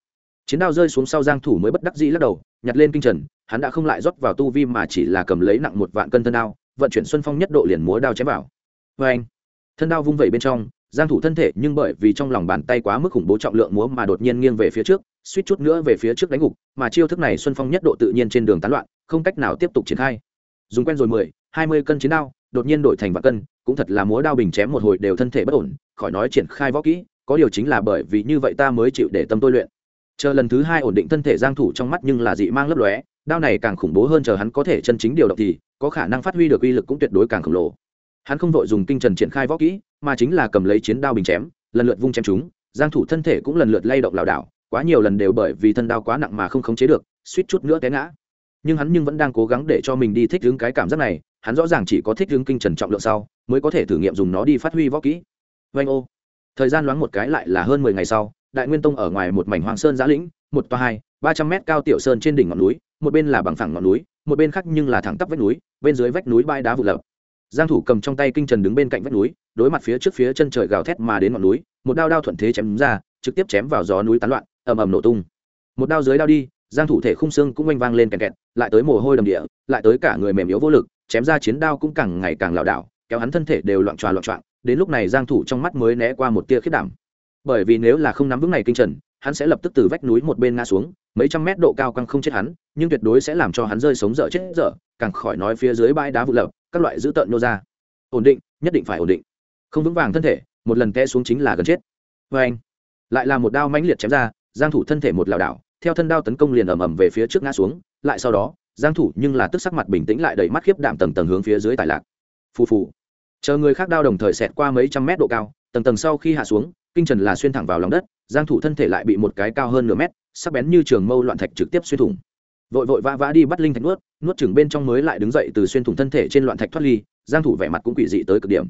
Chiến đao rơi xuống sau giang thủ mới bất đắc dĩ lắc đầu, nhặt lên kinh trần, hắn đã không lại rót vào tu vi mà chỉ là cầm lấy nặng một vạn cân thân đao, vận chuyển xuân phong nhất độ liền múa đao chém vào. Với anh, thân đao vung vẩy bên trong, giang thủ thân thể nhưng bởi vì trong lòng bàn tay quá mức khủng bố trọng lượng múa mà đột nhiên nghiêng về phía trước, suýt chút nữa về phía trước đánh gục, mà chiêu thức này xuân phong nhất độ tự nhiên trên đường tán loạn, không cách nào tiếp tục triển khai. Dùng quen rồi mười, hai mươi cân chiến đao đột nhiên đổi thành vạn cân, cũng thật là múa đao bình chém một hồi đều thân thể bất ổn, khỏi nói triển khai võ kỹ, có điều chính là bởi vì như vậy ta mới chịu để tâm tôi luyện. Chờ lần thứ hai ổn định thân thể giang thủ trong mắt nhưng là dị mang lấp lóe, đao này càng khủng bố hơn chờ hắn có thể chân chính điều động thì, có khả năng phát huy được uy lực cũng tuyệt đối càng khổng lồ. Hắn không vội dùng kinh trần triển khai võ kỹ, mà chính là cầm lấy chiến đao bình chém, lần lượt vung chém chúng, giang thủ thân thể cũng lần lượt lay động lảo đảo, quá nhiều lần đều bởi vì thân đao quá nặng mà không khống chế được, suýt chút nữa té ngã. Nhưng hắn nhưng vẫn đang cố gắng để cho mình đi thích ứng cái cảm giác này hắn rõ ràng chỉ có thích hướng kinh trần trọng lượng sau, mới có thể thử nghiệm dùng nó đi phát huy võ kỹ. Vanh ô. Thời gian loáng một cái lại là hơn mười ngày sau, đại nguyên tông ở ngoài một mảnh hoàng sơn giã lĩnh, một toa hai, ba trăm mét cao tiểu sơn trên đỉnh ngọn núi, một bên là bằng phẳng ngọn núi, một bên khác nhưng là thẳng tắp vách núi, bên dưới vách núi bãi đá vụ lập. Giang thủ cầm trong tay kinh trần đứng bên cạnh vách núi, đối mặt phía trước phía chân trời gào thét mà đến ngọn núi, một đao đao thuận thế chém ra, trực tiếp chém vào gió núi tán loạn, ầm ầm nổ tung. Một đao dưới đao đi, giang thủ thể khung xương cũng oanh vang lên kẹt kẹt, lại tới mồ hôi đầm địa, lại tới cả người mềm yếu vô lực chém ra chiến đao cũng càng ngày càng lảo đảo, kéo hắn thân thể đều loạn tròa loạn trọn đến lúc này giang thủ trong mắt mới né qua một tia khiếp đảm. Bởi vì nếu là không nắm vững này kinh trần hắn sẽ lập tức từ vách núi một bên ngã xuống, mấy trăm mét độ cao căng không chết hắn, nhưng tuyệt đối sẽ làm cho hắn rơi sống dở chết dở, càng khỏi nói phía dưới bãi đá vụ lập, các loại dữ tợn nô ra. Ổn định, nhất định phải ổn định. Không vững vàng thân thể, một lần té xuống chính là gần chết. Với anh, lại là một đao mãnh liệt chém ra, giang thủ thân thể một lảo đảo, theo thân đao tấn công liền ầm ầm về phía trước ngã xuống, lại sau đó giang thủ nhưng là tức sắc mặt bình tĩnh lại đầy mắt khiếp đạm tầng tầng hướng phía dưới tài lạc. Phù phù. Chờ người khác đao đồng thời xẹt qua mấy trăm mét độ cao, tầng tầng sau khi hạ xuống, kinh trần là xuyên thẳng vào lòng đất, giang thủ thân thể lại bị một cái cao hơn nửa mét, sắc bén như trường mâu loạn thạch trực tiếp xuyên thủng. Vội vội vã vã đi bắt linh thạch nuốt nuốt chừng bên trong mới lại đứng dậy từ xuyên thủng thân thể trên loạn thạch thoát ly, giang thủ vẻ mặt cũng quỷ dị tới cực điểm.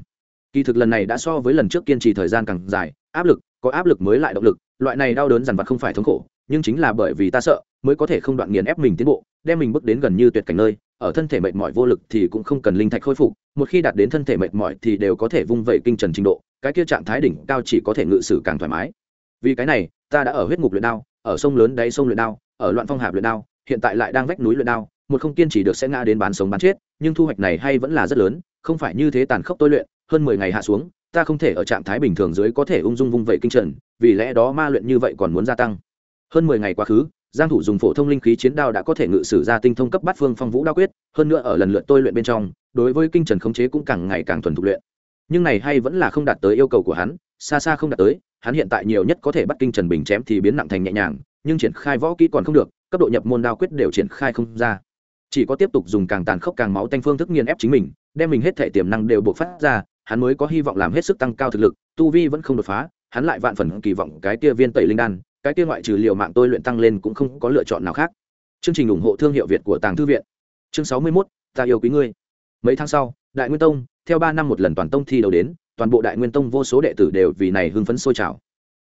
Kỳ thực lần này đã so với lần trước kiên trì thời gian càng dài, áp lực, có áp lực mới lại động lực, loại này đau đớn dằn vặt không phải thống khổ, nhưng chính là bởi vì ta sợ mới có thể không đoạn nghiền ép mình tiến bộ, đem mình bước đến gần như tuyệt cảnh nơi. Ở thân thể mệt mỏi vô lực thì cũng không cần linh thạch khôi phục, một khi đạt đến thân thể mệt mỏi thì đều có thể vung vẩy kinh trần trình độ, cái kia trạng thái đỉnh cao chỉ có thể ngự sử càng thoải mái. Vì cái này, ta đã ở huyết ngục luyện đao, ở sông lớn đáy sông luyện đao, ở loạn phong hạp luyện đao, hiện tại lại đang vách núi luyện đao, một không kiên trì được sẽ ngã đến bán sống bán chết, nhưng thu hoạch này hay vẫn là rất lớn, không phải như thế tàn khốc tôi luyện, hơn mười ngày hạ xuống, ta không thể ở trạng thái bình thường dưới có thể ung dung vung vẩy kinh trần, vì lẽ đó ma luyện như vậy còn muốn gia tăng. Hơn mười ngày quá khứ giang thủ dùng phổ thông linh khí chiến đao đã có thể ngự sử ra tinh thông cấp bát phương phong vũ đao quyết, hơn nữa ở lần lượt tôi luyện bên trong, đối với kinh trần khống chế cũng càng ngày càng thuần thục luyện. Nhưng này hay vẫn là không đạt tới yêu cầu của hắn, xa xa không đạt tới, hắn hiện tại nhiều nhất có thể bắt kinh trần bình chém thì biến nặng thành nhẹ nhàng, nhưng triển khai võ kỹ còn không được, cấp độ nhập môn đao quyết đều triển khai không ra. Chỉ có tiếp tục dùng càng tàn khốc càng máu tanh phương thức nghiền ép chính mình, đem mình hết thể tiềm năng đều buộc phát ra, hắn mới có hy vọng làm hết sức tăng cao thực lực, tu vi vẫn không đột phá, hắn lại vạn phần kỳ vọng cái kia viên tẩy linh đan cái kia ngoại trừ liều mạng tôi luyện tăng lên cũng không có lựa chọn nào khác. Chương trình ủng hộ thương hiệu việt của tàng thư viện. Chương sáu mươi 61, ta yêu quý ngươi. Mấy tháng sau đại nguyên tông theo ba năm một lần toàn tông thi đấu đến toàn bộ đại nguyên tông vô số đệ tử đều vì này hưng phấn sôi trào.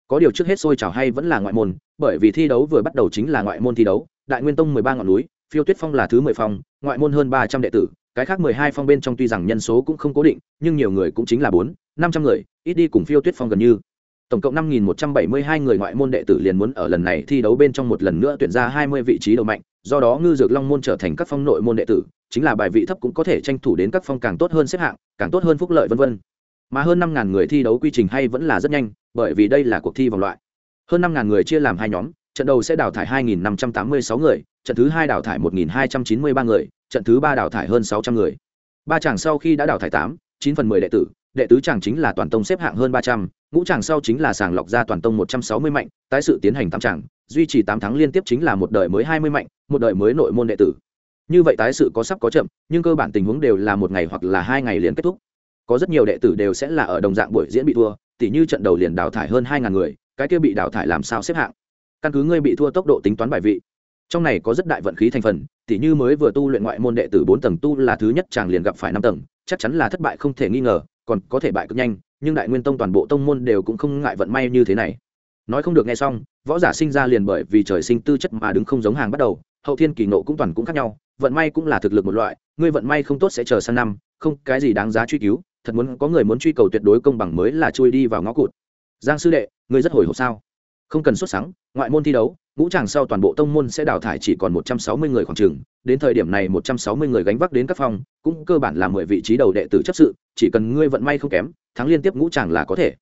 Có điều trước hết sôi trào hay vẫn là ngoại môn bởi vì thi đấu vừa bắt đầu chính là ngoại môn thi đấu đại nguyên tông mười ba ngọn núi phiêu tuyết phong là thứ mười phong ngoại môn hơn ba trăm đệ tử cái khác mười hai phong bên trong tuy rằng nhân số cũng không cố định nhưng nhiều người cũng chính là bốn năm trăm người ít đi cùng phiêu tuyết phong gần như tổng cộng năm nghìn một trăm bảy mươi hai người ngoại môn đệ tử liền muốn ở lần này thi đấu bên trong một lần nữa tuyển ra hai mươi vị trí đầu mạnh do đó ngư dược long môn trở thành các phong nội môn đệ tử chính là bài vị thấp cũng có thể tranh thủ đến các phong càng tốt hơn xếp hạng càng tốt hơn phúc lợi vân vân. mà hơn 5.000 người thi đấu quy trình hay vẫn là rất nhanh bởi vì đây là cuộc thi vòng loại hơn 5.000 người chia làm hai nhóm trận đầu sẽ đào thải 2.586 người, trận thứ hai đào thải 1.293 người, trận thứ ba đào thải hơn 600 người. Ba chàng sau khi đã đào thải 8, 9 phần 10 đệ tử, đệ tứ chàng chính là toàn tông xếp hạng hơn 300, ngũ tràng sau chính là sàng lọc ra toàn tông một trăm sáu mươi mạnh tái sự tiến hành tám tràng, duy trì tám tháng liên tiếp chính là một đời mới hai mươi mạnh một đời mới nội môn đệ tử. Như vậy tái sự có sắp có chậm nhưng cơ bản tình huống đều là một ngày hoặc là hai ngày liền kết thúc. Có rất nhiều đệ tử đều sẽ là ở đồng dạng buổi diễn bị thua tỉ như trận đầu liền đào thải hơn hai ngàn người cái kia bị đào thải làm sao xếp hạng? Căn cứ ngươi bị thua tốc độ tính toán bài vị. Trong này có rất đại vận khí thành phần tỉ như mới vừa tu luyện ngoại môn đệ tử bốn tầng tu là thứ nhất chàng liền gặp phải năm tầng chắc chắn là thất bại không thể nghi ngờ còn có thể bại cực nhanh, nhưng đại nguyên tông toàn bộ tông môn đều cũng không ngại vận may như thế này. Nói không được nghe xong, võ giả sinh ra liền bởi vì trời sinh tư chất mà đứng không giống hàng bắt đầu, hậu thiên kỳ nộ cũng toàn cũng khác nhau, vận may cũng là thực lực một loại, ngươi vận may không tốt sẽ chờ sang năm, không, cái gì đáng giá truy cứu, thật muốn, có người muốn truy cầu tuyệt đối công bằng mới là chui đi vào ngõ cụt. Giang sư đệ, ngươi rất hồi hộp sao? Không cần xuất sáng ngoại môn thi đấu, ngũ tràng sau toàn bộ tông môn sẽ đào thải chỉ còn một trăm sáu mươi người khoảng trường đến thời điểm này một trăm sáu mươi người gánh vác đến các phòng, cũng cơ bản là mười vị trí đầu đệ tử chấp sự, chỉ cần ngươi vận may không kém, thắng liên tiếp ngũ tràng là có thể.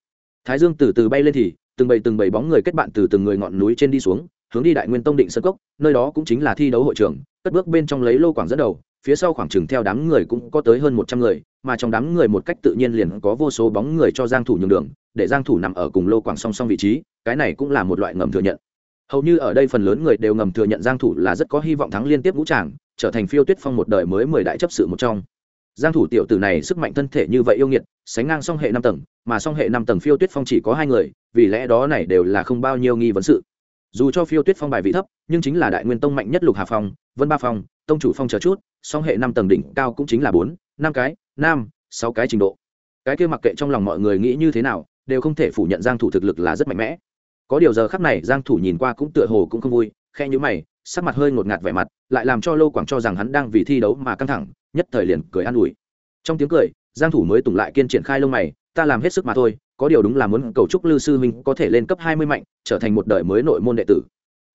Thái dương từ từ bay lên thì, từng bầy từng bầy bóng người kết bạn từ từng người ngọn núi trên đi xuống, hướng đi đại nguyên tông định sơn cốc, nơi đó cũng chính là thi đấu hội trường, cất bước bên trong lấy lô quảng dẫn đầu, phía sau khoảng chừng theo đám người cũng có tới hơn một trăm người, mà trong đám người một cách tự nhiên liền có vô số bóng người cho giang thủ nhường đường, để giang thủ nằm ở cùng lô quảng song song vị trí, cái này cũng là một loại ngầm thừa nhận hầu như ở đây phần lớn người đều ngầm thừa nhận giang thủ là rất có hy vọng thắng liên tiếp ngũ tràng, trở thành phiêu tuyết phong một đời mới mười đại chấp sự một trong. Giang thủ tiểu tử này sức mạnh thân thể như vậy yêu nghiệt, sánh ngang song hệ năm tầng, mà song hệ năm tầng phiêu tuyết phong chỉ có hai người, vì lẽ đó này đều là không bao nhiêu nghi vấn sự. Dù cho phiêu tuyết phong bài vị thấp, nhưng chính là đại nguyên tông mạnh nhất lục hà phong, vân ba phong, tông chủ phong chờ chút, song hệ năm tầng đỉnh cao cũng chính là bốn, năm cái, năm, sáu cái trình độ. Cái kia mặc kệ trong lòng mọi người nghĩ như thế nào, đều không thể phủ nhận giang thủ thực lực là rất mạnh mẽ có điều giờ khắc này, giang thủ nhìn qua cũng tựa hồ cũng không vui khe như mày, sắc mặt hơi ngột ngạt vẻ mặt, lại làm cho lô quảng cho rằng hắn đang vì thi đấu mà căng thẳng, nhất thời liền cười an ủi. Trong tiếng cười, giang thủ mới tùng lại kiên triển khai lông mày, ta làm hết sức mà thôi, có điều đúng là muốn cầu chúc lư sư minh có thể lên cấp 20 mạnh, trở thành một đời mới nội môn đệ tử.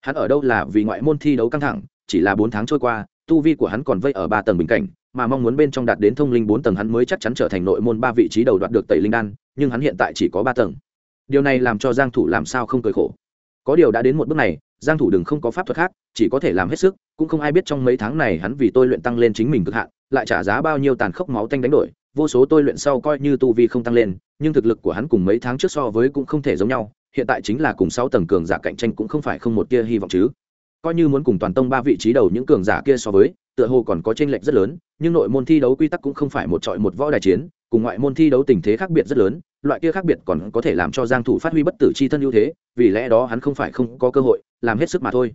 Hắn ở đâu là vì ngoại môn thi đấu căng thẳng, chỉ là 4 tháng trôi qua, tu vi của hắn còn vây ở ba tầng bình cảnh, mà mong muốn bên trong đạt đến thông linh bốn tầng hắn mới chắc chắn trở thành nội môn ba vị trí đầu đoạt được tẩy linh đan, nhưng hắn hiện tại chỉ có ba tầng điều này làm cho giang thủ làm sao không cười khổ. Có điều đã đến một bước này, giang thủ đừng không có pháp thuật khác, chỉ có thể làm hết sức, cũng không ai biết trong mấy tháng này hắn vì tôi luyện tăng lên chính mình cực hạn, lại trả giá bao nhiêu tàn khốc máu tanh đánh đổi, vô số tôi luyện sau coi như tu vi không tăng lên, nhưng thực lực của hắn cùng mấy tháng trước so với cũng không thể giống nhau, hiện tại chính là cùng sáu tầng cường giả cạnh tranh cũng không phải không một kia hy vọng chứ. Coi như muốn cùng toàn tông ba vị trí đầu những cường giả kia so với, tựa hồ còn có tranh lệch rất lớn, nhưng nội môn thi đấu quy tắc cũng không phải một trọi một võ đài chiến, cùng ngoại môn thi đấu tình thế khác biệt rất lớn loại kia khác biệt còn có thể làm cho giang thủ phát huy bất tử chi thân ưu thế vì lẽ đó hắn không phải không có cơ hội làm hết sức mà thôi.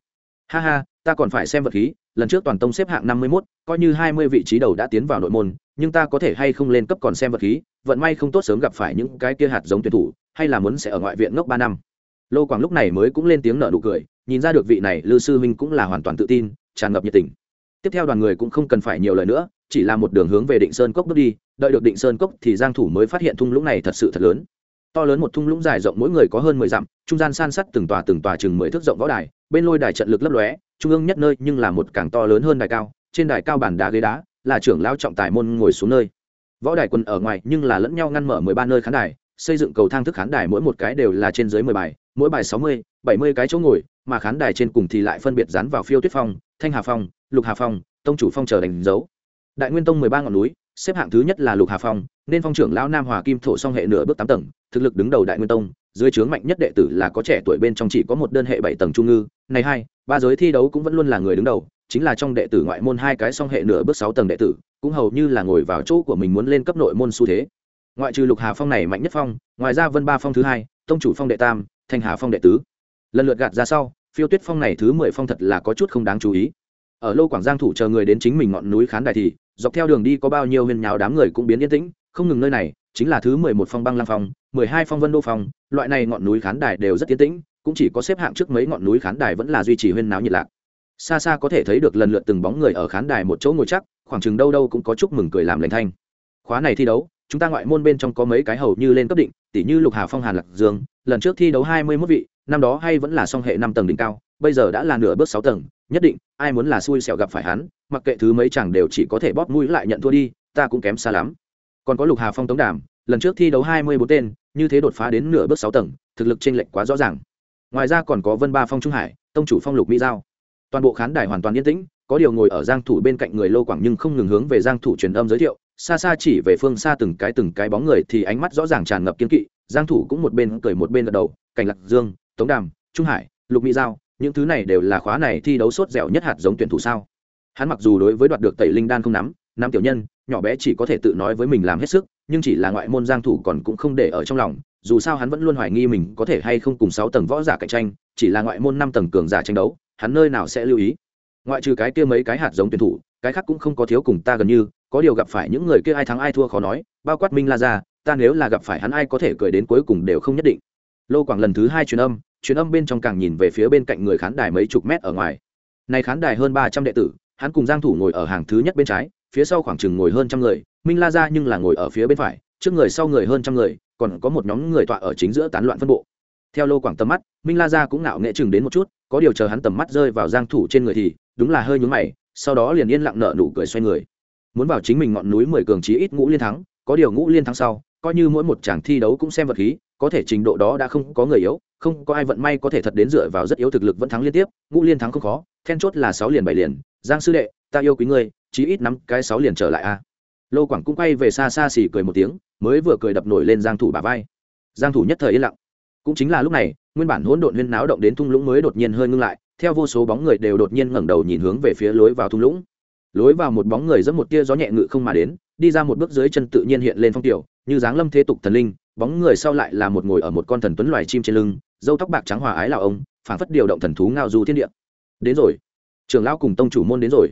Ha ha ta còn phải xem vật khí lần trước toàn tông xếp hạng 51, coi như 20 vị trí đầu đã tiến vào nội môn nhưng ta có thể hay không lên cấp còn xem vật khí vận may không tốt sớm gặp phải những cái kia hạt giống tuyển thủ hay là muốn sẽ ở ngoại viện ngốc ba năm. Lô quảng lúc này mới cũng lên tiếng nở nụ cười nhìn ra được vị này lư sư huynh cũng là hoàn toàn tự tin tràn ngập nhiệt tình. Tiếp theo đoàn người cũng không cần phải nhiều lời nữa chỉ là một đường hướng về định sơn cốc bước đi đợi được định sơn cốc thì giang thủ mới phát hiện thung lũng này thật sự thật lớn. To lớn một thung lũng dài rộng mỗi người có hơn mười dặm, trung gian san sắt từng tòa từng tòa chừng mười thước rộng võ đài, bên lôi đài trận lực lấp lóe, trung ương nhất nơi nhưng là một càng to lớn hơn đài cao, trên đài cao bàn đá ghế đá, là trưởng lão trọng tài môn ngồi xuống nơi. Võ đài quân ở ngoài nhưng là lẫn nhau ngăn mở mười ba nơi khán đài, xây dựng cầu thang thức khán đài mỗi một cái đều là trên dưới mười bài, mỗi bài sáu mươi, bảy mươi cái chỗ ngồi, mà khán đài trên cùng thì lại phân biệt dán vào phiêu tuyết phong, thanh hà phong, lục hà phong, tông chủ phong chờ đánh dấu. Đại nguyên tông mười ba ngọn núi xếp hạng thứ nhất là lục hà phong nên phong trưởng lão nam hòa kim thổ song hệ nửa bước tám tầng thực lực đứng đầu đại nguyên tông dưới trướng mạnh nhất đệ tử là có trẻ tuổi bên trong chỉ có một đơn hệ bảy tầng trung ngư này hai ba giới thi đấu cũng vẫn luôn là người đứng đầu chính là trong đệ tử ngoại môn hai cái song hệ nửa bước sáu tầng đệ tử cũng hầu như là ngồi vào chỗ của mình muốn lên cấp nội môn xu thế ngoại trừ lục hà phong này mạnh nhất phong ngoài ra vân ba phong thứ hai tông chủ phong đệ tam thanh hà phong đệ tứ lần lượt gạt ra sau phiêu tuyết phong này thứ mười phong thật là có chút không đáng chú ý ở lô quảng giang thủ chờ người đến chính mình ngọn núi khán đài thì, dọc theo đường đi có bao nhiêu huyền nháo đám người cũng biến yên tĩnh, không ngừng nơi này, chính là thứ mười một phong băng lang phong, mười hai phong vân đô phong, loại này ngọn núi khán đài đều rất yên tĩnh, cũng chỉ có xếp hạng trước mấy ngọn núi khán đài vẫn là duy trì huyên náo nhiệt lạc. Xa xa có thể thấy được lần lượt từng bóng người ở khán đài một chỗ ngồi chắc, khoảng chừng đâu đâu cũng có chúc mừng cười làm lành thanh. Khóa này thi đấu, chúng ta ngoại môn bên trong có mấy cái hầu như lên cấp định tỷ như lục hà phong hàn lạc dương, lần trước thi đấu hai mươi 21 vị, năm đó hay vẫn là song hệ năm tầng đỉnh cao, bây giờ đã là nửa bước sáu tầng nhất định, ai muốn là xui xẻo gặp phải hắn, mặc kệ thứ mấy chẳng đều chỉ có thể bóp mũi lại nhận thua đi, ta cũng kém xa lắm. Còn có lục hà phong tống đàm, lần trước thi đấu hai mươi bốn tên, như thế đột phá đến nửa bước sáu tầng, thực lực chênh lệch quá rõ ràng. Ngoài ra còn có vân ba phong trung hải, tông chủ phong lục mỹ giao. Toàn bộ khán đài hoàn toàn yên tĩnh, có điều ngồi ở giang thủ bên cạnh người lô quảng nhưng không ngừng hướng về giang thủ truyền âm giới thiệu, xa xa chỉ về phương xa từng cái từng cái bóng người thì ánh mắt rõ ràng tràn ngập kiên kỵ, giang thủ cũng một bên cười một bên gật đầu, cảnh lạc dương, tống đàm, trung hải, lục mỹ giao những thứ này đều là khóa này thi đấu sốt dẻo nhất hạt giống tuyển thủ sao? Hắn mặc dù đối với đoạt được tẩy linh đan không nắm nắm tiểu nhân, nhỏ bé chỉ có thể tự nói với mình làm hết sức, nhưng chỉ là ngoại môn giang thủ còn cũng không để ở trong lòng, dù sao hắn vẫn luôn hoài nghi mình có thể hay không cùng sáu tầng võ giả cạnh tranh, chỉ là ngoại môn năm tầng cường giả tranh đấu, hắn nơi nào sẽ lưu ý? Ngoại trừ cái kia mấy cái hạt giống tuyển thủ, cái khác cũng không có thiếu cùng ta gần như, có điều gặp phải những người kia ai thắng ai thua khó nói, bao quát minh la ra ta nếu là gặp phải hắn ai có thể cười đến cuối cùng đều không nhất định. Lô quảng lần thứ hai truyền âm truyền âm bên trong càng nhìn về phía bên cạnh người khán đài mấy chục mét ở ngoài. Này khán đài hơn ba trăm đệ tử, hắn cùng giang thủ ngồi ở hàng thứ nhất bên trái, phía sau khoảng chừng ngồi hơn trăm người, minh la ra nhưng là ngồi ở phía bên phải, trước người sau người hơn trăm người, còn có một nhóm người tọa ở chính giữa tán loạn phân bộ. Theo lô quảng tầm mắt, minh la ra cũng ngạo nghệ chừng đến một chút, có điều chờ hắn tầm mắt rơi vào giang thủ trên người thì, đúng là hơi nhướng mày, sau đó liền yên lặng nở nụ cười xoay người. Muốn vào chính mình ngọn núi mười cường chí ít ngũ liên thắng, có điều ngũ liên thắng sau, coi như mỗi một chàng thi đấu cũng xem vật khí, có thể trình độ đó đã không có người yếu không có ai vận may có thể thật đến dựa vào rất yếu thực lực vẫn thắng liên tiếp, ngũ liên thắng không khó, then chốt là sáu liền bảy liền. Giang sư đệ, ta yêu quý ngươi, chí ít nắm cái sáu liền trở lại a. Lô quảng cũng quay về xa xa xỉ cười một tiếng, mới vừa cười đập nổi lên giang thủ bả vai. Giang thủ nhất thời yên lặng. Cũng chính là lúc này, nguyên bản hỗn độn huyên náo động đến thung lũng mới đột nhiên hơi ngưng lại, theo vô số bóng người đều đột nhiên ngẩng đầu nhìn hướng về phía lối vào thung lũng. Lối vào một bóng người dẫn một tia gió nhẹ ngự không mà đến, đi ra một bước dưới chân tự nhiên hiện lên phong tiểu, như dáng lâm thế tục thần linh, bóng người sau lại là một ngồi ở một con thần tuấn loài chim trên lưng dâu tóc bạc trắng hòa ái là ông, phảng phất điều động thần thú ngao du thiên địa. Đến rồi. Trường lão cùng tông chủ môn đến rồi.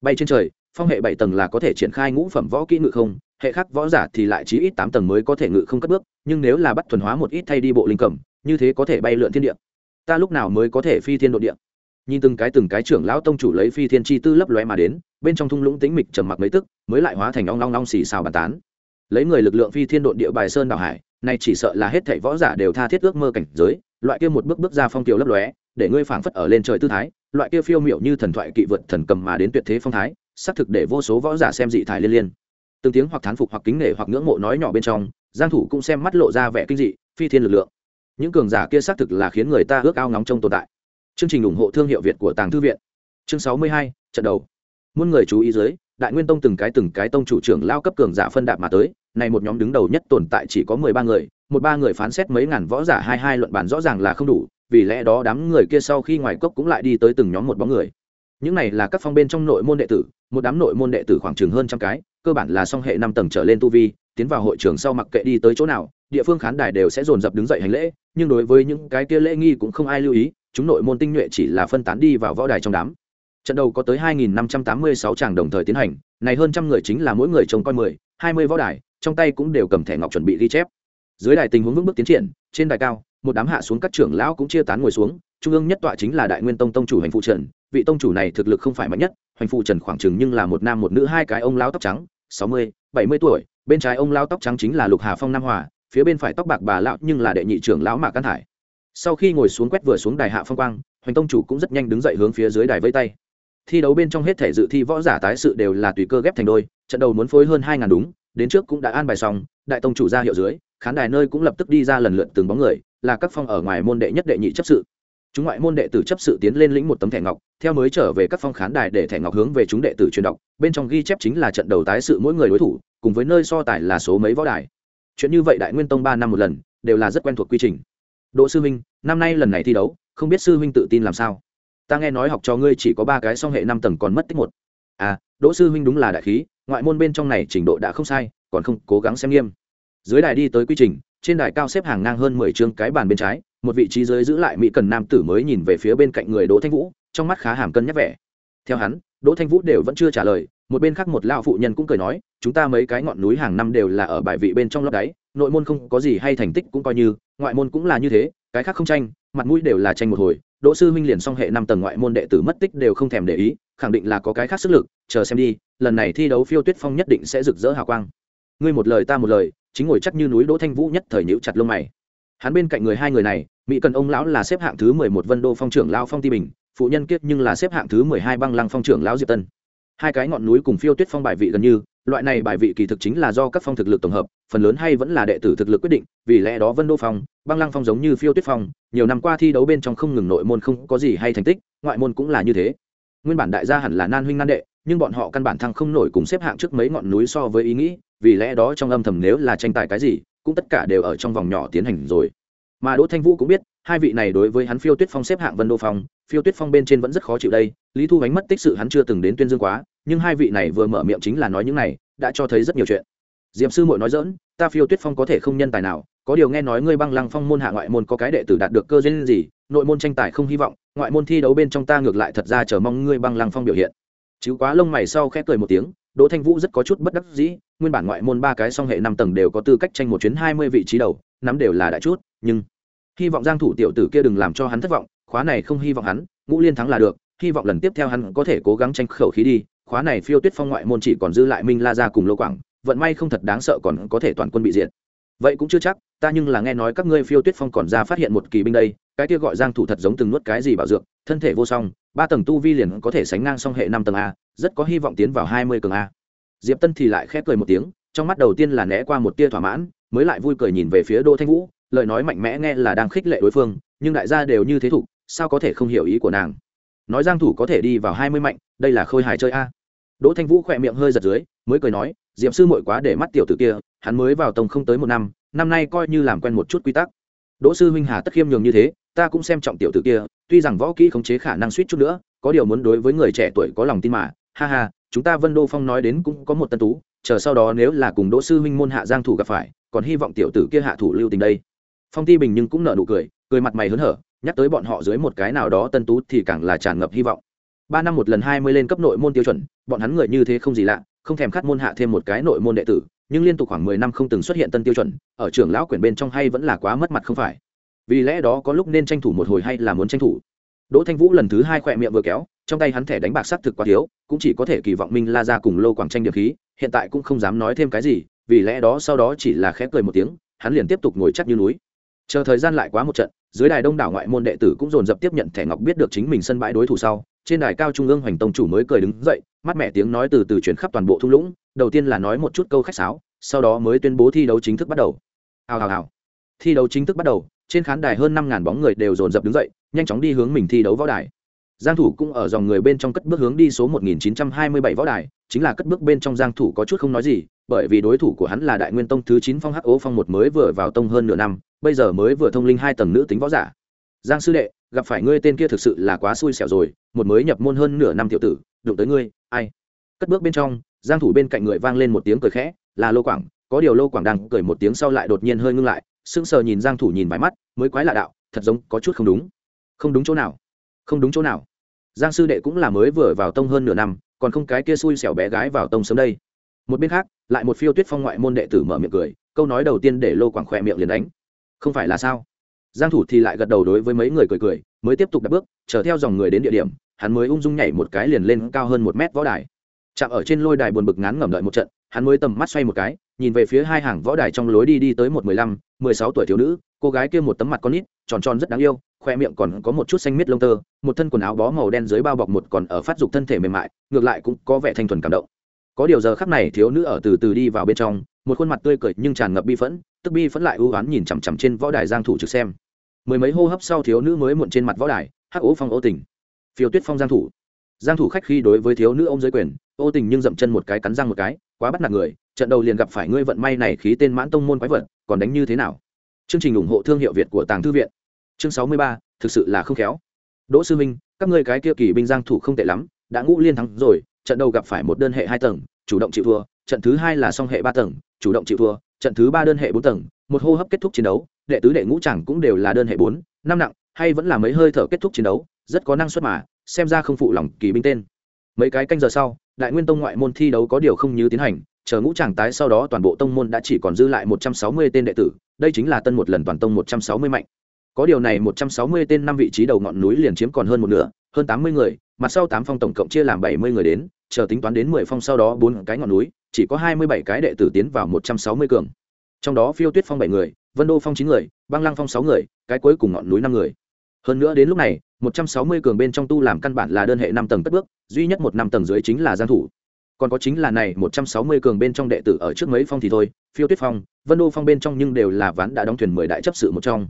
Bay trên trời, phong hệ bảy tầng là có thể triển khai ngũ phẩm võ kỹ ngự không, hệ khác võ giả thì lại chí ít tám tầng mới có thể ngự không cất bước, nhưng nếu là bắt thuần hóa một ít thay đi bộ linh cẩm, như thế có thể bay lượn thiên địa. Ta lúc nào mới có thể phi thiên độ địa? Nhìn từng cái từng cái trưởng lão tông chủ lấy phi thiên chi tư lấp lóe mà đến, bên trong thung lũng tĩnh mịch trầm mặc mấy tức, mới lại hóa thành ong long long xì xào bàn tán. Lấy người lực lượng phi thiên độ địa bài sơn đảo hải này chỉ sợ là hết thảy võ giả đều tha thiết ước mơ cảnh giới loại kia một bước bước ra phong tiểu lấp lóe để ngươi phảng phất ở lên trời tư thái loại kia phiêu miệu như thần thoại kỵ vượt thần cầm mà đến tuyệt thế phong thái xác thực để vô số võ giả xem dị thải liên liên. Từng tiếng hoặc thán phục hoặc kính nể hoặc ngưỡng mộ nói nhỏ bên trong giang thủ cũng xem mắt lộ ra vẻ kinh dị phi thiên lực lượng. Những cường giả kia xác thực là khiến người ta ước ao ngóng trông tồn tại. Chương trình ủng hộ thương hiệu việt của tàng thư viện. Chương 62, trận đầu. Muôn người chú ý dưới đại nguyên tông từng cái từng cái tông chủ trưởng lao cấp cường giả phân đạp mà tới, này một nhóm đứng đầu nhất tồn tại chỉ có mười ba người, một ba người phán xét mấy ngàn võ giả hai hai luận bàn rõ ràng là không đủ, vì lẽ đó đám người kia sau khi ngoài cốc cũng lại đi tới từng nhóm một bóng người. Những này là các phong bên trong nội môn đệ tử, một đám nội môn đệ tử khoảng chừng hơn trăm cái, cơ bản là song hệ năm tầng trở lên tu vi, tiến vào hội trường sau mặc kệ đi tới chỗ nào, địa phương khán đài đều sẽ dồn dập đứng dậy hành lễ, nhưng đối với những cái kia lễ nghi cũng không ai lưu ý, chúng nội môn tinh nhuệ chỉ là phân tán đi vào võ đài trong đám trận đầu có tới 2.586 tràng đồng thời tiến hành, này hơn trăm người chính là mỗi người trông coi mười, hai mươi võ đài, trong tay cũng đều cầm thẻ ngọc chuẩn bị ghi chép. Dưới đài tình huống vững bước tiến triển, trên đài cao, một đám hạ xuống các trưởng lão cũng chia tán ngồi xuống, trung ương nhất tọa chính là đại nguyên tông tông chủ hành phụ trần, vị tông chủ này thực lực không phải mạnh nhất hành phụ trần khoảng chừng nhưng là một nam một nữ hai cái ông lão tóc trắng, sáu mươi, bảy mươi tuổi, bên trái ông lão tóc trắng chính là lục hà phong nam hòa, phía bên phải tóc bạc bà lão nhưng là đệ nhị trưởng lão mạc căn thải sau khi ngồi xuống quét vừa xuống đài hạ phong quang, hoành tông chủ cũng rất nhanh đứng dậy hướng phía dưới đài vây tay thi đấu bên trong hết thể dự thi võ giả tái sự đều là tùy cơ ghép thành đôi, trận đầu muốn phối hơn hai ngàn đúng, đến trước cũng đã an bài xong, đại tông chủ ra hiệu dưới, khán đài nơi cũng lập tức đi ra lần lượt từng bóng người, là các phong ở ngoài môn đệ nhất đệ nhị chấp sự. Chúng ngoại môn đệ tử chấp sự tiến lên lĩnh một tấm thẻ ngọc, theo mới trở về các phong khán đài để thẻ ngọc hướng về chúng đệ tử truyền đọc, bên trong ghi chép chính là trận đầu tái sự mỗi người đối thủ, cùng với nơi so tài là số mấy võ đài. Chuyện như vậy đại nguyên tông ba năm một lần, đều là rất quen thuộc quy trình. Đỗ sư huynh năm nay lần này thi đấu, không biết sư huynh tự tin làm sao? Ta nghe nói học cho ngươi chỉ có ba cái song hệ năm tầng còn mất tích một. À đỗ sư huynh đúng là đại khí, ngoại môn bên trong này trình độ đã không sai, còn không, cố gắng xem nghiêm. Dưới đài đi tới quy trình, trên đài cao xếp hàng ngang hơn mười chương cái bàn bên trái, một vị trí dưới giữ lại mỹ cần nam tử mới nhìn về phía bên cạnh người đỗ thanh vũ, trong mắt khá hàm cân nhắc vẻ. Theo hắn, đỗ thanh vũ đều vẫn chưa trả lời, một bên khác một lao phụ nhân cũng cười nói, chúng ta mấy cái ngọn núi hàng năm đều là ở bài vị bên trong lót đáy, nội môn không có gì hay thành tích cũng coi như, ngoại môn cũng là như thế, cái khác không tranh, mặt mũi đều là tranh một hồi đỗ sư minh liền song hệ năm tầng ngoại môn đệ tử mất tích đều không thèm để ý, khẳng định là có cái khác sức lực, chờ xem đi, lần này thi đấu phiêu tuyết phong nhất định sẽ rực rỡ hào quang. Ngươi một lời ta một lời, chính ngồi chắc như núi đỗ thanh vũ nhất thời nhíu chặt lông mày. Hắn bên cạnh người hai người này, mỹ cần ông lão là xếp hạng thứ mười một vân đô phong trưởng lão phong ti bình, phụ nhân kiết nhưng là xếp hạng thứ mười hai băng lăng phong trưởng lão diệp tân. Hai cái ngọn núi cùng phiêu tuyết phong bài vị gần như loại này bài vị kỳ thực chính là do các phong thực lực tổng hợp, phần lớn hay vẫn là đệ tử thực lực quyết định, vì lẽ đó vân đô phong, băng lăng phong giống như phiêu tuyết phong, nhiều năm qua thi đấu bên trong không ngừng nội môn không có gì hay thành tích, ngoại môn cũng là như thế. Nguyên bản đại gia hẳn là nan huynh nan đệ, nhưng bọn họ căn bản thăng không nổi cùng xếp hạng trước mấy ngọn núi so với ý nghĩ, vì lẽ đó trong âm thầm nếu là tranh tài cái gì, cũng tất cả đều ở trong vòng nhỏ tiến hành rồi. Mà đỗ thanh vũ cũng biết, hai vị này đối với hắn phiêu tuyết phong xếp hạng vân đô phong, phiêu tuyết phong bên trên vẫn rất khó chịu đây, lý thu bánh mất tích sự hắn chưa từng đến tuyên dương quá nhưng hai vị này vừa mở miệng chính là nói những này, đã cho thấy rất nhiều chuyện. Diệm sư muội nói dỡn ta phiêu tuyết phong có thể không nhân tài nào, có điều nghe nói ngươi băng lăng phong môn hạ ngoại môn có cái đệ tử đạt được cơ duyên gì, nội môn tranh tài không hy vọng, ngoại môn thi đấu bên trong ta ngược lại thật ra chờ mong ngươi băng lăng phong biểu hiện. Chứ quá lông mày sau khẽ cười một tiếng, đỗ thanh vũ rất có chút bất đắc dĩ, nguyên bản ngoại môn ba cái song hệ năm tầng đều có tư cách tranh một chuyến hai mươi vị trí đầu, nắm đều là đại chút, nhưng hy vọng giang thủ tiểu tử kia đừng làm cho hắn thất vọng, khóa này không hy vọng hắn, ngũ liên thắng là được, hy vọng lần tiếp theo hắn có thể cố gắng tranh khẩu khí đi khóa này phiêu tuyết phong ngoại môn chỉ còn dư lại minh la ra cùng lô quảng, vận may không thật đáng sợ còn có thể toàn quân bị diệt. Vậy cũng chưa chắc, ta nhưng là nghe nói các ngươi phiêu tuyết phong còn ra phát hiện một kỳ binh đây, cái kia gọi giang thủ thật giống từng nuốt cái gì bảo dược, thân thể vô song, ba tầng tu vi liền có thể sánh ngang song hệ năm tầng a, rất có hy vọng tiến vào hai mươi cường a. Diệp tân thì lại khép cười một tiếng, trong mắt đầu tiên là né qua một tia thỏa mãn, mới lại vui cười nhìn về phía đô thanh vũ, lời nói mạnh mẽ nghe là đang khích lệ đối phương, nhưng đại gia đều như thế thủ, sao có thể không hiểu ý của nàng? Nói giang thủ có thể đi vào hai mươi mạnh, đây là khôi hài chơi a. Đỗ thanh vũ khỏe miệng hơi giật dưới, mới cười nói, diệp sư muội quá để mắt tiểu tử kia, hắn mới vào tông không tới một năm năm nay coi như làm quen một chút quy tắc. Đỗ sư huynh hà tất khiêm nhường như thế, ta cũng xem trọng tiểu tử kia, tuy rằng võ kỹ khống chế khả năng suýt chút nữa, có điều muốn đối với người trẻ tuổi có lòng tin mà. Ha ha, chúng ta vân đô phong nói đến cũng có một tân tú, chờ sau đó nếu là cùng đỗ sư huynh môn hạ giang thủ gặp phải, còn hy vọng tiểu tử kia hạ thủ lưu tình đây phong ti bình nhưng cũng nở nụ cười cười mặt mày hớn hở, nhắc tới bọn họ dưới một cái nào đó tân tú thì càng là tràn ngập hy vọng. Ba năm một lần hai mươi lên cấp nội môn tiêu chuẩn, bọn hắn người như thế không gì lạ, không thèm khát môn hạ thêm một cái nội môn đệ tử, nhưng liên tục khoảng mười năm không từng xuất hiện tân tiêu chuẩn, ở trường lão quyển bên trong hay vẫn là quá mất mặt không phải. Vì lẽ đó có lúc nên tranh thủ một hồi hay là muốn tranh thủ. Đỗ thanh vũ lần thứ hai khỏe miệng vừa kéo, trong tay hắn thẻ đánh bạc s thực quá thiếu, cũng chỉ có thể kỳ vọng minh la ra cùng lô quảng tranh điểm khí, hiện tại cũng không dám nói thêm cái gì, vì lẽ đó sau đó chỉ là khẽ cười một tiếng, hắn liền tiếp tục ngồi chắc như núi chờ thời gian lại quá một trận, dưới đài đông đảo ngoại môn đệ tử cũng dồn dập tiếp nhận thẻ ngọc biết được chính mình sân bãi đối thủ sau, trên đài cao trung ương hoành tông chủ mới cười đứng dậy mắt mẹ tiếng nói từ từ chuyển khắp toàn bộ thung lũng, đầu tiên là nói một chút câu khách sáo, sau đó mới tuyên bố thi đấu chính thức bắt đầu. Hào hào hào. Thi đấu chính thức bắt đầu, trên khán đài hơn năm ngàn bóng người đều dồn dập đứng dậy, nhanh chóng đi hướng mình thi đấu võ đài. Giang thủ cũng ở dòng người bên trong cất bước hướng đi số 1927 võ đài, chính là cất bước bên trong giang thủ có chút không nói gì, bởi vì đối thủ của hắn là đại nguyên tông thứ 9 phong hắc ố phong một mới vừa vào tông hơn nửa năm bây giờ mới vừa thông linh hai tầng nữ tính võ giả. Giang sư đệ, gặp phải ngươi tên kia thực sự là quá xui xẻo rồi, một mới nhập môn hơn nửa năm tiểu tử, đụng tới ngươi, ai? Cất bước bên trong, giang thủ bên cạnh người vang lên một tiếng cười khẽ, là lô quảng. Có điều lô quảng đang cười một tiếng sau lại đột nhiên hơi ngưng lại, sững sờ nhìn giang thủ nhìn vài mắt, mới quái lạ đạo, thật giống có chút không đúng. Không đúng chỗ nào? Không đúng chỗ nào? Giang sư đệ cũng là mới vừa vào tông hơn nửa năm, còn không cái kia xui xẻo bé gái vào tông sớm đây. Một bên khác, lại một phiêu tuyết phong ngoại môn đệ tử mở miệng cười, câu nói đầu tiên để lô quảng khỏe miệng liền đánh không phải là sao? Giang thủ thì lại gật đầu đối với mấy người cười cười, mới tiếp tục đặt bước, chờ theo dòng người đến địa điểm, hắn mới ung dung nhảy một cái liền lên cao hơn một mét võ đài. Chạm ở trên lôi đài buồn bực ngán ngẩm đợi một trận, hắn mới tầm mắt xoay một cái, nhìn về phía hai hàng võ đài trong lối đi đi tới một mười lăm, mười sáu tuổi thiếu nữ, cô gái kia một tấm mặt con nít, tròn tròn rất đáng yêu, khoe miệng còn có một chút xanh miết lông tơ, một thân quần áo bó màu đen dưới bao bọc một còn ở phát dục thân thể mềm mại, ngược lại cũng có vẻ thanh thuần cảm động. Có điều giờ khắc này thiếu nữ ở từ từ đi vào bên trong một khuôn mặt tươi cười nhưng tràn ngập bi phẫn tức bi phẫn lại ưu oán nhìn chằm chằm trên võ đài giang thủ trực xem. Mười mấy hô hấp sau thiếu nữ mới muộn trên mặt võ đài hắc ố phong ô tình. Phiêu tuyết phong giang thủ. Giang thủ khách khi đối với thiếu nữ ôm dưới quyền ô tình nhưng dậm chân một cái cắn răng một cái quá bắt nạt người trận đầu liền gặp phải ngươi vận may này khí tên mãn tông môn quái vật còn đánh như thế nào? Chương trình ủng hộ thương hiệu việt của tàng thư viện. Chương 63, thực sự là không khéo. Đỗ sư minh các ngươi cái kia kỳ binh giang thủ không tệ lắm đã ngũ liên thắng rồi trận đầu gặp phải một đơn hệ hai tầng chủ động chịu thua trận thứ hai là song hệ ba tầng, chủ động chịu thua, trận thứ ba đơn hệ bốn tầng, một hô hấp kết thúc chiến đấu, đệ tứ đệ ngũ chẳng cũng đều là đơn hệ bốn, năm nặng, hay vẫn là mấy hơi thở kết thúc chiến đấu, rất có năng suất mà, xem ra không phụ lòng kỳ binh tên. Mấy cái canh giờ sau, đại nguyên tông ngoại môn thi đấu có điều không như tiến hành, chờ ngũ tràng tái sau đó toàn bộ tông môn đã chỉ còn dư lại một trăm sáu mươi tên đệ tử, đây chính là tân một lần toàn tông một trăm sáu mươi mạnh. Có điều này một trăm sáu mươi tên năm vị trí đầu ngọn núi liền chiếm còn hơn một nửa, hơn tám mươi người, mặt sau tám phong tổng cộng chia làm bảy mươi người đến, chờ tính toán đến mười phong sau đó bốn cái ngọn núi chỉ có hai mươi bảy cái đệ tử tiến vào một trăm sáu mươi cường. Trong đó phiêu tuyết phong bảy người, vân đô phong chín người, băng lăng phong sáu người, cái cuối cùng ngọn núi năm người. Hơn nữa đến lúc này, một trăm sáu mươi cường bên trong tu làm căn bản là đơn hệ năm tầng cất bước, duy nhất một năm tầng dưới chính là giang thủ. Còn có chính là này, một trăm sáu mươi cường bên trong đệ tử ở trước mấy phong thì thôi, phiêu tuyết phong, vân đô phong bên trong nhưng đều là ván đã đóng thuyền mười đại chấp sự một trong.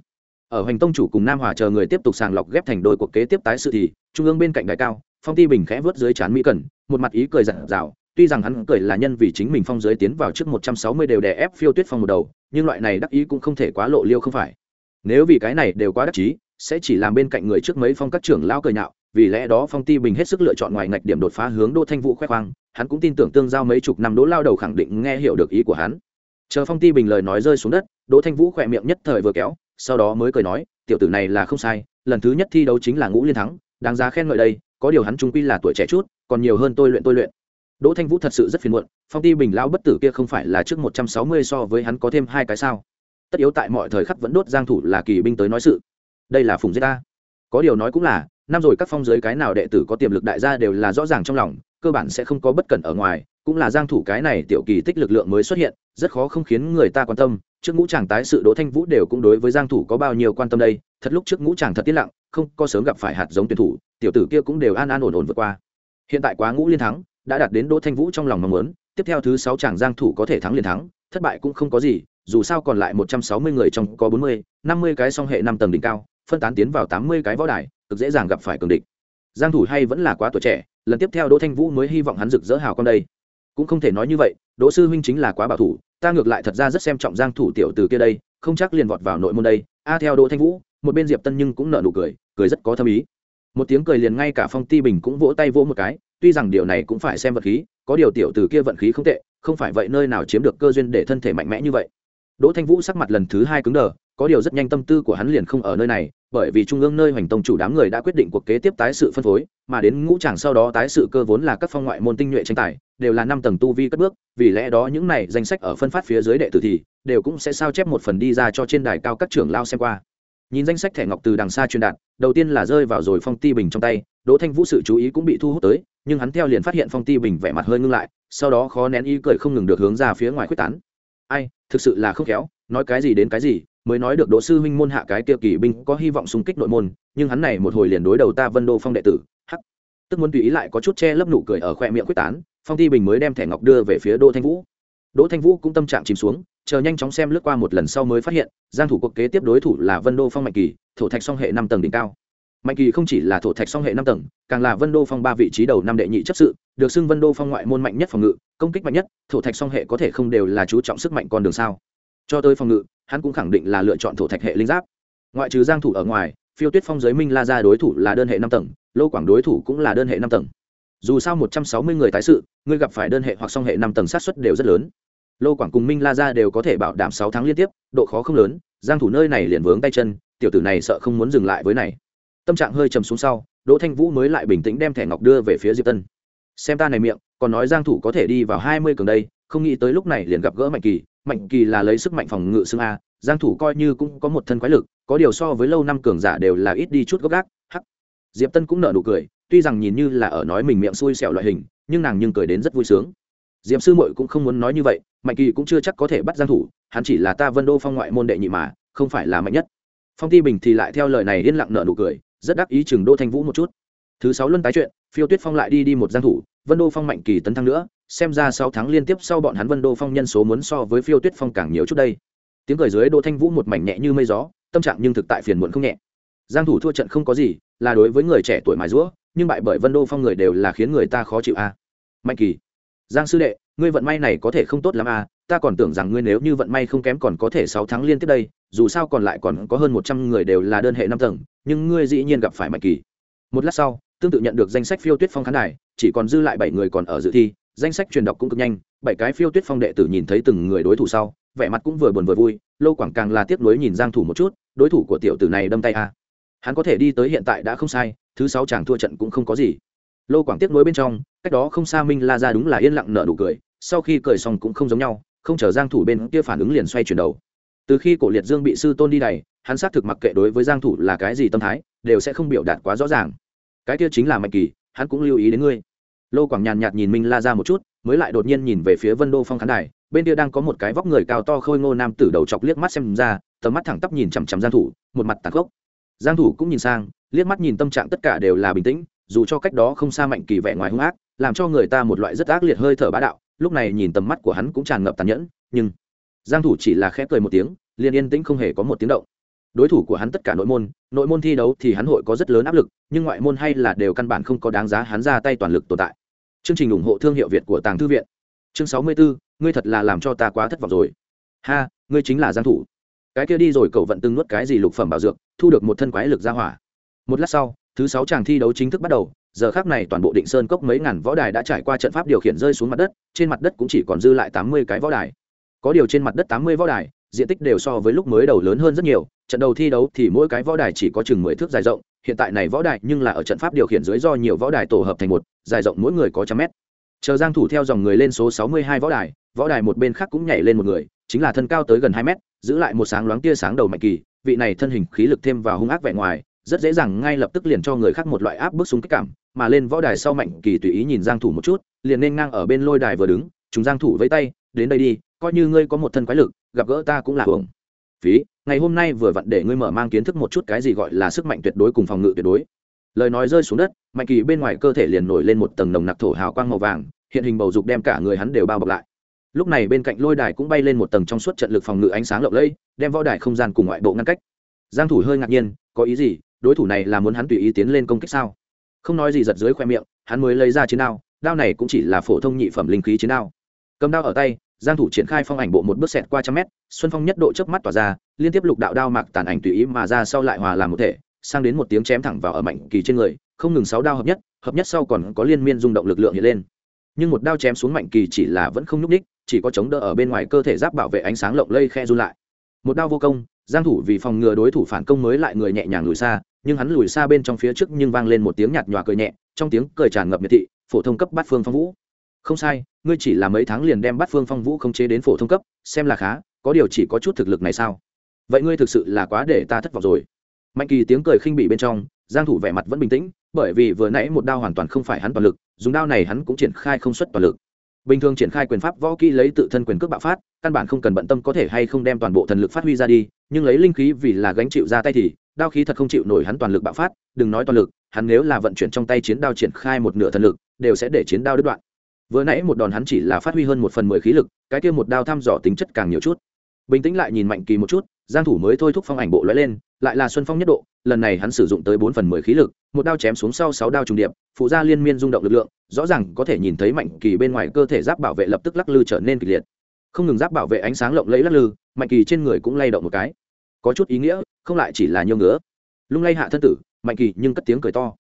Ở hoành tông chủ cùng nam hòa chờ người tiếp tục sàng lọc ghép thành đôi cuộc kế tiếp tái sự thì, trung ương bên cạnh đại cao, phong ti bình khẽ vớt dưới chán mỹ cẩn một mặt ý cười giận dào tuy rằng hắn cười là nhân vì chính mình phong giới tiến vào trước một trăm sáu mươi đều đè ép phiêu tuyết phong một đầu, nhưng loại này đắc ý cũng không thể quá lộ liêu không phải. Nếu vì cái này đều quá đắc chí, sẽ chỉ làm bên cạnh người trước mấy phong các trưởng lao cười nhạo, vì lẽ đó phong ti bình hết sức lựa chọn ngoài ngạch điểm đột phá hướng đô thanh vũ khoe khoang, hắn cũng tin tưởng tương giao mấy chục năm đỗ lao đầu khẳng định nghe hiểu được ý của hắn. Chờ phong ti bình lời nói rơi xuống đất, đỗ thanh vũ khỏe miệng nhất thời vừa kéo, sau đó mới cười nói, tiểu tử này là không sai, lần thứ nhất thi đấu chính là ngũ liên thắng, đáng giá khen ngợi đây, có điều hắn trung quy là tuổi trẻ chút, còn nhiều hơn tôi luyện tôi luyện đỗ thanh vũ thật sự rất phiền muộn, phong ti bình lão bất tử kia không phải là trước một trăm sáu mươi so với hắn có thêm hai cái sao? Tất yếu tại mọi thời khắc vẫn đốt giang thủ là kỳ binh tới nói sự. Đây là phụng giết ta. Có điều nói cũng là, năm rồi các phong giới cái nào đệ tử có tiềm lực đại gia đều là rõ ràng trong lòng, cơ bản sẽ không có bất cẩn ở ngoài, cũng là giang thủ cái này tiểu kỳ tích lực lượng mới xuất hiện, rất khó không khiến người ta quan tâm. Trước ngũ chàng tái sự đỗ thanh vũ đều cũng đối với giang thủ có bao nhiêu quan tâm đây, thật lúc trước ngũ chàng thật tiếc lặng, không có sớm gặp phải hạt giống tuyển thủ, tiểu tử kia cũng đều an an ổn ổn vượt qua. Hiện tại quá ngũ liên thắng đã đạt đến đỗ thanh vũ trong lòng mong muốn tiếp theo thứ sáu chàng giang thủ có thể thắng liên thắng thất bại cũng không có gì dù sao còn lại 160 người trong có 40, 50 cái song hệ năm tầng đỉnh cao phân tán tiến vào 80 cái võ đài cực dễ dàng gặp phải cường địch. Giang thủ hay vẫn là quá tuổi trẻ lần tiếp theo đỗ thanh vũ mới hy vọng hắn rực rỡ hào con đây. Cũng không thể nói như vậy đỗ sư huynh chính là quá bảo thủ ta ngược lại thật ra rất xem trọng giang thủ tiểu từ kia đây không chắc liền vọt vào nội môn đây. A theo đỗ thanh vũ một bên diệp tân nhưng cũng nở nụ cười cười rất có thâm ý một tiếng cười liền ngay cả phong ti bình cũng vỗ tay vỗ một cái, tuy rằng điều này cũng phải xem vật khí, có điều tiểu từ kia vận khí không tệ, không phải vậy nơi nào chiếm được cơ duyên để thân thể mạnh mẽ như vậy. Đỗ thanh vũ sắc mặt lần thứ hai cứng đờ, có điều rất nhanh tâm tư của hắn liền không ở nơi này, bởi vì trung ương nơi hoành tông chủ đám người đã quyết định cuộc kế tiếp tái sự phân phối, mà đến ngũ tràng sau đó tái sự cơ vốn là các phong ngoại môn tinh nhuệ tranh tài, đều là năm tầng tu vi cất bước, vì lẽ đó những này danh sách ở phân phát phía dưới đệ tử thì, đều cũng sẽ sao chép một phần đi ra cho trên đài cao các trưởng lao xem qua nhìn danh sách thẻ ngọc từ đằng xa truyền đạt, đầu tiên là rơi vào rồi phong ti bình trong tay, đỗ thanh vũ sự chú ý cũng bị thu hút tới, nhưng hắn theo liền phát hiện phong ti bình vẻ mặt hơi ngưng lại, sau đó khó nén ý cười không ngừng được hướng ra phía ngoài quyết tán. Ai, thực sự là không khéo, nói cái gì đến cái gì, mới nói được đỗ sư huynh môn hạ cái kia kỳ binh có hy vọng xung kích nội môn, nhưng hắn này một hồi liền đối đầu ta vân đô phong đệ tử, hắc. Tức muốn tùy ý lại có chút che lấp nụ cười ở khoe miệng quyết tán, phong ti bình mới đem thẻ ngọc đưa về phía đỗ thanh vũ. Đỗ thanh vũ cũng tâm trạng chìm xuống chờ nhanh chóng xem lướt qua một lần sau mới phát hiện, giang thủ cuộc kế tiếp đối thủ là vân đô phong mạnh kỳ, thổ thạch song hệ năm tầng đỉnh cao. Mạnh kỳ không chỉ là thổ thạch song hệ năm tầng, càng là vân đô phong ba vị trí đầu năm đệ nhị chấp sự, được xưng vân đô phong ngoại môn mạnh nhất phòng ngự, công kích mạnh nhất, thổ thạch song hệ có thể không đều là chú trọng sức mạnh con đường sao. Cho tới phòng ngự, hắn cũng khẳng định là lựa chọn thổ thạch hệ linh giáp. Ngoại trừ giang thủ ở ngoài, phiêu tuyết phong giới minh la ra đối thủ là đơn hệ năm tầng, lô quảng đối thủ cũng là đơn hệ năm tầng. Dù sao một trăm sáu mươi người tái sự ngươi gặp phải đơn hệ hoặc song hệ năm tầng sát suất đều rất lớn lô quảng cùng minh la ra đều có thể bảo đảm sáu tháng liên tiếp, độ khó không lớn, giang thủ nơi này liền vướng tay chân, tiểu tử này sợ không muốn dừng lại với này. Tâm trạng hơi trầm xuống sau, đỗ thanh vũ mới lại bình tĩnh đem thẻ ngọc đưa về phía diệp tân. Xem ta này miệng, còn nói giang thủ có thể đi vào hai mươi cường đây, không nghĩ tới lúc này liền gặp gỡ mạnh kỳ. Mạnh kỳ là lấy sức mạnh phòng ngự xương a, giang thủ coi như cũng có một thân quái lực, có điều so với lâu năm cường giả đều là ít đi chút gốc gác, hắc. Diệp tân cũng nở nụ cười, tuy rằng nhìn như là ở nói mình miệng xui xẻo loại hình, nhưng nàng nhưng cười đến rất vui sướng diệp sư muội cũng không muốn nói như vậy, mạnh kỳ cũng chưa chắc có thể bắt giang thủ, hắn chỉ là ta vân đô phong ngoại môn đệ nhị mà, không phải là mạnh nhất. Phong ti bình thì lại theo lời này yên lặng nở nụ cười, rất đắc ý chừng đô thanh vũ một chút. Thứ sáu luân tái chuyện, phiêu tuyết phong lại đi đi một giang thủ, vân đô phong mạnh kỳ tấn thăng nữa, xem ra sáu tháng liên tiếp sau bọn hắn vân đô phong nhân số muốn so với phiêu tuyết phong càng nhiều chút đây. Tiếng cười dưới đô thanh vũ một mảnh nhẹ như mây gió, tâm trạng nhưng thực tại phiền muộn không nhẹ. Giang thủ thua trận không có gì, là đối với người trẻ tuổi mài rũa nhưng bại bởi vân đô phong người đều là khiến người ta khó chịu a. À. mạnh kỳ giang sư đệ, ngươi vận may này có thể không tốt lắm à ta còn tưởng rằng ngươi nếu như vận may không kém còn có thể sáu tháng liên tiếp đây, dù sao còn lại còn có hơn một trăm người đều là đơn hệ năm tầng, nhưng ngươi dĩ nhiên gặp phải mạnh kỳ một lát sau, tương tự nhận được danh sách phiêu tuyết phong khán đài, chỉ còn dư lại bảy người còn ở dự thi, danh sách truyền đọc cũng cực nhanh, bảy cái phiêu tuyết phong đệ tử nhìn thấy từng người đối thủ sau, vẻ mặt cũng vừa buồn vừa vui, lô quảng càng là tiếc nuối nhìn giang thủ một chút, đối thủ của tiểu tử này đâm tay a à. hắn có thể đi tới hiện tại đã không sai, thứ sáu chàng thua trận cũng không có gì lô quảng tiếc nuối bên trong cách đó không xa minh la ra đúng là yên lặng nở nụ cười, sau khi cười xong cũng không giống nhau, không chờ giang thủ bên kia phản ứng liền xoay chuyển đầu. Từ khi cổ liệt dương bị sư tôn đi đẩy hắn xác thực mặc kệ đối với giang thủ là cái gì tâm thái, đều sẽ không biểu đạt quá rõ ràng. Cái kia chính là mạnh kỳ, hắn cũng lưu ý đến ngươi. Lô quảng nhàn nhạt nhìn minh la ra một chút, mới lại đột nhiên nhìn về phía vân đô phong khán đài, bên kia đang có một cái vóc người cao to khôi ngô nam tử đầu chọc liếc mắt xem ra, tầm mắt thẳng tắp nhìn chằm chằm giang thủ, một mặt tàn khốc. Giang thủ cũng nhìn sang, liếc mắt nhìn tâm trạng tất cả đều là bình tĩnh, dù cho cách đó không xa mạnh kỳ vẻ ngoài hung ác làm cho người ta một loại rất ác liệt hơi thở bá đạo lúc này nhìn tầm mắt của hắn cũng tràn ngập tàn nhẫn nhưng giang thủ chỉ là khẽ cười một tiếng liền yên tĩnh không hề có một tiếng động. Đối thủ của hắn tất cả nội môn nội môn thi đấu thì hắn hội có rất lớn áp lực nhưng ngoại môn hay là đều căn bản không có đáng giá hắn ra tay toàn lực tồn tại. Chương trình ủng hộ thương hiệu việt của tàng thư viện. Chương 64, ngươi thật là làm cho ta quá thất vọng rồi. Ha ngươi chính là giang thủ. Cái kia đi rồi cậu vận từng nuốt cái gì lục phẩm bảo dược thu được một thân quái lực ra hỏa. Một lát sau thứ sáu chàng thi đấu chính thức bắt đầu giờ khác này toàn bộ định sơn cốc mấy ngàn võ đài đã trải qua trận pháp điều khiển rơi xuống mặt đất, trên mặt đất cũng chỉ còn dư lại tám mươi cái võ đài. Có điều trên mặt đất tám mươi võ đài, diện tích đều so với lúc mới đầu lớn hơn rất nhiều, trận đầu thi đấu thì mỗi cái võ đài chỉ có chừng mười thước dài rộng, hiện tại này võ đài nhưng là ở trận pháp điều khiển dưới do nhiều võ đài tổ hợp thành một, dài rộng mỗi người có trăm mét. Chờ giang thủ theo dòng người lên số sáu mươi hai võ đài võ đài một bên khác cũng nhảy lên một người, chính là thân cao tới gần hai mét, giữ lại một sáng loáng tia sáng đầu mạnh kỳ, vị này thân hình khí lực thêm vào hung ác vẻ ngoài, rất dễ dàng ngay lập tức liền cho người khác một loại áp bức súng kích cảm mà lên võ đài sau mạnh kỳ tùy ý nhìn giang thủ một chút, liền nên ngang ở bên lôi đài vừa đứng chúng giang thủ với tay, đến đây đi, coi như ngươi có một thân quái lực, gặp gỡ ta cũng là hưởng. Phí, ngày hôm nay vừa vặn để ngươi mở mang kiến thức một chút cái gì gọi là sức mạnh tuyệt đối cùng phòng ngự tuyệt đối. Lời nói rơi xuống đất, mạnh kỳ bên ngoài cơ thể liền nổi lên một tầng nồng nặc thổ hào quang màu vàng, hiện hình bầu dục đem cả người hắn đều bao bọc lại. Lúc này bên cạnh lôi đài cũng bay lên một tầng trong suốt trận lực phòng ngự ánh sáng lộng lẫy, đem võ đài không gian cùng ngoại bộ ngăn cách. Giang thủ hơi ngạc nhiên, có ý gì? Đối thủ này là muốn hắn tùy ý tiến lên công kích sao? Không nói gì giật dưới khoe miệng, hắn mới lấy ra chiến đao đao này cũng chỉ là phổ thông nhị phẩm linh khí chiến đao. Cầm đao ở tay, giang thủ triển khai phong ảnh bộ một bước xẹt qua trăm mét, xuân phong nhất độ chớp mắt tỏa ra, liên tiếp lục đạo đao mạc tàn ảnh tùy ý mà ra sau lại hòa làm một thể, sang đến một tiếng chém thẳng vào ở mạnh kỳ trên người, không ngừng sáu đao hợp nhất hợp nhất sau còn có liên miên rung động lực lượng hiện lên. Nhưng một đao chém xuống mạnh kỳ chỉ là vẫn không nhúc ních chỉ có chống đỡ ở bên ngoài cơ thể giáp bảo vệ ánh sáng lộng lây khe run lại một đao vô công, giang thủ vì phòng ngừa đối thủ phản công mới lại người nhẹ nhàng lùi xa, nhưng hắn lùi xa bên trong phía trước nhưng vang lên một tiếng nhạt nhòa cười nhẹ, trong tiếng cười tràn ngập miệt thị, phổ thông cấp bát phương phong vũ. Không sai, ngươi chỉ là mấy tháng liền đem bát phương phong vũ không chế đến phổ thông cấp, xem là khá, có điều chỉ có chút thực lực này sao? Vậy ngươi thực sự là quá để ta thất vọng rồi. Mạnh kỳ tiếng cười khinh bỉ bên trong, giang thủ vẻ mặt vẫn bình tĩnh, bởi vì vừa nãy một đao hoàn toàn không phải hắn toàn lực, dùng đao này hắn cũng triển khai không xuất toàn lực bình thường triển khai quyền pháp võ kỹ lấy tự thân quyền cước bạo phát, căn bản không cần bận tâm có thể hay không đem toàn bộ thần lực phát huy ra đi, nhưng lấy linh khí vì là gánh chịu ra tay thì, đao khí thật không chịu nổi hắn toàn lực bạo phát, đừng nói toàn lực, hắn nếu là vận chuyển trong tay chiến đao triển khai một nửa thần lực, đều sẽ để chiến đao đứt đoạn. Vừa nãy một đòn hắn chỉ là phát huy hơn một phần mười khí lực, cái kia một đao thăm dò tính chất càng nhiều chút. Bình tĩnh lại nhìn mạnh kỳ một chút, giang thủ mới thôi thúc phong ảnh bộ lóe lên, lại là xuân phong nhất độ lần này hắn sử dụng tới bốn phần mười khí lực, một đao chém xuống sau sáu đao trùng điệp, phụ ra liên miên rung động lực lượng, rõ ràng có thể nhìn thấy mạnh kỳ bên ngoài cơ thể giáp bảo vệ lập tức lắc lư trở nên kịch liệt. Không ngừng giáp bảo vệ ánh sáng lộng lẫy lắc lư, mạnh kỳ trên người cũng lay động một cái. Có chút ý nghĩa, không lại chỉ là nhông ngứa. Lung lay hạ thân tử, mạnh kỳ nhưng cất tiếng cười to.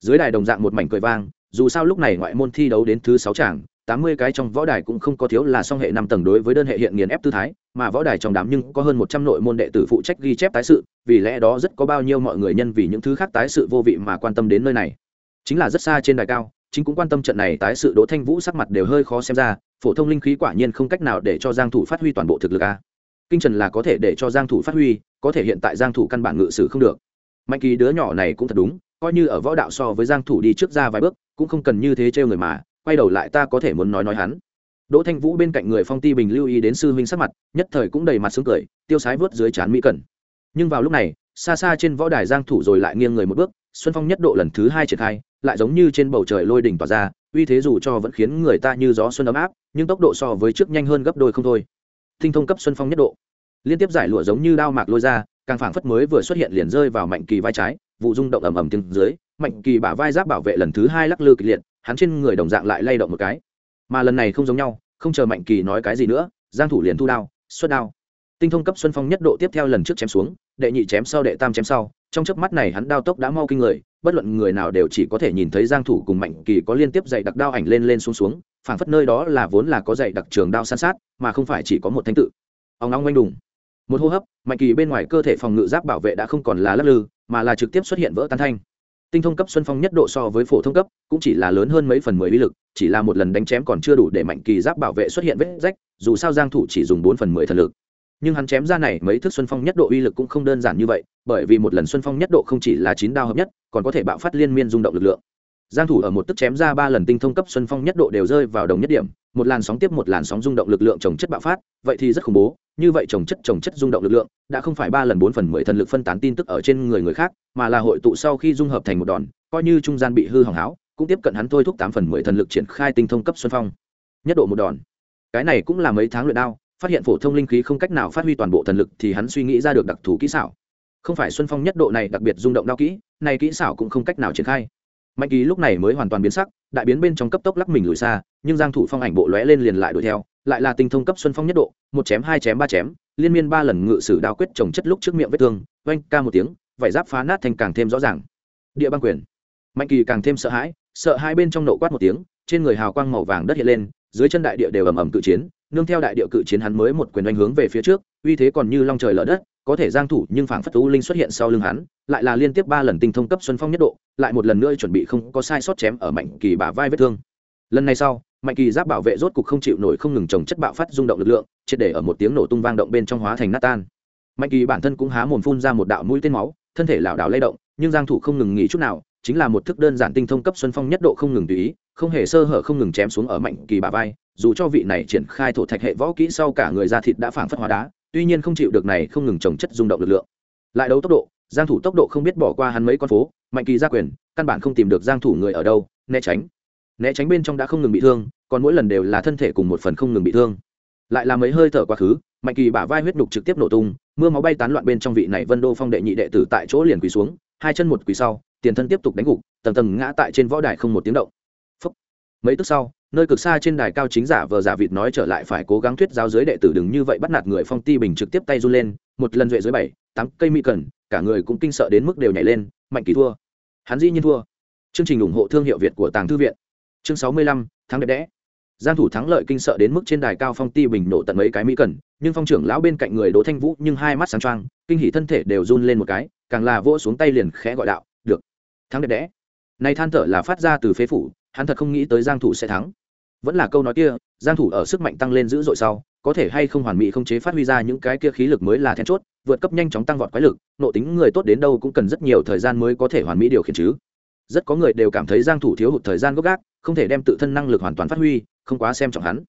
Dưới đài đồng dạng một mảnh cười vang, dù sao lúc này ngoại môn thi đấu đến thứ sáu tràng tám mươi cái trong võ đài cũng không có thiếu là song hệ năm tầng đối với đơn hệ hiện nghiền ép tư thái, mà võ đài trong đám nhưng có hơn một trăm nội môn đệ tử phụ trách ghi chép tái sự, vì lẽ đó rất có bao nhiêu mọi người nhân vì những thứ khác tái sự vô vị mà quan tâm đến nơi này. Chính là rất xa trên đài cao, chính cũng quan tâm trận này tái sự đỗ thanh vũ sắc mặt đều hơi khó xem ra, phổ thông linh khí quả nhiên không cách nào để cho giang thủ phát huy toàn bộ thực lực a. Kinh trần là có thể để cho giang thủ phát huy, có thể hiện tại giang thủ căn bản ngự sử không được. Mạnh kỳ đứa nhỏ này cũng thật đúng, coi như ở võ đạo so với giang thủ đi trước ra vài bước, cũng không cần như thế trêu người mà quay đầu lại ta có thể muốn nói nói hắn. Đỗ thanh vũ bên cạnh người phong ti bình lưu ý đến sư huynh sắc mặt, nhất thời cũng đầy mặt sướng cười, tiêu sái vớt dưới chán mỹ cẩn. Nhưng vào lúc này, xa xa trên võ đài giang thủ rồi lại nghiêng người một bước, xuân phong nhất độ lần thứ hai triển khai, lại giống như trên bầu trời lôi đỉnh tỏa ra, uy thế dù cho vẫn khiến người ta như gió xuân ấm áp, nhưng tốc độ so với trước nhanh hơn gấp đôi không thôi. Tinh thông cấp xuân phong nhất độ. Liên tiếp giải lụa giống như đao mạc lôi ra, càng phảng phất mới vừa xuất hiện liền rơi vào mạnh kỳ vai trái, vụ rung động ầm ầm tiếng dưới, mạnh kỳ bả vai giáp bảo vệ lần thứ hai lắc lư kịch liệt hắn trên người đồng dạng lại lay động một cái. Mà lần này không giống nhau, không chờ mạnh kỳ nói cái gì nữa, giang thủ liền thu đao, xuất đao. Tinh thông cấp xuân phong nhất độ tiếp theo lần trước chém xuống, đệ nhị chém sau đệ tam chém sau, trong chớp mắt này hắn đao tốc đã mau kinh người, bất luận người nào đều chỉ có thể nhìn thấy giang thủ cùng mạnh kỳ có liên tiếp dày đặc đao ảnh lên lên xuống xuống, phảng phất nơi đó là vốn là có dày đặc trường đao san sát, mà không phải chỉ có một thanh tự. Ông long quanh đùng. Một hô hấp, mạnh kỳ bên ngoài cơ thể phòng ngự giáp bảo vệ đã không còn là lắc lư, mà là trực tiếp xuất hiện vỡ tan thanh tinh thông cấp xuân phong nhất độ so với phổ thông cấp, cũng chỉ là lớn hơn mấy phần mười uy lực, chỉ là một lần đánh chém còn chưa đủ để mạnh kỳ giáp bảo vệ xuất hiện vết rách, dù sao giang thủ chỉ dùng bốn phần mười thần lực. Nhưng hắn chém ra này mấy thước xuân phong nhất độ uy lực cũng không đơn giản như vậy, bởi vì một lần xuân phong nhất độ không chỉ là chín đao hợp nhất, còn có thể bạo phát liên miên rung động lực lượng. Giang thủ ở một tức chém ra ba lần tinh thông cấp xuân phong nhất độ đều rơi vào đồng nhất điểm một làn sóng tiếp một làn sóng rung động lực lượng trồng chất bạo phát, vậy thì rất khủng bố, như vậy trồng chất trồng chất rung động lực lượng, đã không phải ba lần bốn phần mười thần lực phân tán tin tức ở trên người người khác, mà là hội tụ sau khi dung hợp thành một đòn, coi như trung gian bị hư hỏng háo, cũng tiếp cận hắn thôi thúc tám phần mười thần lực triển khai tinh thông cấp xuân phong. Nhất độ một đòn. Cái này cũng là mấy tháng luyện đao, phát hiện phổ thông linh khí không cách nào phát huy toàn bộ thần lực thì hắn suy nghĩ ra được đặc thù kỹ xảo. Không phải xuân phong nhất độ này đặc biệt rung động đao kỹ, này kỹ xảo cũng không cách nào triển khai. Mạnh ký lúc này mới hoàn toàn biến sắc, đại biến bên trong cấp tốc lắc mình lùi xa nhưng giang thủ phong ảnh bộ lóe lên liền lại đuổi theo, lại là tinh thông cấp xuân phong nhất độ, một chém, hai chém, ba chém, liên miên ba lần ngự sử đao quyết trồng chất lúc trước miệng vết thương, oanh ca một tiếng, vải giáp phá nát thành càng thêm rõ ràng. Địa băng quyền. Mạnh kỳ càng thêm sợ hãi, sợ hai bên trong nộ quát một tiếng, trên người hào quang màu vàng đất hiện lên, dưới chân đại địa đều ầm ầm cự chiến, nương theo đại địa cự chiến hắn mới một quyền đánh hướng về phía trước, uy thế còn như long trời lở đất, có thể giang thủ nhưng phảng phất u linh xuất hiện sau lưng hắn, lại là liên tiếp ba lần tinh thông cấp xuân phong nhất độ, lại một lần nữa chuẩn bị không có sai sót chém ở mạnh kỳ bả vai vết thương. Lần này sau mạnh kỳ giáp bảo vệ rốt cục không chịu nổi không ngừng trồng chất bạo phát rung động lực lượng, triệt để ở một tiếng nổ tung vang động bên trong hóa thành nát tan. Mạnh kỳ bản thân cũng há mồm phun ra một đạo mũi tên máu, thân thể lảo đảo lay động, nhưng giang thủ không ngừng nghỉ chút nào, chính là một thức đơn giản tinh thông cấp xuân phong nhất độ không ngừng tùy ý, không hề sơ hở không ngừng chém xuống ở mạnh kỳ bả vai, dù cho vị này triển khai thổ thạch hệ võ kỹ sau cả người da thịt đã phảng phất hóa đá, tuy nhiên không chịu được này không ngừng trồng chất rung động lực lượng. Lại đấu tốc độ, giang thủ tốc độ không biết bỏ qua hắn mấy con phố, mạnh kỳ ra quyền, căn bản không tìm được giang thủ người ở đâu, né tránh né tránh bên trong đã không ngừng bị thương, còn mỗi lần đều là thân thể cùng một phần không ngừng bị thương. Lại là mấy hơi thở quá khứ, mạnh kỳ bả vai huyết nhục trực tiếp nổ tung, mưa máu bay tán loạn bên trong vị này vân đô phong đệ nhị đệ tử tại chỗ liền quỳ xuống, hai chân một quỳ sau, tiền thân tiếp tục đánh gục, tầng tầng ngã tại trên võ đài không một tiếng động. Phúc. mấy tức sau, nơi cực xa trên đài cao chính giả vờ giả vịt nói trở lại phải cố gắng thuyết giáo giới đệ tử đừng như vậy bắt nạt người phong ti bình trực tiếp tay run lên, một lần duệ dưới bảy, tám cây mỹ cần, cả người cũng kinh sợ đến mức đều nhảy lên, mạnh kỳ thua. Hắn dĩ nhiên thua. Chương trình ủng hộ thương hiệu việt của tàng thư viện chương sáu mươi lăm tháng đẹp đẽ. Giang thủ thắng lợi kinh sợ đến mức trên đài cao phong ti bình nổ tận mấy cái mỹ cần, nhưng phong trưởng lão bên cạnh người đỗ thanh vũ nhưng hai mắt sáng trang kinh hỉ thân thể đều run lên một cái, càng là vỗ xuống tay liền khẽ gọi đạo, được, thắng đẹp đẽ. Này than thở là phát ra từ phế phủ, hắn thật không nghĩ tới giang thủ sẽ thắng. Vẫn là câu nói kia, giang thủ ở sức mạnh tăng lên dữ dội sau, có thể hay không hoàn mỹ không chế phát huy ra những cái kia khí lực mới là then chốt, vượt cấp nhanh chóng tăng vọt quái lực, nộ tính người tốt đến đâu cũng cần rất nhiều thời gian mới có thể hoàn mỹ điều khiển chứ. Rất có người đều cảm thấy giang thủ thiếu hụt thời gian gấp gáp không thể đem tự thân năng lực hoàn toàn phát huy, không quá xem trọng hắn.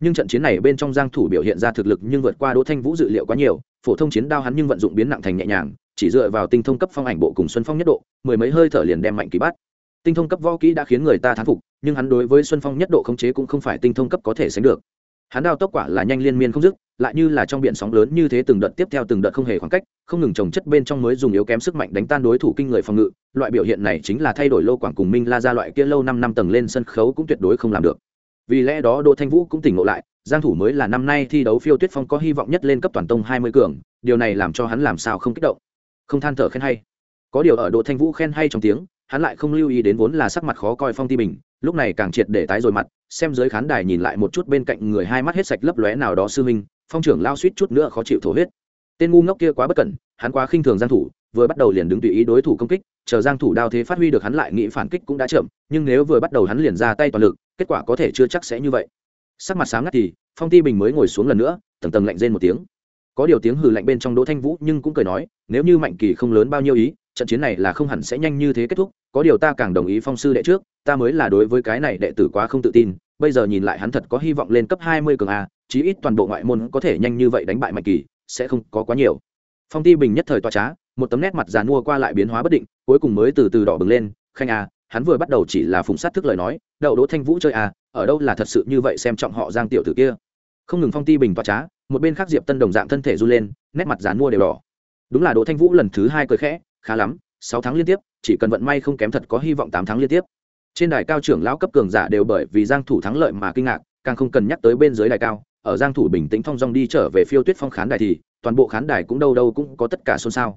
Nhưng trận chiến này bên trong giang thủ biểu hiện ra thực lực nhưng vượt qua đỗ thanh vũ dự liệu quá nhiều, phổ thông chiến đao hắn nhưng vận dụng biến nặng thành nhẹ nhàng, chỉ dựa vào tinh thông cấp phong ảnh bộ cùng xuân phong nhất độ, mười mấy hơi thở liền đem mạnh kỳ bắt. Tinh thông cấp võ kỹ đã khiến người ta thán phục, nhưng hắn đối với xuân phong nhất độ khống chế cũng không phải tinh thông cấp có thể sánh được hắn đao tốc quả là nhanh liên miên không dứt, lại như là trong biển sóng lớn như thế từng đợt tiếp theo từng đợt không hề khoảng cách, không ngừng trồng chất bên trong mới dùng yếu kém sức mạnh đánh tan đối thủ kinh người phòng ngự. Loại biểu hiện này chính là thay đổi lô quảng cùng minh la ra loại kia lâu năm năm tầng lên sân khấu cũng tuyệt đối không làm được. Vì lẽ đó đỗ thanh vũ cũng tỉnh ngộ lại, giang thủ mới là năm nay thi đấu phiêu tuyết phong có hy vọng nhất lên cấp toàn tông 20 cường, điều này làm cho hắn làm sao không kích động. Không than thở khen hay. Có điều ở đỗ thanh vũ khen hay trong tiếng hắn lại không lưu ý đến vốn là sắc mặt khó coi phong ti bình, lúc này càng triệt để tái rồi mặt, xem dưới khán đài nhìn lại một chút bên cạnh người hai mắt hết sạch lấp lóe nào đó sư minh phong trưởng lao suýt chút nữa khó chịu thổ huyết. Tên ngu ngốc kia quá bất cẩn, hắn quá khinh thường giang thủ, vừa bắt đầu liền đứng tùy ý đối thủ công kích, chờ giang thủ đao thế phát huy được hắn lại nghĩ phản kích cũng đã chậm, nhưng nếu vừa bắt đầu hắn liền ra tay toàn lực, kết quả có thể chưa chắc sẽ như vậy. Sắc mặt sáng ngắt thì, phong ti bình mới ngồi xuống lần nữa, tầng tầng lạnh rên một tiếng. Có điều tiếng hừ lạnh bên trong đỗ thanh vũ nhưng cũng cười nói, nếu như mạnh kỳ không lớn bao nhiêu ý trận chiến này là không hẳn sẽ nhanh như thế kết thúc, có điều ta càng đồng ý phong sư đệ trước, ta mới là đối với cái này đệ tử quá không tự tin, bây giờ nhìn lại hắn thật có hy vọng lên cấp hai mươi cường a, chí ít toàn bộ ngoại môn có thể nhanh như vậy đánh bại mạnh kỳ, sẽ không có quá nhiều. Phong ti bình nhất thời toa trá, một tấm nét mặt dàn mua qua lại biến hóa bất định, cuối cùng mới từ từ đỏ bừng lên, khanh a, hắn vừa bắt đầu chỉ là phùng sát thức lời nói, đậu đỗ thanh vũ chơi a, ở đâu là thật sự như vậy xem trọng họ giang tiểu tử kia? Không ngừng phong ti bình toa trá, một bên khác diệp tân đồng dạng thân thể run lên, nét mặt giàn mua đều đỏ. Đúng là đỗ thanh vũ lần thứ hai cười khẽ khá lắm, sáu tháng liên tiếp, chỉ cần vận may không kém thật có hy vọng tám tháng liên tiếp. Trên đài cao trưởng lão cấp cường giả đều bởi vì giang thủ thắng lợi mà kinh ngạc, càng không cần nhắc tới bên dưới đài cao, ở giang thủ bình tĩnh thong dong đi trở về phiêu tuyết phong khán đài thì, toàn bộ khán đài cũng đâu đâu cũng có tất cả xôn xao.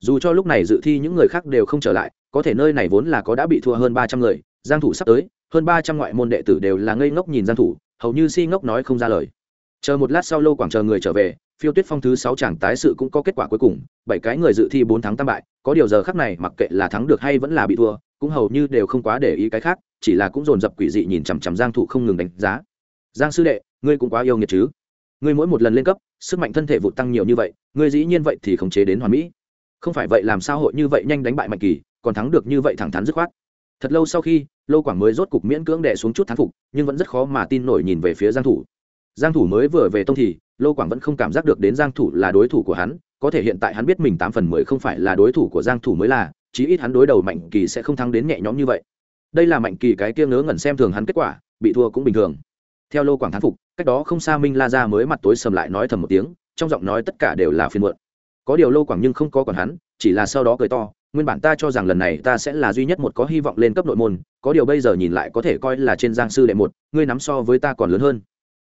Dù cho lúc này dự thi những người khác đều không trở lại, có thể nơi này vốn là có đã bị thua hơn 300 người, giang thủ sắp tới, hơn 300 ngoại môn đệ tử đều là ngây ngốc nhìn giang thủ, hầu như si ngốc nói không ra lời. Chờ một lát sau lâu quảng chờ người trở về phiêu tuyết phong thứ sáu chàng tái sự cũng có kết quả cuối cùng, bảy cái người dự thi bốn tháng tam bại, có điều giờ khắc này mặc kệ là thắng được hay vẫn là bị thua, cũng hầu như đều không quá để ý cái khác, chỉ là cũng dồn dập quỷ dị nhìn chằm chằm giang Thụ không ngừng đánh giá. Giang sư đệ, ngươi cũng quá yêu nghiệt chứ? Ngươi mỗi một lần lên cấp, sức mạnh thân thể vụt tăng nhiều như vậy, ngươi dĩ nhiên vậy thì khống chế đến hoàn mỹ. Không phải vậy làm sao hội như vậy nhanh đánh bại mạnh kỳ, còn thắng được như vậy thẳng thắn dứt khoát. Thật lâu sau khi, lô quảng mới rốt cục miễn cưỡng đè xuống chút thán phục, nhưng vẫn rất khó mà tin nổi nhìn về phía giang thủ. Giang thủ mới vừa về tông thì lô quảng vẫn không cảm giác được đến giang thủ là đối thủ của hắn, có thể hiện tại hắn biết mình tám phần mười không phải là đối thủ của giang thủ mới là, chí ít hắn đối đầu mạnh kỳ sẽ không thắng đến nhẹ nhõm như vậy. Đây là mạnh kỳ cái kia ngớ ngẩn xem thường hắn kết quả, bị thua cũng bình thường. Theo lô quảng thán phục, cách đó không xa minh la ra mới mặt tối sầm lại nói thầm một tiếng, trong giọng nói tất cả đều là phiền muộn. Có điều lô quảng nhưng không có còn hắn, chỉ là sau đó cười to, nguyên bản ta cho rằng lần này ta sẽ là duy nhất một có hy vọng lên cấp nội môn, có điều bây giờ nhìn lại có thể coi là trên giang sư đệ một, ngươi nắm so với ta còn lớn hơn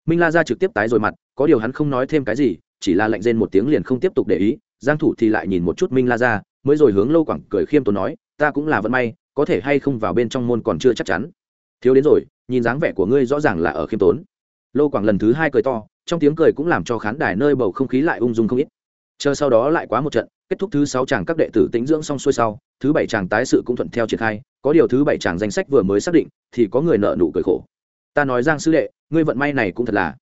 minh la ra trực tiếp tái rồi mặt, có điều hắn không nói thêm cái gì, chỉ là lạnh rên một tiếng liền không tiếp tục để ý, giang thủ thì lại nhìn một chút minh la ra mới rồi hướng lâu quảng cười khiêm tốn nói, ta cũng là vận may, có thể hay không vào bên trong môn còn chưa chắc chắn. Thiếu đến rồi, nhìn dáng vẻ của ngươi rõ ràng là ở khiêm tốn. Lô quảng lần thứ hai cười to, trong tiếng cười cũng làm cho khán đài nơi bầu không khí lại ung dung không ít. Chờ sau đó lại quá một trận, kết thúc thứ sáu chàng các đệ tử tĩnh dưỡng xong xuôi sau, thứ bảy chàng tái sự cũng thuận theo triển khai, có điều thứ bảy chàng danh sách vừa mới xác định, thì có người nợ nụ cười khổ ta nói giang sư đệ, ngươi vận may này cũng thật là.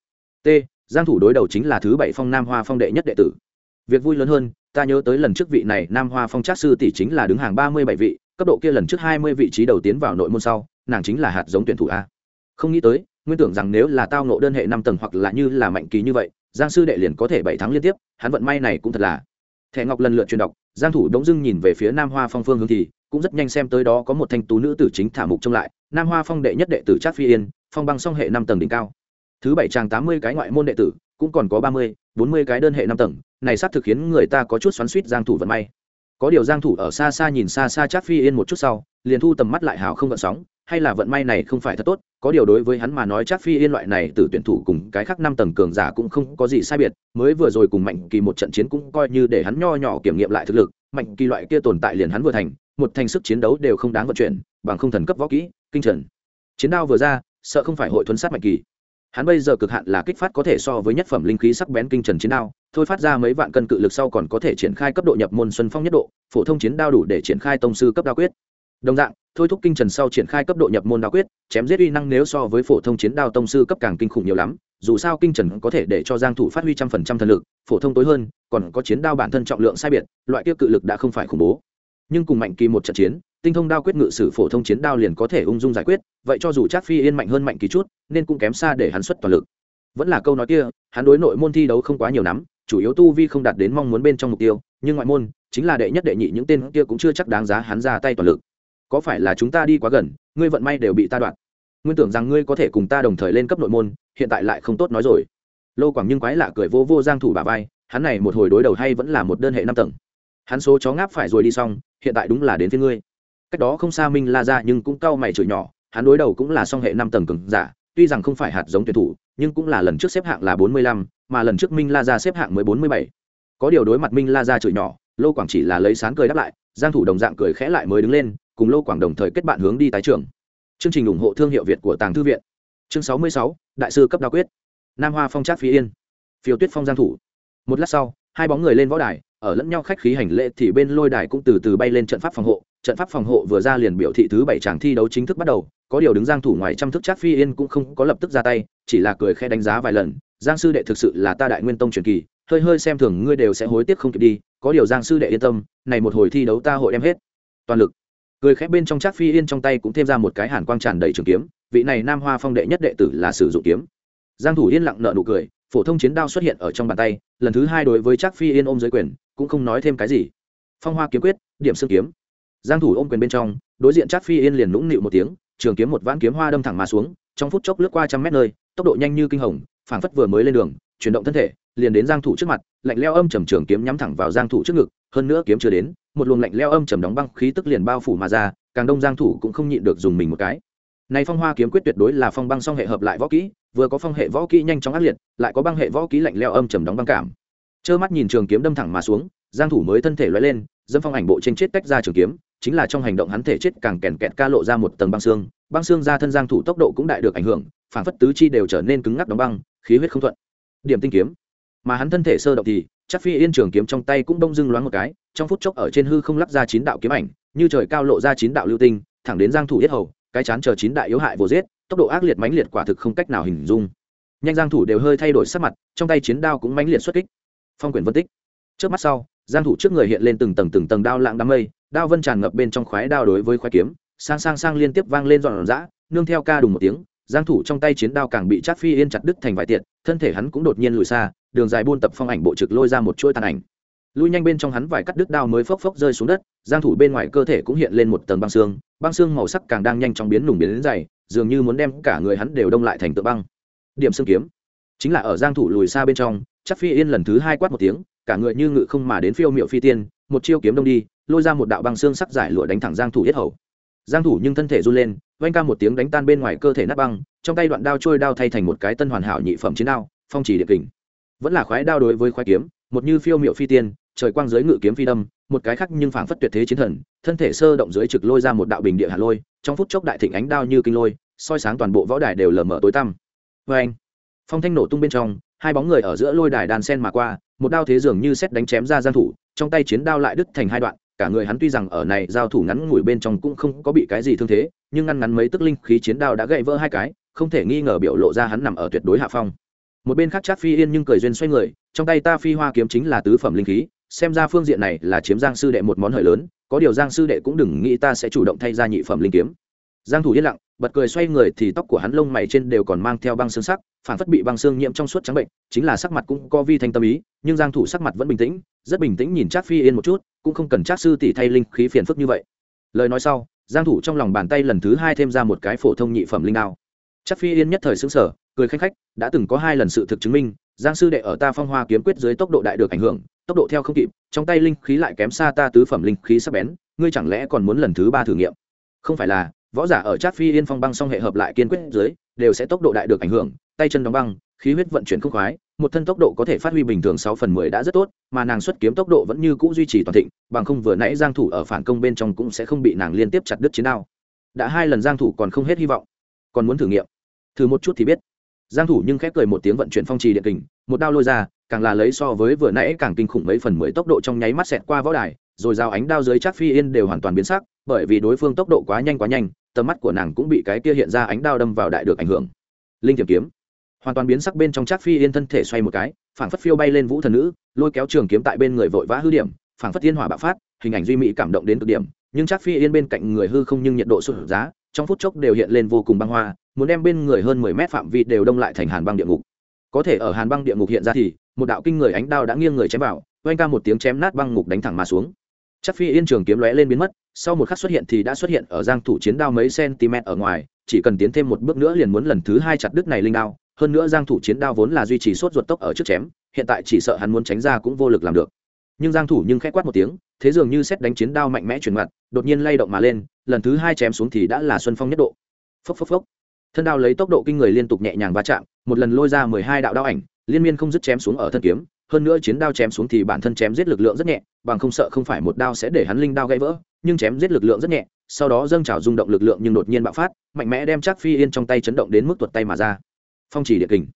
T, giang thủ đối đầu chính là thứ bảy phong nam hoa phong đệ nhất đệ tử. Việc vui lớn hơn, ta nhớ tới lần trước vị này nam hoa phong trác sư tỷ chính là đứng hàng ba mươi bảy vị, cấp độ kia lần trước hai mươi vị trí đầu tiến vào nội môn sau, nàng chính là hạt giống tuyển thủ a. Không nghĩ tới, nguyên tưởng rằng nếu là tao nộ đơn hệ năm tầng hoặc là như là mạnh kỳ như vậy, giang sư đệ liền có thể bảy tháng liên tiếp, hắn vận may này cũng thật là. Thẻ ngọc lần lượt truyền đọc giang thủ đống dưng nhìn về phía nam hoa phong phương hướng thì, cũng rất nhanh xem tới đó có một thanh tú nữ tử chính thả mục trông lại, nam hoa phong đệ nhất đệ tử trác phi yên phong băng song hệ năm tầng đỉnh cao. Thứ bảy tràng tám mươi cái ngoại môn đệ tử, cũng còn có ba mươi, bốn mươi cái đơn hệ năm tầng. Này sát thực khiến người ta có chút xoắn suýt giang thủ vận may. Có điều giang thủ ở xa xa nhìn xa xa chắc phi yên một chút sau, liền thu tầm mắt lại hào không vận sóng, hay là vận may này không phải thật tốt, có điều đối với hắn mà nói chắc phi yên loại này từ tuyển thủ cùng cái khác năm tầng cường giả cũng không có gì sai biệt, mới vừa rồi cùng mạnh kỳ một trận chiến cũng coi như để hắn nho nhỏ kiểm nghiệm lại thực lực, mạnh kỳ loại kia tồn tại liền hắn vừa thành, một thành sức chiến đấu đều không đáng vận chuyển, bằng không thần cấp võ kỹ, kinh trần. Chiến đao vừa ra sợ không phải hội thuấn sát mạnh kỳ. Hắn bây giờ cực hạn là kích phát có thể so với nhất phẩm linh khí sắc bén kinh trần chiến đao, thôi phát ra mấy vạn cân cự lực sau còn có thể triển khai cấp độ nhập môn xuân phong nhất độ, phổ thông chiến đao đủ để triển khai tông sư cấp đao quyết. Đồng dạng, thôi thúc kinh trần sau triển khai cấp độ nhập môn đao quyết, chém giết uy năng nếu so với phổ thông chiến đao tông sư cấp càng kinh khủng nhiều lắm, dù sao kinh trần có thể để cho giang thủ phát huy trăm phần trăm thần lực, phổ thông tối hơn, còn có chiến đao bản thân trọng lượng sai biệt, loại kia cự lực đã không phải khủng bố. Nhưng cùng mạnh kỳ một trận chiến tinh thông đao quyết ngự sử phổ thông chiến đao liền có thể ung dung giải quyết, vậy cho dù chắc phi yên mạnh hơn mạnh kỳ chút, nên cũng kém xa để hắn xuất toàn lực. Vẫn là câu nói kia, hắn đối nội môn thi đấu không quá nhiều lắm chủ yếu tu vi không đạt đến mong muốn bên trong mục tiêu, nhưng ngoại môn, chính là đệ nhất đệ nhị những tên kia cũng chưa chắc đáng giá hắn ra tay toàn lực. Có phải là chúng ta đi quá gần, ngươi vận may đều bị ta đoạn nguyên tưởng rằng ngươi có thể cùng ta đồng thời lên cấp nội môn, hiện tại lại không tốt nói rồi. Lô quảng nhưng quái lạ cười vô vô giang thủ bà vai, hắn này một hồi đối đầu hay vẫn là một đơn hệ năm tầng. Hắn số chó ngáp phải rồi đi xong, hiện tại đúng là đến phía ngươi cách đó không xa minh la ra nhưng cũng cao mày chửi nhỏ hắn đối đầu cũng là song hệ năm tầng cường giả tuy rằng không phải hạt giống tuyển thủ nhưng cũng là lần trước xếp hạng là bốn mươi lăm, mà lần trước minh la ra xếp hạng mới bốn mươi bảy. có điều đối mặt minh la ra chửi nhỏ lô quảng chỉ là lấy sán cười đáp lại giang thủ đồng dạng cười khẽ lại mới đứng lên cùng lô quảng đồng thời kết bạn hướng đi tái trường chương trình ủng hộ thương hiệu việt của tàng thư viện. Chương sáu mươi sáu, đại sư cấp đa quyết. Nam hoa phong trát phía yên. Phiêu tuyết phong giang thủ. Một lát sau hai bóng người lên võ đài ở lẫn nhau khách khí hành lễ thì bên lôi đài cũng từ từ bay lên trận pháp phòng hộ trận pháp phòng hộ vừa ra liền biểu thị thứ bảy tràng thi đấu chính thức bắt đầu, có điều đứng giang thủ ngoài trăm thức chắc phi yên cũng không có lập tức ra tay, chỉ là cười khẽ đánh giá vài lần, giang sư đệ thực sự là ta đại nguyên tông truyền kỳ, hơi hơi xem thường ngươi đều sẽ hối tiếc không kịp đi, có điều giang sư đệ yên tâm, này một hồi thi đấu ta hội đem hết. Toàn lực. Cười khẽ bên trong chắc phi yên trong tay cũng thêm ra một cái hàn quang tràn đầy trường kiếm, vị này nam hoa phong đệ nhất đệ tử là sử dụng kiếm. Giang thủ yên lặng nở nụ cười, phổ thông chiến đao xuất hiện ở trong bàn tay, lần thứ hai đối với chắc phi yên ôm dưới quyền, cũng không nói thêm cái gì. Phong hoa kiếm quyết, điểm xương kiếm giang thủ ôm quyền bên trong, đối diện chắc phi yên liền nũng nịu một tiếng, trường kiếm một vãn kiếm hoa đâm thẳng mà xuống, trong phút chốc lướt qua trăm mét nơi, tốc độ nhanh như kinh hồng, phảng phất vừa mới lên đường, chuyển động thân thể, liền đến giang thủ trước mặt, lạnh leo âm trầm trường kiếm nhắm thẳng vào giang thủ trước ngực, hơn nữa kiếm chưa đến, một luồng lạnh leo âm trầm đóng băng khí tức liền bao phủ mà ra, càng đông giang thủ cũng không nhịn được dùng mình một cái. Này phong hoa kiếm quyết tuyệt đối là phong băng song hệ hợp lại võ kỹ, vừa có phong hệ võ kỹ nhanh chóng ác liệt, lại có băng hệ võ kỹ lạnh leo âm trầm đóng băng cảm. Trơ mắt nhìn trường kiếm đâm thẳng mà xuống, giang thủ mới thân thể lóe lên dâm phong ảnh bộ trên chết tách ra trường kiếm, chính là trong hành động hắn thể chết càng kèn kẹt ca lộ ra một tầng băng xương băng xương ra thân giang thủ tốc độ cũng đại được ảnh hưởng, phản phất tứ chi đều trở nên cứng ngắc đóng băng, khí huyết không thuận. Điểm tinh kiếm. Mà hắn thân thể sơ động thì, chắc phi yên trường kiếm trong tay cũng đông dưng loáng một cái, trong phút chốc ở trên hư không lắp ra chín đạo kiếm ảnh, như trời cao lộ ra chín đạo lưu tinh, thẳng đến giang thủ yết hầu, cái chán chờ chín đại yếu hại vô giết, tốc độ ác liệt mãnh liệt quả thực không cách nào hình dung. Nhanh giang thủ đều hơi thay đổi sắc mặt, trong tay chiến đao cũng mãnh liệt xuất kích. Phong quyển vân tích. Trước mắt sau giang thủ trước người hiện lên từng tầng từng tầng đao lạng đám mây, đao vân tràn ngập bên trong khoái đao đối với khoái kiếm, sang sang sang liên tiếp vang lên dọn dã nương theo ca đùng một tiếng, giang thủ trong tay chiến đao càng bị chát phi yên chặt đứt thành vài tiệt, thân thể hắn cũng đột nhiên lùi xa, đường dài buôn tập phong ảnh bộ trực lôi ra một chuỗi tàn ảnh. Lui nhanh bên trong hắn vài cắt đứt đao mới phốc phốc rơi xuống đất, giang thủ bên ngoài cơ thể cũng hiện lên một tầng băng xương băng xương màu sắc càng đang nhanh chóng biến lủng biến đến dày, dường như muốn đem cả người hắn đều đông lại thành tượng băng. Điểm xương kiếm. Chính là ở giang thủ lùi xa bên trong chắc phi yên lần thứ hai quát một tiếng cả người như ngự không mà đến phiêu miệu phi tiên, một chiêu kiếm đông đi, lôi ra một đạo băng xương sắc giải lụa đánh thẳng giang thủ yết hầu. Giang thủ nhưng thân thể run lên, vang ca một tiếng đánh tan bên ngoài cơ thể nát băng, trong tay đoạn đao trôi đao thay thành một cái tân hoàn hảo nhị phẩm chiến đao, phong chỉ địa kình. Vẫn là khoái đao đối với khoái kiếm, một như phiêu miệu phi tiên, trời quang dưới ngự kiếm phi đâm, một cái khác nhưng phảng phất tuyệt thế chiến thần, thân thể sơ động dưới trực lôi ra một đạo bình địa hạ lôi, trong phút chốc đại thịnh ánh đao như kinh lôi, soi sáng toàn bộ võ đài đều lờ mờ tối tăm. Vang phong thanh nổ tung bên trong hai bóng người ở giữa lôi đài đàn sen mà qua, một đao thế dường như xét đánh chém ra giang thủ, trong tay chiến đao lại đứt thành hai đoạn, cả người hắn tuy rằng ở này giao thủ ngắn ngủi bên trong cũng không có bị cái gì thương thế, nhưng ngăn ngắn mấy tức linh khí chiến đao đã gãy vỡ hai cái, không thể nghi ngờ biểu lộ ra hắn nằm ở tuyệt đối hạ phong. Một bên khác chắc phi yên nhưng cười duyên xoay người, trong tay ta phi hoa kiếm chính là tứ phẩm linh khí, xem ra phương diện này là chiếm giang sư đệ một món hời lớn, có điều giang sư đệ cũng đừng nghĩ ta sẽ chủ động thay ra nhị phẩm linh kiếm giang thủ yên lặng, bật cười xoay người thì tóc của hắn lông mày trên đều còn mang theo băng xương sắc, phản phất bị băng xương nhiễm trong suốt trắng bệnh, chính là sắc mặt cũng có vi thanh tâm ý, nhưng giang thủ sắc mặt vẫn bình tĩnh, rất bình tĩnh nhìn Trác phi yên một chút, cũng không cần Trác sư tỷ thay linh khí phiền phức như vậy. Lời nói sau, giang thủ trong lòng bàn tay lần thứ hai thêm ra một cái phổ thông nhị phẩm linh đao. Trác phi yên nhất thời sững sờ, cười khanh khách, đã từng có hai lần sự thực chứng minh, giang sư đệ ở ta phong hoa kiếm quyết dưới tốc độ đại được ảnh hưởng, tốc độ theo không kịp, trong tay linh khí lại kém xa ta tứ phẩm linh khí sắc bén, ngươi chẳng lẽ còn muốn lần thứ ba thử nghiệm? Không phải là võ giả ở chát phi yên phong băng song hệ hợp lại kiên quyết dưới, đều sẽ tốc độ đại được ảnh hưởng, tay chân đóng băng, khí huyết vận chuyển không khoái, một thân tốc độ có thể phát huy bình thường sáu phần mười đã rất tốt, mà nàng xuất kiếm tốc độ vẫn như cũ duy trì toàn thịnh, bằng không vừa nãy giang thủ ở phản công bên trong cũng sẽ không bị nàng liên tiếp chặt đứt chiến đao. Đã hai lần giang thủ còn không hết hy vọng, còn muốn thử nghiệm. Thử một chút thì biết. Giang thủ nhưng khép cười một tiếng vận chuyển phong trì điện kình, một đao lôi ra, càng là lấy so với vừa nãy càng kinh khủng mấy phần mười tốc độ trong nháy mắt xẹt qua võ đài, rồi rào ánh đao dưới chắc phi yên đều hoàn toàn biến sắc bởi vì đối phương tốc độ quá nhanh quá nhanh, tầm mắt của nàng cũng bị cái kia hiện ra ánh đao đâm vào đại được ảnh hưởng. Linh kiểm kiếm. Hoàn toàn biến sắc bên trong Trác phi yên thân thể xoay một cái, phảng phất phiêu bay lên vũ thần nữ, lôi kéo trường kiếm tại bên người vội vã hư điểm, phảng phất thiên hỏa bạo phát, hình ảnh duy mỹ cảm động đến cực điểm, nhưng Trác phi yên bên cạnh người hư không nhưng nhiệt độ sụt giá, trong phút chốc đều hiện lên vô cùng băng hoa, muốn đem bên người hơn mười mét phạm vi đều đông lại thành hàn băng địa ngục. Có thể ở hàn băng địa ngục hiện ra thì, một đạo kinh người ánh đao đã nghiêng người chém vào, oanh ca một tiếng chém nát băng ngục đánh thẳng mà xuống chắc phi yên trường kiếm lóe lên biến mất, sau một khắc xuất hiện thì đã xuất hiện ở giang thủ chiến đao mấy cm ở ngoài, chỉ cần tiến thêm một bước nữa liền muốn lần thứ hai chặt đứt này linh đao. Hơn nữa giang thủ chiến đao vốn là duy trì sốt ruột tốc ở trước chém, hiện tại chỉ sợ hắn muốn tránh ra cũng vô lực làm được. Nhưng giang thủ nhưng khẽ quát một tiếng, thế dường như xét đánh chiến đao mạnh mẽ chuyển mặt, đột nhiên lay động mà lên, lần thứ hai chém xuống thì đã là xuân phong nhất độ. Phốc phốc phốc. Thân đao lấy tốc độ kinh người liên tục nhẹ nhàng va chạm, một lần lôi ra mười hai đạo đao ảnh, liên miên không dứt chém xuống ở thân kiếm hơn nữa chiến đao chém xuống thì bản thân chém giết lực lượng rất nhẹ, bằng không sợ không phải một đao sẽ để hắn linh đao gãy vỡ, nhưng chém giết lực lượng rất nhẹ, sau đó dâng trào rung động lực lượng nhưng đột nhiên bạo phát, mạnh mẽ đem chắc phi yên trong tay chấn động đến mức tuột tay mà ra. Phong chỉ địa kình.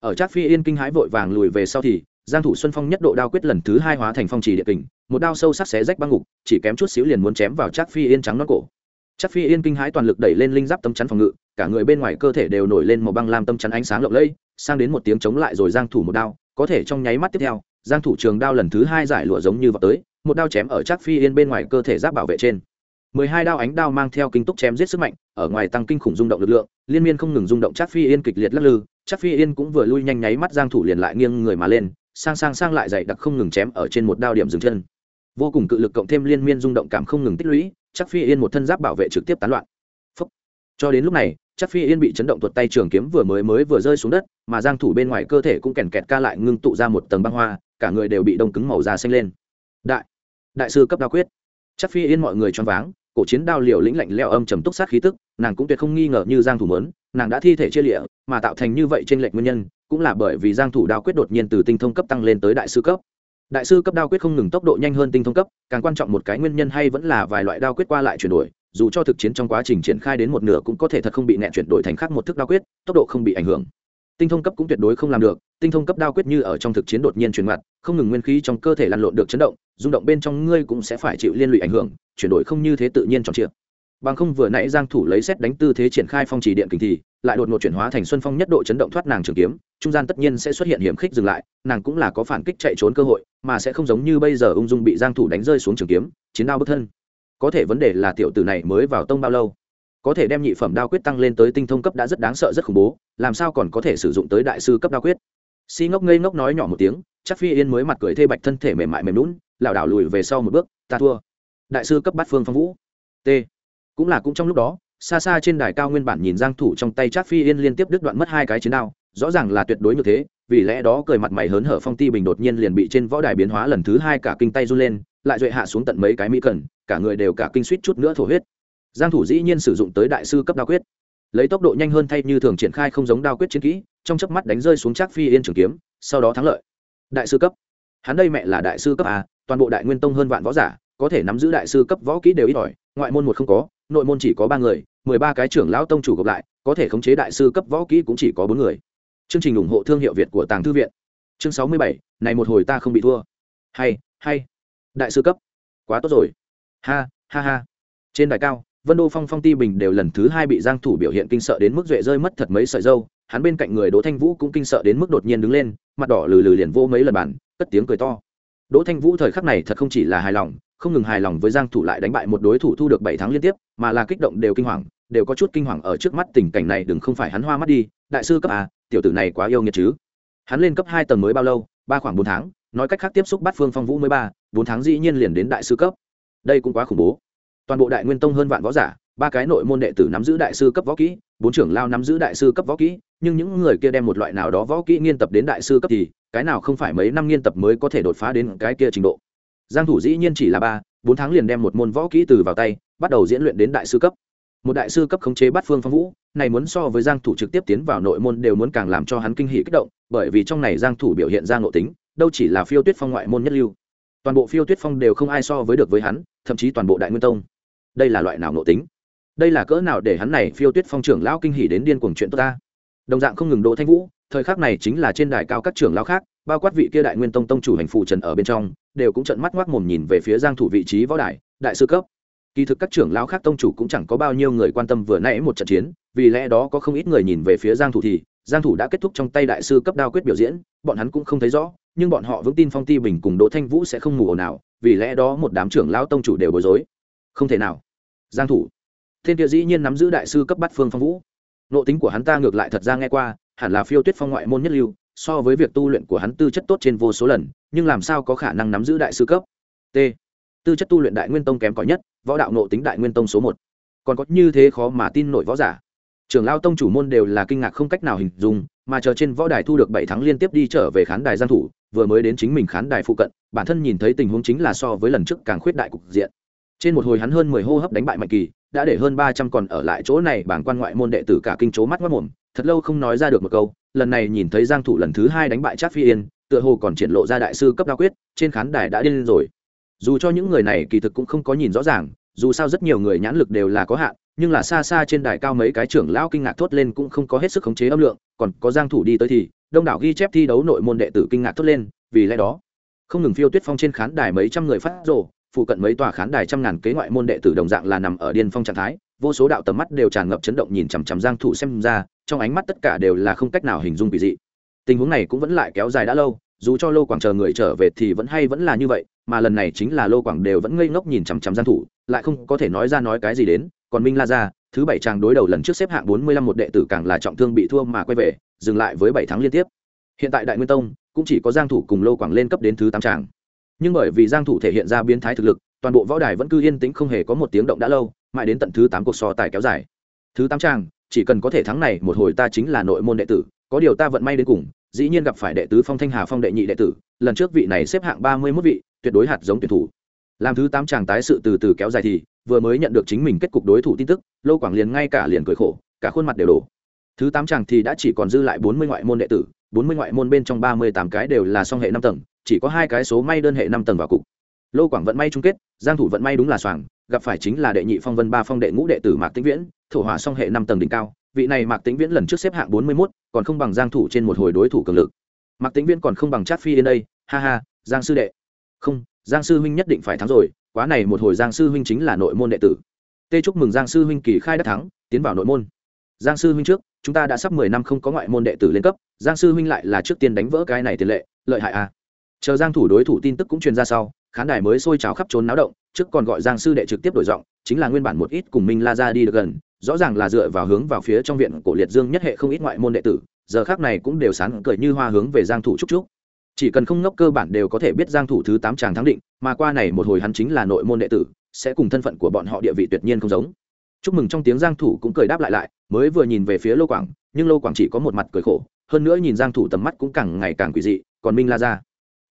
Ở chắc phi yên kinh hãi vội vàng lùi về sau thì, giang thủ xuân phong nhất độ đao quyết lần thứ hai hóa thành phong chỉ địa kình, một đao sâu sắc xé rách băng ngục, chỉ kém chút xíu liền muốn chém vào chắc phi yên trắng non cổ. Chắc phi yên kinh hãi toàn lực đẩy lên linh giáp tâm chắn phòng ngự, cả người bên ngoài cơ thể đều nổi lên màu băng lam tâm chắn ánh sáng lộng lẫy, sang đến một tiếng chống lại rồi giang thủ một đao có thể trong nháy mắt tiếp theo, giang thủ trường đao lần thứ hai giải lụa giống như vào tới, một đao chém ở chắc phi yên bên ngoài cơ thể giáp bảo vệ trên. Mười hai đao ánh đao mang theo kinh túc chém giết sức mạnh, ở ngoài tăng kinh khủng rung động lực lượng, liên miên không ngừng rung động chắc phi yên kịch liệt lắc lư. Chắc phi yên cũng vừa lui nhanh nháy mắt giang thủ liền lại nghiêng người mà lên, sang sang sang lại dày đặc không ngừng chém ở trên một đao điểm dừng chân. Vô cùng cự lực cộng thêm liên miên rung động cảm không ngừng tích lũy chắc phi yên một thân giáp bảo vệ trực tiếp tán loạn. Phúc. cho đến lúc này chắc phi yên bị chấn động tuột tay trường kiếm vừa mới mới vừa rơi xuống đất, mà giang thủ bên ngoài cơ thể cũng kèn kẹt ca lại ngưng tụ ra một tầng băng hoa, cả người đều bị đông cứng màu da xanh lên. Đại đại sư cấp đao quyết. Chắc phi yên mọi người choáng váng, cổ chiến đao liều lĩnh lạnh leo âm trầm túc sát khí tức, nàng cũng tuyệt không nghi ngờ như giang thủ muốn, nàng đã thi thể chia liệt mà tạo thành như vậy trên lệnh nguyên nhân, cũng là bởi vì giang thủ đao quyết đột nhiên từ tinh thông cấp tăng lên tới đại sư cấp. Đại sư cấp đao quyết không ngừng tốc độ nhanh hơn tinh thông cấp, càng quan trọng một cái nguyên nhân hay vẫn là vài loại đao quyết qua lại chuyển đổi dù cho thực chiến trong quá trình triển khai đến một nửa cũng có thể thật không bị nẹt chuyển đổi thành khác một thức đao quyết, tốc độ không bị ảnh hưởng. Tinh thông cấp cũng tuyệt đối không làm được, tinh thông cấp đao quyết như ở trong thực chiến đột nhiên chuyển mặt không ngừng nguyên khí trong cơ thể lăn lộn được chấn động, rung động bên trong ngươi cũng sẽ phải chịu liên lụy ảnh hưởng, chuyển đổi không như thế tự nhiên tròn trịa bằng không vừa nãy giang thủ lấy xét đánh tư thế triển khai phong chỉ điện kình thì, lại đột ngột chuyển hóa thành xuân phong nhất độ chấn động thoát nàng trường kiếm, trung gian tất nhiên sẽ xuất hiện hiểm khích dừng lại, nàng cũng là có phản kích chạy trốn cơ hội, mà sẽ không giống như bây giờ ung dung bị giang thủ đánh rơi xuống trường kiếm, chiến đao bất thân có thể vấn đề là tiểu tử này mới vào tông bao lâu. Có thể đem nhị phẩm đao quyết tăng lên tới tinh thông cấp đã rất đáng sợ rất khủng bố, làm sao còn có thể sử dụng tới đại sư cấp đao quyết? Si ngốc ngây ngốc nói nhỏ một tiếng, chắc phi yên mới mặt cười thê bạch thân thể mềm mại mềm lún lảo đảo lùi về sau một bước, ta thua. Đại sư cấp bát phương phong vũ. T. Cũng là cũng trong lúc đó, xa xa trên đài cao nguyên bản nhìn giang thủ trong tay chắc phi yên liên tiếp đứt đoạn mất hai cái chiến đao, rõ ràng là tuyệt đối như thế, vì lẽ đó cười mặt mày hớn hở phong ti bình đột nhiên liền bị trên võ đài biến hóa lần thứ hai cả kinh tay run lên, lại duệ hạ xuống tận mấy cái mỹ cần cả người đều cả kinh suýt chút nữa thổ huyết. Giang thủ dĩ nhiên sử dụng tới đại sư cấp đao quyết. Lấy tốc độ nhanh hơn thay như thường triển khai không giống đao quyết chiến kỹ, trong chớp mắt đánh rơi xuống chắc phi yên trường kiếm, sau đó thắng lợi. Đại sư cấp. Hắn đây mẹ là đại sư cấp a toàn bộ đại nguyên tông hơn vạn võ giả, có thể nắm giữ đại sư cấp võ kỹ đều ít ỏi, ngoại môn một không có, nội môn chỉ có ba người, mười ba cái trưởng lão tông chủ gộp lại, có thể khống chế đại sư cấp võ kỹ cũng chỉ có bốn người. Chương trình ủng hộ thương hiệu việt của tàng thư viện. Chương sáu mươi bảy, này một hồi ta không bị thua. Hay hay. Đại sư cấp. Quá tốt rồi ha ha ha. Trên đài cao, vân đô phong phong ti bình đều lần thứ hai bị giang thủ biểu hiện kinh sợ đến mức duệ rơi mất thật mấy sợi dâu. Hắn bên cạnh người đỗ thanh vũ cũng kinh sợ đến mức đột nhiên đứng lên, mặt đỏ lừ lừ liền vô mấy lần bàn, cất tiếng cười to. Đỗ thanh vũ thời khắc này thật không chỉ là hài lòng, không ngừng hài lòng với giang thủ lại đánh bại một đối thủ thu được bảy tháng liên tiếp, mà là kích động đều kinh hoàng, đều có chút kinh hoàng ở trước mắt tình cảnh này, đừng không phải hắn hoa mắt đi, đại sư cấp a, tiểu tử này quá yêu nghiệt chứ. Hắn lên cấp hai tầng mới bao lâu? Ba khoảng bốn tháng, nói cách khác tiếp xúc bắt phương phong vũ mới ba, bốn tháng dĩ nhiên liền đến đại sư cấp đây cũng quá khủng bố. Toàn bộ đại nguyên tông hơn vạn võ giả, ba cái nội môn đệ tử nắm giữ đại sư cấp võ kỹ, bốn trưởng lao nắm giữ đại sư cấp võ kỹ, nhưng những người kia đem một loại nào đó võ kỹ nghiên tập đến đại sư cấp thì, cái nào không phải mấy năm nghiên tập mới có thể đột phá đến cái kia trình độ. Giang thủ dĩ nhiên chỉ là ba, bốn tháng liền đem một môn võ kỹ từ vào tay, bắt đầu diễn luyện đến đại sư cấp. Một đại sư cấp khống chế bắt phương phong vũ, này muốn so với giang thủ trực tiếp tiến vào nội môn đều muốn càng làm cho hắn kinh hỉ kích động, bởi vì trong này giang thủ biểu hiện ra ngộ tính, đâu chỉ là phiêu tuyết phong ngoại môn nhất lưu. Toàn bộ phiêu tuyết phong đều không ai so với được với hắn thậm chí toàn bộ đại nguyên tông. Đây là loại nào nộ tính? Đây là cỡ nào để hắn này phiêu tuyết phong trưởng lão kinh hỉ đến điên cuồng chuyện tốt ta? Đồng dạng không ngừng đỗ thanh vũ, thời khắc này chính là trên đài cao các trưởng lão khác, bao quát vị kia đại nguyên tông tông chủ hành phụ trần ở bên trong, đều cũng trận mắt ngoác mồm nhìn về phía giang thủ vị trí võ đài, đại sư cấp. Kỳ thực các trưởng lão khác tông chủ cũng chẳng có bao nhiêu người quan tâm vừa nãy một trận chiến, vì lẽ đó có không ít người nhìn về phía giang thủ thì, giang thủ đã kết thúc trong tay đại sư cấp đao quyết biểu diễn, bọn hắn cũng không thấy rõ nhưng bọn họ vững tin phong ti bình cùng đỗ thanh vũ sẽ không ngủ ồn nào, vì lẽ đó một đám trưởng lão tông chủ đều bối rối. Không thể nào. Giang thủ. Thiên kia dĩ nhiên nắm giữ đại sư cấp bát phương phong vũ. Nộ tính của hắn ta ngược lại thật ra nghe qua, hẳn là phiêu tuyết phong ngoại môn nhất lưu, so với việc tu luyện của hắn tư chất tốt trên vô số lần, nhưng làm sao có khả năng nắm giữ đại sư cấp? T. Tư chất tu luyện đại nguyên tông kém cỏi nhất, võ đạo nộ tính đại nguyên tông số một. Còn có như thế khó mà tin nổi võ giả. Trưởng lao tông chủ môn đều là kinh ngạc không cách nào hình dung mà chờ trên võ đài thu được bảy tháng liên tiếp đi trở về khán đài giang thủ vừa mới đến chính mình khán đài phụ cận bản thân nhìn thấy tình huống chính là so với lần trước càng khuyết đại cục diện trên một hồi hắn hơn mười hô hấp đánh bại mạnh kỳ đã để hơn ba trăm còn ở lại chỗ này bảng quan ngoại môn đệ tử cả kinh chố mắt mất mồm thật lâu không nói ra được một câu lần này nhìn thấy giang thủ lần thứ hai đánh bại Trác Phi Yên, tựa hồ còn triển lộ ra đại sư cấp cao quyết, trên khán đài đã điên rồi. Dù cho những người này kỳ thực cũng không có nhìn rõ ràng, dù sao rất nhiều người nhãn lực đều là có hạn, nhưng là xa xa trên đài cao mấy cái trưởng lão kinh ngạc thốt lên cũng không có hết sức khống chế âm lượng, còn có Giang thủ đi tới thì, đông đảo ghi chép thi đấu nội môn đệ tử kinh ngạc thốt lên, vì lẽ đó, không ngừng phiêu tuyết phong trên khán đài mấy trăm người phát rồ, phụ cận mấy tòa khán đài trăm ngàn kế ngoại môn đệ tử đồng dạng là nằm ở điên phong trạng thái, vô số đạo tầm mắt đều tràn ngập chấn động nhìn chằm chằm Giang thủ xem ra, trong ánh mắt tất cả đều là không cách nào hình dung kỳ dị. Tình huống này cũng vẫn lại kéo dài đã lâu dù cho lô quảng chờ người trở về thì vẫn hay vẫn là như vậy mà lần này chính là lô quảng đều vẫn ngây ngốc nhìn chằm chằm giang thủ lại không có thể nói ra nói cái gì đến còn minh la ra thứ bảy chàng đối đầu lần trước xếp hạng bốn mươi lăm một đệ tử càng là trọng thương bị thua mà quay về, dừng lại với bảy tháng liên tiếp. Hiện tại đại nguyên tông cũng chỉ có giang thủ cùng lô quảng lên cấp đến thứ tám chàng. Nhưng bởi vì giang thủ thể hiện ra biến thái thực lực, toàn bộ võ đài vẫn cứ yên tĩnh không hề có một tiếng động đã lâu, mãi đến tận thứ tám cuộc so tài kéo dài. Thứ tám chàng, chỉ cần có thể thắng này, một hồi ta chính là nội môn đệ tử, có điều ta vận may đến cùng, dĩ nhiên gặp phải đệ tứ phong thanh hà phong đệ nhị đệ tử, lần trước vị này xếp hạng ba mươi mốt vị, tuyệt đối hạt giống tuyển thủ. Làm thứ tám chàng tái sự từ từ kéo dài thì vừa mới nhận được chính mình kết cục đối thủ tin tức lô quảng liền ngay cả liền cười khổ cả khuôn mặt đều đổ. Thứ tám chàng thì đã chỉ còn dư lại bốn mươi ngoại môn đệ tử bốn mươi ngoại môn bên trong ba mươi tám cái đều là song hệ năm tầng chỉ có hai cái số may đơn hệ năm tầng vào cục. Lô quảng vận may chung kết giang thủ vận may đúng là soàng gặp phải chính là đệ nhị phong vân ba phong đệ ngũ đệ tử mạc tĩnh viễn thổ hỏa song hệ năm tầng đỉnh cao vị này mạc tĩnh viễn lần trước xếp hạng bốn mươi 41, còn không bằng giang thủ trên một hồi đối thủ cường lực. Mạc tĩnh viễn còn không bằng chát phi đến đây ha ha giang sư đệ. Không giang sư huynh nhất định phải thắng rồi quá này một hồi giang sư huynh chính là nội môn đệ tử. Tê chúc mừng giang sư huynh kỳ khai đắc thắng tiến vào nội môn. Giang sư huynh trước chúng ta đã sắp mười năm không có ngoại môn đệ tử lên cấp giang sư huynh lại là trước tiên đánh vỡ cái này tiền lệ lợi hại à. Chờ giang thủ đối thủ tin tức cũng truyền ra sau khán đài mới sôi trào khắp trốn náo động trước còn gọi giang sư đệ trực tiếp đổi giọng chính là nguyên bản một ít cùng minh la ra đi được gần rõ ràng là dựa vào hướng vào phía trong viện cổ liệt dương nhất hệ không ít ngoại môn đệ tử giờ khác này cũng đều sáng cười như hoa hướng về giang thủ chúc chúc, chỉ cần không ngốc cơ bản đều có thể biết giang thủ thứ tám chàng thắng định mà qua này một hồi hắn chính là nội môn đệ tử, sẽ cùng thân phận của bọn họ địa vị tuyệt nhiên không giống. Chúc mừng trong tiếng giang thủ cũng cười đáp lại lại, mới vừa nhìn về phía lô quảng, nhưng lô quảng chỉ có một mặt cười khổ, hơn nữa nhìn giang thủ tầm mắt cũng càng ngày càng quỷ dị, còn minh la ra.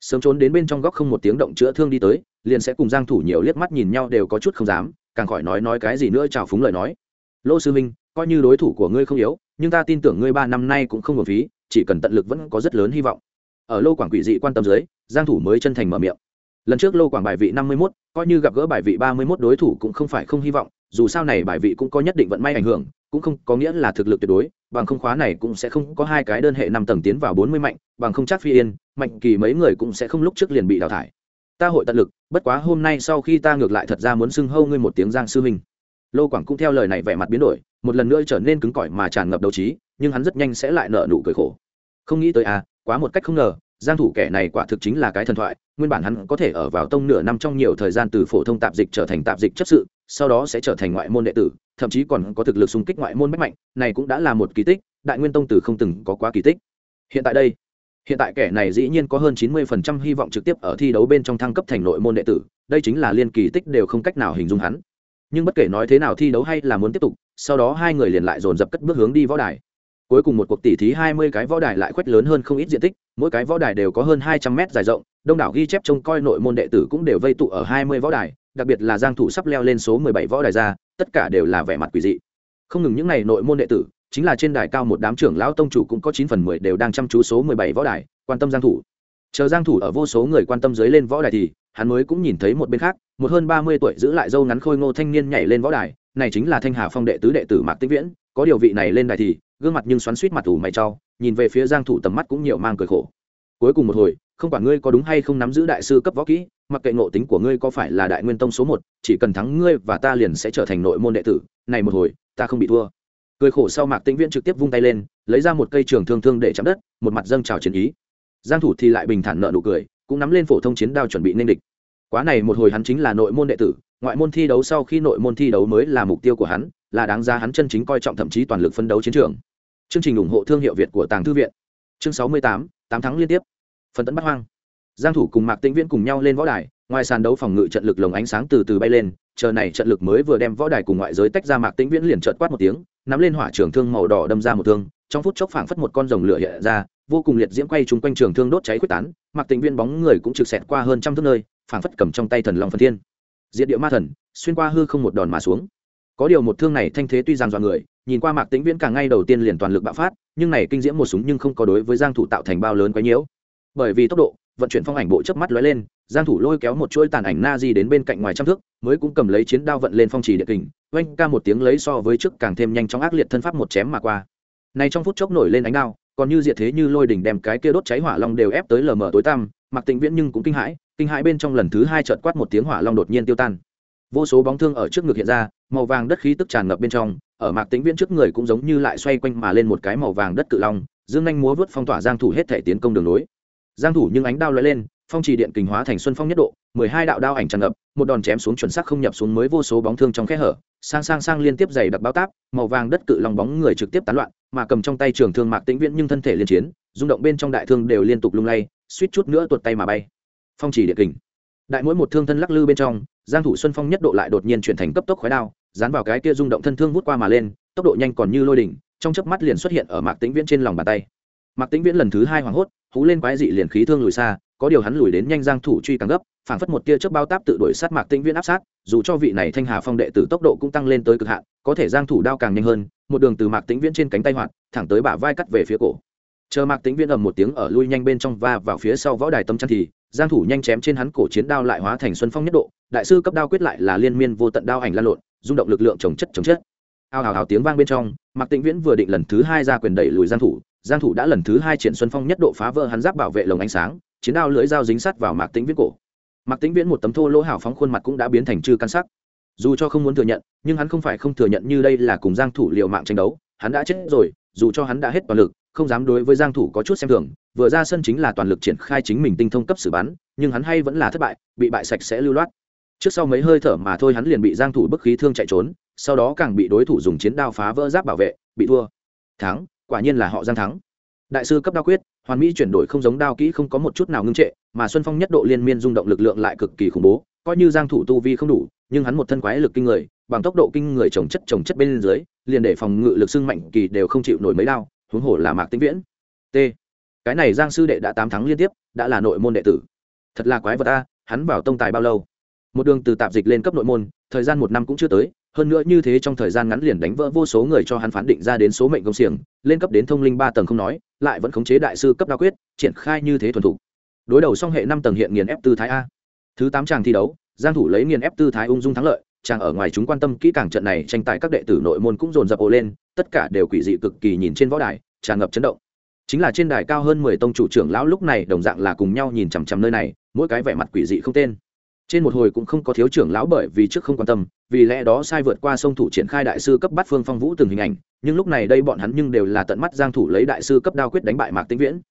Sớm trốn đến bên trong góc không một tiếng động chữa thương đi tới, liền sẽ cùng giang thủ nhiều liếc mắt nhìn nhau đều có chút không dám, càng khỏi nói nói cái gì nữa chào phúng lời nói. Lô sư minh coi như đối thủ của ngươi không yếu, nhưng ta tin tưởng ngươi ba năm nay cũng không hợp phí, chỉ cần tận lực vẫn có rất lớn hy vọng. Ở lô quảng quỷ dị quan tâm dưới, giang thủ mới chân thành mở miệng lần trước lô quảng bài vị năm mươi 51, coi như gặp gỡ bài vị ba mươi 31 đối thủ cũng không phải không hy vọng dù sao này bài vị cũng có nhất định vận may ảnh hưởng cũng không có nghĩa là thực lực tuyệt đối bằng không khóa này cũng sẽ không có hai cái đơn hệ năm tầng tiến vào bốn mươi mạnh bằng không chắc phi yên mạnh kỳ mấy người cũng sẽ không lúc trước liền bị đào thải. Ta hội tận lực bất quá hôm nay sau khi ta ngược lại thật ra muốn xưng hâu ngươi một tiếng giang sư huynh. Lô quảng cũng theo lời này vẻ mặt biến đổi một lần nữa trở nên cứng cỏi mà tràn ngập đấu trí nhưng hắn rất nhanh sẽ lại nợ nụ cười khổ. Không nghĩ tới à quá một cách không ngờ giang thủ kẻ này quả thực chính là cái thần thoại, nguyên bản hắn có thể ở vào tông nửa năm trong nhiều thời gian từ phổ thông tạp dịch trở thành tạp dịch chấp sự, sau đó sẽ trở thành ngoại môn đệ tử, thậm chí còn có thực lực xung kích ngoại môn bách mạnh, này cũng đã là một kỳ tích, đại nguyên tông tử không từng có quá kỳ tích. Hiện tại đây, hiện tại kẻ này dĩ nhiên có hơn 90% hy vọng trực tiếp ở thi đấu bên trong thăng cấp thành nội môn đệ tử, đây chính là liên kỳ tích đều không cách nào hình dung hắn. Nhưng bất kể nói thế nào thi đấu hay là muốn tiếp tục, sau đó hai người liền lại dồn dập cất bước hướng đi võ đài cuối cùng một cuộc tỉ thí hai mươi cái võ đài lại khoét lớn hơn không ít diện tích, mỗi cái võ đài đều có hơn hai trăm mét dài rộng, đông đảo ghi chép trông coi nội môn đệ tử cũng đều vây tụ ở hai mươi võ đài, đặc biệt là giang thủ sắp leo lên số mười bảy võ đài ra, tất cả đều là vẻ mặt quỷ dị. Không ngừng những này nội môn đệ tử, chính là trên đài cao một đám trưởng lão tông chủ cũng có chín phần mười đều đang chăm chú số mười bảy võ đài, quan tâm giang thủ. Chờ giang thủ ở vô số người quan tâm dưới lên võ đài thì, hắn mới cũng nhìn thấy một bên khác, một hơn ba mươi tuổi giữ lại dâu ngắn khôi ngô thanh niên nhảy lên võ đài, này chính là thanh hà phong đệ tứ đệ tử mạc tĩnh viễn có điều vị này lên đài thì, gương mặt nhưng xoắn suýt mặt ủ mày trao nhìn về phía giang thủ tầm mắt cũng nhiều mang cười khổ. Cuối cùng một hồi, không quản ngươi có đúng hay không nắm giữ đại sư cấp võ kỹ, mặc kệ ngộ tính của ngươi có phải là đại nguyên tông số một, chỉ cần thắng ngươi và ta liền sẽ trở thành nội môn đệ tử, này một hồi, ta không bị thua. Cười khổ sau mạc tĩnh viễn trực tiếp vung tay lên, lấy ra một cây trường thương thương để chạm đất, một mặt dâng trào chiến ý. Giang thủ thì lại bình thản nợ nụ cười, cũng nắm lên phổ thông chiến đao chuẩn bị nên địch quá này một hồi hắn chính là nội môn đệ tử, ngoại môn thi đấu sau khi nội môn thi đấu mới là mục tiêu của hắn, là đáng ra hắn chân chính coi trọng thậm chí toàn lực phân đấu chiến trường. Chương trình ủng hộ thương hiệu việt của tàng thư viện. Chương sáu mươi tám tám tháng liên tiếp. Phần tấn bắt hoang. Giang thủ cùng mạc tĩnh viễn cùng nhau lên võ đài, ngoài sàn đấu phòng ngự trận lực lồng ánh sáng từ từ bay lên, chờ này trận lực mới vừa đem võ đài cùng ngoại giới tách ra mạc tĩnh viễn liền trợt quát một tiếng, nắm lên hỏa trường thương màu đỏ đâm ra một thương, trong phút chốc phảng phất một con rồng lửa hiện ra, vô cùng liệt diễm quay chung quanh trường thương đốt cháy quyết tán, mạc tĩnh viễn bóng người cũng trực xẹt qua hơn trăm thước nơi phảng phất cầm trong tay thần long phân thiên. Diệt địa ma thần, xuyên qua hư không một đòn mà xuống. Có điều một thương này thanh thế tuy rằng dọa người, nhìn qua mạc tĩnh viễn càng ngay đầu tiên liền toàn lực bạo phát, nhưng này kinh diễm một súng nhưng không có đối với giang thủ tạo thành bao lớn quấy nhiễu. Bởi vì tốc độ, vận chuyển phong ảnh bộ chớp mắt lóe lên, giang thủ lôi kéo một chuỗi tàn ảnh na di đến bên cạnh ngoài trăm thước, mới cũng cầm lấy chiến đao vận lên phong trì địa kình, oanh ca một tiếng lấy so với trước càng thêm nhanh chóng ác liệt thân pháp một chém mà qua. Này trong phút chốc nổi lên ánh đao, còn như diệt thế như lôi đỉnh đem cái kia đốt cháy hỏa long đều ép tới lờ mờ tối tăm mặc tĩnh viễn nhưng cũng kinh hãi kinh hãi bên trong lần thứ hai chợt quát một tiếng hỏa long đột nhiên tiêu tan. Vô số bóng thương ở trước ngực hiện ra, màu vàng đất khí tức tràn ngập bên trong, ở mạc tĩnh viễn trước người cũng giống như lại xoay quanh mà lên một cái màu vàng đất cự long, dương anh múa vớt phong tỏa giang thủ hết thể tiến công đường lối. Giang thủ nhưng ánh đao lóe lên, phong trì điện kình hóa thành xuân phong nhất độ, mười hai đạo đao ảnh tràn ngập, một đòn chém xuống chuẩn xác không nhập xuống mới vô số bóng thương trong khe hở, sang sang sang liên tiếp dày đặc bao táp, màu vàng đất cự long bóng người trực tiếp tán loạn, mà cầm trong tay trường thương mạc tĩnh viễn nhưng thân thể liên chiến, rung động bên trong đại thương đều liên tục lung lay, suýt chút nữa tuột tay mà bay phong trì địa kình. Đại mỗi một thương thân lắc lư bên trong, giang thủ xuân phong nhất độ lại đột nhiên chuyển thành cấp tốc khói đao, dán vào cái kia rung động thân thương vút qua mà lên, tốc độ nhanh còn như lôi đỉnh, trong chớp mắt liền xuất hiện ở mạc tĩnh viễn trên lòng bàn tay. Mạc tĩnh viễn lần thứ hai hoảng hốt, hú lên quái dị liền khí thương lùi xa, có điều hắn lùi đến nhanh giang thủ truy càng gấp, phảng phất một tia chớp bao táp tự đuổi sát mạc tĩnh viễn áp sát, dù cho vị này thanh hà phong đệ tử tốc độ cũng tăng lên tới cực hạn, có thể giang thủ đao càng nhanh hơn, một đường từ mạc tĩnh viễn trên cánh tay hoạt, thẳng tới bả vai cắt về phía cổ. Chờ mạc tĩnh viễn ầm một tiếng ở lui nhanh bên trong và vào phía sau võ đài tâm chăn thì giang thủ nhanh chém trên hắn cổ chiến đao lại hóa thành xuân phong nhất độ, đại sư cấp đao quyết lại là liên miên vô tận đao ảnh lan lộn, rung động lực lượng chồng chất chồng chất. Ao hào hào tiếng vang bên trong, mạc tĩnh viễn vừa định lần thứ hai ra quyền đẩy lùi giang thủ giang thủ đã lần thứ hai triển xuân phong nhất độ phá vỡ hắn giáp bảo vệ lồng ánh sáng, chiến đao lưỡi dao dính sát vào mạc tĩnh viễn cổ. Mạc tĩnh viễn một tấm thô lỗ hào phóng khuôn mặt cũng đã biến thành chư căn sắc. Dù cho không muốn thừa nhận, nhưng hắn không phải không thừa nhận như đây là cùng giang thủ liều mạng tranh đấu, hắn đã chết rồi, dù cho hắn đã hết toàn lực, không dám đối với giang thủ có chút xem thường vừa ra sân chính là toàn lực triển khai chính mình tinh thông cấp xử bắn, nhưng hắn hay vẫn là thất bại, bị bại sạch sẽ lưu loát. Trước sau mấy hơi thở mà thôi hắn liền bị giang thủ bức khí thương chạy trốn, sau đó càng bị đối thủ dùng chiến đao phá vỡ giáp bảo vệ, bị thua. Thắng, quả nhiên là họ giang thắng. Đại sư cấp đao quyết, hoàn mỹ chuyển đổi không giống đao kỹ không có một chút nào ngưng trệ, mà xuân phong nhất độ liên miên rung động lực lượng lại cực kỳ khủng bố, coi như giang thủ tu vi không đủ, nhưng hắn một thân quái lực kinh người, bằng tốc độ kinh người trồng chất trồng chất bên dưới, liền để phòng ngự lực xương mạnh kỳ đều không chịu nổi mấy đao, huống hồ là mạc tĩnh viễn. T cái này giang sư đệ đã tám tháng liên tiếp, đã là nội môn đệ tử. Thật là quái vật a, hắn vào tông tài bao lâu? Một đường từ tạp dịch lên cấp nội môn, thời gian một năm cũng chưa tới, hơn nữa như thế trong thời gian ngắn liền đánh vỡ vô số người cho hắn phán định ra đến số mệnh công xiềng, lên cấp đến thông linh ba tầng không nói, lại vẫn khống chế đại sư cấp đa quyết, triển khai như thế thuần thục đối đầu song hệ năm tầng hiện nghiền ép tư thái a. Thứ tám tràng thi đấu, giang thủ lấy nghiền ép tư thái ung dung thắng lợi, chàng ở ngoài chúng quan tâm kỹ càng trận này tranh tài các đệ tử nội môn cũng dồn dập ồ lên, tất cả đều quỷ dị cực kỳ nhìn trên võ đài, tràn ngập chấn động chính là trên đài cao hơn mười tông chủ trưởng lão lúc này đồng dạng là cùng nhau nhìn chằm chằm nơi này, mỗi cái vẻ mặt quỷ dị không tên. Trên một hồi cũng không có thiếu trưởng lão bởi vì trước không quan tâm, vì lẽ đó sai vượt qua sông thủ triển khai đại sư cấp bắt phương phong vũ từng hình ảnh, nhưng lúc này đây bọn hắn nhưng đều là tận mắt giang thủ lấy đại sư cấp đao quyết đánh bại mạc tĩnh viễn.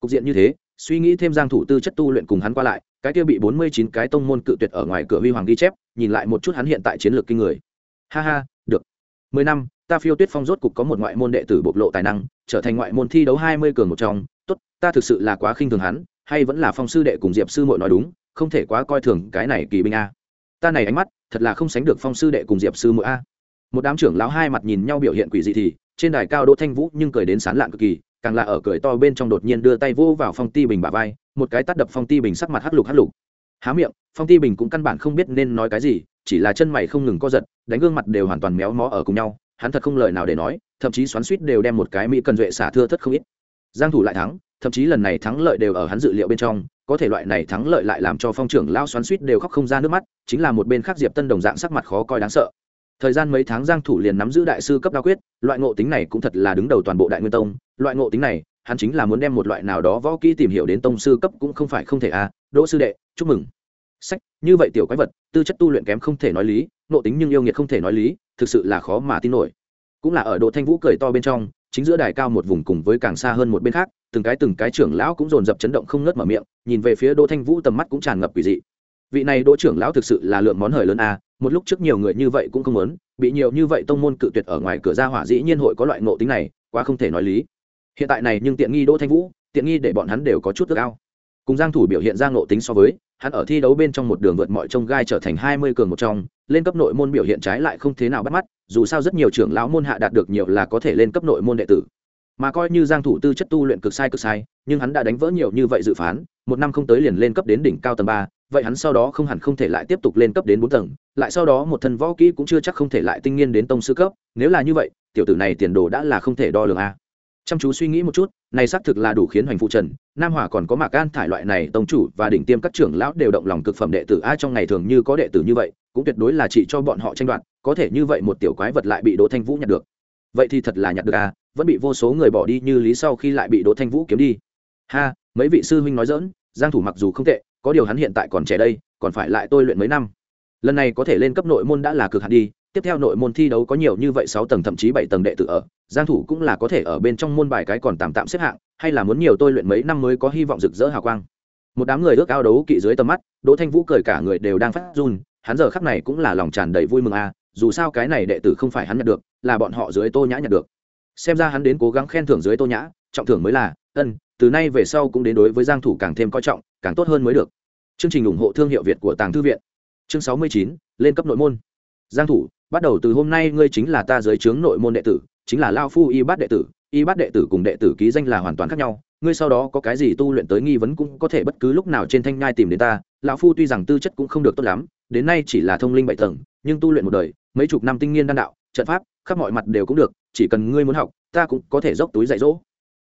Cục diện như thế, suy nghĩ thêm giang thủ tư chất tu luyện cùng hắn qua lại, cái kia bị 49 cái tông môn cự tuyệt ở ngoài cửa huy hoàng ghi chép, nhìn lại một chút hắn hiện tại chiến lược kinh người. Ha ha mười 10 năm, ta phiêu tuyết phong rốt cục có một ngoại môn đệ tử bộc lộ tài năng, trở thành ngoại môn thi đấu 20 cường một trong. Tốt, ta thực sự là quá khinh thường hắn, hay vẫn là phong sư đệ cùng diệp sư muội nói đúng, không thể quá coi thường cái này kỳ binh a. Ta này ánh mắt, thật là không sánh được phong sư đệ cùng diệp sư muội a. Một đám trưởng lão hai mặt nhìn nhau biểu hiện quỷ dị thì, trên đài cao đỗ thanh vũ nhưng cười đến sán lạn cực kỳ, càng là ở cười to bên trong đột nhiên đưa tay vô vào phong ti bình bả vai, một cái tát đập phong ti bình sắc mặt hắc lục hắc lục há miệng, phong ti bình cũng căn bản không biết nên nói cái gì, chỉ là chân mày không ngừng co giật, đánh gương mặt đều hoàn toàn méo mó ở cùng nhau, hắn thật không lời nào để nói, thậm chí xoắn suýt đều đem một cái mỹ cần duệ xả thưa thất không ít. Giang thủ lại thắng, thậm chí lần này thắng lợi đều ở hắn dự liệu bên trong, có thể loại này thắng lợi lại làm cho phong trưởng lao xoắn suýt đều khóc không ra nước mắt, chính là một bên khác diệp tân đồng dạng sắc mặt khó coi đáng sợ. Thời gian mấy tháng giang thủ liền nắm giữ đại sư cấp đao quyết, loại ngộ tính này cũng thật là đứng đầu toàn bộ đại nguyên tông, loại ngộ tính này hắn chính là muốn đem một loại nào đó võ kỹ tìm hiểu đến tông sư cấp cũng không phải không thể à đỗ sư đệ, chúc mừng. Sách, như vậy tiểu quái vật, tư chất tu luyện kém không thể nói lý nộ tính nhưng yêu nghiệt không thể nói lý, thực sự là khó mà tin nổi. Cũng là ở độ thanh vũ cười to bên trong, chính giữa đài cao một vùng cùng với càng xa hơn một bên khác, từng cái từng cái trưởng lão cũng dồn dập chấn động không ngớt mở miệng, nhìn về phía đỗ thanh vũ tầm mắt cũng tràn ngập quỷ dị. Vị này đỗ trưởng lão thực sự là lượng món hời lớn a một lúc trước nhiều người như vậy cũng không muốn, bị nhiều như vậy tông môn cự tuyệt ở ngoài cửa ra hỏa dĩ nhiên hội có loại ngộ tính này, quá không thể nói lý hiện tại này nhưng tiện nghi đỗ thanh vũ, tiện nghi để bọn hắn đều có chút ước ao. Cùng giang thủ biểu hiện ra ngộ tính so với, hắn ở thi đấu bên trong một đường vượt mọi trông gai trở thành hai mươi cường một trong, lên cấp nội môn biểu hiện trái lại không thế nào bắt mắt, dù sao rất nhiều trưởng lão môn hạ đạt được nhiều là có thể lên cấp nội môn đệ tử. Mà coi như giang thủ tư chất tu luyện cực sai cực sai, nhưng hắn đã đánh vỡ nhiều như vậy dự phán, một năm không tới liền lên cấp đến đỉnh cao tầng ba, vậy hắn sau đó không hẳn không thể lại tiếp tục lên cấp đến bốn tầng, lại sau đó một thân võ kỹ cũng chưa chắc không thể lại tinh nghiên đến tông sư cấp, nếu là như vậy, tiểu tử này tiền đồ đã là không thể đo lường a chăm chú suy nghĩ một chút, này xác thực là đủ khiến hoành phụ trần, nam hòa còn có mạc an thải loại này tông chủ và đỉnh tiêm các trưởng lão đều động lòng cực phẩm đệ tử ai trong ngày thường như có đệ tử như vậy, cũng tuyệt đối là chỉ cho bọn họ tranh đoạt, có thể như vậy một tiểu quái vật lại bị đỗ thanh vũ nhặt được vậy thì thật là nhặt được à? vẫn bị vô số người bỏ đi như lý sau khi lại bị đỗ thanh vũ kiếm đi ha, mấy vị sư huynh nói dỡn giang thủ mặc dù không tệ, có điều hắn hiện tại còn trẻ đây, còn phải lại tôi luyện mấy năm lần này có thể lên cấp nội môn đã là cực hạn đi tiếp theo nội môn thi đấu có nhiều như vậy sáu tầng thậm chí bảy tầng đệ tử ở giang thủ cũng là có thể ở bên trong môn bài cái còn tạm tạm xếp hạng hay là muốn nhiều tôi luyện mấy năm mới có hy vọng rực rỡ hào quang. Một đám người ước ao đấu kỵ dưới tầm mắt đỗ thanh vũ cười cả người đều đang phát run hắn giờ khắc này cũng là lòng tràn đầy vui mừng a dù sao cái này đệ tử không phải hắn nhận được là bọn họ dưới tô nhã nhận được. Xem ra hắn đến cố gắng khen thưởng dưới tô nhã trọng thưởng mới là ân từ nay về sau cũng đến đối với giang thủ càng thêm coi trọng càng tốt hơn mới được. Chương trình ủng hộ thương hiệu việt của tàng thư viện. Chương 69, lên cấp nội môn giang thủ, bắt đầu từ hôm nay ngươi chính là ta dưới trướng nội môn đệ tử, chính là lao phu y bát đệ tử. Y bát đệ tử cùng đệ tử ký danh là hoàn toàn khác nhau. Ngươi sau đó có cái gì tu luyện tới nghi vấn cũng có thể bất cứ lúc nào trên thanh nhai tìm đến ta. Lão phu tuy rằng tư chất cũng không được tốt lắm, đến nay chỉ là thông linh bảy tầng, nhưng tu luyện một đời, mấy chục năm tinh nghiên đan đạo, trận pháp, khắp mọi mặt đều cũng được, chỉ cần ngươi muốn học, ta cũng có thể dốc túi dạy dỗ.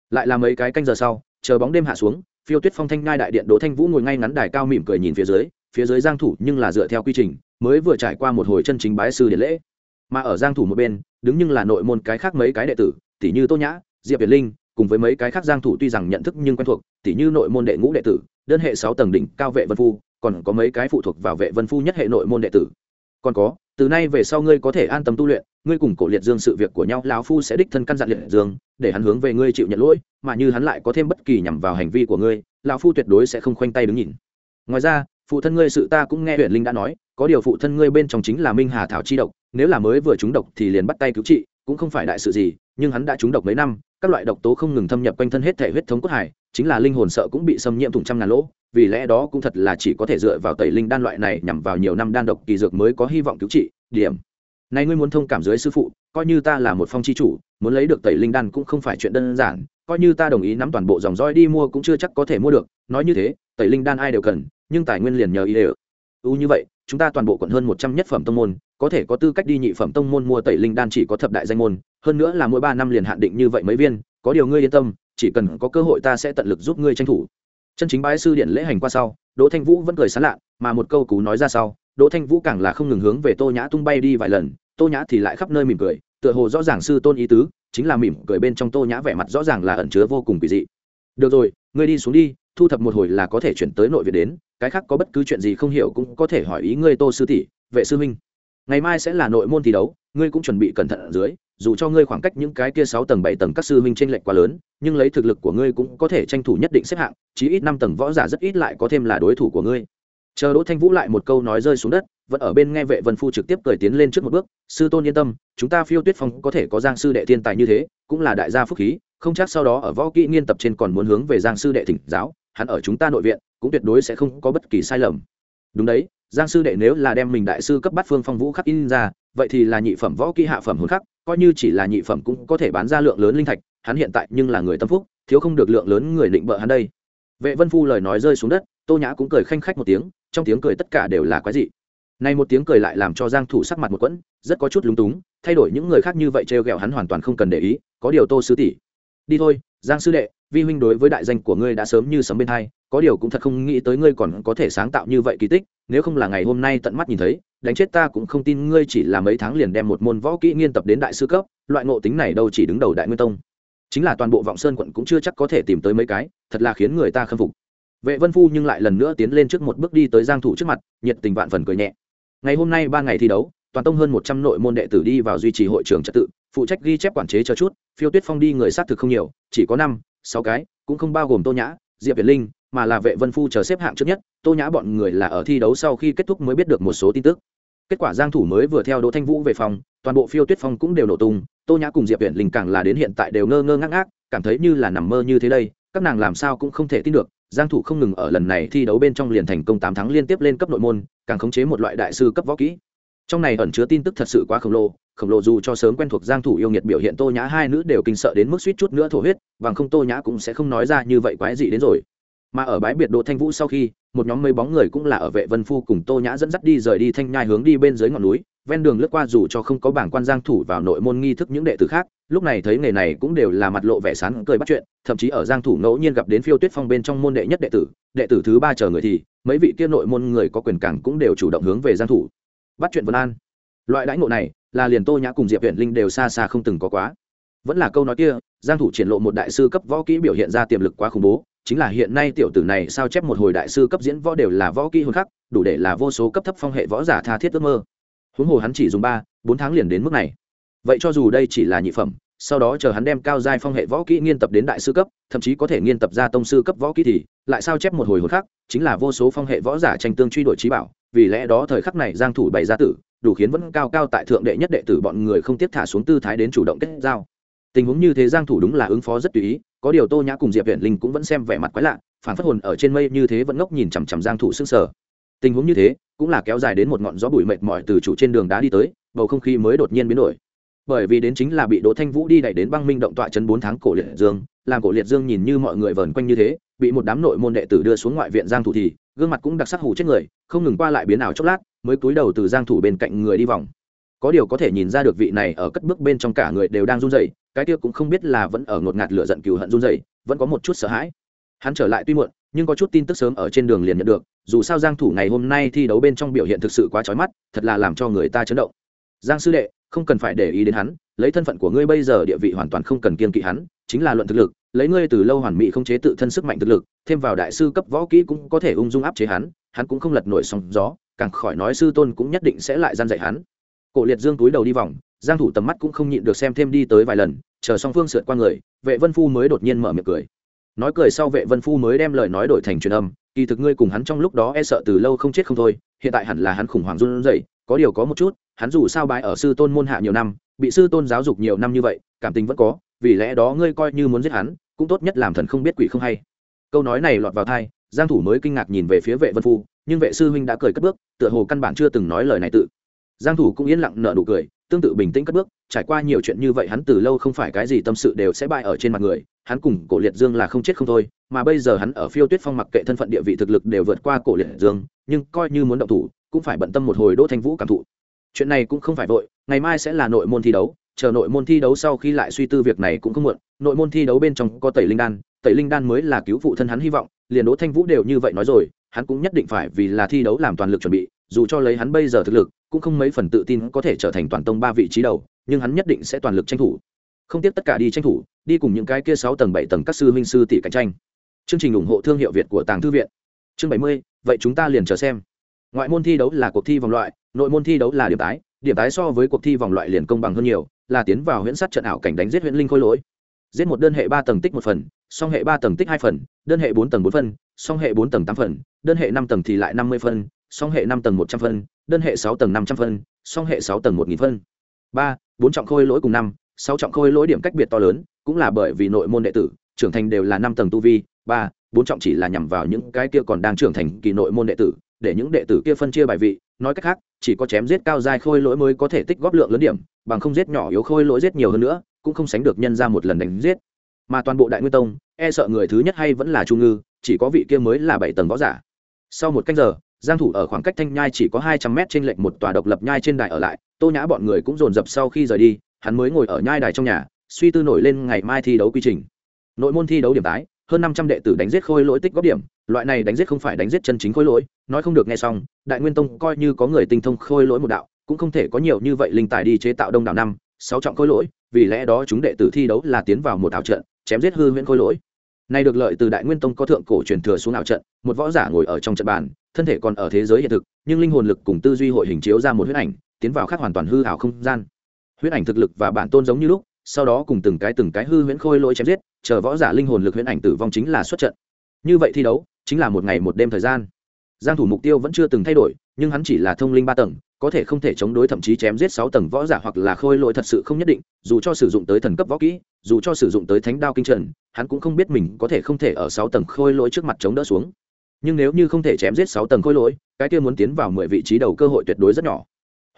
Lại là mấy cái canh giờ sau, chờ bóng đêm hạ xuống, phiêu tuyết phong thanh ngai đại điện đỗ thanh vũ ngồi ngay ngắn đài cao mỉm cười nhìn phía dưới phía dưới giang thủ nhưng là dựa theo quy trình mới vừa trải qua một hồi chân chính bái sư điện lễ. Mà ở giang thủ một bên, đứng nhưng là nội môn cái khác mấy cái đệ tử tỷ như tô nhã, diệp việt linh, cùng với mấy cái khác giang thủ tuy rằng nhận thức nhưng quen thuộc tỷ như nội môn đệ ngũ đệ tử, đơn hệ 6 tầng đỉnh cao vệ vân phu, còn có mấy cái phụ thuộc vào vệ vân phu nhất hệ nội môn đệ tử. Còn có, từ nay về sau ngươi có thể an tâm tu luyện, ngươi cùng cổ liệt dương sự việc của nhau, lão phu sẽ đích thân căn dặn liệt dương, để hắn hướng về ngươi chịu nhận lỗi, mà như hắn lại có thêm bất kỳ nhằm vào hành vi của ngươi, lão phu tuyệt đối sẽ không khoanh tay đứng nhìn. Ngoài ra, phụ thân ngươi sự ta cũng nghe huyện linh đã nói có điều phụ thân ngươi bên trong chính là minh hà thảo chi độc, nếu là mới vừa trúng độc thì liền bắt tay cứu trị, cũng không phải đại sự gì, nhưng hắn đã trúng độc mấy năm, các loại độc tố không ngừng thâm nhập quanh thân hết thể huyết thống cốt hải, chính là linh hồn sợ cũng bị xâm nhiễm thủng trăm ngàn lỗ, vì lẽ đó cũng thật là chỉ có thể dựa vào tẩy linh đan loại này nhằm vào nhiều năm đan độc kỳ dược mới có hy vọng cứu trị, điểm. Này ngươi muốn thông cảm dưới sư phụ, coi như ta là một phong chi chủ, muốn lấy được tẩy linh đan cũng không phải chuyện đơn giản, coi như ta đồng ý nắm toàn bộ dòng roi đi mua cũng chưa chắc có thể mua được, nói như thế, tẩy linh đan ai đều cần, nhưng tài nguyên liền nhờ ý đều. Ưu như vậy chúng ta toàn bộ quận hơn một trăm nhất phẩm tông môn, có thể có tư cách đi nhị phẩm tông môn mua tẩy linh đan chỉ có thập đại danh môn, hơn nữa là mỗi ba năm liền hạn định như vậy mấy viên, có điều ngươi yên tâm, chỉ cần có cơ hội ta sẽ tận lực giúp ngươi tranh thủ. Chân chính bái sư điện lễ hành qua sau, đỗ thanh vũ vẫn cười sán lạ, mà một câu cú nói ra sau, đỗ thanh vũ càng là không ngừng hướng về tô nhã tung bay đi vài lần, tô nhã thì lại khắp nơi mỉm cười, tựa hồ rõ ràng sư tôn ý tứ, chính là mỉm cười bên trong tô nhã vẻ mặt rõ ràng là ẩn chứa vô cùng kỳ dị. Được rồi ngươi đi xuống đi, thu thập một hồi là có thể chuyển tới nội viện đến, cái khác có bất cứ chuyện gì không hiểu cũng có thể hỏi ý ngươi tô sư tỷ, vệ sư minh ngày mai sẽ là nội môn thi đấu, ngươi cũng chuẩn bị cẩn thận ở dưới, dù cho ngươi khoảng cách những cái kia sáu tầng bảy tầng các sư minh tranh lệch quá lớn, nhưng lấy thực lực của ngươi cũng có thể tranh thủ nhất định xếp hạng, chí ít năm tầng võ giả rất ít lại có thêm là đối thủ của ngươi. Chờ đỗ thanh vũ lại một câu nói rơi xuống đất, vẫn ở bên nghe vệ vân phu trực tiếp cười tiến lên trước một bước, sư tôn yên tâm, chúng ta phiêu tuyết phong có thể có giang sư đệ thiên tài như thế, cũng là đại gia phúc khí không chắc sau đó ở võ kỹ nghiên tập trên còn muốn hướng về giang sư đệ thỉnh giáo, hắn ở chúng ta nội viện, cũng tuyệt đối sẽ không có bất kỳ sai lầm. Đúng đấy, giang sư đệ nếu là đem mình đại sư cấp bắt phương phong vũ khắc in ra, vậy thì là nhị phẩm võ kỹ hạ phẩm hồn khắc, coi như chỉ là nhị phẩm cũng có thể bán ra lượng lớn linh thạch, hắn hiện tại nhưng là người tâm phúc, thiếu không được lượng lớn người định bợ hắn đây. Vệ vân phu lời nói rơi xuống đất, tô nhã cũng cười khanh khách một tiếng, trong tiếng cười tất cả đều là quái dị. Nay một tiếng cười lại làm cho giang thủ sắc mặt một quẫn, rất có chút lúng túng, thay đổi những người khác như vậy treo gẹo hắn hoàn toàn không cần để ý, có điều tô sư tỷ đi thôi, giang sư đệ, vi huynh đối với đại danh của ngươi đã sớm như sấm bên hai, có điều cũng thật không nghĩ tới ngươi còn có thể sáng tạo như vậy kỳ tích, nếu không là ngày hôm nay tận mắt nhìn thấy, đánh chết ta cũng không tin ngươi chỉ là mấy tháng liền đem một môn võ kỹ nghiên tập đến đại sư cấp, loại ngộ tính này đâu chỉ đứng đầu đại nguyên tông. Chính là toàn bộ vọng sơn quận cũng chưa chắc có thể tìm tới mấy cái, thật là khiến người ta khâm phục. Vệ vân phu nhưng lại lần nữa tiến lên trước một bước đi tới giang thủ trước mặt, nhiệt tình vạn phần cười nhẹ. Ngày hôm nay ba ngày thi đấu toàn tông hơn 100 nội môn đệ tử đi vào duy trì hội trường trật tự, phụ trách ghi chép quản chế cho chút, phiêu tuyết phong đi người sát thực không nhiều, chỉ có năm, sáu cái, cũng không bao gồm tô nhã, diệp việt linh, mà là vệ vân phu chờ xếp hạng trước nhất, tô nhã bọn người là ở thi đấu sau khi kết thúc mới biết được một số tin tức. Kết quả giang thủ mới vừa theo đỗ thanh vũ về phòng, toàn bộ phiêu tuyết phong cũng đều nổ tung, tô nhã cùng diệp viện linh càng là đến hiện tại đều ngơ ngơ ngác ngác, cảm thấy như là nằm mơ như thế đây, các nàng làm sao cũng không thể tin được, giang thủ không ngừng ở lần này thi đấu bên trong liền thành công tám thắng liên tiếp lên cấp nội môn, càng khống chế một loại đại sư cấp võ kỹ trong này ẩn chứa tin tức thật sự quá khổng lồ khổng lồ dù cho sớm quen thuộc giang thủ yêu nghiệt biểu hiện tô nhã hai nữ đều kinh sợ đến mức suýt chút nữa thổ huyết, bằng không tô nhã cũng sẽ không nói ra như vậy quái gì đến rồi. Mà ở bãi biệt đỗ thanh vũ sau khi, một nhóm mấy bóng người cũng là ở vệ vân phu cùng tô nhã dẫn dắt đi rời đi thanh nhai hướng đi bên dưới ngọn núi, ven đường lướt qua dù cho không có bảng quan giang thủ vào nội môn nghi thức những đệ tử khác, lúc này thấy nghề này cũng đều là mặt lộ vẻ sán cười bắt chuyện, thậm chí ở giang thủ ngẫu nhiên gặp đến phiêu tuyết phong bên trong môn đệ nhất đệ tử đệ tử thứ ba chờ người thì, mấy vị kia nội môn người có quyền càng cũng đều chủ động hướng về giang thủ bắt chuyện vân an. Loại đãi ngộ này là liền tô nhã cùng diệp viện linh đều xa xa không từng có quá. Vẫn là câu nói kia, giang thủ triển lộ một đại sư cấp võ kỹ biểu hiện ra tiềm lực quá khủng bố, chính là hiện nay tiểu tử này sao chép một hồi đại sư cấp diễn võ đều là võ kỹ hồn khắc, đủ để là vô số cấp thấp phong hệ võ giả tha thiết ước mơ. Huống hồ hắn chỉ dùng ba, bốn tháng liền đến mức này. Vậy cho dù đây chỉ là nhị phẩm sau đó chờ hắn đem cao giai phong hệ võ kỹ nghiên tập đến đại sư cấp thậm chí có thể nghiên tập ra tông sư cấp võ kỹ thì lại sao chép một hồi hồn khác, chính là vô số phong hệ võ giả tranh tương truy đuổi trí bảo vì lẽ đó thời khắc này giang thủ bày ra tử đủ khiến vẫn cao cao tại thượng đệ nhất đệ tử bọn người không tiếp thả xuống tư thái đến chủ động kết giao. Tình huống như thế giang thủ đúng là ứng phó rất tùy ý có điều tô nhã cùng diệp viện linh cũng vẫn xem vẻ mặt quái lạ phản phất hồn ở trên mây như thế vẫn ngốc nhìn chằm chằm giang thủ sững sờ. Tình huống như thế cũng là kéo dài đến một ngọn gió bụi mệt mỏi từ chủ trên đường đá đi tới bầu không khí mới đột nhiên biến đổi bởi vì đến chính là bị đỗ thanh vũ đi đẩy đến băng minh động tọa chân bốn tháng cổ liệt dương, làm cổ liệt dương nhìn như mọi người vờn quanh như thế, bị một đám nội môn đệ tử đưa xuống ngoại viện giang thủ thì, gương mặt cũng đặc sắc hủ chết người, không ngừng qua lại biến ảo chốc lát, mới cúi đầu từ giang thủ bên cạnh người đi vòng. Có điều có thể nhìn ra được vị này ở cất bước bên trong cả người đều đang run rẩy, cái kia cũng không biết là vẫn ở ngột ngạt lửa giận cừu hận run rẩy, vẫn có một chút sợ hãi. Hắn trở lại tuy muộn, nhưng có chút tin tức sớm ở trên đường liền nhận được, dù sao giang thủ ngày hôm nay thi đấu bên trong biểu hiện thực sự quá chói mắt, thật là làm cho người ta chấn động. Giang sư đệ không cần phải để ý đến hắn, lấy thân phận của ngươi bây giờ địa vị hoàn toàn không cần kiên kỵ hắn, chính là luận thực lực, lấy ngươi từ lâu hoàn mỹ không chế tự thân sức mạnh thực lực, thêm vào đại sư cấp võ kỹ cũng có thể ung dung áp chế hắn hắn cũng không lật nổi sóng gió, càng khỏi nói sư tôn cũng nhất định sẽ lại gian dạy hắn. Cổ liệt dương túi đầu đi vòng, giang thủ tầm mắt cũng không nhịn được xem thêm đi tới vài lần, chờ song phương sượt qua người, vệ vân phu mới đột nhiên mở miệng cười. Nói cười sau vệ vân phu mới đem lời nói đổi thành truyền âm, kỳ thực ngươi cùng hắn trong lúc đó e sợ từ lâu không chết không thôi, hiện tại hẳn là hắn khủng hoảng run rẩy có điều có một chút, hắn dù sao bái ở sư tôn môn hạ nhiều năm, bị sư tôn giáo dục nhiều năm như vậy, cảm tình vẫn có, vì lẽ đó ngươi coi như muốn giết hắn, cũng tốt nhất làm thần không biết quỷ không hay. Câu nói này lọt vào thai giang thủ mới kinh ngạc nhìn về phía vệ vân phu, nhưng vệ sư huynh đã cười cất bước, tựa hồ căn bản chưa từng nói lời này tự. Giang thủ cũng yên lặng nở nụ cười, tương tự bình tĩnh cất bước, trải qua nhiều chuyện như vậy hắn từ lâu không phải cái gì tâm sự đều sẽ bại ở trên mặt người, hắn cùng cổ liệt dương là không chết không thôi, mà bây giờ hắn ở phiêu tuyết phong mặc kệ thân phận địa vị thực lực đều vượt qua cổ liệt dương, nhưng coi như muốn động thủ cũng phải bận tâm một hồi đỗ thanh vũ cảm thụ. Chuyện này cũng không phải vội, ngày mai sẽ là nội môn thi đấu, chờ nội môn thi đấu sau khi lại suy tư việc này cũng không muộn, nội môn thi đấu bên trong có tẩy linh đan, tẩy linh đan mới là cứu phụ thân hắn hy vọng, liền đỗ thanh vũ đều như vậy nói rồi, hắn cũng nhất định phải vì là thi đấu làm toàn lực chuẩn bị, dù cho lấy hắn bây giờ thực lực, cũng không mấy phần tự tin có thể trở thành toàn tông ba vị trí đầu, nhưng hắn nhất định sẽ toàn lực tranh thủ. Không tiếc tất cả đi tranh thủ, đi cùng những cái kia sáu tầng bảy tầng các sư huynh sư tỷ cạnh tranh. Chương trình ủng hộ thương hiệu việt của tàng thư viện. Chương bảy mươi, vậy chúng ta liền chờ xem ngoại môn thi đấu là cuộc thi vòng loại, nội môn thi đấu là điểm tái điểm tái so với cuộc thi vòng loại liền công bằng hơn nhiều, là tiến vào huyễn sát trận ảo cảnh đánh giết huyễn linh khôi lỗi. Giết một đơn hệ ba tầng tích một phần, song hệ ba tầng tích hai phần, đơn hệ bốn tầng bốn phân song hệ bốn tầng tám phần, đơn hệ năm tầng thì lại năm mươi phân song hệ năm tầng một trăm phân đơn hệ sáu tầng năm trăm phân song hệ sáu tầng một nghìn phân ba, bốn trọng khôi lỗi cùng năm, sáu trọng khôi lỗi điểm cách biệt to lớn, cũng là bởi vì nội môn đệ tử, trưởng thành đều là năm tầng tu vi. Ba, bốn trọng chỉ là nhằm vào những cái kia còn đang trưởng thành kỳ nội môn đệ tử để những đệ tử kia phân chia bài vị, nói cách khác, chỉ có chém giết cao dài khôi lỗi mới có thể tích góp lượng lớn điểm, bằng không giết nhỏ yếu khôi lỗi giết nhiều hơn nữa, cũng không sánh được nhân ra một lần đánh giết. Mà toàn bộ đại nguyên tông e sợ người thứ nhất hay vẫn là trung ngư, chỉ có vị kia mới là bảy tầng võ giả. Sau một canh giờ, giang thủ ở khoảng cách thanh nhai chỉ có 200 mét trên lệnh một tòa độc lập nhai trên đài ở lại, tô nhã bọn người cũng dồn dập sau khi rời đi, hắn mới ngồi ở nhai đài trong nhà, suy tư nổi lên ngày mai thi đấu quy trình. Nội môn thi đấu điểm tái hơn 500 đệ tử đánh giết khôi lỗi tích góp điểm, loại này đánh giết không phải đánh giết chân chính khôi lỗi, nói không được nghe xong, đại nguyên tông coi như có người tinh thông khôi lỗi một đạo, cũng không thể có nhiều như vậy linh tài đi chế tạo đông đảo năm, sáu trọng khôi lỗi, vì lẽ đó chúng đệ tử thi đấu là tiến vào một ảo trận, chém giết hư huyễn khôi lỗi. Này được lợi từ đại nguyên tông có thượng cổ truyền thừa xuống ảo trận, một võ giả ngồi ở trong trận bàn, thân thể còn ở thế giới hiện thực, nhưng linh hồn lực cùng tư duy hội hình chiếu ra một huyễn ảnh, tiến vào khác hoàn toàn hư ảo không gian. Huyễn ảnh thực lực và bản tôn giống như lúc, sau đó cùng từng cái từng cái hư huyễn khôi lỗi chém giết chờ võ giả linh hồn lực huyễn ảnh tử vong chính là xuất trận. Như vậy thi đấu, chính là một ngày một đêm thời gian. Giang thủ mục tiêu vẫn chưa từng thay đổi, nhưng hắn chỉ là thông linh ba tầng, có thể không thể chống đối thậm chí chém giết sáu tầng võ giả hoặc là khôi lỗi thật sự không nhất định, dù cho sử dụng tới thần cấp võ kỹ, dù cho sử dụng tới thánh đao kinh trần hắn cũng không biết mình có thể không thể ở sáu tầng khôi lỗi trước mặt chống đỡ xuống. Nhưng nếu như không thể chém giết sáu tầng khôi lỗi, cái kia muốn tiến vào mười vị trí đầu cơ hội tuyệt đối rất nhỏ.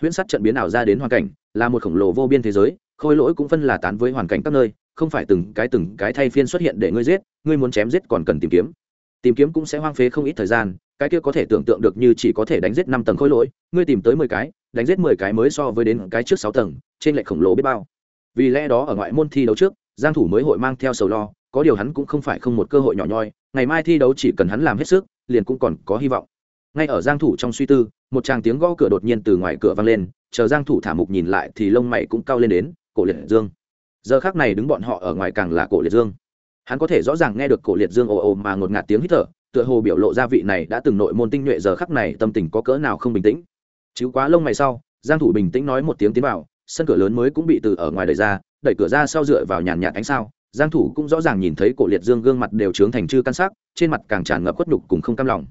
Huyễn sát trận biến ảo ra đến hoàn cảnh, là một khổng lồ vô biên thế giới, khôi lỗi cũng phân là tán với hoàn cảnh các nơi không phải từng cái từng cái thay phiên xuất hiện để ngươi giết, ngươi muốn chém giết còn cần tìm kiếm. Tìm kiếm cũng sẽ hoang phế không ít thời gian, cái kia có thể tưởng tượng được như chỉ có thể đánh giết năm tầng khối lỗi, ngươi tìm tới mười cái, đánh giết mười cái mới so với đến cái trước sáu tầng, trên lệch khổng lồ biết bao. Vì lẽ đó ở ngoại môn thi đấu trước, giang thủ mới hội mang theo sầu lo, có điều hắn cũng không phải không một cơ hội nhỏ nhoi, ngày mai thi đấu chỉ cần hắn làm hết sức, liền cũng còn có hy vọng. Ngay ở giang thủ trong suy tư, một tràng tiếng gõ cửa đột nhiên từ ngoài cửa vang lên, chờ giang thủ thả mục nhìn lại thì lông mày cũng cao lên đến, cổ liệt dương giờ khắc này đứng bọn họ ở ngoài càng là cổ liệt dương. Hắn có thể rõ ràng nghe được cổ liệt dương ồ ồ mà ngột ngạt tiếng hít thở, tựa hồ biểu lộ ra vị này đã từng nội môn tinh nhuệ giờ khắc này tâm tình có cỡ nào không bình tĩnh. Chứ quá lông mày sau, giang thủ bình tĩnh nói một tiếng tiến vào, sân cửa lớn mới cũng bị từ ở ngoài đẩy ra, đẩy cửa ra sau dựa vào nhàn nhạt ánh sao, giang thủ cũng rõ ràng nhìn thấy cổ liệt dương gương mặt đều trướng thành chư căn sắc, trên mặt càng tràn ngập khuất nhục cùng không cam lòng.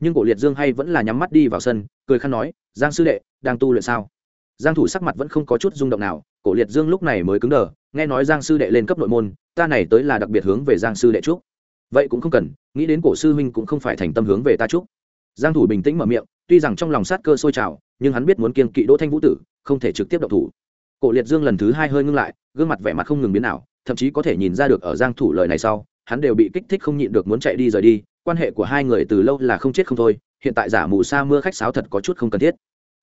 Nhưng cổ liệt dương hay vẫn là nhắm mắt đi vào sân, cười khăn nói, giang sư đệ, đang tu luyện sao? Giang thủ sắc mặt vẫn không có chút rung động nào, cổ liệt dương lúc này mới cứng đờ nghe nói giang sư đệ lên cấp nội môn, ta này tới là đặc biệt hướng về giang sư đệ trúc vậy cũng không cần, nghĩ đến cổ sư huynh cũng không phải thành tâm hướng về ta trúc giang thủ bình tĩnh mở miệng, tuy rằng trong lòng sát cơ sôi trào, nhưng hắn biết muốn kiên kỵ đỗ thanh vũ tử, không thể trực tiếp động thủ. Cổ liệt dương lần thứ hai hơi ngưng lại, gương mặt vẻ mặt không ngừng biến nào thậm chí có thể nhìn ra được ở giang thủ lời này sau, hắn đều bị kích thích không nhịn được muốn chạy đi rời đi, quan hệ của hai người từ lâu là không chết không thôi, hiện tại giả mù sa mưa khách sáo thật có chút không cần thiết.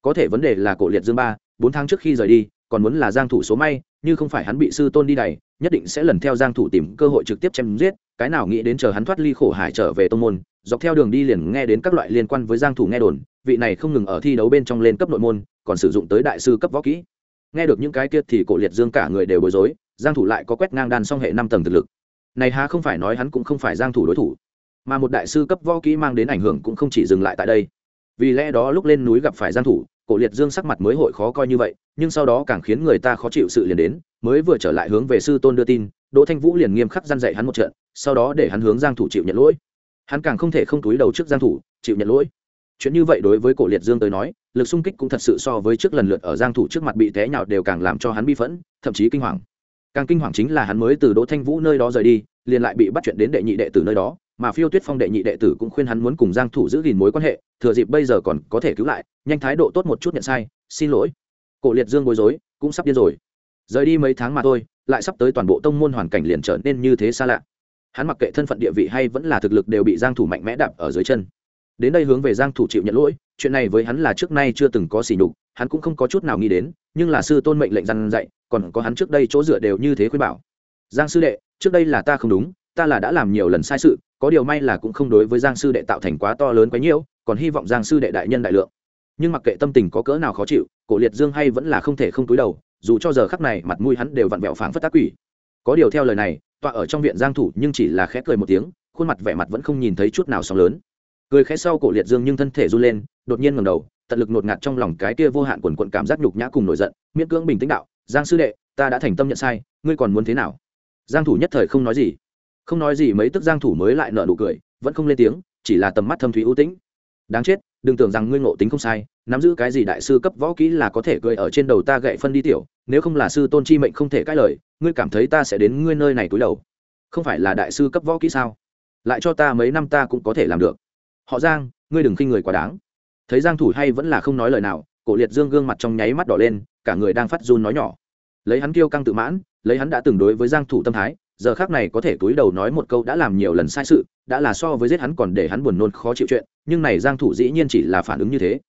Có thể vấn đề là cổ liệt dương ba, bốn tháng trước khi rời đi còn muốn là giang thủ số may, như không phải hắn bị sư tôn đi đẩy nhất định sẽ lần theo giang thủ tìm cơ hội trực tiếp chém giết, cái nào nghĩ đến chờ hắn thoát ly khổ hải trở về tông môn, dọc theo đường đi liền nghe đến các loại liên quan với giang thủ nghe đồn, vị này không ngừng ở thi đấu bên trong lên cấp nội môn, còn sử dụng tới đại sư cấp võ kỹ. Nghe được những cái kia thì cổ liệt dương cả người đều bối rối, giang thủ lại có quét ngang đan song hệ năm tầng thực lực. Này há không phải nói hắn cũng không phải giang thủ đối thủ, mà một đại sư cấp võ kỹ mang đến ảnh hưởng cũng không chỉ dừng lại tại đây. Vì lẽ đó lúc lên núi gặp phải giang thủ cổ liệt dương sắc mặt mới hội khó coi như vậy, nhưng sau đó càng khiến người ta khó chịu sự liền đến, mới vừa trở lại hướng về sư tôn đưa tin, đỗ thanh vũ liền nghiêm khắc gian dạy hắn một trận, sau đó để hắn hướng giang thủ chịu nhận lỗi. Hắn càng không thể không túi đầu trước giang thủ, chịu nhận lỗi. Chuyện như vậy đối với cổ liệt dương tới nói, lực xung kích cũng thật sự so với trước lần lượt ở giang thủ trước mặt bị té nhào đều càng làm cho hắn bi phẫn, thậm chí kinh hoàng. Càng kinh hoàng chính là hắn mới từ đỗ thanh vũ nơi đó rời đi, liền lại bị bắt chuyện đến đệ nhị đệ tử nơi đó mà phiêu tuyết phong đệ nhị đệ tử cũng khuyên hắn muốn cùng giang thủ giữ gìn mối quan hệ, thừa dịp bây giờ còn có thể cứu lại, nhanh thái độ tốt một chút nhận sai, xin lỗi. Cổ liệt dương bối rối, cũng sắp điên rồi. Rời đi mấy tháng mà thôi, lại sắp tới toàn bộ tông môn hoàn cảnh liền trở nên như thế xa lạ. Hắn mặc kệ thân phận địa vị hay vẫn là thực lực đều bị giang thủ mạnh mẽ đạp ở dưới chân. Đến đây hướng về giang thủ chịu nhận lỗi, chuyện này với hắn là trước nay chưa từng có xỉ nhục, hắn cũng không có chút nào nghĩ đến, nhưng là sư tôn mệnh lệnh răn dạy, còn có hắn trước đây chỗ dựa đều như thế khuyên bảo. Giang sư đệ, trước đây là ta không đúng, ta là đã làm nhiều lần sai sự có điều may là cũng không đối với giang sư đệ tạo thành quá to lớn quá nhiều còn hy vọng giang sư đệ đại nhân đại lượng. Nhưng mặc kệ tâm tình có cỡ nào khó chịu, cổ liệt dương hay vẫn là không thể không túi đầu, dù cho giờ khắc này mặt mũi hắn đều vặn vẹo phảng phất tác quỷ. Có điều theo lời này, tọa ở trong viện giang thủ nhưng chỉ là khẽ cười một tiếng, khuôn mặt vẻ mặt vẫn không nhìn thấy chút nào sóng lớn. Cười khẽ sau cổ liệt dương nhưng thân thể run lên, đột nhiên ngẩng đầu, tận lực nột ngạt trong lòng cái kia vô hạn quần quận cảm giác nhục nhã cùng nổi giận, miễn cưỡng bình tĩnh đạo, giang sư đệ, ta đã thành tâm nhận sai, ngươi còn muốn thế nào? Giang thủ nhất thời không nói gì không nói gì mấy tức giang thủ mới lại nở nụ cười, vẫn không lên tiếng, chỉ là tầm mắt thâm thúy ưu tĩnh. Đáng chết, đừng tưởng rằng ngươi ngộ tính không sai, nắm giữ cái gì đại sư cấp võ kỹ là có thể cười ở trên đầu ta gậy phân đi tiểu, nếu không là sư tôn chi mệnh không thể cãi lời, ngươi cảm thấy ta sẽ đến ngươi nơi này túi đầu. Không phải là đại sư cấp võ kỹ sao? Lại cho ta mấy năm ta cũng có thể làm được. Họ giang, ngươi đừng khinh người quá đáng. Thấy giang thủ hay vẫn là không nói lời nào, cổ liệt dương gương mặt trong nháy mắt đỏ lên, cả người đang phát run nói nhỏ. Lấy hắn kiêu căng tự mãn, lấy hắn đã từng đối với giang thủ tâm thái giờ khác này có thể túi đầu nói một câu đã làm nhiều lần sai sự, đã là so với giết hắn còn để hắn buồn nôn khó chịu chuyện, nhưng này giang thủ dĩ nhiên chỉ là phản ứng như thế.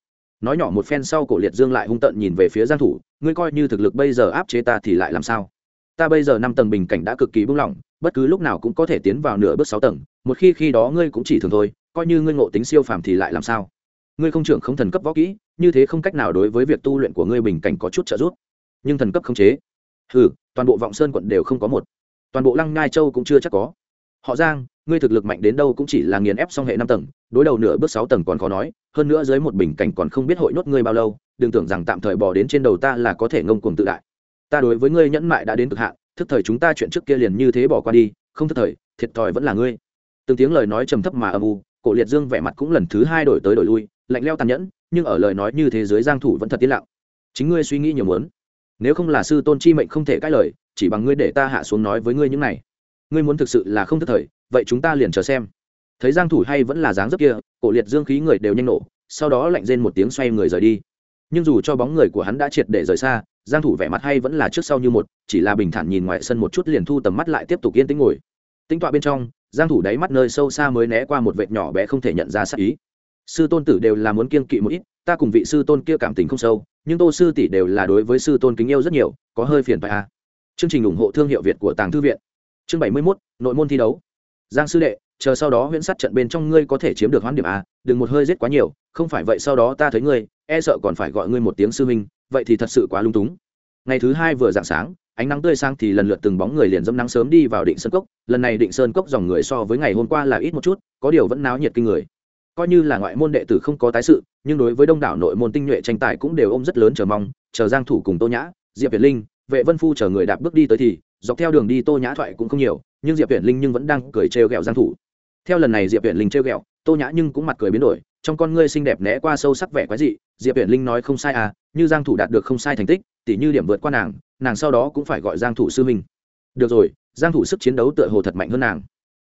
Nói nhỏ một phen sau cổ liệt dương lại hung tợn nhìn về phía giang thủ, ngươi coi như thực lực bây giờ áp chế ta thì lại làm sao? Ta bây giờ năm tầng bình cảnh đã cực kỳ buông lỏng, bất cứ lúc nào cũng có thể tiến vào nửa bước sáu tầng, một khi khi đó ngươi cũng chỉ thường thôi, coi như ngươi ngộ tính siêu phàm thì lại làm sao? Ngươi không trưởng không thần cấp võ kỹ, như thế không cách nào đối với việc tu luyện của ngươi bình cảnh có chút trợ giúp. Nhưng thần cấp không chế. Hừ, toàn bộ vọng sơn quận đều không có một toàn bộ lăng ngai châu cũng chưa chắc có. Họ giang, ngươi thực lực mạnh đến đâu cũng chỉ là nghiền ép xong hệ năm tầng, đối đầu nửa bước sáu tầng còn khó nói, hơn nữa dưới một bình cảnh còn không biết hội nhốt ngươi bao lâu, đừng tưởng rằng tạm thời bỏ đến trên đầu ta là có thể ngông cuồng tự đại. Ta đối với ngươi nhẫn mại đã đến cực hạn, thức thời chúng ta chuyện trước kia liền như thế bỏ qua đi, không thức thời, thiệt thòi vẫn là ngươi. Từng tiếng lời nói trầm thấp mà âm u, cổ liệt dương vẻ mặt cũng lần thứ hai đổi tới đổi lui, lạnh leo tàn nhẫn, nhưng ở lời nói như thế giới giang thủ vẫn thật tiến lặng. Chính ngươi suy nghĩ nhiều muốn. Nếu không là sư tôn chi mệnh không thể cãi lời chỉ bằng ngươi để ta hạ xuống nói với ngươi những này. Ngươi muốn thực sự là không thức thời, vậy chúng ta liền chờ xem. Thấy giang thủ hay vẫn là dáng dấp kia, cổ liệt dương khí người đều nhanh nổ, sau đó lạnh rên một tiếng xoay người rời đi. Nhưng dù cho bóng người của hắn đã triệt để rời xa, giang thủ vẻ mặt hay vẫn là trước sau như một, chỉ là bình thản nhìn ngoài sân một chút liền thu tầm mắt lại tiếp tục yên tĩnh ngồi. Tinh tọa bên trong, giang thủ đáy mắt nơi sâu xa mới né qua một vệt nhỏ bé không thể nhận ra sát ý. Sư tôn tử đều là muốn kiên kỵ một ít, ta cùng vị sư tôn kia cảm tình không sâu, nhưng tô sư tỷ đều là đối với sư tôn kính yêu rất nhiều, có hơi phiền phải à chương trình ủng hộ thương hiệu việt của tàng thư viện. Chương 71, nội môn thi đấu. Giang sư đệ chờ sau đó huyễn sát trận bên trong ngươi có thể chiếm được hoán điểm a đừng một hơi giết quá nhiều không phải vậy sau đó ta thấy ngươi e sợ còn phải gọi ngươi một tiếng sư minh vậy thì thật sự quá lung túng. Ngày thứ hai vừa dạng sáng ánh nắng tươi sang thì lần lượt từng bóng người liền dâm nắng sớm đi vào định sơn cốc lần này định sơn cốc dòng người so với ngày hôm qua là ít một chút có điều vẫn náo nhiệt kinh người. Coi như là ngoại môn đệ tử không có tái sự nhưng đối với đông đảo nội môn tinh nhuệ tranh tài cũng đều ôm rất lớn chờ mong chờ giang thủ cùng tô nhã diệp việt linh vệ vân phu chờ người đạp bước đi tới thì dọc theo đường đi tô nhã thoại cũng không nhiều nhưng diệp việt linh nhưng vẫn đang cười trêu ghẹo giang thủ. Theo lần này diệp viện linh trêu ghẹo tô nhã nhưng cũng mặt cười biến đổi trong con ngươi xinh đẹp né qua sâu sắc vẻ quái dị diệp viện linh nói không sai à như giang thủ đạt được không sai thành tích tỷ như điểm vượt qua nàng nàng sau đó cũng phải gọi giang thủ sư minh được rồi giang thủ sức chiến đấu tựa hồ thật mạnh hơn nàng.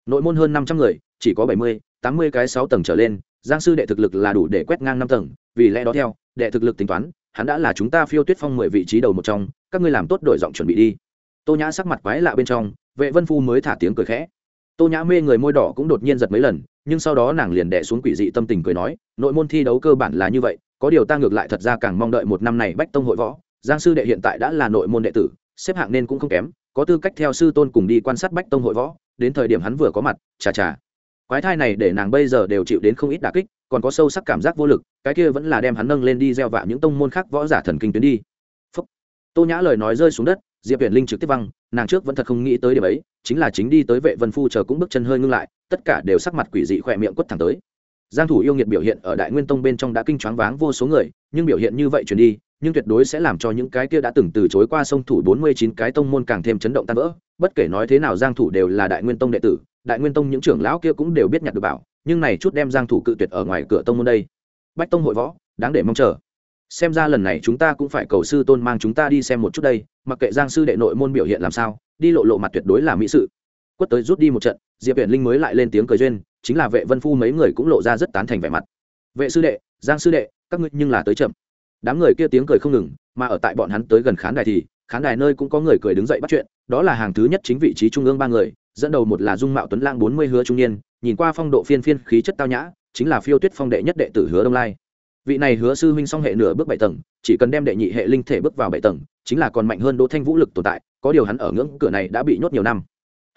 Nội môn hơn 500 người chỉ có 70, 80 cái 6 tầng trở lên giang sư đệ thực lực là đủ để quét ngang 5 tầng vì lẽ đó theo đệ thực lực tính toán hắn đã là chúng ta phiêu tuyết phong 10 vị trí đầu một trong các ngươi làm tốt đổi giọng chuẩn bị đi. Tô nhã sắc mặt quái lạ bên trong, vệ vân phu mới thả tiếng cười khẽ. Tô nhã mê người môi đỏ cũng đột nhiên giật mấy lần, nhưng sau đó nàng liền đẻ xuống quỷ dị tâm tình cười nói, nội môn thi đấu cơ bản là như vậy, có điều ta ngược lại thật ra càng mong đợi một năm này bách tông hội võ. Giang sư đệ hiện tại đã là nội môn đệ tử, xếp hạng nên cũng không kém, có tư cách theo sư tôn cùng đi quan sát bách tông hội võ, đến thời điểm hắn vừa có mặt, chà chà. Quái thai này để nàng bây giờ đều chịu đến không ít đà kích, còn có sâu sắc cảm giác vô lực, cái kia vẫn là đem hắn nâng lên đi gieo vạ những tông môn khác võ giả thần kinh tuyến đi tô nhã lời nói rơi xuống đất, diệp huyền linh trực tiếp văng, nàng trước vẫn thật không nghĩ tới điểm ấy, chính là chính đi tới vệ vân phu chờ cũng bước chân hơi ngưng lại, tất cả đều sắc mặt quỷ dị khỏe miệng quất thẳng tới. Giang thủ yêu nghiệt biểu hiện ở đại nguyên tông bên trong đã kinh choáng váng vô số người, nhưng biểu hiện như vậy truyền đi, nhưng tuyệt đối sẽ làm cho những cái kia đã từng từ chối qua sông thủ 49 cái tông môn càng thêm chấn động tan vỡ, bất kể nói thế nào giang thủ đều là đại nguyên tông đệ tử, đại nguyên tông những trưởng lão kia cũng đều biết nhặt được bảo, nhưng này chút đem giang thủ cự tuyệt ở ngoài cửa tông môn đây. Bách tông hội võ, đáng để mong chờ xem ra lần này chúng ta cũng phải cầu sư tôn mang chúng ta đi xem một chút đây, mặc kệ giang sư đệ nội môn biểu hiện làm sao, đi lộ lộ mặt tuyệt đối là mỹ sự. Quất tới rút đi một trận, diệp viện linh mới lại lên tiếng cười duyên, chính là vệ vân phu mấy người cũng lộ ra rất tán thành vẻ mặt. Vệ sư đệ, giang sư đệ, các ngươi nhưng là tới chậm. Đám người kia tiếng cười không ngừng, mà ở tại bọn hắn tới gần khán đài thì, khán đài nơi cũng có người cười đứng dậy bắt chuyện, đó là hàng thứ nhất chính vị trí trung ương ba người, dẫn đầu một là dung mạo tuấn lang bốn mươi hứa trung niên, nhìn qua phong độ phiên phiên, khí chất tao nhã, chính là phiêu tuyết phong đệ nhất đệ tử hứa đông lai vị này hứa sư huynh song hệ nửa bước bảy tầng, chỉ cần đem đệ nhị hệ linh thể bước vào bảy tầng, chính là còn mạnh hơn đỗ thanh vũ lực tồn tại, có điều hắn ở ngưỡng cửa này đã bị nhốt nhiều năm.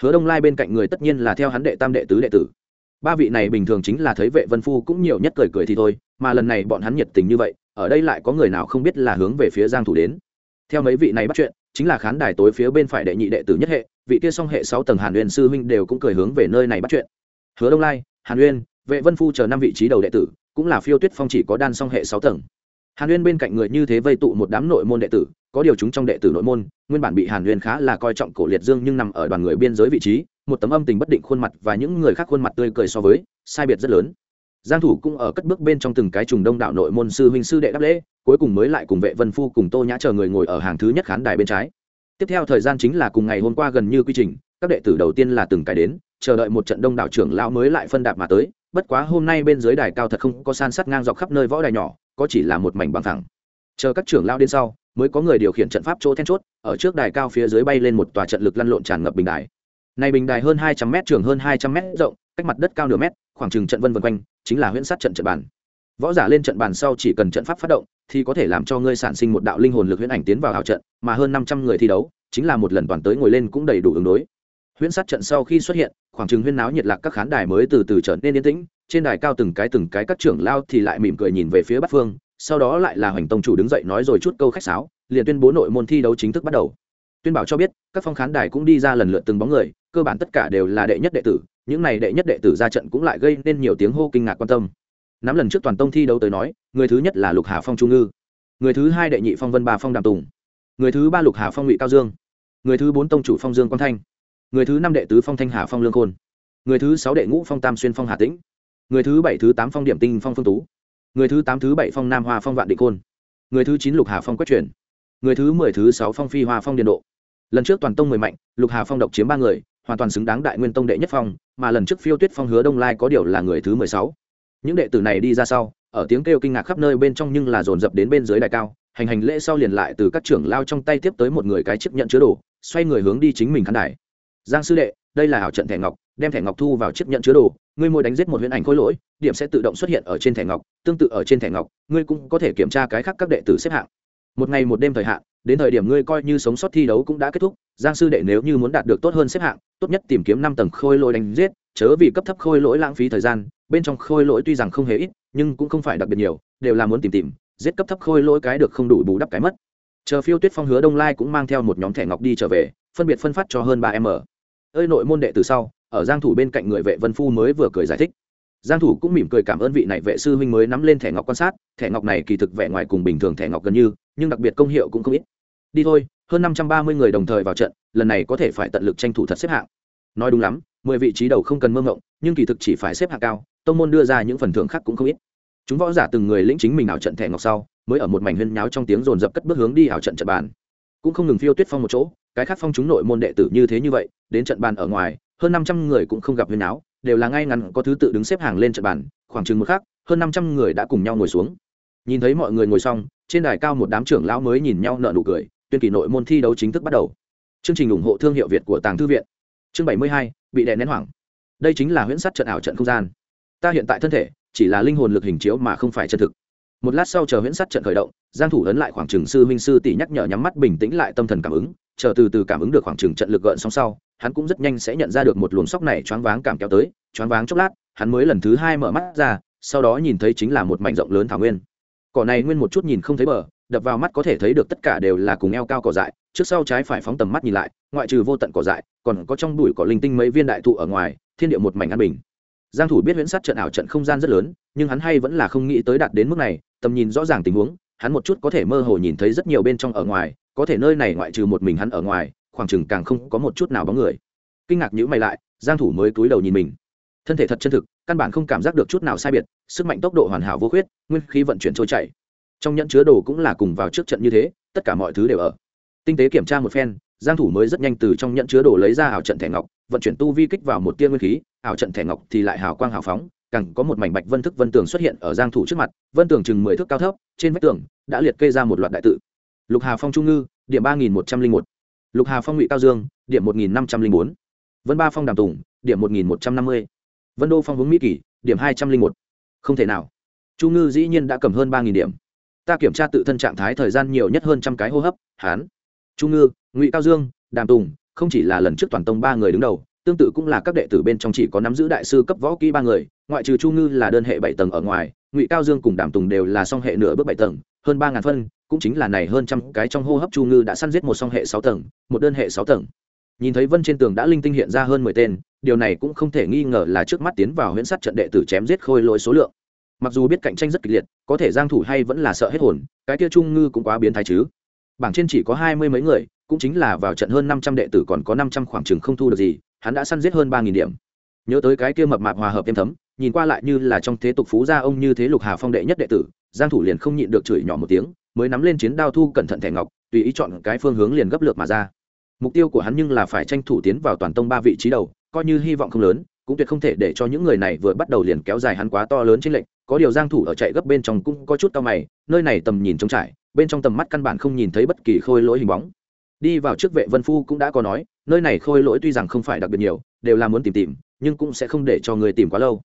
Hứa đông lai bên cạnh người tất nhiên là theo hắn đệ tam đệ tứ đệ tử. Ba vị này bình thường chính là thấy vệ vân phu cũng nhiều nhất cười cười thì thôi, mà lần này bọn hắn nhiệt tình như vậy, ở đây lại có người nào không biết là hướng về phía giang thủ đến. Theo mấy vị này bắt chuyện, chính là khán đài tối phía bên phải đệ nhị đệ tử nhất hệ, vị kia song hệ sáu tầng hàn uyên sư huynh đều cũng cười hướng về nơi này bắt chuyện. Hứa đông lai, hàn uyên, vệ vân phu chờ năm vị trí đầu đệ tử cũng là phiêu tuyết phong chỉ có đan song hệ sáu tầng. Hàn uyên bên cạnh người như thế vây tụ một đám nội môn đệ tử, có điều chúng trong đệ tử nội môn, nguyên bản bị hàn uyên khá là coi trọng cổ liệt dương nhưng nằm ở đoàn người biên giới vị trí, một tấm âm tình bất định khuôn mặt và những người khác khuôn mặt tươi cười so với, sai biệt rất lớn. Giang thủ cũng ở cất bước bên trong từng cái trùng đông đạo nội môn sư huynh sư đệ đáp lễ, cuối cùng mới lại cùng vệ vân phu cùng tô nhã chờ người ngồi ở hàng thứ nhất khán đài bên trái. Tiếp theo thời gian chính là cùng ngày hôm qua gần như quy trình, các đệ tử đầu tiên là từng cái đến, chờ đợi một trận đông đảo trưởng lão mới lại phân đạp mà tới bất quá hôm nay bên dưới đài cao thật không có san sát ngang dọc khắp nơi võ đài nhỏ, có chỉ là một mảnh bằng thẳng chờ các trưởng lao đến sau, mới có người điều khiển trận pháp chỗ then chốt, ở trước đài cao phía dưới bay lên một tòa trận lực lăn lộn tràn ngập bình đài. Này bình đài hơn hai trăm m trường hơn hai trăm m rộng, cách mặt đất cao nửa mét, khoảng chừng trận vân vân quanh, chính là huyễn sát trận trận bàn. Võ giả lên trận bàn sau chỉ cần trận pháp phát động, thì có thể làm cho ngươi sản sinh một đạo linh hồn lực huyễn ảnh tiến vào hào trận, mà hơn năm trăm người thi đấu, chính là một lần toàn tới ngồi lên cũng đầy đủ ứng đối huyễn sát trận sau khi xuất hiện, khoảng chừng huyên náo nhiệt lạc các khán đài mới từ từ trở nên yên tĩnh, trên đài cao từng cái từng cái các trưởng lao thì lại mỉm cười nhìn về phía bắc phương, sau đó lại là hoành tông chủ đứng dậy nói rồi chút câu khách sáo, liền tuyên bố nội môn thi đấu chính thức bắt đầu. Tuyên bảo cho biết, các phong khán đài cũng đi ra lần lượt từng bóng người, cơ bản tất cả đều là đệ nhất đệ tử, những này đệ nhất đệ tử ra trận cũng lại gây nên nhiều tiếng hô kinh ngạc quan tâm. Năm lần trước toàn tông thi đấu tới nói, người thứ nhất là lục hà phong trung ngư, người thứ hai đệ nhị phong vân ba phong đàm tùng, người thứ ba lục hà phong ngụy cao dương, người thứ bốn tông chủ phong dương quang thanh người thứ năm đệ tứ phong thanh hà phong lương khôn. Người thứ sáu đệ ngũ phong tam xuyên phong hà tĩnh. Người thứ bảy thứ tám phong điểm tinh phong phương tú. Người thứ tám thứ bảy phong nam hoa phong vạn định côn người thứ chín lục hà phong quét chuyển. Người thứ mười thứ sáu phong phi hoa phong điện độ. Lần trước toàn tông mười mạnh, lục hà phong độc chiếm ba người, hoàn toàn xứng đáng đại nguyên tông đệ nhất phong, mà lần trước phiêu tuyết phong hứa đông lai có điều là người thứ mười sáu. Những đệ tử này đi ra sau, ở tiếng kêu kinh ngạc khắp nơi bên trong nhưng là dồn dập đến bên dưới đại cao, hành hành lễ sau liền lại từ các trưởng lao trong tay tiếp tới một người cái chiếc nhận chứa đồ, xoay người hướng đi chính mình khán đài giang sư đệ, đây là ảo trận thẻ ngọc, đem thẻ ngọc thu vào chiếc nhận chứa đồ, ngươi môi đánh giết một huyễn ảnh khối lỗi, điểm sẽ tự động xuất hiện ở trên thẻ ngọc, tương tự ở trên thẻ ngọc, ngươi cũng có thể kiểm tra cái khác các đệ tử xếp hạng. Một ngày một đêm thời hạn, đến thời điểm ngươi coi như sống sót thi đấu cũng đã kết thúc, giang sư đệ nếu như muốn đạt được tốt hơn xếp hạng, tốt nhất tìm kiếm năm tầng khôi lỗi đánh giết, chớ vì cấp thấp khôi lỗi lãng phí thời gian, bên trong khôi lỗi tuy rằng không hề ít, nhưng cũng không phải đặc biệt nhiều, đều là muốn tìm tìm, giết cấp thấp khôi lỗi cái được không đủ bù đắp cái mất. Chờ phiêu tuyết phong hứa đông lai cũng mang theo một nhóm thẻ ngọc đi trở về, phân biệt phân phát cho hơn ba m ơi nội môn đệ từ sau, ở giang thủ bên cạnh người vệ vân phu mới vừa cười giải thích. Giang thủ cũng mỉm cười cảm ơn vị này vệ sư huynh mới nắm lên thẻ ngọc quan sát, thẻ ngọc này kỳ thực vẻ ngoài cùng bình thường thẻ ngọc gần như, nhưng đặc biệt công hiệu cũng không ít. Đi thôi, hơn 530 người đồng thời vào trận, lần này có thể phải tận lực tranh thủ thật xếp hạng. Nói đúng lắm, mười vị trí đầu không cần mơ ngộng, nhưng kỳ thực chỉ phải xếp hạng cao, tông môn đưa ra những phần thưởng khác cũng không ít. Chúng võ giả từng người lĩnh chính mình ảo trận thẻ ngọc sau, mới ở một mảnh huyên nháo trong tiếng rồn rập cất bước hướng đi ảo trận trận bàn. Cũng không ngừng phiêu tuyết phong một chỗ cái khác phong chúng nội môn đệ tử như thế như vậy, đến trận bàn ở ngoài, hơn năm trăm người cũng không gặp huyên áo đều là ngay ngắn có thứ tự đứng xếp hàng lên trận bàn, khoảng chừng một khắc, hơn năm trăm người đã cùng nhau ngồi xuống. Nhìn thấy mọi người ngồi xong, trên đài cao một đám trưởng lão mới nhìn nhau nợ nụ cười, tuyên kỳ nội môn thi đấu chính thức bắt đầu. Chương trình ủng hộ thương hiệu việt của tàng thư viện. Chương bảy mươi hai, bị đè nén hoảng. Đây chính là huyễn sát trận ảo trận không gian. Ta hiện tại thân thể, chỉ là linh hồn lực hình chiếu mà không phải chân thực. Một lát sau chờ huyễn sát trận khởi động, giang thủ ấn lại khoảng trường sư minh sư tỷ nhắc nhở nhắm mắt bình tĩnh lại tâm thần cảm ứng chờ từ từ cảm ứng được khoảng trường trận lực gợn sóng sau, hắn cũng rất nhanh sẽ nhận ra được một luồng sóc này choáng váng cảm kéo tới, choáng váng chốc lát, hắn mới lần thứ hai mở mắt ra, sau đó nhìn thấy chính là một mảnh rộng lớn thảo nguyên. Cỏ này nguyên một chút nhìn không thấy bờ, đập vào mắt có thể thấy được tất cả đều là cùng eo cao cỏ dại, trước sau trái phải phóng tầm mắt nhìn lại, ngoại trừ vô tận cỏ dại, còn có trong bụi cỏ linh tinh mấy viên đại thụ ở ngoài, thiên địa một mảnh an bình. Giang thủ biết huyễn sát trận ảo trận không gian rất lớn, nhưng hắn hay vẫn là không nghĩ tới đạt đến mức này, tầm nhìn rõ ràng tình huống, hắn một chút có thể mơ hồ nhìn thấy rất nhiều bên trong ở ngoài có thể nơi này ngoại trừ một mình hắn ở ngoài, khoảng chừng càng không có một chút nào bóng người. Kinh ngạc nhữ mày lại, giang thủ mới cúi đầu nhìn mình. Thân thể thật chân thực, căn bản không cảm giác được chút nào sai biệt, sức mạnh tốc độ hoàn hảo vô khuyết, nguyên khí vận chuyển trôi chảy. Trong nhẫn chứa đồ cũng là cùng vào trước trận như thế, tất cả mọi thứ đều ở. Tinh tế kiểm tra một phen, giang thủ mới rất nhanh từ trong nhẫn chứa đồ lấy ra ảo trận thẻ ngọc, vận chuyển tu vi kích vào một tia nguyên khí, ảo trận thẻ ngọc thì lại hào quang hào phóng, càng có một mảnh bạch vân thức vân tường xuất hiện ở giang thủ trước mặt, vân tường chừng mười thước cao thấp, trên vách tường đã liệt kê ra một loạt đại tự lục hà phong trung ngư, điểm ba nghìn một trăm linh một. Lục hà phong ngụy cao dương, điểm một nghìn năm trăm linh bốn. Vân ba phong đàm tùng, điểm một nghìn một trăm năm mươi. Vân đô phong hướng mỹ kỷ, điểm hai trăm linh một. Không thể nào. Chu ngư dĩ nhiên đã cầm hơn ba nghìn điểm. Ta kiểm tra tự thân trạng thái thời gian nhiều nhất hơn trăm cái hô hấp, hán. Chu ngư, ngụy cao dương, đàm tùng, không chỉ là lần trước toàn tông ba người đứng đầu, tương tự cũng là các đệ tử bên trong chỉ có nắm giữ đại sư cấp võ kỹ ba người, ngoại trừ chu ngư là đơn hệ bảy tầng ở ngoài, ngụy cao dương cùng đàm tùng đều là song hệ nửa bước bảy tầng, hơn ba ngàn phân cũng chính là này hơn trăm cái trong hô hấp chu ngư đã săn giết một song hệ sáu tầng, một đơn hệ sáu tầng. Nhìn thấy vân trên tường đã linh tinh hiện ra hơn mười tên, điều này cũng không thể nghi ngờ là trước mắt tiến vào huyễn sắt trận đệ tử chém giết khôi lỗi số lượng. Mặc dù biết cạnh tranh rất kịch liệt, có thể giang thủ hay vẫn là sợ hết hồn, cái kia trung ngư cũng quá biến thái chứ. Bảng trên chỉ có hai mươi mấy người, cũng chính là vào trận hơn năm trăm đệ tử còn có năm trăm khoảng chừng không thu được gì, hắn đã săn giết hơn ba nghìn điểm. Nhớ tới cái kia mập mạp hòa hợp êm thấm, nhìn qua lại như là trong thế tục phú gia ông như thế lục hà phong đệ nhất đệ tử, giang thủ liền không nhịn được chửi nhỏ một tiếng mới nắm lên chiến đao thu cẩn thận thẻ ngọc, tùy ý chọn cái phương hướng liền gấp lược mà ra. Mục tiêu của hắn nhưng là phải tranh thủ tiến vào toàn tông ba vị trí đầu, coi như hy vọng không lớn, cũng tuyệt không thể để cho những người này vừa bắt đầu liền kéo dài hắn quá to lớn trên lệnh, có điều giang thủ ở chạy gấp bên trong cũng có chút cao mày, nơi này tầm nhìn trống trải, bên trong tầm mắt căn bản không nhìn thấy bất kỳ khôi lỗi hình bóng. Đi vào trước vệ vân phu cũng đã có nói, nơi này khôi lỗi tuy rằng không phải đặc biệt nhiều, đều là muốn tìm tìm, nhưng cũng sẽ không để cho người tìm quá lâu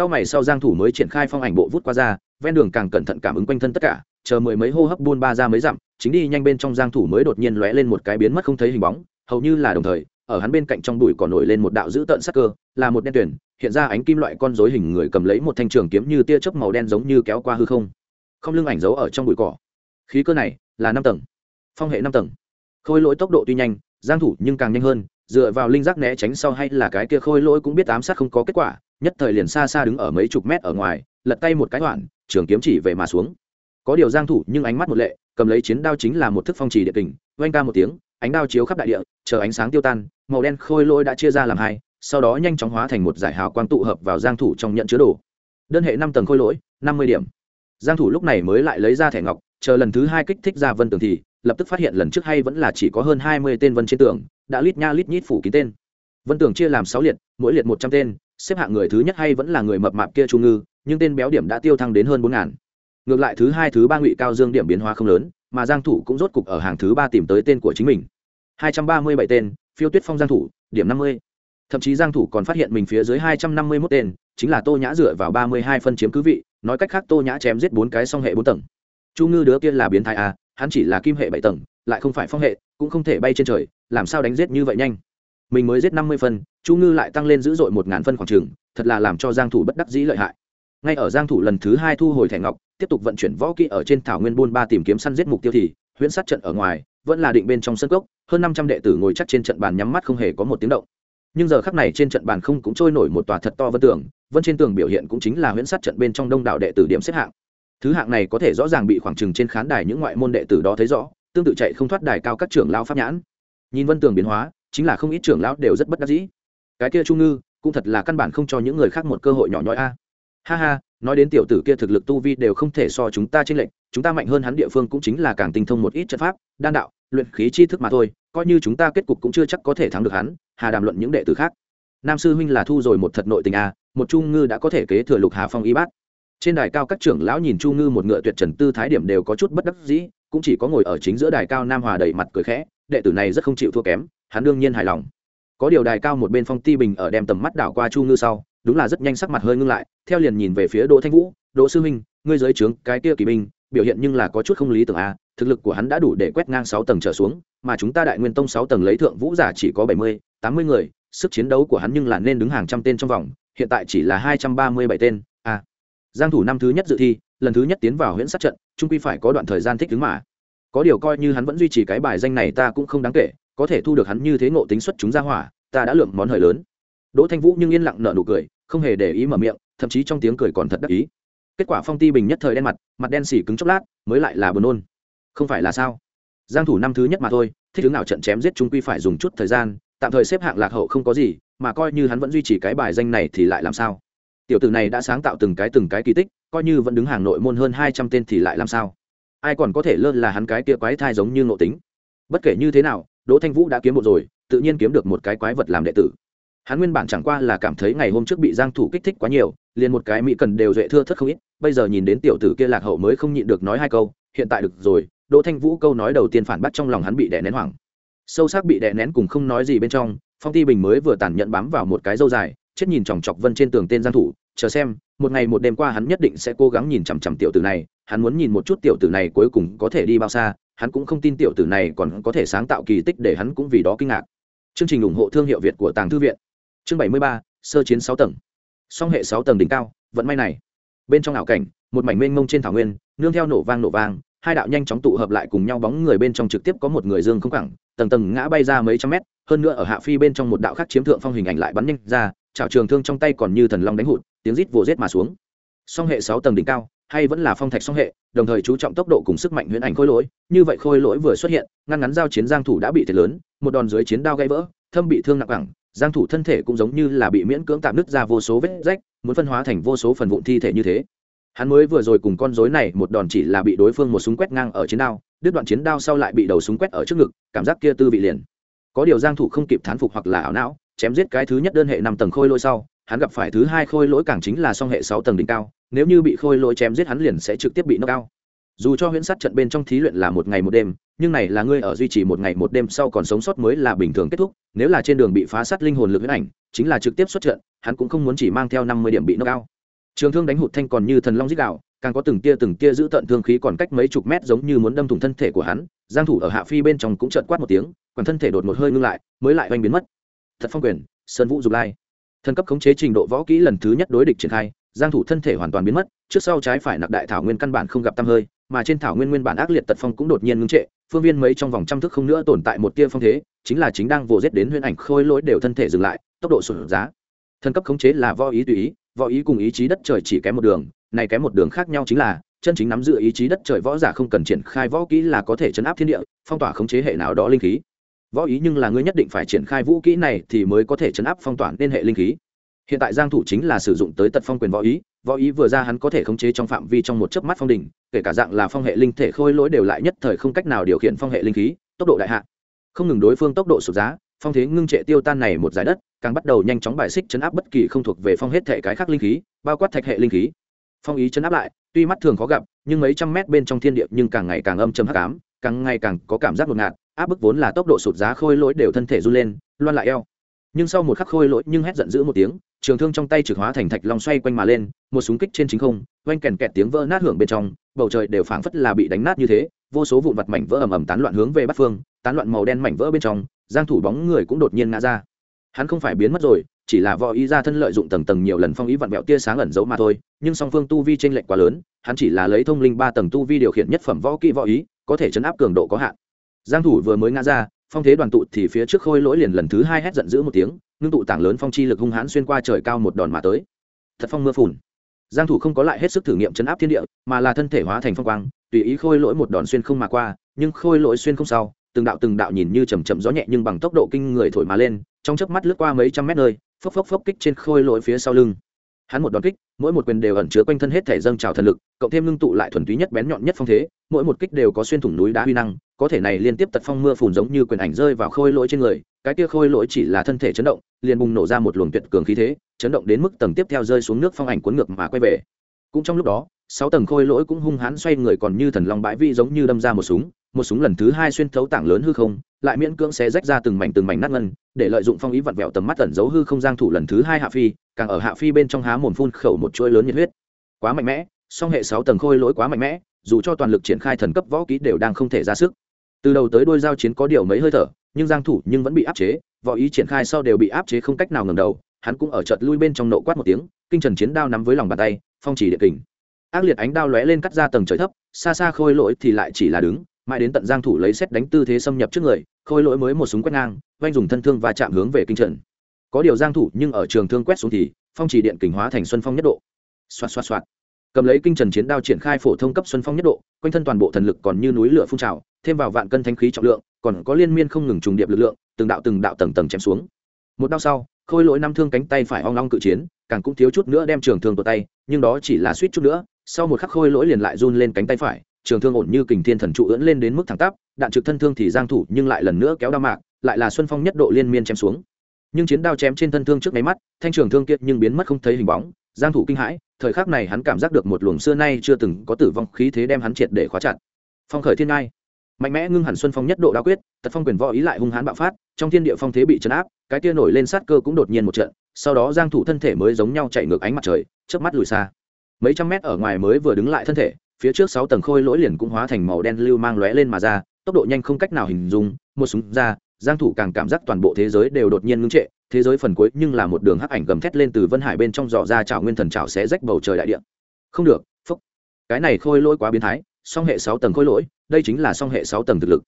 cao mày sau giang thủ mới triển khai phong ảnh bộ vút qua ra, ven đường càng cẩn thận cảm ứng quanh thân tất cả, chờ mười mấy hô hấp buôn ba ra mấy dặm chính đi nhanh bên trong giang thủ mới đột nhiên lóe lên một cái biến mất không thấy hình bóng, hầu như là đồng thời, ở hắn bên cạnh trong bụi còn nổi lên một đạo dữ tợn sắc cơ, là một đen tuyển hiện ra ánh kim loại con rối hình người cầm lấy một thanh trường kiếm như tia chớp màu đen giống như kéo qua hư không. Không lưng ảnh giấu ở trong bụi cỏ. Khí cơ này là năm tầng. Phong hệ năm tầng. Khôi lỗi tốc độ tuy nhanh, giang thủ nhưng càng nhanh hơn, dựa vào linh giác né tránh sau hay là cái kia khôi lỗi cũng biết ám sát không có kết quả nhất thời liền xa xa đứng ở mấy chục mét ở ngoài, lật tay một cái hoạn trường kiếm chỉ về mà xuống. Có điều giang thủ nhưng ánh mắt một lệ, cầm lấy chiến đao chính là một thức phong trì địa kình, oanh ca một tiếng, ánh đao chiếu khắp đại địa, chờ ánh sáng tiêu tan, màu đen khôi lỗi đã chia ra làm hai, sau đó nhanh chóng hóa thành một giải hào quang tụ hợp vào giang thủ trong nhận chứa đồ. Đơn hệ năm tầng khôi lỗi, năm mươi điểm. Giang thủ lúc này mới lại lấy ra thẻ ngọc, chờ lần thứ hai kích thích ra vân tường thì, lập tức phát hiện lần trước hay vẫn là chỉ có hơn 20 tên vân trên tường, đã lít nha lít nhít phủ kín tên. Vân tường chia làm 6 liệt, mỗi liệt 100 tên xếp hạng người thứ nhất hay vẫn là người mập mạp kia trung ngư, nhưng tên béo điểm đã tiêu thăng đến hơn bốn ngàn. ngược lại thứ hai, thứ ba ngụy cao dương điểm biến hóa không lớn, mà giang thủ cũng rốt cục ở hàng thứ ba tìm tới tên của chính mình. 237 tên, phiêu tuyết phong giang thủ, điểm 50 thậm chí giang thủ còn phát hiện mình phía dưới 251 tên, chính là tô nhã dựa vào 32 phân chiếm cứ vị, nói cách khác tô nhã chém giết bốn cái song hệ bốn tầng. Chu ngư đứa kia là biến thái à hắn chỉ là kim hệ bảy tầng, lại không phải phong hệ, cũng không thể bay trên trời, làm sao đánh giết như vậy nhanh? Mình mới giết 50 phân, chu ngư lại tăng lên dữ dội một ngàn phân khoảng trường thật là làm cho giang thủ bất đắc dĩ lợi hại. Ngay ở giang thủ lần thứ hai thu hồi thẻ ngọc, tiếp tục vận chuyển võ kỹ ở trên thảo nguyên buôn ba tìm kiếm săn giết mục tiêu thì, huyễn sát trận ở ngoài, vẫn là định bên trong sân cốc, hơn 500 đệ tử ngồi chắc trên trận bàn nhắm mắt không hề có một tiếng động. Nhưng giờ khắc này trên trận bàn không cũng trôi nổi một tòa thật to vân tường, vân trên tường biểu hiện cũng chính là huyễn sát trận bên trong đông đảo đệ tử điểm xếp hạng. Thứ hạng này có thể rõ ràng bị khoảng trừng trên khán đài những ngoại môn đệ tử đó thấy rõ, tương tự chạy không thoát đài cao các trưởng lão pháp nhãn. Nhìn vân tường biến hóa chính là không ít trưởng lão đều rất bất đắc dĩ. Cái kia trung ngư, cũng thật là căn bản không cho những người khác một cơ hội nhỏ nhoi a. Ha ha, nói đến tiểu tử kia thực lực tu vi đều không thể so chúng ta trên lệnh chúng ta mạnh hơn hắn địa phương cũng chính là càng tinh thông một ít trận pháp, đan đạo, luyện khí chi thức mà thôi, coi như chúng ta kết cục cũng chưa chắc có thể thắng được hắn, hà đàm luận những đệ tử khác. Nam sư huynh là thu rồi một thật nội tình a, một trung ngư đã có thể kế thừa lục hà phong y bát. Trên đài cao các trưởng lão nhìn chu ngư một ngựa tuyệt trần tư thái điểm đều có chút bất đắc dĩ, cũng chỉ có ngồi ở chính giữa đài cao nam hòa đầy mặt cười khẽ, đệ tử này rất không chịu thua kém hắn đương nhiên hài lòng. Có điều đài cao một bên phong ti bình ở đem tầm mắt đảo qua chu ngư sau, đúng là rất nhanh sắc mặt hơi ngưng lại, theo liền nhìn về phía đỗ thanh vũ, đỗ sư huynh, ngươi giới trướng cái kia kỳ binh, biểu hiện nhưng là có chút không lý tưởng a thực lực của hắn đã đủ để quét ngang sáu tầng trở xuống, mà chúng ta đại nguyên tông sáu tầng lấy thượng vũ giả chỉ có bảy mươi, tám mươi người, sức chiến đấu của hắn nhưng là nên đứng hàng trăm tên trong vòng, hiện tại chỉ là hai trăm ba mươi bảy tên a giang thủ năm thứ nhất dự thi, lần thứ nhất tiến vào huyễn sát trận, trung quy phải có đoạn thời gian thích ứng mà. Có điều coi như hắn vẫn duy trì cái bài danh này ta cũng không đáng kể có thể thu được hắn như thế ngộ tính xuất chúng ra hỏa, ta đã lượm món hời lớn. Đỗ thanh vũ nhưng yên lặng nở nụ cười, không hề để ý mở miệng, thậm chí trong tiếng cười còn thật đắc ý. Kết quả phong ti bình nhất thời đen mặt mặt đen xỉ cứng chốc lát, mới lại là buồn nôn. Không phải là sao? Giang thủ năm thứ nhất mà thôi, thích ứng nào trận chém giết chúng quy phải dùng chút thời gian, tạm thời xếp hạng lạc hậu không có gì, mà coi như hắn vẫn duy trì cái bài danh này thì lại làm sao? Tiểu tử này đã sáng tạo từng cái từng cái kỳ tích, coi như vẫn đứng hàng nội môn hơn 200 tên thì lại làm sao? Ai còn có thể lơ là hắn cái kia quái thai giống như ngộ tính? Bất kể như thế nào đỗ thanh vũ đã kiếm một rồi, tự nhiên kiếm được một cái quái vật làm đệ tử. Hắn nguyên bản chẳng qua là cảm thấy ngày hôm trước bị giang thủ kích thích quá nhiều, liền một cái mỹ cần đều duệ thưa thất không ít, bây giờ nhìn đến tiểu tử kia lạc hậu mới không nhịn được nói hai câu, hiện tại được rồi, đỗ thanh vũ câu nói đầu tiên phản bác trong lòng hắn bị đè nén hoảng. Sâu sắc bị đè nén cùng không nói gì bên trong, phong ti bình mới vừa tàn nhẫn bám vào một cái dâu dài, chết nhìn chòng chọc vân trên tường tên giang thủ, chờ xem, một ngày một đêm qua hắn nhất định sẽ cố gắng nhìn chằm chằm tiểu tử này hắn muốn nhìn một chút tiểu tử này cuối cùng có thể đi bao xa hắn cũng không tin tiểu tử này còn có thể sáng tạo kỳ tích để hắn cũng vì đó kinh ngạc. Chương trình ủng hộ thương hiệu việt của tàng thư viện. Chương 73, sơ chiến sáu tầng. Song hệ sáu tầng đỉnh cao vận may này. Bên trong ảo cảnh một mảnh mênh mông trên thảo nguyên nương theo nổ vang nổ vang hai đạo nhanh chóng tụ hợp lại cùng nhau bóng người bên trong trực tiếp có một người dương không cẳng tầng tầng ngã bay ra mấy trăm mét hơn nữa ở hạ phi bên trong một đạo khác chiếm thượng phong hình ảnh lại bắn nhanh ra chảo trường thương trong tay còn như thần long đánh hụt tiếng rít vồ rết mà xuống. Song hệ sáu tầng đỉnh cao hay vẫn là phong thạch song hệ, đồng thời chú trọng tốc độ cùng sức mạnh huyễn ảnh khôi lỗi. Như vậy khôi lỗi vừa xuất hiện, ngăn ngắn giao chiến giang thủ đã bị thiệt lớn, một đòn dưới chiến đao gãy vỡ, thâm bị thương nặng ẳng giang thủ thân thể cũng giống như là bị miễn cưỡng tạm nứt ra vô số vết rách, muốn phân hóa thành vô số phần vụn thi thể như thế. Hắn mới vừa rồi cùng con rối này một đòn chỉ là bị đối phương một súng quét ngang ở chiến đao, đứt đoạn chiến đao sau lại bị đầu súng quét ở trước ngực, cảm giác kia tư vị liền. Có điều giang thủ không kịp thán phục hoặc là ảo não, chém giết cái thứ nhất đơn hệ năm tầng khôi lỗi sau, hắn gặp phải thứ hai khôi lỗi càng chính là song hệ sáu tầng đỉnh cao nếu như bị khôi lỗi chém giết hắn liền sẽ trực tiếp bị nâng cao dù cho huyễn sát trận bên trong thí luyện là một ngày một đêm, nhưng này là ngươi ở duy trì một ngày một đêm sau còn sống sót mới là bình thường kết thúc. Nếu là trên đường bị phá sát linh hồn lực huyễn ảnh, chính là trực tiếp xuất trận, hắn cũng không muốn chỉ mang theo năm mươi điểm bị nâng cao trường thương đánh hụt thanh còn như thần long dích đạo càng có từng tia từng tia giữ tận thương khí còn cách mấy chục mét giống như muốn đâm thủng thân thể của hắn, giang thủ ở hạ phi bên trong cũng trợn quát một tiếng còn thân thể đột một hơi ngưng lại, mới lại oanh biến mất. Thật phong quyền, sơn vũ dục lai. Thần cấp khống chế trình độ võ kỹ lần thứ nhất đối địch triển khai giang thủ thân thể hoàn toàn biến mất, trước sau trái phải nặc đại thảo nguyên căn bản không gặp tâm hơi, mà trên thảo nguyên nguyên bản ác liệt tật phong cũng đột nhiên ngưng trệ, phương viên mấy trong vòng trăm thước không nữa tồn tại một tia phong thế, chính là chính đang vồ giết đến huyễn ảnh khôi lỗi đều thân thể dừng lại, tốc độ sụt giá. Thân cấp khống chế là võ ý tùy ý, võ ý cùng ý chí đất trời chỉ kém một đường, này kém một đường khác nhau chính là, chân chính nắm giữ ý chí đất trời võ giả không cần triển khai võ kỹ là có thể chấn áp thiên địa, phong tỏa khống chế hệ nào đó linh khí. Võ ý nhưng là ngươi nhất định phải triển khai vũ kỹ này thì mới có thể chấn áp phong tỏa nên hệ linh khí hiện tại giang thủ chính là sử dụng tới tật phong quyền võ ý võ ý vừa ra hắn có thể khống chế trong phạm vi trong một chớp mắt phong đỉnh, kể cả dạng là phong hệ linh thể khôi lỗi đều lại nhất thời không cách nào điều khiển phong hệ linh khí, tốc độ đại hạ. Không ngừng đối phương tốc độ sụt giá, phong thế ngưng trệ tiêu tan này một giải đất, càng bắt đầu nhanh chóng bài xích chấn áp bất kỳ không thuộc về phong hết thể cái khác linh khí, bao quát thạch hệ linh khí. Phong ý chấn áp lại, tuy mắt thường khó gặp, nhưng mấy trăm mét bên trong thiên địa nhưng càng ngày càng âm trầm hắc ám, càng ngày càng có cảm giác ngột ngạt, áp bức vốn là tốc độ sụt giá khôi lỗi đều thân thể run lên, loan lại eo nhưng sau một khắc khôi lỗi nhưng hét giận dữ một tiếng, trường thương trong tay trực hóa thành thạch long xoay quanh mà lên, một súng kích trên chính không, oanh kèn kẹt tiếng vỡ nát hưởng bên trong, bầu trời đều phảng phất là bị đánh nát như thế, vô số vụn vặt mảnh vỡ ầm ầm tán loạn hướng về bắc phương, tán loạn màu đen mảnh vỡ bên trong, giang thủ bóng người cũng đột nhiên ngã ra. Hắn không phải biến mất rồi, chỉ là võ ý ra thân lợi dụng tầng tầng nhiều lần phong ý vặn vẹo tia sáng ẩn giấu mà thôi, nhưng song phương tu vi trên lệnh quá lớn, hắn chỉ là lấy thông linh ba tầng tu vi điều khiển nhất phẩm võ kỹ võ ý, có thể chấn áp cường độ có hạn. Giang thủ vừa mới ngã ra phong thế đoàn tụ thì phía trước khôi lỗi liền lần thứ hai hét giận dữ một tiếng, ngưng tụ tảng lớn phong chi lực hung hãn xuyên qua trời cao một đòn mà tới. Thật phong mưa phùn. Giang thủ không có lại hết sức thử nghiệm chấn áp thiên địa, mà là thân thể hóa thành phong quang, tùy ý khôi lỗi một đòn xuyên không mà qua, nhưng khôi lỗi xuyên không sau, từng đạo từng đạo nhìn như chậm chậm gió nhẹ nhưng bằng tốc độ kinh người thổi mà lên, trong chớp mắt lướt qua mấy trăm mét nơi, phốc phốc phốc kích trên khôi lỗi phía sau lưng. Hắn một đòn kích, mỗi một quyền đều ẩn chứa quanh thân hết thể dâng trào thần lực, cộng thêm ngưng tụ lại thuần túy nhất bén nhọn nhất phong thế, mỗi một kích đều có xuyên thủng núi đá huy năng có thể này liên tiếp tật phong mưa phùn giống như quyền ảnh rơi vào khôi lỗi trên người, cái kia khôi lỗi chỉ là thân thể chấn động, liền bùng nổ ra một luồng tuyệt cường khí thế, chấn động đến mức tầng tiếp theo rơi xuống nước phong ảnh cuốn ngược mà quay về. Cũng trong lúc đó, sáu tầng khôi lỗi cũng hung hãn xoay người còn như thần long bãi vi giống như đâm ra một súng một súng lần thứ hai xuyên thấu tảng lớn hư không, lại miễn cưỡng xé rách ra từng mảnh từng mảnh nát ngân, để lợi dụng phong ý vặn vẹo tầm mắt tẩn giấu hư không giang thủ lần thứ hai hạ phi, càng ở hạ phi bên trong há mồm phun khẩu một chuỗi lớn nhiệt huyết. Quá mạnh mẽ, song hệ sáu tầng khôi lỗi quá mạnh mẽ, dù cho toàn lực triển khai thần cấp võ kỹ đều đang không thể ra sức từ đầu tới đôi giao chiến có điều mấy hơi thở, nhưng giang thủ nhưng vẫn bị áp chế, võ ý triển khai sau đều bị áp chế không cách nào ngẩng đầu, hắn cũng ở chợt lui bên trong nộ quát một tiếng, kinh trần chiến đao nắm với lòng bàn tay, phong chỉ địa kình. Ác liệt ánh đao lóe lên cắt ra tầng trời thấp, xa xa khôi lỗi thì lại chỉ là đứng, mãi đến tận giang thủ lấy xét đánh tư thế xâm nhập trước người, khôi lỗi mới một súng quét ngang vanh dùng thân thương và chạm hướng về kinh trần. Có điều giang thủ nhưng ở trường thương quét xuống thì, phong chỉ điện kình hóa thành xuân phong nhất độ. Xoát xoát xoát cầm lấy kinh trần chiến đao triển khai phổ thông cấp xuân phong nhất độ, quanh thân toàn bộ thần lực còn như núi lửa phun trào, thêm vào vạn cân thanh khí trọng lượng, còn có liên miên không ngừng trùng điệp lực lượng, từng đạo từng đạo tầng tầng chém xuống. Một đao sau, khôi lỗi năm thương cánh tay phải ong long cự chiến, càng cũng thiếu chút nữa đem trường thương tuột tay, nhưng đó chỉ là suýt chút nữa, sau một khắc khôi lỗi liền lại run lên cánh tay phải, trường thương ổn như kình thiên thần trụ ưỡn lên đến mức thẳng tắp, đạn trực thân thương thì giang thủ nhưng lại lần nữa kéo đao mạc, lại là xuân phong nhất độ liên miên chém xuống. Nhưng chiến đao chém trên thân thương trước máy mắt, thanh trường thương kiệt nhưng biến mất không thấy hình bóng, giang thủ kinh hãi thời khắc này hắn cảm giác được một luồng xưa nay chưa từng có tử vong khí thế đem hắn triệt để khóa chặt. Phong khởi thiên ngai. Mạnh mẽ ngưng hẳn xuân phong nhất độ đao quyết, tật phong quyền võ ý lại hung hãn bạo phát, trong thiên địa phong thế bị chấn áp, cái tia nổi lên sát cơ cũng đột nhiên một trận, sau đó giang thủ thân thể mới giống nhau chạy ngược ánh mặt trời, chớp mắt lùi xa. Mấy trăm mét ở ngoài mới vừa đứng lại thân thể, phía trước sáu tầng khôi lỗi liền cũng hóa thành màu đen lưu mang lóe lên mà ra, tốc độ nhanh không cách nào hình dung, một súng ra giang thủ càng cảm giác toàn bộ thế giới đều đột nhiên ngưng trệ, thế giới phần cuối nhưng là một đường hắc ảnh gầm thét lên từ vân hải bên trong dò ra chảo nguyên thần chảo xé rách bầu trời đại địa. Không được phúc cái này khôi lỗi quá biến thái, song hệ sáu tầng khôi lỗi, đây chính là song hệ sáu tầng thực lực.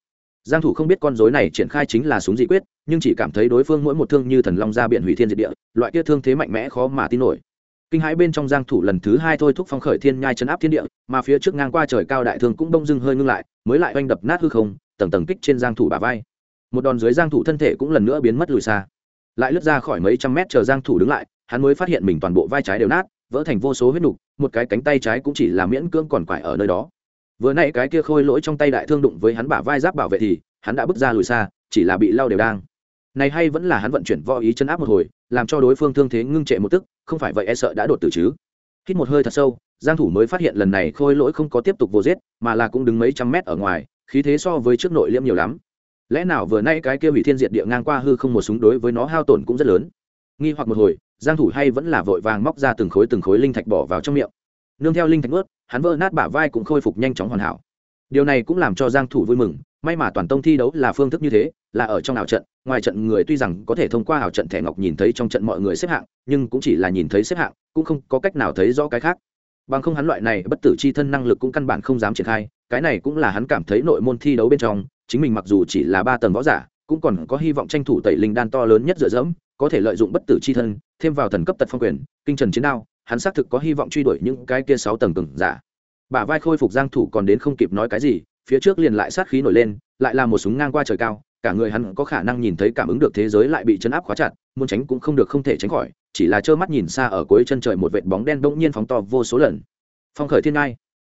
Giang thủ không biết con rối này triển khai chính là súng dị quyết, nhưng chỉ cảm thấy đối phương mỗi một thương như thần long ra biển hủy thiên diệt địa, loại kia thương thế mạnh mẽ khó mà tin nổi. Kinh hãi bên trong giang thủ lần thứ hai thôi thúc phong khởi thiên nhai chấn áp thiên địa, mà phía trước ngang qua trời cao đại thương cũng đông dưng hơi ngưng lại, mới lại oanh đập nát hư không, tầng tầng kích trên giang thủ bả vai một đòn dưới giang thủ thân thể cũng lần nữa biến mất lùi xa. Lại lướt ra khỏi mấy trăm mét chờ giang thủ đứng lại, hắn mới phát hiện mình toàn bộ vai trái đều nát, vỡ thành vô số huyết nục, một cái cánh tay trái cũng chỉ là miễn cưỡng còn quải ở nơi đó. Vừa nãy cái kia khôi lỗi trong tay đại thương đụng với hắn bả vai giáp bảo vệ thì, hắn đã bước ra lùi xa, chỉ là bị lao đều đang. Này hay vẫn là hắn vận chuyển võ ý chân áp một hồi, làm cho đối phương thương thế ngưng trệ một tức, không phải vậy e sợ đã đột tử chứ. Hít một hơi thật sâu, giang thủ mới phát hiện lần này khôi lỗi không có tiếp tục vô giết, mà là cũng đứng mấy trăm mét ở ngoài, khí thế so với trước nội liễm nhiều lắm lẽ nào vừa nay cái kia hủy thiên diệt địa ngang qua hư không một súng đối với nó hao tổn cũng rất lớn? Nghi hoặc một hồi, giang thủ hay vẫn là vội vàng móc ra từng khối từng khối linh thạch bỏ vào trong miệng. Nương theo linh thạch ướt hắn vỡ nát bả vai cũng khôi phục nhanh chóng hoàn hảo. Điều này cũng làm cho giang thủ vui mừng, may mà toàn tông thi đấu là phương thức như thế, là ở trong ảo trận, ngoài trận người tuy rằng có thể thông qua ảo trận thẻ ngọc nhìn thấy trong trận mọi người xếp hạng, nhưng cũng chỉ là nhìn thấy xếp hạng, cũng không có cách nào thấy rõ cái khác. Bằng không hắn loại này bất tử chi thân năng lực cũng căn bản không dám triển khai, cái này cũng là hắn cảm thấy nội môn thi đấu bên trong chính mình mặc dù chỉ là ba tầng võ giả, cũng còn có hy vọng tranh thủ tẩy linh đan to lớn nhất dựa dẫm, có thể lợi dụng bất tử chi thân, thêm vào thần cấp tật phong quyền, kinh trần chiến đao, hắn xác thực có hy vọng truy đuổi những cái kia sáu tầng cừng giả. Bả vai khôi phục giang thủ còn đến không kịp nói cái gì, phía trước liền lại sát khí nổi lên, lại là một súng ngang qua trời cao, cả người hắn có khả năng nhìn thấy cảm ứng được thế giới lại bị chấn áp khóa chặt, muốn tránh cũng không được không thể tránh khỏi, chỉ là trơ mắt nhìn xa ở cuối chân trời một vệt bóng đen bỗng nhiên phóng to vô số lần. Phong khởi thiên ngai.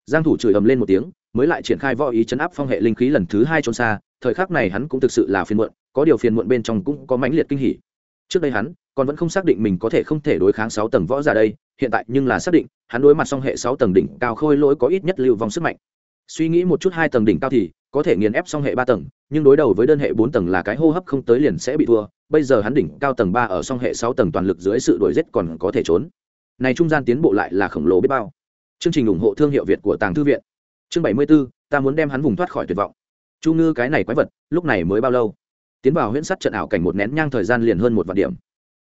Giang thủ chửi ầm lên một tiếng mới lại triển khai võ ý chấn áp phong hệ linh khí lần thứ hai trốn xa, thời khắc này hắn cũng thực sự là phiền muộn, có điều phiền muộn bên trong cũng có mãnh liệt kinh hỉ. Trước đây hắn còn vẫn không xác định mình có thể không thể đối kháng sáu tầng võ giả đây, hiện tại nhưng là xác định, hắn đối mặt song hệ sáu tầng đỉnh cao khôi lỗi có ít nhất lưu vong sức mạnh. Suy nghĩ một chút hai tầng đỉnh cao thì có thể nghiền ép song hệ ba tầng, nhưng đối đầu với đơn hệ bốn tầng là cái hô hấp không tới liền sẽ bị thua, bây giờ hắn đỉnh cao tầng ba ở song hệ sáu tầng toàn lực dưới sự đuổi giết còn có thể trốn. Này trung gian tiến bộ lại là khổng lồ biết bao. Chương trình ủng hộ thương hiệu việt của tàng thư viện chương bảy mươi 74, ta muốn đem hắn vùng thoát khỏi tuyệt vọng. Chu ngư cái này quái vật lúc này mới bao lâu? Tiến vào huyễn sắt trận ảo cảnh một nén nhang thời gian liền hơn một vạn điểm.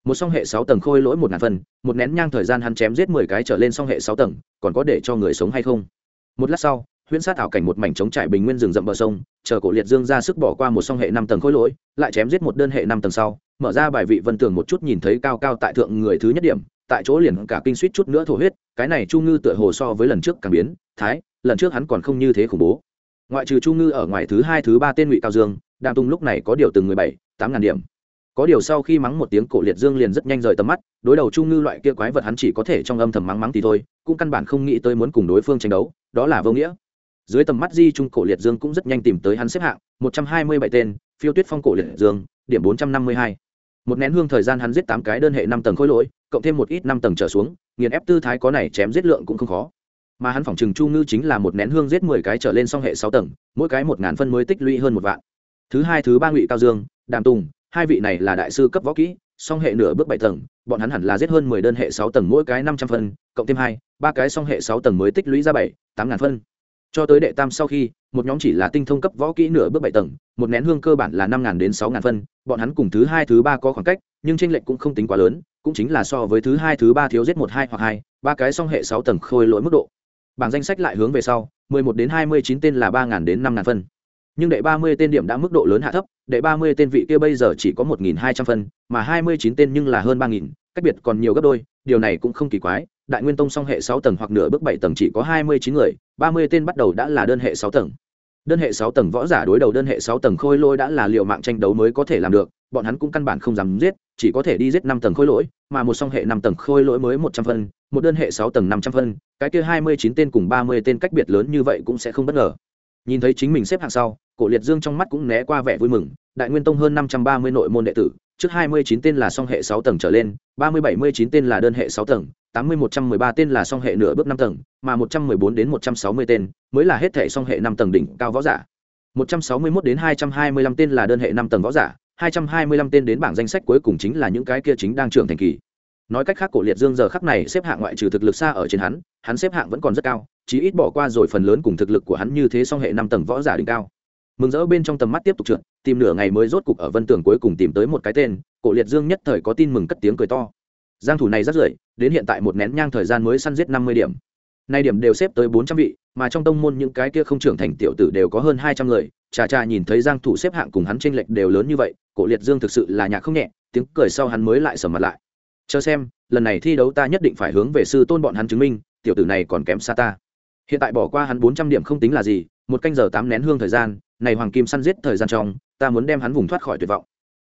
Một song hệ sáu tầng khôi lỗi một ngàn phần một nén nhang thời gian hắn chém giết mười cái trở lên song hệ sáu tầng còn có để cho người sống hay không? Một lát sau huyễn sát ảo cảnh một mảnh trống trải bình nguyên rừng rậm bờ sông chờ cổ liệt dương ra sức bỏ qua một song hệ năm tầng khôi lỗi lại chém giết một đơn hệ năm tầng sau mở ra bài vị vân tường một chút nhìn thấy cao cao tại thượng người thứ nhất điểm tại chỗ liền cả kinh suýt chút nữa thổ huyết cái này chu ngư tựa hồ so với lần trước càng biến thái lần trước hắn còn không như thế khủng bố. Ngoại trừ chu ngư ở ngoài thứ hai, thứ ba tên ngụy cao dương đàm tung lúc này có điều từng mười bảy, tám ngàn điểm. Có điều sau khi mắng một tiếng cổ liệt dương liền rất nhanh rời tầm mắt, đối đầu chu ngư loại kia quái vật hắn chỉ có thể trong âm thầm mắng mắng thì thôi, cũng căn bản không nghĩ tới muốn cùng đối phương tranh đấu, đó là vô nghĩa. Dưới tầm mắt di trung cổ liệt dương cũng rất nhanh tìm tới hắn xếp hạng, một trăm hai mươi bảy tên, phiêu tuyết phong cổ liệt dương, điểm bốn trăm năm mươi hai. Một nén hương thời gian hắn giết tám cái đơn hệ năm tầng khối lỗi, cộng thêm một ít năm tầng trở xuống, nghiền ép tư thái có này chém giết lượng cũng không khó mà hắn phỏng chừng chu ngư chính là một nén hương giết mười cái trở lên song hệ sáu tầng, mỗi cái một ngàn phân mới tích lũy hơn một vạn. Thứ hai, thứ ba ngụy cao dương, đàm tùng, hai vị này là đại sư cấp võ kỹ, song hệ nửa bước bảy tầng, bọn hắn hẳn là giết hơn mười đơn hệ sáu tầng mỗi cái năm trăm phân, cộng thêm hai, ba cái song hệ sáu tầng mới tích lũy ra bảy, tám ngàn phân. Cho tới đệ tam sau khi, một nhóm chỉ là tinh thông cấp võ kỹ nửa bước bảy tầng, một nén hương cơ bản là năm ngàn đến sáu ngàn phân, bọn hắn cùng thứ hai, thứ ba có khoảng cách, nhưng tranh lệch cũng không tính quá lớn, cũng chính là so với thứ hai, thứ ba thiếu giết một, hai hoặc hai, ba cái song hệ sáu tầng khôi lỗi mức độ bảng danh sách lại hướng về sau, mười một đến hai mươi chín tên là ba ngàn đến năm ngàn phân. Nhưng đệ ba mươi tên điểm đã mức độ lớn hạ thấp, đệ ba mươi tên vị kia bây giờ chỉ có một nghìn hai trăm phân, mà hai mươi chín tên nhưng là hơn ba nghìn, cách biệt còn nhiều gấp đôi, điều này cũng không kỳ quái, đại nguyên tông song hệ sáu tầng hoặc nửa bước bảy tầng chỉ có hai mươi chín người, ba mươi tên bắt đầu đã là đơn hệ sáu tầng đơn hệ sáu tầng võ giả đối đầu đơn hệ sáu tầng khôi lỗi đã là liệu mạng tranh đấu mới có thể làm được, bọn hắn cũng căn bản không dám giết, chỉ có thể đi giết năm tầng khôi lỗi, mà một song hệ năm tầng khôi lỗi mới một trăm phân, một đơn hệ sáu tầng năm trăm phân, cái kia hai mươi chín tên cùng ba mươi tên cách biệt lớn như vậy cũng sẽ không bất ngờ. Nhìn thấy chính mình xếp hạng sau, cổ liệt dương trong mắt cũng né qua vẻ vui mừng, đại nguyên tông hơn năm trăm ba mươi nội môn đệ tử, trước hai mươi chín tên là song hệ sáu tầng trở lên, ba mươi bảy mươi chín tên là đơn hệ sáu tầng tám mươi một trăm mười ba tên là song hệ nửa bước năm tầng, mà một trăm mười bốn đến một trăm sáu mươi tên mới là hết thể song hệ năm tầng đỉnh cao võ giả. một trăm sáu mươi 161 đến hai trăm hai mươi lăm tên là đơn hệ năm tầng võ giả, hai trăm hai mươi lăm tên đến bảng danh sách cuối cùng chính là những cái kia chính đang trưởng thành kỳ. Nói cách khác, cổ liệt dương giờ khắc này xếp hạng ngoại trừ thực lực xa ở trên hắn hắn xếp hạng vẫn còn rất cao, chí ít bỏ qua rồi phần lớn cùng thực lực của hắn như thế song hệ năm tầng võ giả đỉnh cao. Mừng rỡ bên trong tầm mắt tiếp tục trượt, tìm nửa ngày mới rốt cục ở vân tường cuối cùng tìm tới một cái tên, cổ liệt dương nhất thời có tin mừng cất tiếng cười to giang thủ này rất rưỡi đến hiện tại một nén nhang thời gian mới săn giết 50 điểm. Nay điểm đều xếp tới 400 vị, mà trong tông môn những cái kia không trưởng thành tiểu tử đều có hơn 200 người. Trà trà nhìn thấy giang thủ xếp hạng cùng hắn trên lệch đều lớn như vậy, cổ liệt dương thực sự là nhạc không nhẹ, tiếng cười sau hắn mới lại sầm mặt lại. Chờ xem, lần này thi đấu ta nhất định phải hướng về sư tôn bọn hắn chứng minh, tiểu tử này còn kém xa ta. Hiện tại bỏ qua hắn 400 điểm không tính là gì, một canh giờ tám nén hương thời gian, này hoàng kim săn giết thời gian trong, ta muốn đem hắn vùng thoát khỏi tuyệt vọng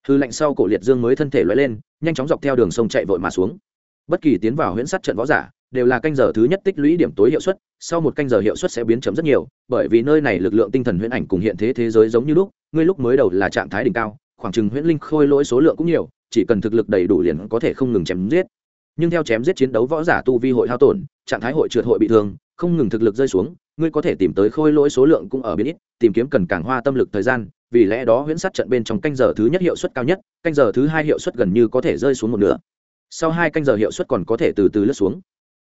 hư lạnh sau cổ liệt dương mới thân thể lóe lên, nhanh chóng dọc theo đường sông chạy vội mà xuống. Bất kỳ tiến vào huyễn sát trận võ giả, đều là canh giờ thứ nhất tích lũy điểm tối hiệu suất, sau một canh giờ hiệu suất sẽ biến chấm rất nhiều, bởi vì nơi này lực lượng tinh thần huyễn ảnh cùng hiện thế thế giới giống như lúc, ngươi lúc mới đầu là trạng thái đỉnh cao, khoảng chừng huyễn linh khôi lỗi số lượng cũng nhiều, chỉ cần thực lực đầy đủ liền có thể không ngừng chém giết. Nhưng theo chém giết chiến đấu võ giả tu vi hội hao tổn, trạng thái hội trượt hội bị thương, không ngừng thực lực rơi xuống, ngươi có thể tìm tới khôi lỗi số lượng cũng ở biến ít, tìm kiếm cần càng hoa tâm lực thời gian vì lẽ đó huyễn sát trận bên trong canh giờ thứ nhất hiệu suất cao nhất, canh giờ thứ hai hiệu suất gần như có thể rơi xuống một nửa. Sau hai canh giờ hiệu suất còn có thể từ từ lướt xuống.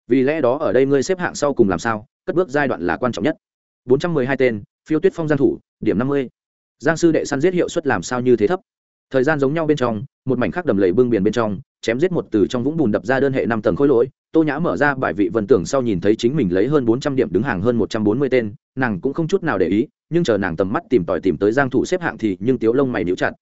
Vì lẽ đó ở đây ngươi xếp hạng sau cùng làm sao? Cất bước giai đoạn là quan trọng nhất. 412 tên, phiêu tuyết phong gian thủ, điểm 50. giang sư đệ săn giết hiệu suất làm sao như thế thấp? Thời gian giống nhau bên trong, một mảnh khác đầm lầy bưng biển bên trong, chém giết một từ trong vũng bùn đập ra đơn hệ năm tầng khối lỗi. Tô nhã mở ra bài vị vân tưởng sau nhìn thấy chính mình lấy hơn bốn trăm điểm đứng hàng hơn một trăm bốn mươi tên, nàng cũng không chút nào để ý, nhưng chờ nàng tầm mắt tìm tòi tìm tới giang thủ xếp hạng thì nhưng tiếu lông mày níu chặt.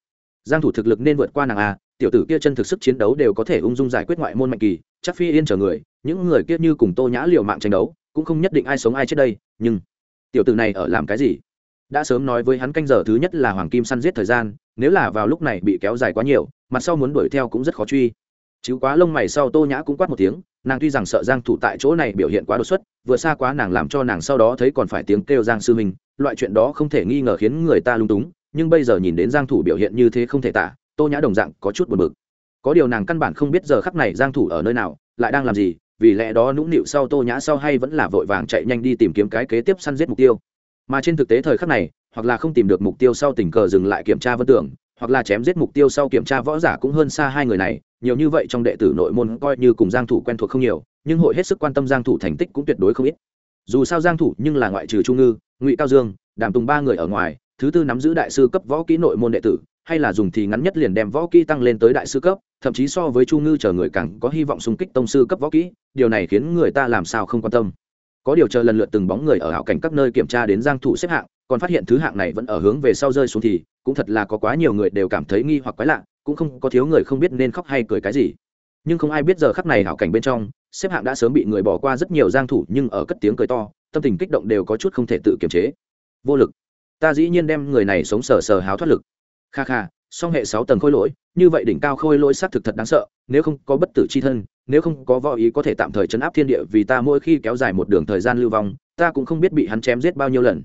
Giang thủ thực lực nên vượt qua nàng a tiểu tử kia chân thực sức chiến đấu đều có thể ung dung giải quyết ngoại môn mạnh kỳ, chắc phi yên chờ người, những người kia như cùng tô nhã liều mạng tranh đấu, cũng không nhất định ai sống ai chết đây, nhưng tiểu tử này ở làm cái gì? Đã sớm nói với hắn canh giờ thứ nhất là hoàng kim săn giết thời gian, nếu là vào lúc này bị kéo dài quá nhiều, mặt sau muốn đuổi theo cũng rất khó truy. Chứ quá lông mày sau tô nhã cũng quát một tiếng, nàng tuy rằng sợ giang thủ tại chỗ này biểu hiện quá đột xuất, vừa xa quá nàng làm cho nàng sau đó thấy còn phải tiếng kêu giang sư mình loại chuyện đó không thể nghi ngờ khiến người ta lung túng, nhưng bây giờ nhìn đến giang thủ biểu hiện như thế không thể tả, tô nhã đồng dạng có chút buồn bực. Có điều nàng căn bản không biết giờ khắc này giang thủ ở nơi nào, lại đang làm gì, vì lẽ đó nũng nịu sau tô nhã sau hay vẫn là vội vàng chạy nhanh đi tìm kiếm cái kế tiếp săn giết mục tiêu mà trên thực tế thời khắc này, hoặc là không tìm được mục tiêu sau tình cờ dừng lại kiểm tra vân tưởng, hoặc là chém giết mục tiêu sau kiểm tra võ giả cũng hơn xa hai người này, nhiều như vậy trong đệ tử nội môn coi như cùng giang thủ quen thuộc không nhiều, nhưng hội hết sức quan tâm giang thủ thành tích cũng tuyệt đối không ít. Dù sao giang thủ nhưng là ngoại trừ trung ngư, ngụy cao dương, đàm tùng ba người ở ngoài, thứ tư nắm giữ đại sư cấp võ kỹ nội môn đệ tử, hay là dùng thì ngắn nhất liền đem võ kỹ tăng lên tới đại sư cấp, thậm chí so với chu ngư chờ người càng có hy vọng xung kích tông sư cấp võ kỹ, điều này khiến người ta làm sao không quan tâm có điều chờ lần lượt từng bóng người ở hảo cảnh các nơi kiểm tra đến giang thủ xếp hạng, còn phát hiện thứ hạng này vẫn ở hướng về sau rơi xuống thì, cũng thật là có quá nhiều người đều cảm thấy nghi hoặc quái lạ, cũng không có thiếu người không biết nên khóc hay cười cái gì. Nhưng không ai biết giờ khắc này hảo cảnh bên trong, xếp hạng đã sớm bị người bỏ qua rất nhiều giang thủ nhưng ở cất tiếng cười to, tâm tình kích động đều có chút không thể tự kiềm chế. Vô lực. Ta dĩ nhiên đem người này sống sờ sờ háo thoát lực. Kha kha song hệ sáu tầng khôi lỗi, như vậy đỉnh cao khôi lỗi xác thực thật đáng sợ, nếu không có bất tử c h i thân, nếu không có võ ý có thể tạm thời chấn áp thiên địa vì ta mỗi khi kéo dài một đường thời gian lưu vong, ta cũng không biết bị hắn chém giết bao nhiêu lần.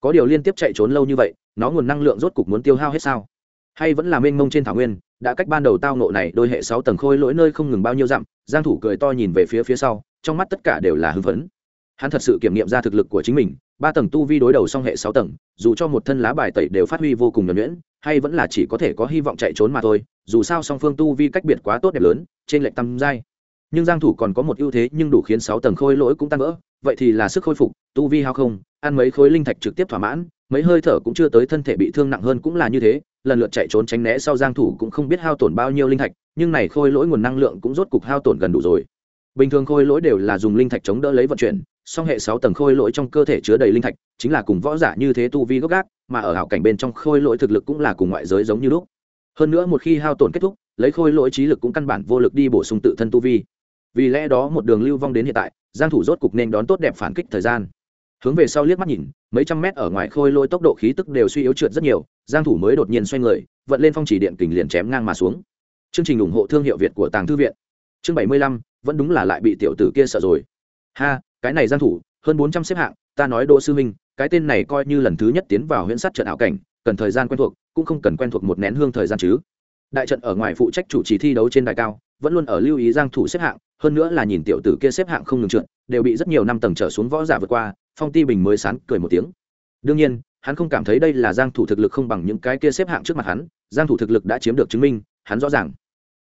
Có điều liên tiếp chạy trốn lâu như vậy, nó nguồn năng lượng rốt cục muốn tiêu hao hết sao? Hay vẫn là mênh mông trên thảo nguyên, đã cách ban đầu tao nộ này đôi hệ sáu tầng khôi lỗi nơi không ngừng bao nhiêu dặm, giang thủ cười to nhìn về phía phía sau, trong mắt tất cả đều là hưng phấn. Hắn thật sự kiểm nghiệm ra thực lực của chính mình ba tầng tu vi đối đầu song hệ sáu tầng, dù cho một thân lá bài tẩy đều phát huy vô cùng nhuẩn nhuyễn, hay vẫn là chỉ có thể có hy vọng chạy trốn mà thôi, dù sao song phương tu vi cách biệt quá tốt đẹp lớn, trên lệnh tăng giai. Nhưng giang thủ còn có một ưu thế nhưng đủ khiến sáu tầng khôi lỗi cũng tan vỡ, vậy thì là sức khôi phục, tu vi hao không, ăn mấy khối linh thạch trực tiếp thỏa mãn, mấy hơi thở cũng chưa tới thân thể bị thương nặng hơn cũng là như thế, lần lượt chạy trốn tránh né sau giang thủ cũng không biết hao tổn bao nhiêu linh thạch, nhưng này khôi lỗi nguồn năng lượng cũng rốt cục hao tổn gần đủ rồi. Bình thường khôi lỗi đều là dùng linh thạch chống đỡ lấy vận chuyển song hệ sáu tầng khôi lỗi trong cơ thể chứa đầy linh thạch chính là cùng võ giả như thế tu vi gốc gác mà ở hảo cảnh bên trong khôi lỗi thực lực cũng là cùng ngoại giới giống như lúc. Hơn nữa một khi hao tổn kết thúc lấy khôi lỗi trí lực cũng căn bản vô lực đi bổ sung tự thân tu vi. Vì lẽ đó một đường lưu vong đến hiện tại giang thủ rốt cục nên đón tốt đẹp phản kích thời gian. Hướng về sau liếc mắt nhìn mấy trăm mét ở ngoài khôi lỗi tốc độ khí tức đều suy yếu trượt rất nhiều giang thủ mới đột nhiên xoay người vận lên phong chỉ điện kình liền chém ngang mà xuống. Chương trình ủng hộ thương hiệu việt của tàng thư viện. Chương 75, vẫn đúng là lại bị tiểu tử kia sợ rồi. Ha cái này giang thủ, hơn 400 xếp hạng, ta nói đỗ sư minh, cái tên này coi như lần thứ nhất tiến vào huyễn sát trận ảo cảnh, cần thời gian quen thuộc, cũng không cần quen thuộc một nén hương thời gian chứ. Đại trận ở ngoài phụ trách chủ trì thi đấu trên đài cao, vẫn luôn ở lưu ý giang thủ xếp hạng, hơn nữa là nhìn tiểu tử kia xếp hạng không ngừng trượt, đều bị rất nhiều năm tầng trở xuống võ giả vượt qua, phong ti bình mới sán cười một tiếng. Đương nhiên, hắn không cảm thấy đây là giang thủ thực lực không bằng những cái kia xếp hạng trước mặt hắn, giang thủ thực lực đã chiếm được chứng minh, hắn rõ ràng.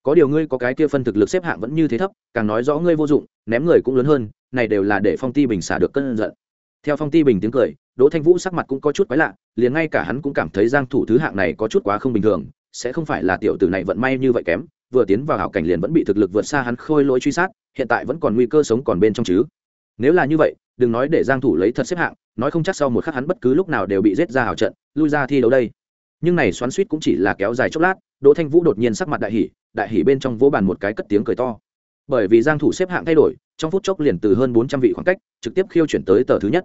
Có điều ngươi có cái kia phân thực lực xếp hạng vẫn như thế thấp, càng nói rõ ngươi vô dụng, ném người cũng lớn hơn này đều là để phong ti bình xả được cơn giận. Theo phong ti bình tiếng cười, đỗ thanh vũ sắc mặt cũng có chút quái lạ, liền ngay cả hắn cũng cảm thấy giang thủ thứ hạng này có chút quá không bình thường, sẽ không phải là tiểu tử này vận may như vậy kém, vừa tiến vào hảo cảnh liền vẫn bị thực lực vượt xa hắn khôi lỗi truy sát, hiện tại vẫn còn nguy cơ sống còn bên trong chứ. Nếu là như vậy, đừng nói để giang thủ lấy thật xếp hạng, nói không chắc sau một khắc hắn bất cứ lúc nào đều bị giết ra hảo trận, lui ra thi đấu đây. Nhưng này xoắn suýt cũng chỉ là kéo dài chốc lát, đỗ thanh vũ đột nhiên sắc mặt đại hỉ đại hỉ bên trong vỗ bàn một cái cất tiếng cười to bởi vì giang thủ xếp hạng thay đổi, trong phút chốc liền từ hơn 400 vị khoảng cách, trực tiếp khiêu chuyển tới tờ thứ nhất.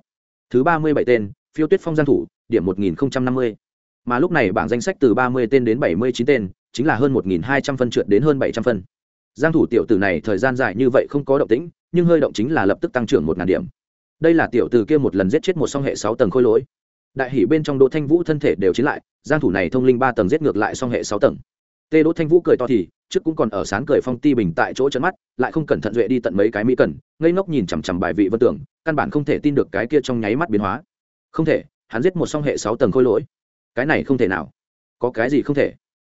Thứ 37 tên, phiêu tuyết phong giang thủ, điểm 1050 mà lúc này bảng danh sách từ 30 tên đến 79 tên, chính là hơn 1200 phân trượt đến hơn 700 phân. Giang thủ tiểu tử này thời gian dài như vậy không có động tĩnh, nhưng hơi động chính là lập tức tăng trưởng 1000 điểm. Đây là tiểu tử kia một lần giết chết một song hệ 6 tầng khôi lỗi. Đại hỉ bên trong đỗ thanh vũ thân thể đều chiến lại, giang thủ này thông linh ba tầng giết ngược lại song hệ 6 tầng tê đỗ thanh vũ cười to thì, trước cũng còn ở sán cười phong ti bình tại chỗ chấn mắt, lại không cẩn thận duệ đi tận mấy cái mỹ cần, ngây ngốc nhìn chằm chằm bài vị vân tưởng, căn bản không thể tin được cái kia trong nháy mắt biến hóa. Không thể, hắn giết một song hệ sáu tầng khôi lỗi. Cái này không thể nào. Có cái gì không thể?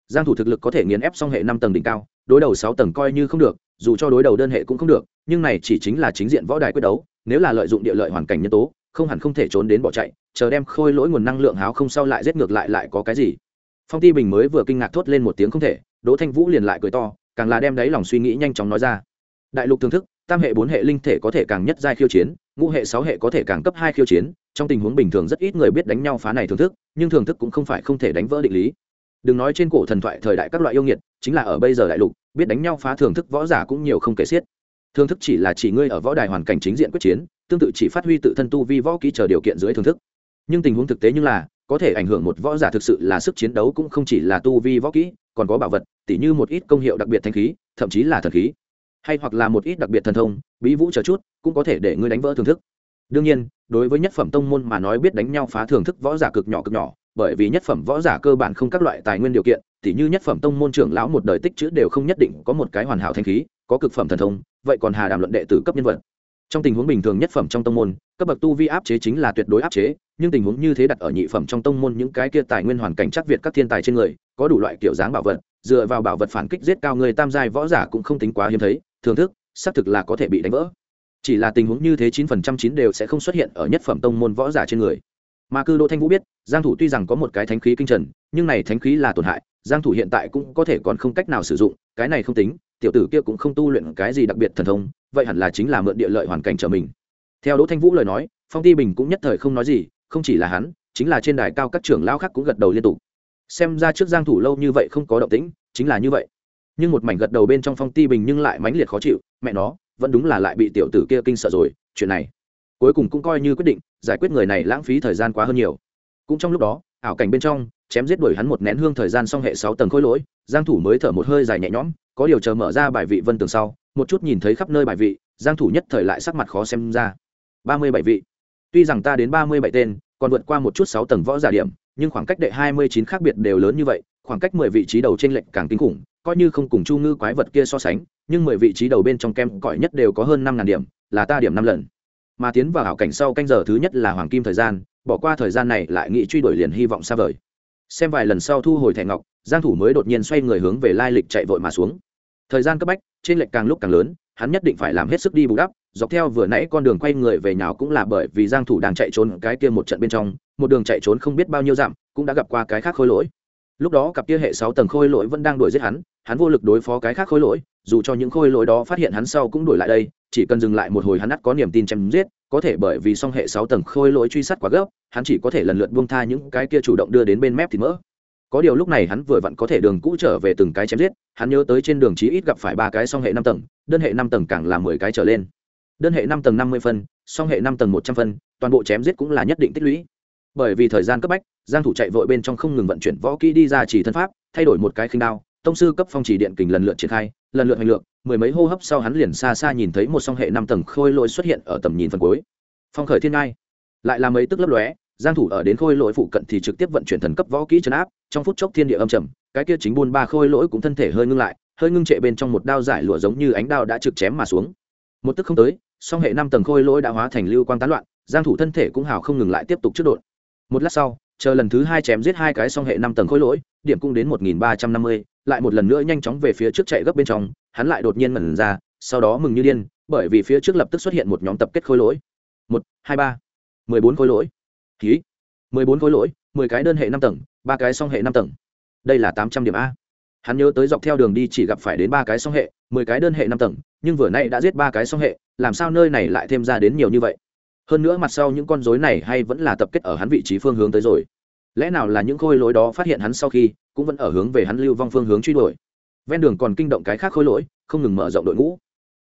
Giang thủ thực lực có thể nghiền ép song hệ năm tầng đỉnh cao, đối đầu sáu tầng coi như không được, dù cho đối đầu đơn hệ cũng không được, nhưng này chỉ chính là chính diện võ đài quyết đấu, nếu là lợi dụng địa lợi hoàn cảnh nhân tố, không hẳn không thể trốn đến bỏ chạy, chờ đem khôi lỗi nguồn năng lượng háo không sau lại giết ngược lại lại có cái gì? Phong ti bình mới vừa kinh ngạc thốt lên một tiếng không thể, đỗ thanh vũ liền lại cười to, càng là đem đáy lòng suy nghĩ nhanh chóng nói ra. Đại lục thưởng thức, tam hệ bốn hệ linh thể có thể càng nhất giai khiêu chiến, ngũ hệ sáu hệ có thể càng cấp hai khiêu chiến, trong tình huống bình thường rất ít người biết đánh nhau phá này thưởng thức, nhưng thưởng thức cũng không phải không thể đánh vỡ định lý. Đừng nói trên cổ thần thoại thời đại các loại yêu nghiệt, chính là ở bây giờ đại lục, biết đánh nhau phá thưởng thức võ giả cũng nhiều không kể xiết. Thưởng thức chỉ là chỉ ngươi ở võ đài hoàn cảnh chính diện quyết chiến, tương tự chỉ phát huy tự thân tu vi võ kỹ chờ điều kiện dưới thưởng thức. Nhưng tình huống thực tế như là có thể ảnh hưởng một võ giả thực sự là sức chiến đấu cũng không chỉ là tu vi võ kỹ, còn có bảo vật, tỉ như một ít công hiệu đặc biệt thanh khí, thậm chí là thần khí. Hay hoặc là một ít đặc biệt thần thông, bí vũ chờ chút, cũng có thể để ngươi đánh vỡ thưởng thức. Đương nhiên, đối với nhất phẩm tông môn mà nói biết đánh nhau phá thưởng thức võ giả cực nhỏ cực nhỏ, bởi vì nhất phẩm võ giả cơ bản không các loại tài nguyên điều kiện, tỉ như nhất phẩm tông môn trưởng lão một đời tích chữ đều không nhất định có một cái hoàn hảo thanh khí, có cực phẩm thần thông, vậy còn hà đàm luận đệ tử cấp nhân vật. Trong tình huống bình thường nhất phẩm trong tông môn, cấp bậc tu vi áp chế chính là tuyệt đối áp chế nhưng tình huống như thế đặt ở nhị phẩm trong tông môn những cái kia tài nguyên hoàn cảnh chắc việt các thiên tài trên người, có đủ loại kiểu dáng bảo vật, dựa vào bảo vật phản kích giết cao người tam giai võ giả cũng không tính quá hiếm thấy, thưởng thức, xác thực là có thể bị đánh vỡ. Chỉ là tình huống như thế chín phần trăm chín đều sẽ không xuất hiện ở nhất phẩm tông môn võ giả trên người. Mà cư đỗ thanh vũ biết, giang thủ tuy rằng có một cái thánh khí kinh trần, nhưng này thánh khí là tổn hại, giang thủ hiện tại cũng có thể còn không cách nào sử dụng, cái này không tính, tiểu tử kia cũng không tu luyện cái gì đặc biệt thần thông, vậy hẳn là chính là mượn địa lợi hoàn cảnh trở mình. Theo đỗ thanh vũ lời nói, phong ti bình cũng nhất thời không nói gì không chỉ là hắn, chính là trên đài cao các trưởng lao khác cũng gật đầu liên tục. Xem ra trước giang thủ lâu như vậy không có động tĩnh, chính là như vậy. Nhưng một mảnh gật đầu bên trong phong ti bình nhưng lại mãnh liệt khó chịu, mẹ nó, vẫn đúng là lại bị tiểu tử kia kinh sợ rồi, chuyện này. Cuối cùng cũng coi như quyết định, giải quyết người này lãng phí thời gian quá hơn nhiều. Cũng trong lúc đó, ảo cảnh bên trong, chém giết đuổi hắn một nén hương thời gian xong hệ sáu tầng khối lỗi, giang thủ mới thở một hơi dài nhẹ nhõm, có điều chờ mở ra bài vị vân tường sau, một chút nhìn thấy khắp nơi bài vị, giang thủ nhất thời lại sắc mặt khó xem ra. Ba mươi bảy vị tuy rằng ta đến ba mươi bảy tên, còn vượt qua một chút sáu tầng võ giả điểm, nhưng khoảng cách đệ hai mươi chín khác biệt đều lớn như vậy, khoảng cách mười vị trí đầu trên lệnh càng kinh khủng, coi như không cùng chu ngư quái vật kia so sánh, nhưng mười vị trí đầu bên trong kem cỏi nhất đều có hơn năm ngàn điểm, là ta điểm năm lần. Mà tiến vào hảo cảnh sau canh giờ thứ nhất là hoàng kim thời gian, bỏ qua thời gian này lại nghĩ truy đuổi liền hy vọng xa vời. Xem vài lần sau thu hồi thẻ ngọc, giang thủ mới đột nhiên xoay người hướng về lai lịch chạy vội mà xuống. Thời gian cấp bách trên lệch càng lúc càng lớn, hắn nhất định phải làm hết sức đi bù đắp dọc theo vừa nãy con đường quay người về nhào cũng là bởi vì giang thủ đang chạy trốn cái kia một trận bên trong, một đường chạy trốn không biết bao nhiêu dặm, cũng đã gặp qua cái khác khôi lỗi. Lúc đó cặp kia hệ 6 tầng khôi lỗi vẫn đang đuổi giết hắn hắn vô lực đối phó cái khác khôi lỗi, dù cho những khôi lỗi đó phát hiện hắn sau cũng đuổi lại đây, chỉ cần dừng lại một hồi hắn ắt có niềm tin chém giết, có thể bởi vì song hệ 6 tầng khôi lỗi truy sát quá gấp, hắn chỉ có thể lần lượt buông tha những cái kia chủ động đưa đến bên mép thì mỡ. Có điều lúc này hắn vừa vặn có thể đường cũ trở về từng cái chém giết, hắn nhớ tới trên đường chí ít gặp phải ba cái song hệ năm tầng, đơn hệ năm tầng càng là mười cái trở lên đơn hệ năm tầng năm mươi phân, song hệ năm tầng một trăm phân, toàn bộ chém giết cũng là nhất định tích lũy. Bởi vì thời gian cấp bách, giang thủ chạy vội bên trong không ngừng vận chuyển võ kỹ đi ra chỉ thân pháp, thay đổi một cái khinh đao, tông sư cấp phong chỉ điện kình lần lượt triển khai, lần lượt hành lượng mười mấy hô hấp sau hắn liền xa xa nhìn thấy một song hệ năm tầng khôi lỗi xuất hiện ở tầm nhìn phần cuối. Phong khởi thiên ngai. Lại là mấy tức lấp lóe, giang thủ ở đến khôi lỗi phụ cận thì trực tiếp vận chuyển thần cấp võ kỹ chấn áp, trong phút chốc thiên địa âm trầm, cái kia chính buôn ba khôi lỗi cũng thân thể hơi ngưng lại, hơi ngưng trệ bên trong một đao giải lụa giống như ánh đao đã trực chém mà xuống một tức không tới song hệ năm tầng khôi lỗi đã hóa thành lưu quang tán loạn giang thủ thân thể cũng hào không ngừng lại tiếp tục trước đột. Một lát sau chờ lần thứ hai chém giết hai cái song hệ năm tầng khôi lỗi điểm cũng đến 1350, lại một lần nữa nhanh chóng về phía trước chạy gấp bên trong hắn lại đột nhiên mẩn ra sau đó mừng như điên bởi vì phía trước lập tức xuất hiện một nhóm tập kết khôi lỗi. Một hai ba mười bốn khôi lỗi. Ký mười bốn khối lỗi mười cái đơn hệ năm tầng ba cái song hệ năm tầng. Đây là tám trăm điểm a hắn nhớ tới dọc theo đường đi chỉ gặp phải đến ba cái song hệ, mười cái đơn hệ năm tầng, nhưng vừa nay đã giết ba cái song hệ, làm sao nơi này lại thêm ra đến nhiều như vậy? Hơn nữa mặt sau những con rối này hay vẫn là tập kết ở hắn vị trí phương hướng tới rồi. Lẽ nào là những khôi lỗi đó phát hiện hắn sau khi, cũng vẫn ở hướng về hắn lưu vong phương hướng truy đuổi? Ven đường còn kinh động cái khác khôi lỗi, không ngừng mở rộng đội ngũ.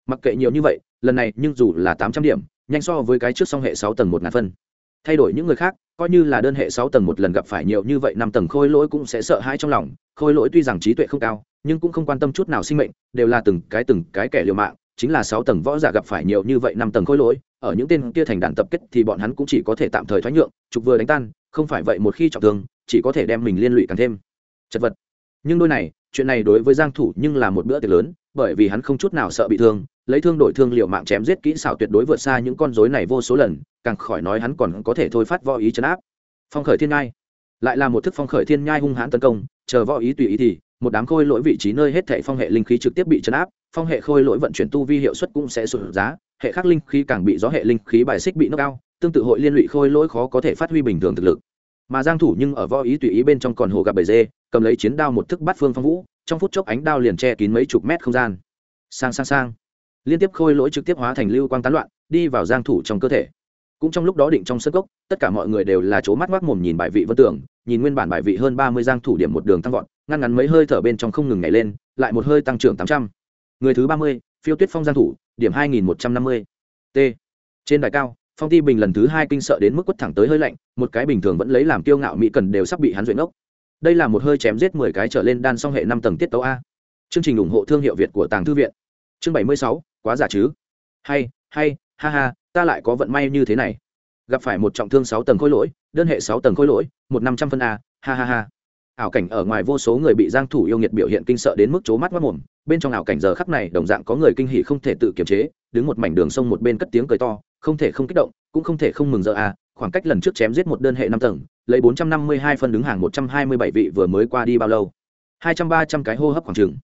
Mặc kệ nhiều như vậy, lần này nhưng dù là tám trăm điểm, nhanh so với cái trước song hệ sáu tầng một ngàn phân. Thay đổi những người khác coi như là đơn hệ sáu tầng một lần gặp phải nhiều như vậy năm tầng khôi lỗi cũng sẽ sợ hãi trong lòng. Khôi lỗi tuy rằng trí tuệ không cao, nhưng cũng không quan tâm chút nào sinh mệnh, đều là từng cái từng cái kẻ liều mạng, chính là sáu tầng võ giả gặp phải nhiều như vậy năm tầng khôi lỗi, ở những tên kia thành đàn tập kết thì bọn hắn cũng chỉ có thể tạm thời thoái nhượng, trục vừa đánh tan, không phải vậy một khi trọng thương, chỉ có thể đem mình liên lụy càng thêm. Chật vật. Nhưng đôi này, chuyện này đối với giang thủ nhưng là một bữa tiệc lớn, bởi vì hắn không chút nào sợ bị thương lấy thương đổi thương liệu mạng chém giết kỹ xảo tuyệt đối vượt xa những con rối này vô số lần, càng khỏi nói hắn còn có thể thôi phát võ ý chấn áp. Phong khởi thiên nhai. Lại là một thức phong khởi thiên nhai hung hãn tấn công, chờ võ ý tùy ý thì, một đám khôi lỗi vị trí nơi hết thảy phong hệ linh khí trực tiếp bị chấn áp, phong hệ khôi lỗi vận chuyển tu vi hiệu suất cũng sẽ sụt giá, hệ khác linh khí càng bị gió hệ linh khí bài xích bị nâng cao, tương tự hội liên lụy khôi lỗi khó có thể phát huy bình thường thực lực. Mà giang thủ nhưng ở võ ý tùy ý bên trong còn hồ gặp bầy dê, cầm lấy chiến đao một thức bắt phương phong vũ, trong phút chốc ánh đao liền che kín mấy chục mét không gian. Sang sang sang liên tiếp khôi lỗi trực tiếp hóa thành lưu quang tán loạn, đi vào giang thủ trong cơ thể. Cũng trong lúc đó định trong sân gốc tất cả mọi người đều là c mắt ngoác mồm nhìn bài vị vân tưởng nhìn nguyên bản bài vị hơn ba mươi giang thủ điểm một đường tăng vọt, ngăn ngắn mấy hơi thở bên trong không ngừng nhảy lên, lại một hơi tăng trưởng tám trăm. Người thứ ba mươi, phiêu tuyết phong giang thủ, điểm hai nghìn một trăm năm mươi. T. Trên đài cao, phong ti bình lần thứ hai kinh sợ đến mức quất thẳng tới hơi lạnh, một cái bình thường vẫn lấy làm kiêu ngạo mỹ cần đều sắp bị hắn duyệt ngốc. Đây là một hơi chém giết mười cái trở lên đan song hệ năm tầng tiết tấu a. Chương trình ủng hộ thương hiệu việt của tàng thư viện. Chương bảy mươi sáu quá giả chứ? Hay hay, ha ha, ta lại có vận may như thế này. Gặp phải một trọng thương sáu tầng khối lỗi, đơn hệ sáu tầng khối lỗi, một năm trăm phân a, ha ha ha. Ảo cảnh ở ngoài vô số người bị giang thủ yêu nghiệt biểu hiện kinh sợ đến mức chố mắt mắt mồm. Bên trong ảo cảnh giờ khắc này, đồng dạng có người kinh hỉ không thể tự kiềm chế, đứng một mảnh đường sông một bên cất tiếng cười to, không thể không kích động, cũng không thể không mừng rỡ à khoảng cách lần trước chém giết một đơn hệ năm tầng, lấy 452 phân đứng hàng 127 vị vừa mới qua đi bao lâu? 200 300 cái hô hấp khoảng chừng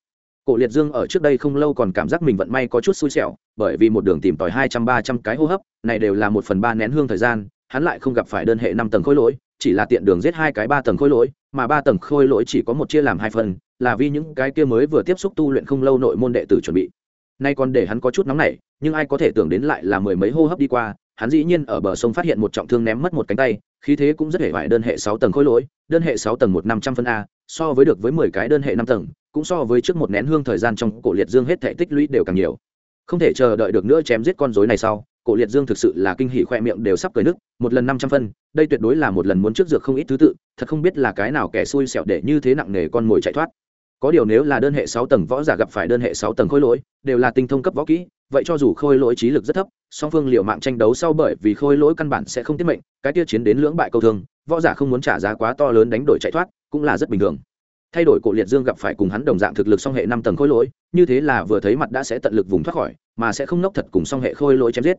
cổ liệt dương ở trước đây không lâu còn cảm giác mình vận may có chút xui xẻo, bởi vì một đường tìm tòi 200 300 cái hô hấp, này đều là một phần ba nén hương thời gian, hắn lại không gặp phải đơn hệ năm tầng khối lỗi, chỉ là tiện đường giết hai cái ba tầng khối lỗi, mà ba tầng khôi lỗi chỉ có một chia làm hai phần, là vì những cái kia mới vừa tiếp xúc tu luyện không lâu nội môn đệ tử chuẩn bị. Nay còn để hắn có chút nóng nảy, nhưng ai có thể tưởng đến lại là mười mấy hô hấp đi qua, hắn dĩ nhiên ở bờ sông phát hiện một trọng thương ném mất một cánh tay, khí thế cũng rất hề vải đơn hệ sáu tầng khối lỗi, đơn hệ sáu tầng một năm trăm phân a so với được với mười cái đơn hệ năm tầng, cũng so với trước một nén hương thời gian trong cổ liệt dương hết thể tích lũy đều càng nhiều. Không thể chờ đợi được nữa chém giết con rối này sau, cổ liệt dương thực sự là kinh hỉ khoe miệng đều sắp cười nức, một lần năm trăm phân, đây tuyệt đối là một lần muốn trước dược không ít thứ tự, thật không biết là cái nào kẻ xui xẻo để như thế nặng nề con mồi chạy thoát. Có điều nếu là đơn hệ sáu tầng võ giả gặp phải đơn hệ sáu tầng khôi lỗi, đều là tinh thông cấp võ kỹ, vậy cho dù khôi lỗi trí lực rất thấp, song phương liệu mạng tranh đấu sau bởi vì khôi lỗi căn bản sẽ không tiết mệnh, cái tiêu chiến đến lưỡng bại câu thương, võ giả không muốn trả giá quá to lớn đánh đổi chạy thoát cũng là rất bình thường. Thay đổi cổ liệt dương gặp phải cùng hắn đồng dạng thực lực song hệ năm tầng khôi lỗi, như thế là vừa thấy mặt đã sẽ tận lực vùng thoát khỏi, mà sẽ không nốc thật cùng song hệ khôi lỗi chém giết.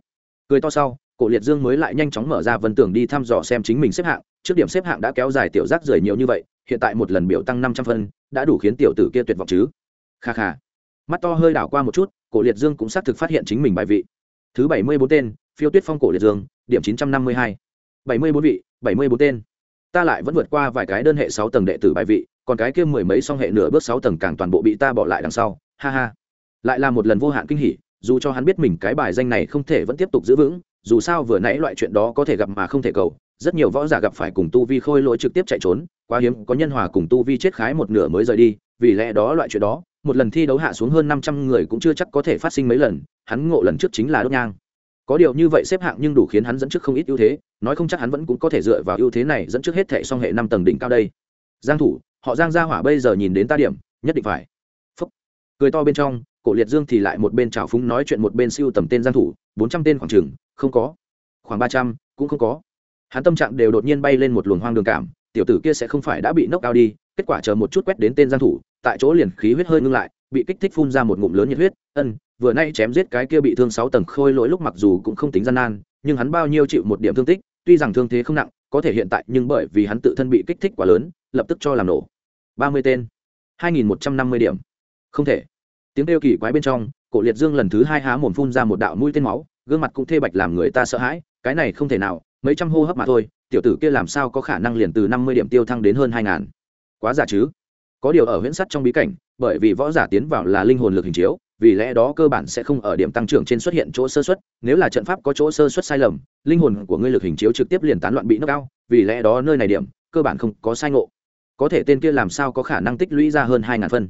Cười to sau, cổ liệt dương mới lại nhanh chóng mở ra vân tưởng đi thăm dò xem chính mình xếp hạng. Trước điểm xếp hạng đã kéo dài tiểu giác rời nhiều như vậy, hiện tại một lần biểu tăng năm trăm phân, đã đủ khiến tiểu tử kia tuyệt vọng chứ. Kha kha. Mắt to hơi đảo qua một chút, cổ liệt dương cũng xác thực phát hiện chính mình bài vị. Thứ bảy mươi bốn tên, phiêu tuyết phong cổ liệt dương, điểm chín trăm năm mươi hai. Bảy mươi bốn vị, bảy mươi bốn tên ta lại vẫn vượt qua vài cái đơn hệ sáu tầng đệ tử bài vị, còn cái kia mười mấy song hệ nửa bước sáu tầng càng toàn bộ bị ta bỏ lại đằng sau. Ha ha. Lại là một lần vô hạn kinh hỉ, dù cho hắn biết mình cái bài danh này không thể vẫn tiếp tục giữ vững, dù sao vừa nãy loại chuyện đó có thể gặp mà không thể cầu. Rất nhiều võ giả gặp phải cùng tu vi khôi lỗi trực tiếp chạy trốn, quá hiếm có nhân hòa cùng tu vi chết khái một nửa mới rời đi. Vì lẽ đó loại chuyện đó, một lần thi đấu hạ xuống hơn năm trăm người cũng chưa chắc có thể phát sinh mấy lần, hắn ngộ lần trước chính là đốt nhang có điều như vậy xếp hạng nhưng đủ khiến hắn dẫn trước không ít ưu thế, nói không chắc hắn vẫn cũng có thể dựa vào ưu thế này dẫn trước hết thệ song hệ năm tầng đỉnh cao đây. Giang thủ, họ giang gia hỏa bây giờ nhìn đến ta điểm, nhất định phải. Phúc. cười to bên trong, cổ liệt dương thì lại một bên trào phúng nói chuyện một bên siêu tầm tên giang thủ, bốn trăm tên khoảng trường không có. Khoảng ba trăm, cũng không có. Hắn tâm trạng đều đột nhiên bay lên một luồng hoang đường cảm, tiểu tử kia sẽ không phải đã bị nốc cao đi, kết quả chờ một chút quét đến tên giang thủ, tại chỗ liền khí huyết hơi ngưng lại bị kích thích phun ra một ngụm lớn nhiệt huyết, ân, vừa nay chém giết cái kia bị thương sáu tầng khôi lỗi lúc mặc dù cũng không tính gian nan, nhưng hắn bao nhiêu chịu một điểm thương tích, tuy rằng thương thế không nặng, có thể hiện tại nhưng bởi vì hắn tự thân bị kích thích quá lớn, lập tức cho làm nổ. Ba mươi tên. Hai nghìn một trăm năm mươi điểm. Không thể. Tiếng kêu kỳ quái bên trong, cổ liệt dương lần thứ hai há mồm phun ra một đạo mũi tên máu, gương mặt cũng thê bạch làm người ta sợ hãi, cái này không thể nào, mấy trăm hô hấp mà thôi, tiểu tử kia làm sao có khả năng liền từ năm mươi điểm tiêu thăng đến hơn hai ngàn. Quá giả chứ. Có điều ở huyễn sắt trong bí cảnh bởi vì võ giả tiến vào là linh hồn lực hình chiếu, vì lẽ đó cơ bản sẽ không ở điểm tăng trưởng trên xuất hiện chỗ sơ xuất nếu là trận pháp có chỗ sơ xuất sai lầm, linh hồn của ngươi lực hình chiếu trực tiếp liền tán loạn bị nước cao vì lẽ đó nơi này điểm, cơ bản không có sai ngộ. Có thể tên kia làm sao có khả năng tích lũy ra hơn hai ngàn phân?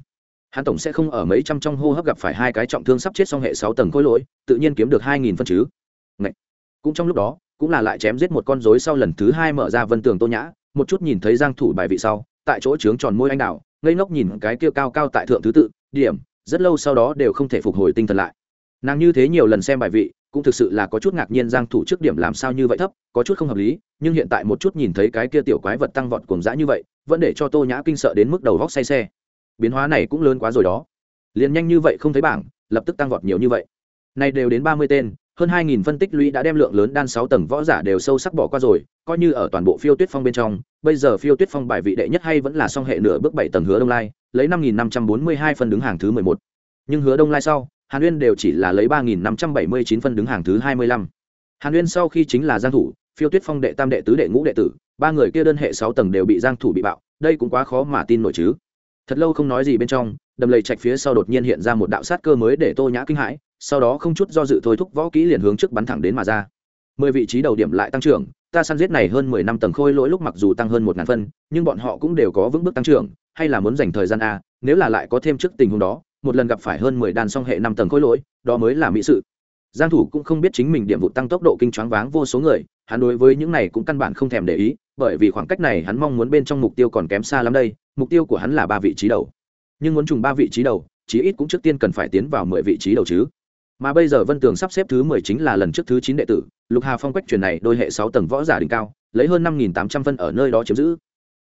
Hắn tổng sẽ không ở mấy trăm trong hô hấp gặp phải hai cái trọng thương sắp chết xong hệ sáu tầng khối lỗi, tự nhiên kiếm được hai nghìn phân chứ. Ngậy. cũng trong lúc đó, cũng là lại chém giết một con rối sau lần thứ hai mở ra vân tường tô nhã, một chút nhìn thấy giang thủ bài vị sau, tại chỗ trướng tròn môi anh đào ngây ngốc nhìn cái kia cao cao tại thượng thứ tự, điểm, rất lâu sau đó đều không thể phục hồi tinh thần lại. Nàng như thế nhiều lần xem bài vị, cũng thực sự là có chút ngạc nhiên giang thủ trước điểm làm sao như vậy thấp, có chút không hợp lý, nhưng hiện tại một chút nhìn thấy cái kia tiểu quái vật tăng vọt cuồng dã như vậy, vẫn để cho tô nhã kinh sợ đến mức đầu vóc say xe. Biến hóa này cũng lớn quá rồi đó. Liền nhanh như vậy không thấy bảng, lập tức tăng vọt nhiều như vậy. Này đều đến ba mươi tên, hơn hai nghìn phân tích lũy đã đem lượng lớn đan sáu tầng võ giả đều sâu sắc bỏ qua rồi, coi như ở toàn bộ phiêu tuyết phong bên trong bây giờ phiêu tuyết phong bài vị đệ nhất hay vẫn là song hệ nửa bước bảy tầng hứa đông lai, lấy năm nghìn năm trăm bốn mươi hai phân đứng hàng thứ mười một. Nhưng hứa đông lai sau, hàn uyên đều chỉ là lấy ba nghìn năm trăm bảy mươi chín phân đứng hàng thứ hai mươi lăm. Hàn uyên sau khi chính là giang thủ, phiêu tuyết phong đệ tam đệ tứ đệ ngũ đệ tử, ba người kia đơn hệ sáu tầng đều bị giang thủ bị bạo, đây cũng quá khó mà tin nổi chứ. Thật lâu không nói gì bên trong, đầm lầy chạch phía sau đột nhiên hiện ra một đạo sát cơ mới để tô nhã kinh hãi, sau đó không chút do dự thôi thúc võ kỹ liền hướng trước bắn thẳng đến mà ra. Mười vị trí đầu điểm lại tăng trưởng ta săn giết này hơn mười năm tầng khôi lỗi lúc mặc dù tăng hơn một ngàn phân, nhưng bọn họ cũng đều có vững bước tăng trưởng, hay là muốn dành thời gian a, nếu là lại có thêm trước tình huống đó, một lần gặp phải hơn mười đàn song hệ năm tầng khôi lỗi, đó mới là mỹ sự. Giang thủ cũng không biết chính mình điểm vụ tăng tốc độ kinh choáng váng vô số người, hắn đối với những này cũng căn bản không thèm để ý, bởi vì khoảng cách này hắn mong muốn bên trong mục tiêu còn kém xa lắm đây, mục tiêu của hắn là ba vị trí đầu. Nhưng muốn trùng ba vị trí đầu, chí ít cũng trước tiên cần phải tiến vào mười vị trí đầu chứ mà bây giờ vân tường sắp xếp thứ mười chính là lần trước thứ chín đệ tử, lục hà phong quách truyền này đôi hệ sáu tầng võ giả đỉnh cao, lấy hơn năm nghìn tám trăm phân ở nơi đó chiếm giữ.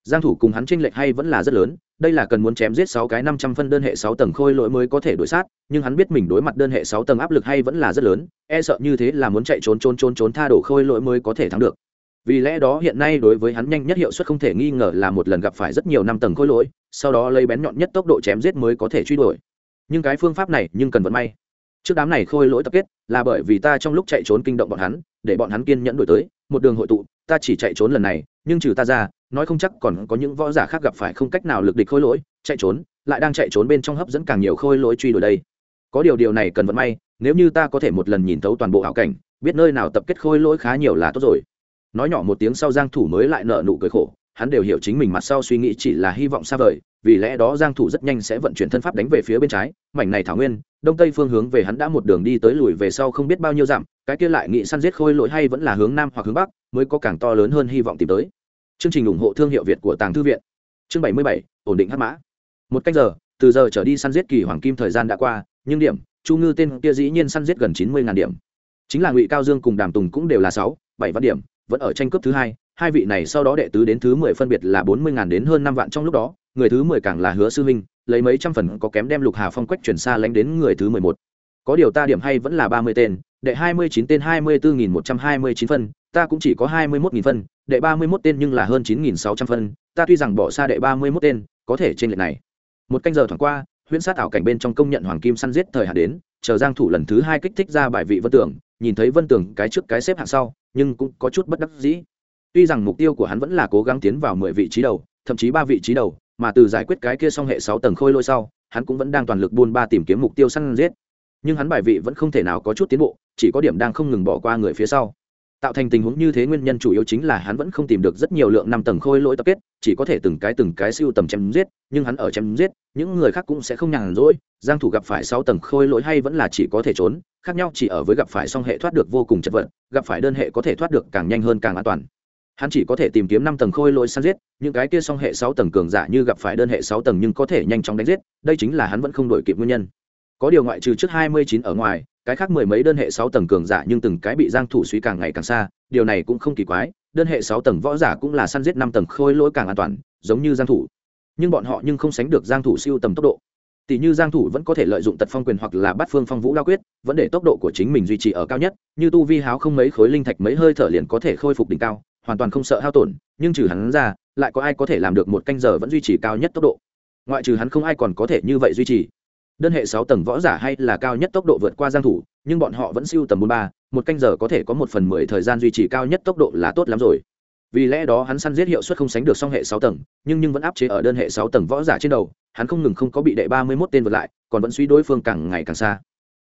Giang thủ cùng hắn tranh lệch hay vẫn là rất lớn, đây là cần muốn chém giết sáu cái năm trăm phân đơn hệ sáu tầng khôi lỗi mới có thể đuổi sát, nhưng hắn biết mình đối mặt đơn hệ sáu tầng áp lực hay vẫn là rất lớn e sợ như thế là muốn chạy trốn trốn trốn trốn tha đổ khôi lỗi mới có thể thắng được. Vì lẽ đó hiện nay đối với hắn nhanh nhất hiệu suất không thể nghi ngờ là một lần gặp phải rất nhiều năm tầng khôi lỗi, sau đó lấy bén nhọn nhất tốc độ chém giết mới có thể truy đuổi. Nhưng cái phương pháp này nhưng cần vận may trước đám này khôi lỗi tập kết là bởi vì ta trong lúc chạy trốn kinh động bọn hắn, để bọn hắn kiên nhẫn đổi tới, một đường hội tụ, ta chỉ chạy trốn lần này, nhưng trừ ta ra, nói không chắc còn có những võ giả khác gặp phải không cách nào lực địch khôi lỗi, chạy trốn, lại đang chạy trốn bên trong hấp dẫn càng nhiều khôi lỗi truy đuổi đây. Có điều điều này cần vận may, nếu như ta có thể một lần nhìn thấu toàn bộ hảo cảnh, biết nơi nào tập kết khôi lỗi khá nhiều là tốt rồi. Nói nhỏ một tiếng sau giang thủ mới lại nợ nụ cười khổ, hắn đều hiểu chính mình mặt sau suy nghĩ chỉ là hy vọng xa vời vì lẽ đó giang thủ rất nhanh sẽ vận chuyển thân pháp đánh về phía bên trái mảnh này thảo nguyên đông tây phương hướng về hắn đã một đường đi tới lùi về sau không biết bao nhiêu dặm cái kia lại nghĩ săn giết khôi lỗi hay vẫn là hướng nam hoặc hướng bắc mới có càng to lớn hơn hy vọng tìm tới. Chương trình ủng hộ thương hiệu việt của tàng thư viện. Chương 77, ổn định hắc mã. Một cách giờ từ giờ trở đi săn giết kỳ hoàng kim thời gian đã qua nhưng điểm chu ngư tên kia dĩ nhiên săn giết gần 90.000 điểm. Chính là ngụy cao dương cùng đàm tùng cũng đều là sáu bảy vạn điểm vẫn ở tranh cướp thứ hai hai vị này sau đó đệ tứ đến thứ mười phân biệt là bốn mươi ngàn đến hơn năm vạn trong lúc đó người thứ mười càng là hứa sư huynh, lấy mấy trăm phần có kém đem lục hà phong quách chuyển xa lánh đến người thứ mười một. Có điều ta điểm hay vẫn là ba mươi tên, đệ hai mươi chín tên hai mươi bốn nghìn một trăm hai mươi chín phân, ta cũng chỉ có hai mươi mốt nghìn phân, đệ ba mươi mốt tên nhưng là hơn chín nghìn sáu trăm phân, ta tuy rằng bỏ xa đệ ba mươi mốt tên, có thể trên lệ này. Một canh giờ thoảng qua, huyễn sát ảo cảnh bên trong công nhận hoàng kim săn giết thời hạn đến, chờ giang thủ lần thứ hai kích thích ra bài vị vân tưởng, nhìn thấy vân tưởng cái trước cái xếp hạng sau, nhưng cũng có chút bất đắc dĩ. Tuy rằng mục tiêu của hắn vẫn là cố gắng tiến vào mười vị trí đầu, thậm chí ba vị trí đầu mà từ giải quyết cái kia xong hệ sáu tầng khôi lôi sau, hắn cũng vẫn đang toàn lực buôn ba tìm kiếm mục tiêu săn giết. Nhưng hắn bài vị vẫn không thể nào có chút tiến bộ, chỉ có điểm đang không ngừng bỏ qua người phía sau. Tạo thành tình huống như thế nguyên nhân chủ yếu chính là hắn vẫn không tìm được rất nhiều lượng năm tầng khôi lỗi tập kết, chỉ có thể từng cái từng cái siêu tầm chém giết, nhưng hắn ở chém giết, những người khác cũng sẽ không nhàn rỗi, giang thủ gặp phải sáu tầng khôi lỗi hay vẫn là chỉ có thể trốn, khác nhau chỉ ở với gặp phải song hệ thoát được vô cùng chật vật, gặp phải đơn hệ có thể thoát được càng nhanh hơn càng an toàn hắn chỉ có thể tìm kiếm năm tầng khôi lỗi săn giết, những cái kia song hệ sáu tầng cường giả như gặp phải đơn hệ sáu tầng nhưng có thể nhanh chóng đánh giết, đây chính là hắn vẫn không đổi kịp nguyên nhân. Có điều ngoại trừ trước hai mươi chín ở ngoài, cái khác mười mấy đơn hệ sáu tầng cường giả nhưng từng cái bị giang thủ suy càng ngày càng xa, điều này cũng không kỳ quái, đơn hệ sáu tầng võ giả cũng là săn giết năm tầng khôi lỗi càng an toàn, giống như giang thủ. Nhưng bọn họ nhưng không sánh được giang thủ siêu tầm tốc độ. Tỷ như giang thủ vẫn có thể lợi dụng tật phong quyền hoặc là bắt phương phong vũ đao quyết, vẫn để tốc độ của chính mình duy trì ở cao nhất, như tu vi háo không mấy khối linh thạch mấy hơi thở liền có thể khôi phục đỉnh cao hoàn toàn không sợ hao tổn, nhưng trừ hắn ra, lại có ai có thể làm được một canh giờ vẫn duy trì cao nhất tốc độ? Ngoại trừ hắn không ai còn có thể như vậy duy trì. Đơn hệ sáu tầng võ giả hay là cao nhất tốc độ vượt qua giang thủ, nhưng bọn họ vẫn siêu tầm bốn ba, một canh giờ có thể có một phần mười thời gian duy trì cao nhất tốc độ là tốt lắm rồi. Vì lẽ đó hắn săn giết hiệu suất không sánh được song hệ sáu tầng, nhưng nhưng vẫn áp chế ở đơn hệ sáu tầng võ giả trên đầu, hắn không ngừng không có bị đệ ba mươi 31 tên vượt lại, còn vẫn suy đối phương càng ngày càng xa.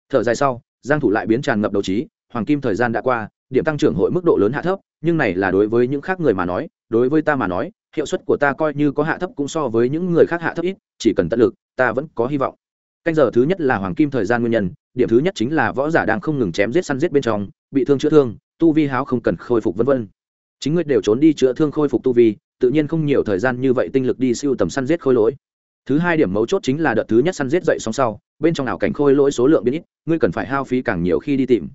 Thở dài sau, giang thủ lại biến tràn ngập đấu trí, hoàng kim thời gian đã qua, điểm tăng trưởng hội mức độ lớn hạ thấp nhưng này là đối với những khác người mà nói, đối với ta mà nói, hiệu suất của ta coi như có hạ thấp cũng so với những người khác hạ thấp ít, chỉ cần tận lực, ta vẫn có hy vọng. Canh giờ thứ nhất là hoàng kim thời gian nguyên nhân, điểm thứ nhất chính là võ giả đang không ngừng chém giết săn giết bên trong, bị thương chữa thương, tu vi háo không cần khôi phục vân vân. Chính ngươi đều trốn đi chữa thương khôi phục tu vi, tự nhiên không nhiều thời gian như vậy tinh lực đi siêu tầm săn giết khôi lỗi. Thứ hai điểm mấu chốt chính là đợt thứ nhất săn giết dậy xong sau, bên trong ảo cảnh khôi lỗi số lượng biến ít, ngươi cần phải hao phí càng nhiều khi đi tìm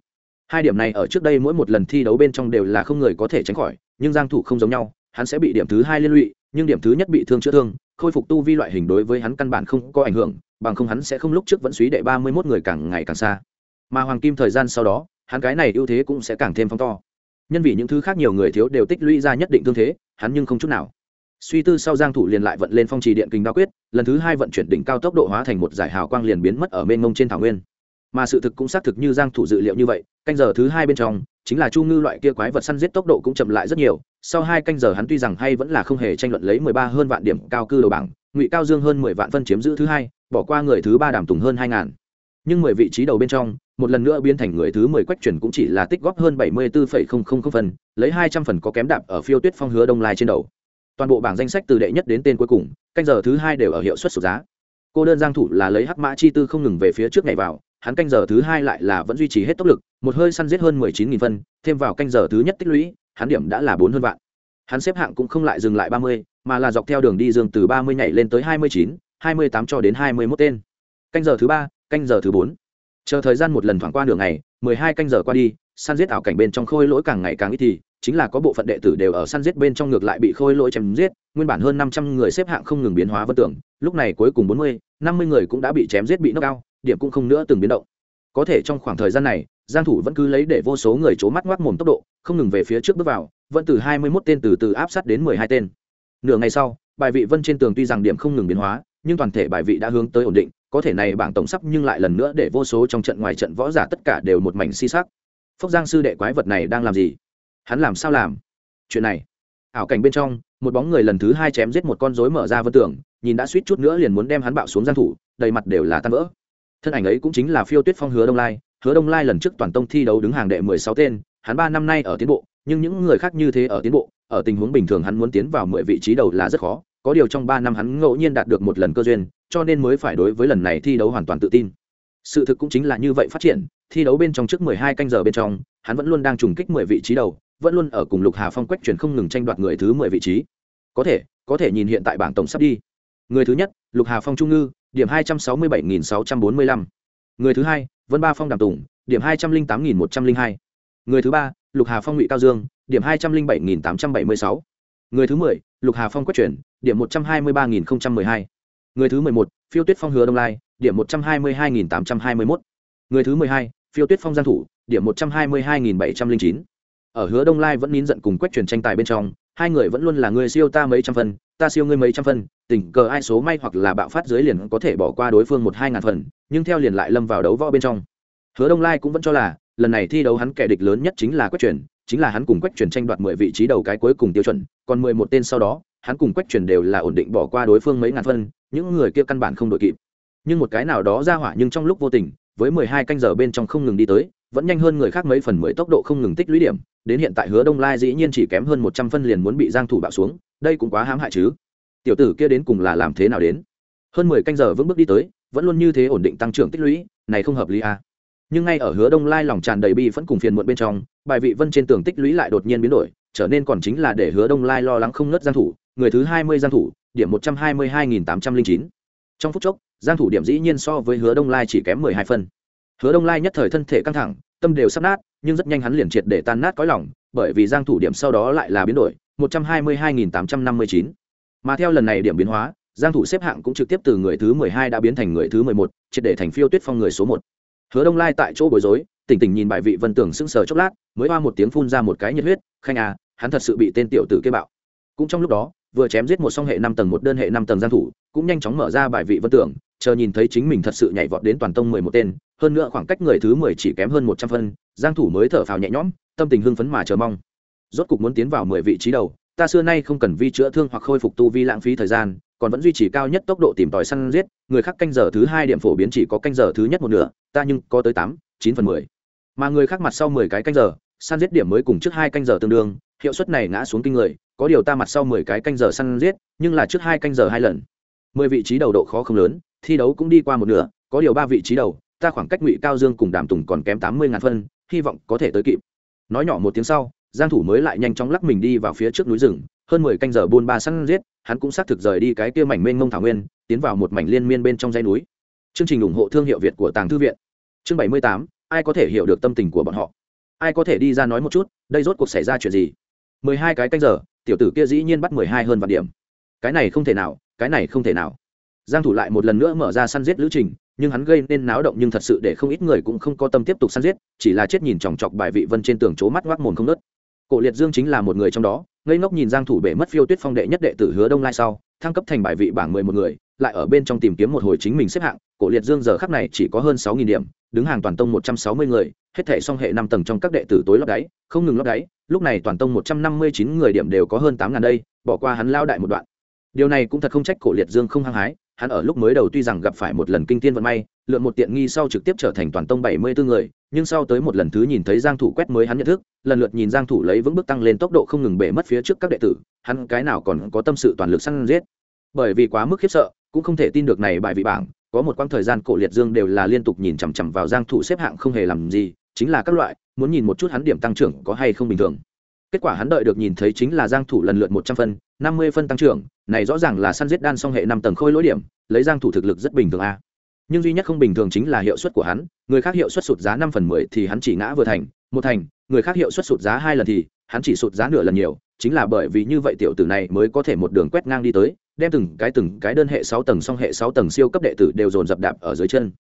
hai điểm này ở trước đây mỗi một lần thi đấu bên trong đều là không người có thể tránh khỏi, nhưng giang thủ không giống nhau, hắn sẽ bị điểm thứ hai liên lụy, nhưng điểm thứ nhất bị thương chữa thương, khôi phục tu vi loại hình đối với hắn căn bản không có ảnh hưởng, bằng không hắn sẽ không lúc trước vẫn suy đệ ba mươi 31 người càng ngày càng xa. Mà hoàng kim thời gian sau đó, hắn cái này ưu thế cũng sẽ càng thêm phong to. Nhân vì những thứ khác nhiều người thiếu đều tích lũy ra nhất định thương thế, hắn nhưng không chút nào. Suy tư sau giang thủ liền lại vận lên phong trì điện kinh đao quyết, lần thứ hai vận chuyển đỉnh cao tốc độ hóa thành một giải hào quang liền biến mất ở bên ngông trên thảo nguyên mà sự thực cũng xác thực như giang thủ dự liệu như vậy canh giờ thứ hai bên trong chính là chu ngư loại kia quái vật săn giết tốc độ cũng chậm lại rất nhiều sau hai canh giờ hắn tuy rằng hay vẫn là không hề tranh luận lấy 13 hơn vạn điểm cao cư đầu bảng ngụy cao dương hơn 10 vạn phân chiếm giữ thứ hai bỏ qua người thứ ba đàm tùng hơn 2 ngàn. Nhưng 10 vị trí đầu bên trong một lần nữa biến thành người thứ 10 quách chuyển cũng chỉ là tích góp hơn 74,000 phần lấy 200 phần có kém đạp ở phiêu tuyết phong hứa đông lai trên đầu. Toàn bộ bảng danh sách từ đệ nhất đến tên cuối cùng canh giờ thứ hai đều ở hiệu suất sụt giá. Cô đơn giang thủ là lấy hắc mã chi tư không ngừng về phía trước ngày vào hắn canh giờ thứ hai lại là vẫn duy trì hết tốc lực, một hơi săn giết hơn mười chín nghìn phân, thêm vào canh giờ thứ nhất tích lũy, hắn điểm đã là bốn hơn vạn. Hắn xếp hạng cũng không lại dừng lại ba mươi, mà là dọc theo đường đi dương từ ba mươi nhảy lên tới hai mươi chín, hai mươi tám cho đến hai mươi mốt tên. Canh giờ thứ ba, canh giờ thứ bốn. Chờ thời gian một lần thoảng qua đường ngày, mười hai canh giờ qua đi, săn giết ảo cảnh bên trong khôi lỗi càng ngày càng ít thì, chính là có bộ phận đệ tử đều ở săn giết bên trong ngược lại bị khôi lỗi chém giết, nguyên bản hơn năm trăm người xếp hạng không ngừng biến hóa vân tưởng, lúc này cuối cùng bốn mươi, năm mươi người cũng đã bị chém giết bị nâng cao điểm cũng không nữa từng biến động. Có thể trong khoảng thời gian này, giang thủ vẫn cứ lấy để vô số người chố mắt ngoác mồm tốc độ, không ngừng về phía trước bước vào, vẫn từ hai mươi 21 tên từ từ áp sát đến mười hai tên. Nửa ngày sau, bài vị vân trên tường tuy rằng điểm không ngừng biến hóa, nhưng toàn thể bài vị đã hướng tới ổn định, có thể này bảng tổng sắp nhưng lại lần nữa để vô số trong trận ngoài trận võ giả tất cả đều một mảnh si sắc. Phốc giang sư đệ quái vật này đang làm gì? Hắn làm sao làm? Chuyện này. Ảo cảnh bên trong, một bóng người lần thứ hai chém giết một con rối mở ra vân tưởng nhìn đã suýt chút nữa liền muốn đem hắn bạo xuống giang thủ, đầy mặt đều là tan vỡ thân ảnh ấy cũng chính là phiêu tuyết phong hứa đông lai. Hứa đông lai lần trước toàn tông thi đấu đứng hàng đệ 16 tên, hắn ba năm nay ở tiến bộ, nhưng những người khác như thế ở tiến bộ, ở tình huống bình thường hắn muốn tiến vào 10 vị trí đầu là rất khó. Có điều trong ba năm hắn ngẫu nhiên đạt được một lần cơ duyên, cho nên mới phải đối với lần này thi đấu hoàn toàn tự tin. Sự thực cũng chính là như vậy phát triển, thi đấu bên trong trước 12 canh giờ bên trong, hắn vẫn luôn đang trùng kích 10 vị trí đầu, vẫn luôn ở cùng lục hà phong quách chuyển không ngừng tranh đoạt người thứ 10 vị trí. Có thể có thể nhìn hiện tại bảng tổng sắp đi. Người thứ nhất, lục hà phong trung ngư điểm 267.645. người thứ hai vân ba phong đàm tùng điểm 208.102. người thứ ba lục hà phong ngụy cao dương điểm 207.876. người thứ 10, lục hà phong quách truyền điểm 123.012. người thứ 11, phiêu tuyết phong hứa đông lai điểm 122.821. người thứ 12, phiêu tuyết phong giang thủ điểm 122.709. ở hứa đông lai vẫn nín giận cùng quách truyền tranh tài bên trong hai người vẫn luôn là người siêu ta mấy trăm phần ta siêu ngươi mấy trăm phần, tình cờ ai số may hoặc là bạo phát dưới liền có thể bỏ qua đối phương một hai ngàn phần nhưng theo liền lại lâm vào đấu võ bên trong. Hứa đông lai cũng vẫn cho là lần này thi đấu hắn kẻ địch lớn nhất chính là quách truyền chính là hắn cùng quách truyền tranh đoạt mười vị trí đầu cái cuối cùng tiêu chuẩn còn mười một tên sau đó hắn cùng quách truyền đều là ổn định bỏ qua đối phương mấy ngàn phân những người kia căn bản không đội kịp. Nhưng một cái nào đó ra hỏa nhưng trong lúc vô tình với mười hai canh giờ bên trong không ngừng đi tới vẫn nhanh hơn người khác mấy phần mười tốc độ không ngừng tích lũy điểm, đến hiện tại hứa đông lai dĩ nhiên chỉ kém hơn một trăm phân liền muốn bị giang thủ bạo xuống, đây cũng quá hãm hại chứ. Tiểu tử kia đến cùng là làm thế nào đến? Hơn mười canh giờ vững bước đi tới, vẫn luôn như thế ổn định tăng trưởng tích lũy, này không hợp lý à. nhưng ngay ở hứa đông lai lòng tràn đầy bi vẫn cùng phiền muộn bên trong, bài vị vân trên tường tích lũy lại đột nhiên biến đổi, trở nên còn chính là để hứa đông lai lo lắng không nớt giang thủ, người thứ hai mươi giang thủ, điểm một trăm hai mươi hai nghìn tám trăm linh chín. Trong phút chốc, giang thủ điểm dĩ nhiên so với hứa đông lai chỉ kém mười hai phân hứa đông lai nhất thời thân thể căng thẳng tâm đều sắp nát nhưng rất nhanh hắn liền triệt để tan nát cõi lòng bởi vì giang thủ điểm sau đó lại là biến đổi một trăm hai mươi hai nghìn tám trăm năm mươi chín mà theo lần này điểm biến hóa giang thủ xếp hạng cũng trực tiếp từ người thứ 12 đã biến thành người thứ 11, triệt để thành phiêu tuyết phong người số 1. hứa đông lai tại chỗ bối rối tỉnh tỉnh nhìn bài vị vân tưởng sững sờ chốc lát mới hoa một tiếng phun ra một cái nhiệt huyết khanh à hắn thật sự bị tên tiểu tử kia bạo cũng trong lúc đó vừa chém giết một song hệ năm tầng một đơn hệ năm tầng giang thủ cũng nhanh chóng mở ra bài vị vân tưởng chờ nhìn thấy chính mình thật sự nhảy vọt đến toàn tông 11 tên hơn nữa khoảng cách người thứ 10 chỉ kém hơn 100 phân, giang thủ mới thở phào nhẹ nhõm, tâm tình hưng phấn mà chờ mong. Rốt cục muốn tiến vào 10 vị trí đầu, ta xưa nay không cần vi chữa thương hoặc khôi phục tu vi lãng phí thời gian, còn vẫn duy trì cao nhất tốc độ tìm tòi săn giết, người khác canh giờ thứ hai điểm phổ biến chỉ có canh giờ thứ nhất một nửa, ta nhưng có tới tám, chín phần mười. Mà người khác mặt sau mười cái canh giờ, săn giết điểm mới cùng trước hai canh giờ tương đương, hiệu suất này ngã xuống kinh người, có điều ta mặt sau mười cái canh giờ săn giết, nhưng là trước hai canh giờ hai lần. Mười vị trí đầu độ khó không lớn, thi đấu cũng đi qua một nửa, có điều ba vị trí đầu ta khoảng cách ngụy cao dương cùng đàm tùng còn kém tám mươi ngàn phân hy vọng có thể tới kịp. Nói nhỏ một tiếng sau giang thủ mới lại nhanh chóng lắc mình đi vào phía trước núi rừng hơn 10 canh giờ buôn ba săn giết hắn cũng xác thực rời đi cái kia mảnh mênh mông thảo nguyên tiến vào một mảnh liên miên bên trong dãy núi. Chương trình ủng hộ thương hiệu việt của tàng thư viện. Chương 78, ai có thể hiểu được tâm tình của bọn họ? Ai có thể đi ra nói một chút đây rốt cuộc xảy ra chuyện gì? 12 cái canh giờ tiểu tử kia dĩ nhiên bắt 12 hơn vạn điểm. Cái này không thể nào cái này không thể nào giang thủ lại một lần nữa mở ra săn giết lữ trình, nhưng hắn gây nên náo động nhưng thật sự để không ít người cũng không có tâm tiếp tục săn giết, chỉ là chết nhìn chòng chọc bài vị vân trên tường chố mắt ngoác mồm không nứt cổ liệt dương chính là một người trong đó, ngây ngốc nhìn giang thủ bể mất phiêu tuyết phong đệ nhất đệ tử hứa đông lai sau, thăng cấp thành bài vị bảng mười một người, lại ở bên trong tìm kiếm một hồi chính mình xếp hạng. Cổ liệt dương giờ khắc này chỉ có hơn sáu nghìn điểm, đứng hàng toàn tông một trăm sáu mươi người, hết thể song hệ năm tầng trong các đệ tử tối lót đáy, không ngừng lót đáy, lúc này toàn tông một trăm năm mươi chín người điểm đều có hơn tám ngàn đây, bỏ qua hắn lao đại một đoạn. Điều này cũng thật không trách cổ liệt dương không hăng hái hắn ở lúc mới đầu tuy rằng gặp phải một lần kinh thiên vận may, lượn một tiện nghi sau trực tiếp trở thành toàn tông bảy mươi bốn người, nhưng sau tới một lần thứ nhìn thấy giang thủ quét mới hắn nhận thức, lần lượt nhìn giang thủ lấy vững bước tăng lên tốc độ không ngừng bể mất phía trước các đệ tử, hắn cái nào còn có tâm sự toàn lực săn giết. Bởi vì quá mức khiếp sợ, cũng không thể tin được này bài vị bảng, có một quãng thời gian cổ liệt dương đều là liên tục nhìn chằm chằm vào giang thủ xếp hạng không hề làm gì, chính là các loại, muốn nhìn một chút hắn điểm tăng trưởng có hay không bình thường. Kết quả hắn đợi được nhìn thấy chính là giang thủ lần lượt 100 phân 50 phân tăng trưởng này rõ ràng là săn giết đan song hệ năm tầng khôi lỗi điểm, lấy giang thủ thực lực rất bình thường a. Nhưng duy nhất không bình thường chính là hiệu suất của hắn, người khác hiệu suất sụt giá 5 phần 10 thì hắn chỉ ngã vừa thành, một thành, người khác hiệu suất sụt giá hai lần thì hắn chỉ sụt giá nửa lần nhiều, chính là bởi vì như vậy tiểu tử này mới có thể một đường quét ngang đi tới, đem từng cái từng cái đơn hệ sáu tầng song hệ sáu tầng siêu cấp đệ tử đều dồn dập đạp ở dưới chân.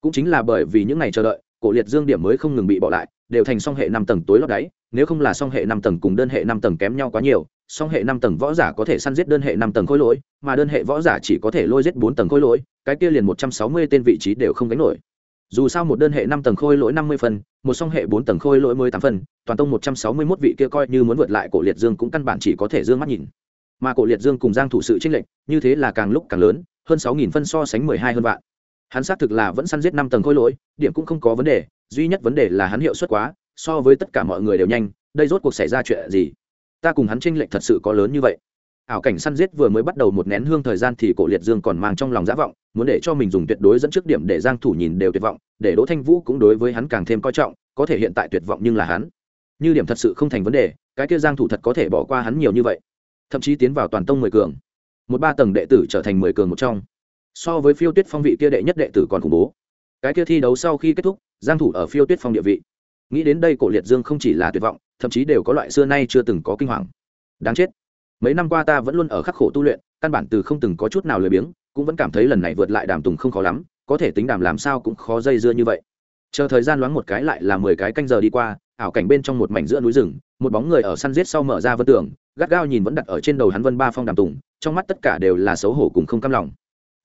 Cũng chính là bởi vì những ngày chờ đợi, cổ liệt dương điểm mới không ngừng bị bỏ lại, đều thành song hệ năm tầng tối lót đáy, nếu không là song hệ năm tầng cùng đơn hệ năm tầng kém nhau quá nhiều song hệ năm tầng võ giả có thể săn giết đơn hệ năm tầng khối lỗi mà đơn hệ võ giả chỉ có thể lôi giết bốn tầng khối lỗi cái kia liền một trăm sáu mươi tên vị trí đều không gánh nổi. Dù sao một đơn hệ năm tầng khôi lỗi năm mươi phần, một song hệ bốn tầng khôi lỗi mười tám phần, toàn tông một trăm sáu mươi mốt vị kia coi như muốn vượt lại cổ liệt dương cũng căn bản chỉ có thể d ư ơ n g mắt nhìn. Mà cổ liệt dương cùng giang thủ sự trinh lệnh như thế là càng lúc càng lớn hơn sáu nghìn phân so sánh mười hai hơn vạn. Hắn xác thực là vẫn săn giết năm tầng khôi lỗi điểm cũng không có vấn đề duy nhất vấn đề là hắn hiệu suất quá so với tất cả mọi người đều nhanh đây rốt cuộc xảy ra chuyện gì? Ta cùng hắn tranh lệch thật sự có lớn như vậy. Ảo cảnh săn giết vừa mới bắt đầu một nén hương thời gian thì cổ liệt dương còn mang trong lòng giả vọng, muốn để cho mình dùng tuyệt đối dẫn trước điểm để giang thủ nhìn đều tuyệt vọng, để đỗ thanh vũ cũng đối với hắn càng thêm coi trọng, có thể hiện tại tuyệt vọng nhưng là hắn. Như điểm thật sự không thành vấn đề, cái kia giang thủ thật có thể bỏ qua hắn nhiều như vậy. Thậm chí tiến vào toàn tông mười cường. Một ba tầng đệ tử trở thành mười cường một trong. So với phiêu tuyết phong vị kia đệ nhất đệ tử còn khủng bố. Cái kia thi đấu sau khi kết thúc, giang thủ ở phiêu tuyết phong địa vị nghĩ đến đây cổ liệt dương không chỉ là tuyệt vọng, thậm chí đều có loại xưa nay chưa từng có kinh hoàng. Đáng chết. Mấy năm qua ta vẫn luôn ở khắc khổ tu luyện, căn bản từ không từng có chút nào lười biếng, cũng vẫn cảm thấy lần này vượt lại đàm tùng không khó lắm, có thể tính đàm làm sao cũng khó dây dưa như vậy. Chờ thời gian loáng một cái lại là mười cái canh giờ đi qua, ảo cảnh bên trong một mảnh giữa núi rừng, một bóng người ở săn giết sau mở ra vân tường, gắt gao nhìn vẫn đặt ở trên đầu hắn vân ba phong đàm tùng, trong mắt tất cả đều là xấu hổ cùng không cam lòng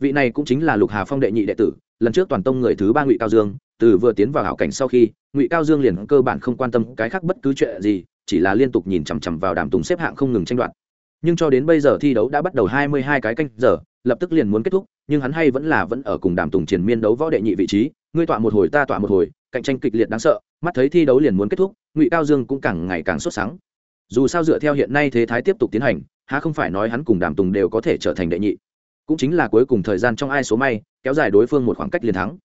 vị này cũng chính là lục hà phong đệ nhị đệ tử, lần trước toàn tông người thứ ba ngụy cao dương, từ vừa tiến vào hảo cảnh sau khi, ngụy cao dương liền cơ bản không quan tâm cái khác bất cứ chuyện gì, chỉ là liên tục nhìn chằm chằm vào đàm tùng xếp hạng không ngừng tranh đoạt. Nhưng cho đến bây giờ thi đấu đã bắt đầu hai mươi hai cái canh giờ, lập tức liền muốn kết thúc, nhưng hắn hay vẫn là vẫn ở cùng đàm tùng triền miên đấu võ đệ nhị vị trí, ngươi tọa một hồi ta tọa một hồi, cạnh tranh kịch liệt đáng sợ, mắt thấy thi đấu liền muốn kết thúc, ngụy cao dương cũng càng ngày càng sốt sáng. Dù sao dựa theo hiện nay thế thái tiếp tục tiến hành, há không phải nói hắn cùng đàm tùng đều có thể trở thành đệ nhị cũng chính là cuối cùng thời gian trong ai số may, kéo dài đối phương một khoảng cách liền thắng.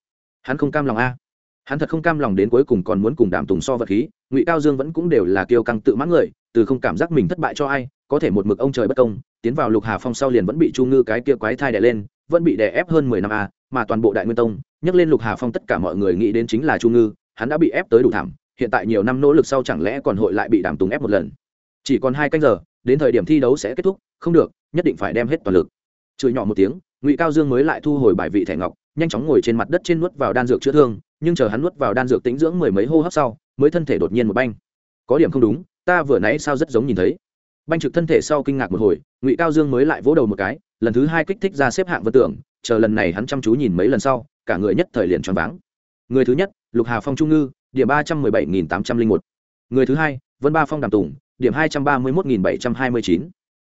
Hắn không cam lòng a. Hắn thật không cam lòng đến cuối cùng còn muốn cùng đàm tùng so vật khí, ngụy cao dương vẫn cũng đều là kiêu căng tự mãn người, từ không cảm giác mình thất bại cho ai, có thể một mực ông trời bất công, tiến vào lục hà phong sau liền vẫn bị chu ngư cái kia quái thai đè lên, vẫn bị đè ép hơn mười năm a, mà toàn bộ đại nguyên tông, nhắc lên lục hà phong tất cả mọi người nghĩ đến chính là chu ngư, hắn đã bị ép tới đủ thảm, hiện tại nhiều năm nỗ lực sau chẳng lẽ còn hội lại bị đàm tùng ép một lần. Chỉ còn hai canh giờ, đến thời điểm thi đấu sẽ kết thúc, không được, nhất định phải đem hết toàn lực chửi nhỏ một tiếng, ngụy cao dương mới lại thu hồi bài vị thẻ ngọc, nhanh chóng ngồi trên mặt đất trên nuốt vào đan dược chữa thương, nhưng chờ hắn nuốt vào đan dược tính dưỡng mười mấy hô hấp sau, mới thân thể đột nhiên một banh. Có điểm không đúng, ta vừa nãy sao rất giống nhìn thấy. Banh trực thân thể sau kinh ngạc một hồi, ngụy cao dương mới lại vỗ đầu một cái, lần thứ hai kích thích ra xếp hạng vân tưởng, chờ lần này hắn chăm chú nhìn mấy lần sau, cả người nhất thời liền choáng váng. Người thứ nhất, lục hà phong trung ngư, điểm ba trăm mười bảy nghìn tám trăm linh một. Người thứ hai, vân ba phong đàm tùng, điểm hai trăm ba mươi một nghìn bảy trăm hai mươi chín.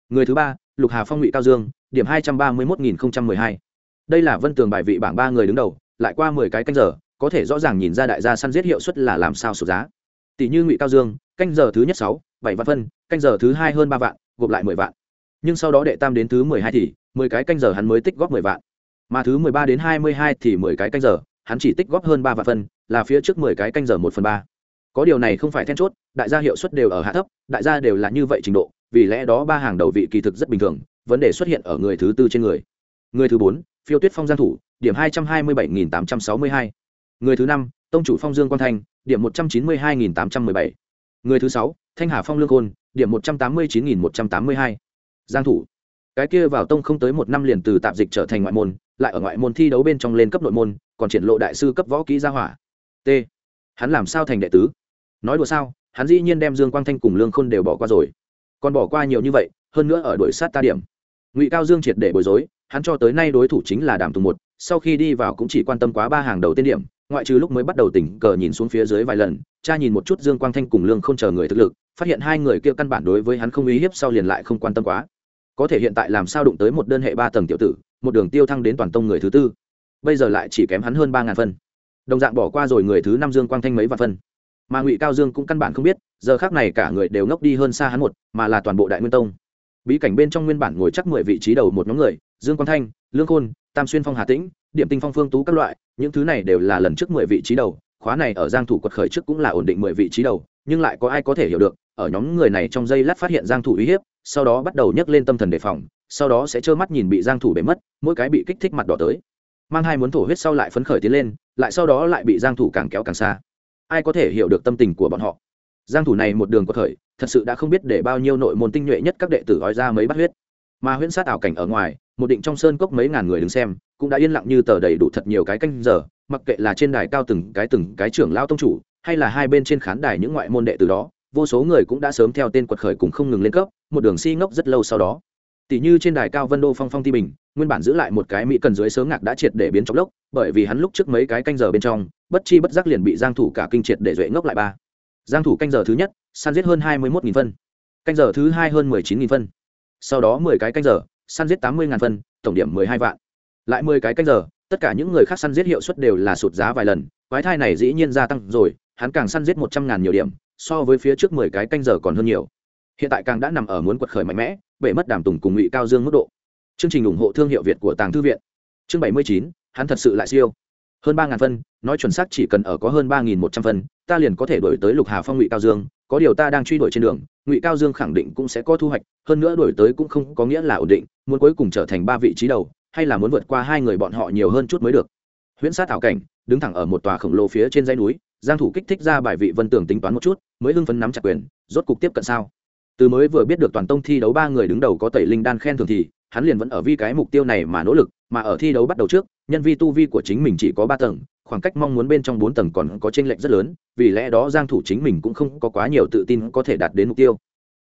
Người thứ ba, lục hà phong ngụy cao dương điểm hai trăm ba mươi một nghìn mười hai. Đây là vân tường bài vị bảng ba người đứng đầu, lại qua mười cái canh giờ, có thể rõ ràng nhìn ra đại gia săn giết hiệu suất là làm sao sụt giá. Tỷ như ngụy cao dương, canh giờ thứ nhất sáu, bảy vạn phân, canh giờ thứ hai hơn ba vạn, gộp lại mười vạn. Nhưng sau đó đệ tam đến thứ mười hai thì, mười cái canh giờ hắn mới tích góp mười vạn. Mà thứ mười ba đến hai mươi hai thì mười cái canh giờ, hắn chỉ tích góp hơn ba vạn phân, là phía trước mười cái canh giờ một phần ba. Có điều này không phải then chốt, đại gia hiệu suất đều ở hạ thấp, đại gia đều là như vậy trình độ, vì lẽ đó ba hàng đầu vị kỳ thực rất bình thường vấn đề xuất hiện ở người thứ tư trên người. Người thứ bốn, phiêu tuyết phong giang thủ, điểm hai trăm hai mươi bảy nghìn tám trăm sáu mươi hai. Người thứ năm, tông chủ phong dương quang thanh, điểm một trăm chín mươi hai nghìn tám trăm mười bảy. Người thứ sáu, thanh hà phong lương khôn, điểm một trăm tám mươi chín nghìn một trăm tám mươi hai. Giang thủ. Cái kia vào tông không tới một năm liền từ tạm dịch trở thành ngoại môn, lại ở ngoại môn thi đấu bên trong lên cấp nội môn, còn triển lộ đại sư cấp võ kỹ gia hỏa. T. Hắn làm sao thành đệ tứ? Nói đùa sao, hắn dĩ nhiên đem dương quang thanh cùng lương khôn đều bỏ qua rồi. Còn bỏ qua nhiều như vậy, hơn nữa ở đuổi sát ta điểm ngụy cao dương triệt để bối rối, hắn cho tới nay đối thủ chính là đàm tùng một, sau khi đi vào cũng chỉ quan tâm quá ba hàng đầu tiên điểm, ngoại trừ lúc mới bắt đầu tỉnh cờ nhìn xuống phía dưới vài lần, cha nhìn một chút dương quang thanh cùng lương không chờ người thực lực, phát hiện hai người kia căn bản đối với hắn không uy hiếp sau liền lại không quan tâm quá. Có thể hiện tại làm sao đụng tới một đơn hệ ba tầng tiểu tử, một đường tiêu thăng đến toàn tông người thứ tư, bây giờ lại chỉ kém hắn hơn ba ngàn phân. Đồng dạng bỏ qua rồi người thứ năm dương quang thanh mấy vạn phân. Mà ngụy cao dương cũng căn bản không biết, giờ khác này cả người đều ngốc đi hơn xa hắn một, mà là toàn bộ đại nguyên tông bí cảnh bên trong nguyên bản ngồi chắc mười vị trí đầu một nhóm người, dương quang thanh, lương khôn, tam xuyên phong hà tĩnh, điểm tinh phong phương tú các loại, những thứ này đều là lần trước mười vị trí đầu, khóa này ở giang thủ quật khởi trước cũng là ổn định mười vị trí đầu, nhưng lại có ai có thể hiểu được, ở nhóm người này trong giây lát phát hiện giang thủ uy hiếp, sau đó bắt đầu nhấc lên tâm thần đề phòng, sau đó sẽ trơ mắt nhìn bị giang thủ bể mất, mỗi cái bị kích thích mặt đỏ tới. Mang hai muốn thổ huyết sau lại phấn khởi tiến lên, lại sau đó lại bị giang thủ càng kéo càng xa. Ai có thể hiểu được tâm tình của bọn họ? Giang thủ này một đường có thời, thật sự đã không biết để bao nhiêu nội môn tinh nhuệ nhất các đệ tử gói ra mấy bát huyết. Mà huyễn sát ảo cảnh ở ngoài một định trong sơn cốc mấy ngàn người đứng xem cũng đã yên lặng như tờ đầy đủ thật nhiều cái canh giờ mặc kệ là trên đài cao từng cái từng cái trưởng lao tông chủ hay là hai bên trên khán đài những ngoại môn đệ tử đó vô số người cũng đã sớm theo tên quật khởi cùng không ngừng lên cấp một đường si ngốc rất lâu sau đó. Tỷ như trên đài cao vân đô phong phong ti bình nguyên bản giữ lại một cái mỹ cần dưới sớm ngạc đã triệt để biến trong lốc bởi vì hắn lúc trước mấy cái canh giờ bên trong bất chi bất giác liền bị giang thủ cả kinh triệt để duệ ngốc lại ba giang thủ canh giờ thứ nhất, săn giết hơn hai mươi một phân. Canh giờ thứ hai hơn mười chín phân. Sau đó mười cái canh giờ, săn giết tám mươi phân, tổng điểm mười hai vạn. Lại mười cái canh giờ, tất cả những người khác săn giết hiệu suất đều là sụt giá vài lần, quái thai này dĩ nhiên gia tăng rồi, hắn càng săn giết một trăm ngàn nhiều điểm, so với phía trước mười cái canh giờ còn hơn nhiều. Hiện tại càng đã nằm ở muốn quật khởi mạnh mẽ, bể mất đàm tùng cùng ngụy cao dương mức độ. Chương trình ủng hộ thương hiệu việt của tàng thư viện. Chương bảy mươi chín, hắn thật sự lại siêu hơn ba ngàn phân, nói chuẩn xác chỉ cần ở có hơn ba nghìn một trăm phân, ta liền có thể đổi tới lục hà phong ngụy cao dương, có điều ta đang truy đuổi trên đường, ngụy cao dương khẳng định cũng sẽ có thu hoạch, hơn nữa đổi tới cũng không có nghĩa là ổn định, muốn cuối cùng trở thành ba vị trí đầu, hay là muốn vượt qua hai người bọn họ nhiều hơn chút mới được. Huyễn sát ảo cảnh, đứng thẳng ở một tòa khổng lồ phía trên dãy núi, giang thủ kích thích ra bài vị vân tưởng tính toán một chút, mới hưng phấn nắm chặt quyền, rốt cục tiếp cận sao. Từ mới vừa biết được toàn tông thi đấu ba người đứng đầu có tẩy linh đan khen thường thì, hắn liền vẫn ở vi cái mục tiêu này mà nỗ lực mà ở thi đấu bắt đầu trước, nhân vi tu vi của chính mình chỉ có ba tầng, khoảng cách mong muốn bên trong bốn tầng còn có chênh lệch rất lớn, vì lẽ đó giang thủ chính mình cũng không có quá nhiều tự tin có thể đạt đến mục tiêu.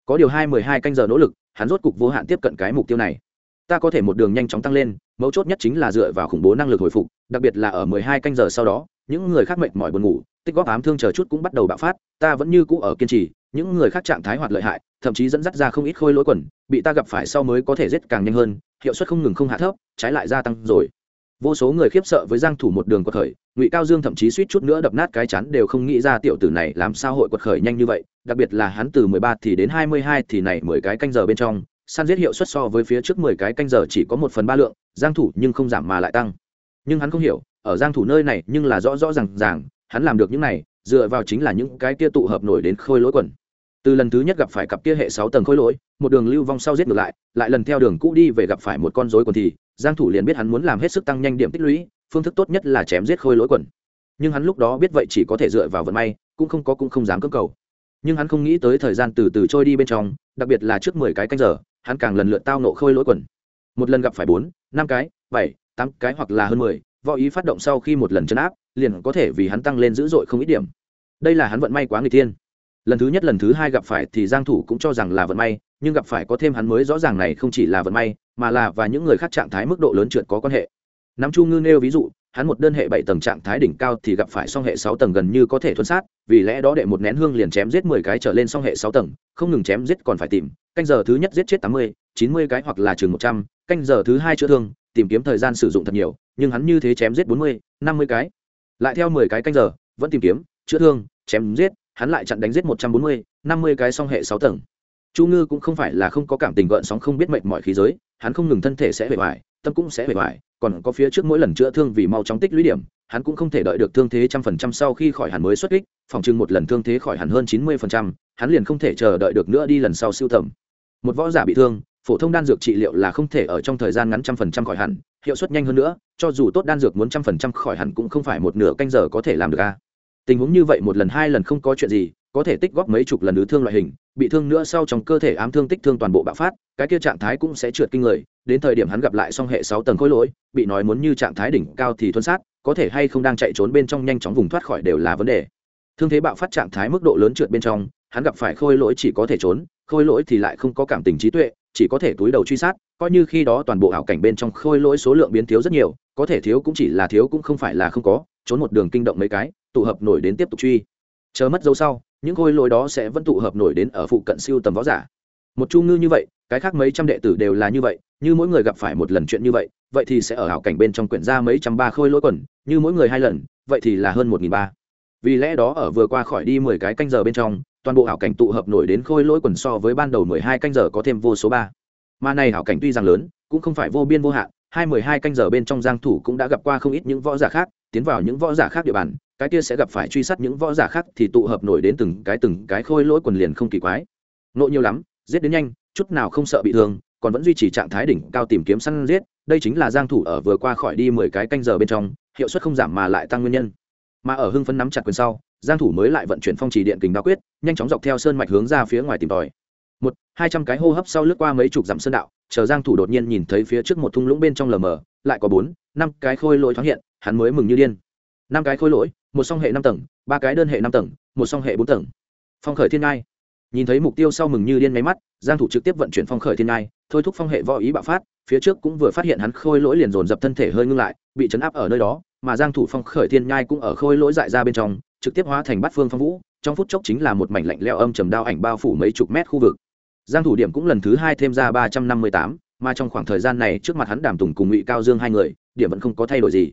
Có điều hai mười hai canh giờ nỗ lực, hắn rốt cục vô hạn tiếp cận cái mục tiêu này. Ta có thể một đường nhanh chóng tăng lên, mấu chốt nhất chính là dựa vào khủng bố năng lực hồi phục, đặc biệt là ở mười hai canh giờ sau đó, những người khác mệt mỏi buồn ngủ, tích góp ám thương chờ chút cũng bắt đầu bạo phát, ta vẫn như cũ ở kiên trì, những người khác trạng thái hoạt lợi hại, thậm chí dẫn dắt ra không ít khôi lỗi quần, bị ta gặp phải sau mới có thể giết càng nhanh hơn hiệu suất không ngừng không hạ thấp, trái lại gia tăng rồi. Vô số người khiếp sợ với giang thủ một đường quật khởi, ngụy cao dương thậm chí suýt chút nữa đập nát cái chắn đều không nghĩ ra tiểu tử này làm sao hội quật khởi nhanh như vậy, đặc biệt là hắn từ 13 thì đến 22 thì này 10 cái canh giờ bên trong, săn giết hiệu suất so với phía trước 10 cái canh giờ chỉ có một phần ba lượng, giang thủ nhưng không giảm mà lại tăng. Nhưng hắn không hiểu, ở giang thủ nơi này nhưng là rõ rõ ràng ràng, hắn làm được những này, dựa vào chính là những cái kia tụ hợp nổi đến khôi lỗi quần từ lần thứ nhất gặp phải cặp kia hệ sáu tầng khôi lỗi một đường lưu vong sau giết ngược lại lại lần theo đường cũ đi về gặp phải một con rối quần thì giang thủ liền biết hắn muốn làm hết sức tăng nhanh điểm tích lũy phương thức tốt nhất là chém giết khôi lỗi quần. Nhưng hắn lúc đó biết vậy chỉ có thể dựa vào vận may cũng không có cũng không dám cưỡng cầu. Nhưng hắn không nghĩ tới thời gian từ từ trôi đi bên trong đặc biệt là trước 10 cái canh giờ hắn càng lần lượt tao nộ khôi lỗi quần. Một lần gặp phải bốn năm cái bảy tám cái hoặc là hơn 10, võ ý phát động sau khi một lần chấn áp liền có thể vì hắn tăng lên dữ dội không ít điểm. Đây là hắn vận may quá người thiên lần thứ nhất lần thứ hai gặp phải thì giang thủ cũng cho rằng là vận may, nhưng gặp phải có thêm hắn mới rõ ràng này không chỉ là vận may, mà là và những người khác trạng thái mức độ lớn trượt có quan hệ. Nắm chu ngư nêu ví dụ, hắn một đơn hệ bảy tầng trạng thái đỉnh cao thì gặp phải song hệ sáu tầng gần như có thể thuần sát, vì lẽ đó đệ một nén hương liền chém giết mười cái trở lên song hệ sáu tầng, không ngừng chém giết còn phải tìm, canh giờ thứ nhất giết chết tám mươi, chín mươi cái hoặc là chừng một trăm, canh giờ thứ hai chữa thương, tìm kiếm thời gian sử dụng thật nhiều, nhưng hắn như thế chém giết bốn mươi, năm mươi cái. Lại theo mười cái canh giờ, vẫn tìm kiếm, chữa thương, chém giết hắn lại chặn đánh giết một trăm bốn mươi, năm mươi cái song hệ sáu tầng chu ngư cũng không phải là không có cảm tình gợn sóng không biết mệnh mọi khí giới, hắn không ngừng thân thể sẽ bề ngoài tâm cũng sẽ bề ngoài còn có phía trước mỗi lần chữa thương vì mau chóng tích lũy điểm, hắn cũng không thể đợi được thương thế trăm phần trăm sau khi khỏi hẳn mới xuất kích, phòng trưng một lần thương thế khỏi hẳn hơn chín mươi phần trăm, hắn liền không thể chờ đợi được nữa đi lần sau siêu thẩm. một võ giả bị thương, phổ thông đan dược trị liệu là không thể ở trong thời gian ngắn trăm phần trăm khỏi hẳn, hiệu suất nhanh hơn nữa, cho dù tốt đan dược muốn trăm phần trăm khỏi hẳn cũng không phải một nửa canh giờ có thể làm được a tình huống như vậy một lần hai lần không có chuyện gì, có thể tích góp mấy chục lần ứ thương loại hình, bị thương nữa sau trong cơ thể ám thương tích thương toàn bộ bạo phát, cái kia trạng thái cũng sẽ trượt kinh người, đến thời điểm hắn gặp lại song hệ sáu tầng khối lỗi, bị nói muốn như trạng thái đỉnh cao thì thuần sát, có thể hay không đang chạy trốn bên trong nhanh chóng vùng thoát khỏi đều là vấn đề. Thương thế bạo phát trạng thái mức độ lớn trượt bên trong, hắn gặp phải khôi lỗi chỉ có thể trốn, khôi lỗi thì lại không có cảm tình trí tuệ, chỉ có thể túi đầu truy sát, coi như khi đó toàn bộ ảo cảnh bên trong khôi lỗi số lượng biến thiếu rất nhiều, có thể thiếu cũng chỉ là thiếu cũng không phải là không có, trốn một đường kinh động mấy cái tụ hợp nổi đến tiếp tục truy. Chờ mất dấu sau, những khôi lỗi đó sẽ vẫn tụ hợp nổi đến ở phụ cận siêu tầm võ giả. Một chu ngư như vậy, cái khác mấy trăm đệ tử đều là như vậy, như mỗi người gặp phải một lần chuyện như vậy vậy thì sẽ ở hảo cảnh bên trong quyển ra mấy trăm ba khôi lỗi quần, như mỗi người hai lần, vậy thì là hơn một nghìn ba. Vì lẽ đó ở vừa qua khỏi đi mười cái canh giờ bên trong, toàn bộ hảo cảnh tụ hợp nổi đến khôi lỗi quần so với ban đầu mười hai canh giờ có thêm vô số ba. Mà này hảo cảnh tuy rằng lớn, cũng không phải vô biên vô hạn, hai mười hai canh giờ bên trong giang thủ cũng đã gặp qua không ít những võ giả khác, tiến vào những võ giả khác địa bàn cái kia sẽ gặp phải truy sát những võ giả khác thì tụ hợp nổi đến từng cái từng cái khôi lỗi quần liền không kỳ quái. Nộ nhiều lắm, giết đến nhanh, chút nào không sợ bị thương, còn vẫn duy trì trạng thái đỉnh cao tìm kiếm săn giết, đây chính là giang thủ ở vừa qua khỏi đi mười cái canh giờ bên trong, hiệu suất không giảm mà lại tăng nguyên nhân. Mà ở hưng phấn nắm chặt quyền sau, giang thủ mới lại vận chuyển phong trì điện kình đao quyết, nhanh chóng dọc theo sơn mạch hướng ra phía ngoài tìm tòi. Một, hai trăm cái hô hấp sau lướt qua mấy chục dặm sơn đạo, chờ giang thủ đột nhiên nhìn thấy phía trước một thung lũng bên trong lờ mờ, lại có bốn, năm cái khôi lỗi thoáng hiện, hắn mới mừng như điên. Năm cái khôi lỗi một song hệ năm tầng ba cái đơn hệ năm tầng một song hệ bốn tầng. Phong khởi thiên ngai. Nhìn thấy mục tiêu sau mừng như điên máy mắt giang thủ trực tiếp vận chuyển phong khởi thiên ngai thôi thúc phong hệ võ ý bạo phát phía trước cũng vừa phát hiện hắn khôi lỗi liền dồn dập thân thể hơi ngưng lại bị chấn áp ở nơi đó mà giang thủ phong khởi thiên nhai cũng ở khôi lỗi dại ra bên trong trực tiếp hóa thành bát phương phong vũ trong phút chốc chính là một mảnh lạnh lẽo âm trầm đao ảnh bao phủ mấy chục mét khu vực. Giang thủ điểm cũng lần thứ hai thêm ra 358, mà trong khoảng thời gian này trước mặt hắn đàm tùng cùng ngụy cao dương hai người điểm vẫn không có thay đổi gì.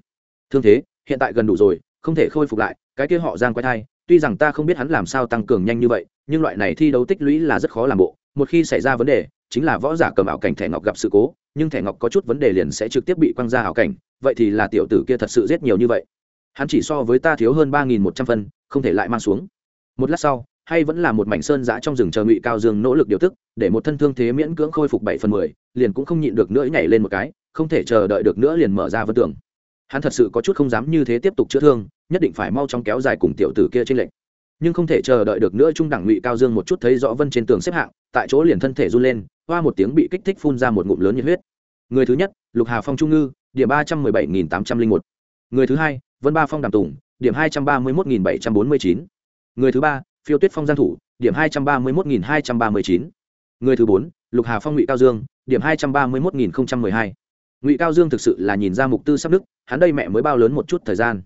Thương thế hiện tại gần đủ rồi không thể khôi phục lại, cái kia họ giang quay thai, tuy rằng ta không biết hắn làm sao tăng cường nhanh như vậy, nhưng loại này thi đấu tích lũy là rất khó làm bộ, một khi xảy ra vấn đề, chính là võ giả cầm ảo cảnh thẻ ngọc gặp sự cố, nhưng thẻ ngọc có chút vấn đề liền sẽ trực tiếp bị quăng ra ảo cảnh, vậy thì là tiểu tử kia thật sự giết nhiều như vậy. Hắn chỉ so với ta thiếu hơn ba nghìn một trăm phân, không thể lại mang xuống. Một lát sau, hay vẫn là một mảnh sơn giã trong rừng chờ ngụy cao dương nỗ lực điều tức, để một thân thương thế miễn cưỡng khôi phục bảy phần mười, liền cũng không nhịn được nữa nhảy lên một cái, không thể chờ đợi được nữa liền mở ra vân tường hắn thật sự có chút không dám như thế tiếp tục chữa thương, nhất định phải mau chóng kéo dài cùng tiểu tử kia trên lệnh nhưng không thể chờ đợi được nữa, trung đẳng ngụy cao dương một chút thấy rõ vân trên tường xếp hạng, tại chỗ liền thân thể run lên, hoa một tiếng bị kích thích phun ra một ngụm lớn nhiệt huyết. Người thứ nhất, lục hà phong trung ngư, điểm ba trăm mười bảy nghìn tám trăm linh một. Người thứ hai, vân ba phong đàm tùng, điểm hai trăm ba mươi một nghìn bảy trăm bốn mươi chín. Người thứ ba, phiêu tuyết phong giang thủ, điểm hai trăm ba mươi một nghìn hai trăm ba mươi chín. Người thứ bốn, lục hà phong ngụy cao dương, điểm hai trăm ba mươi một nghìn mười hai ngụy cao dương thực sự là nhìn ra mục tư sắp đức hắn đây mẹ mới bao lớn một chút thời gian.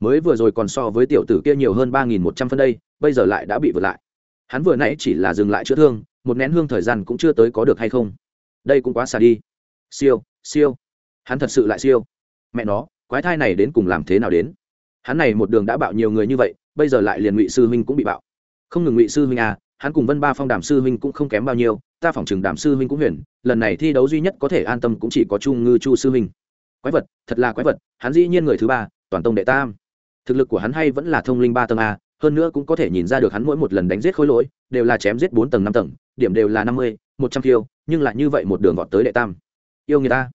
Mới vừa rồi còn so với tiểu tử kia nhiều hơn ba nghìn một trăm phân đây, bây giờ lại đã bị vượt lại. Hắn vừa nãy chỉ là dừng lại chữa thương, một nén hương thời gian cũng chưa tới có được hay không? Đây cũng quá xa đi. Siêu siêu. Hắn thật sự lại siêu. Mẹ nó, quái thai này đến cùng làm thế nào đến? Hắn này một đường đã bạo nhiều người như vậy, bây giờ lại liền ngụy sư huynh cũng bị bạo. Không ngừng ngụy sư huynh à hắn cùng vân ba phong đàm sư huynh cũng không kém bao nhiêu ta phỏng chừng đàm sư huynh cũng huyền, lần này thi đấu duy nhất có thể an tâm cũng chỉ có chu ngư chu sư huynh. Quái vật, thật là quái vật, hắn dĩ nhiên người thứ ba, toàn tông đệ tam. Thực lực của hắn hay vẫn là thông linh ba tầng a, hơn nữa cũng có thể nhìn ra được hắn mỗi một lần đánh giết khối lỗi, đều là chém giết bốn tầng năm tầng, điểm đều là năm mươi, một trăm kiêu, nhưng lại như vậy một đường vọt tới đệ tam. Yêu người ta.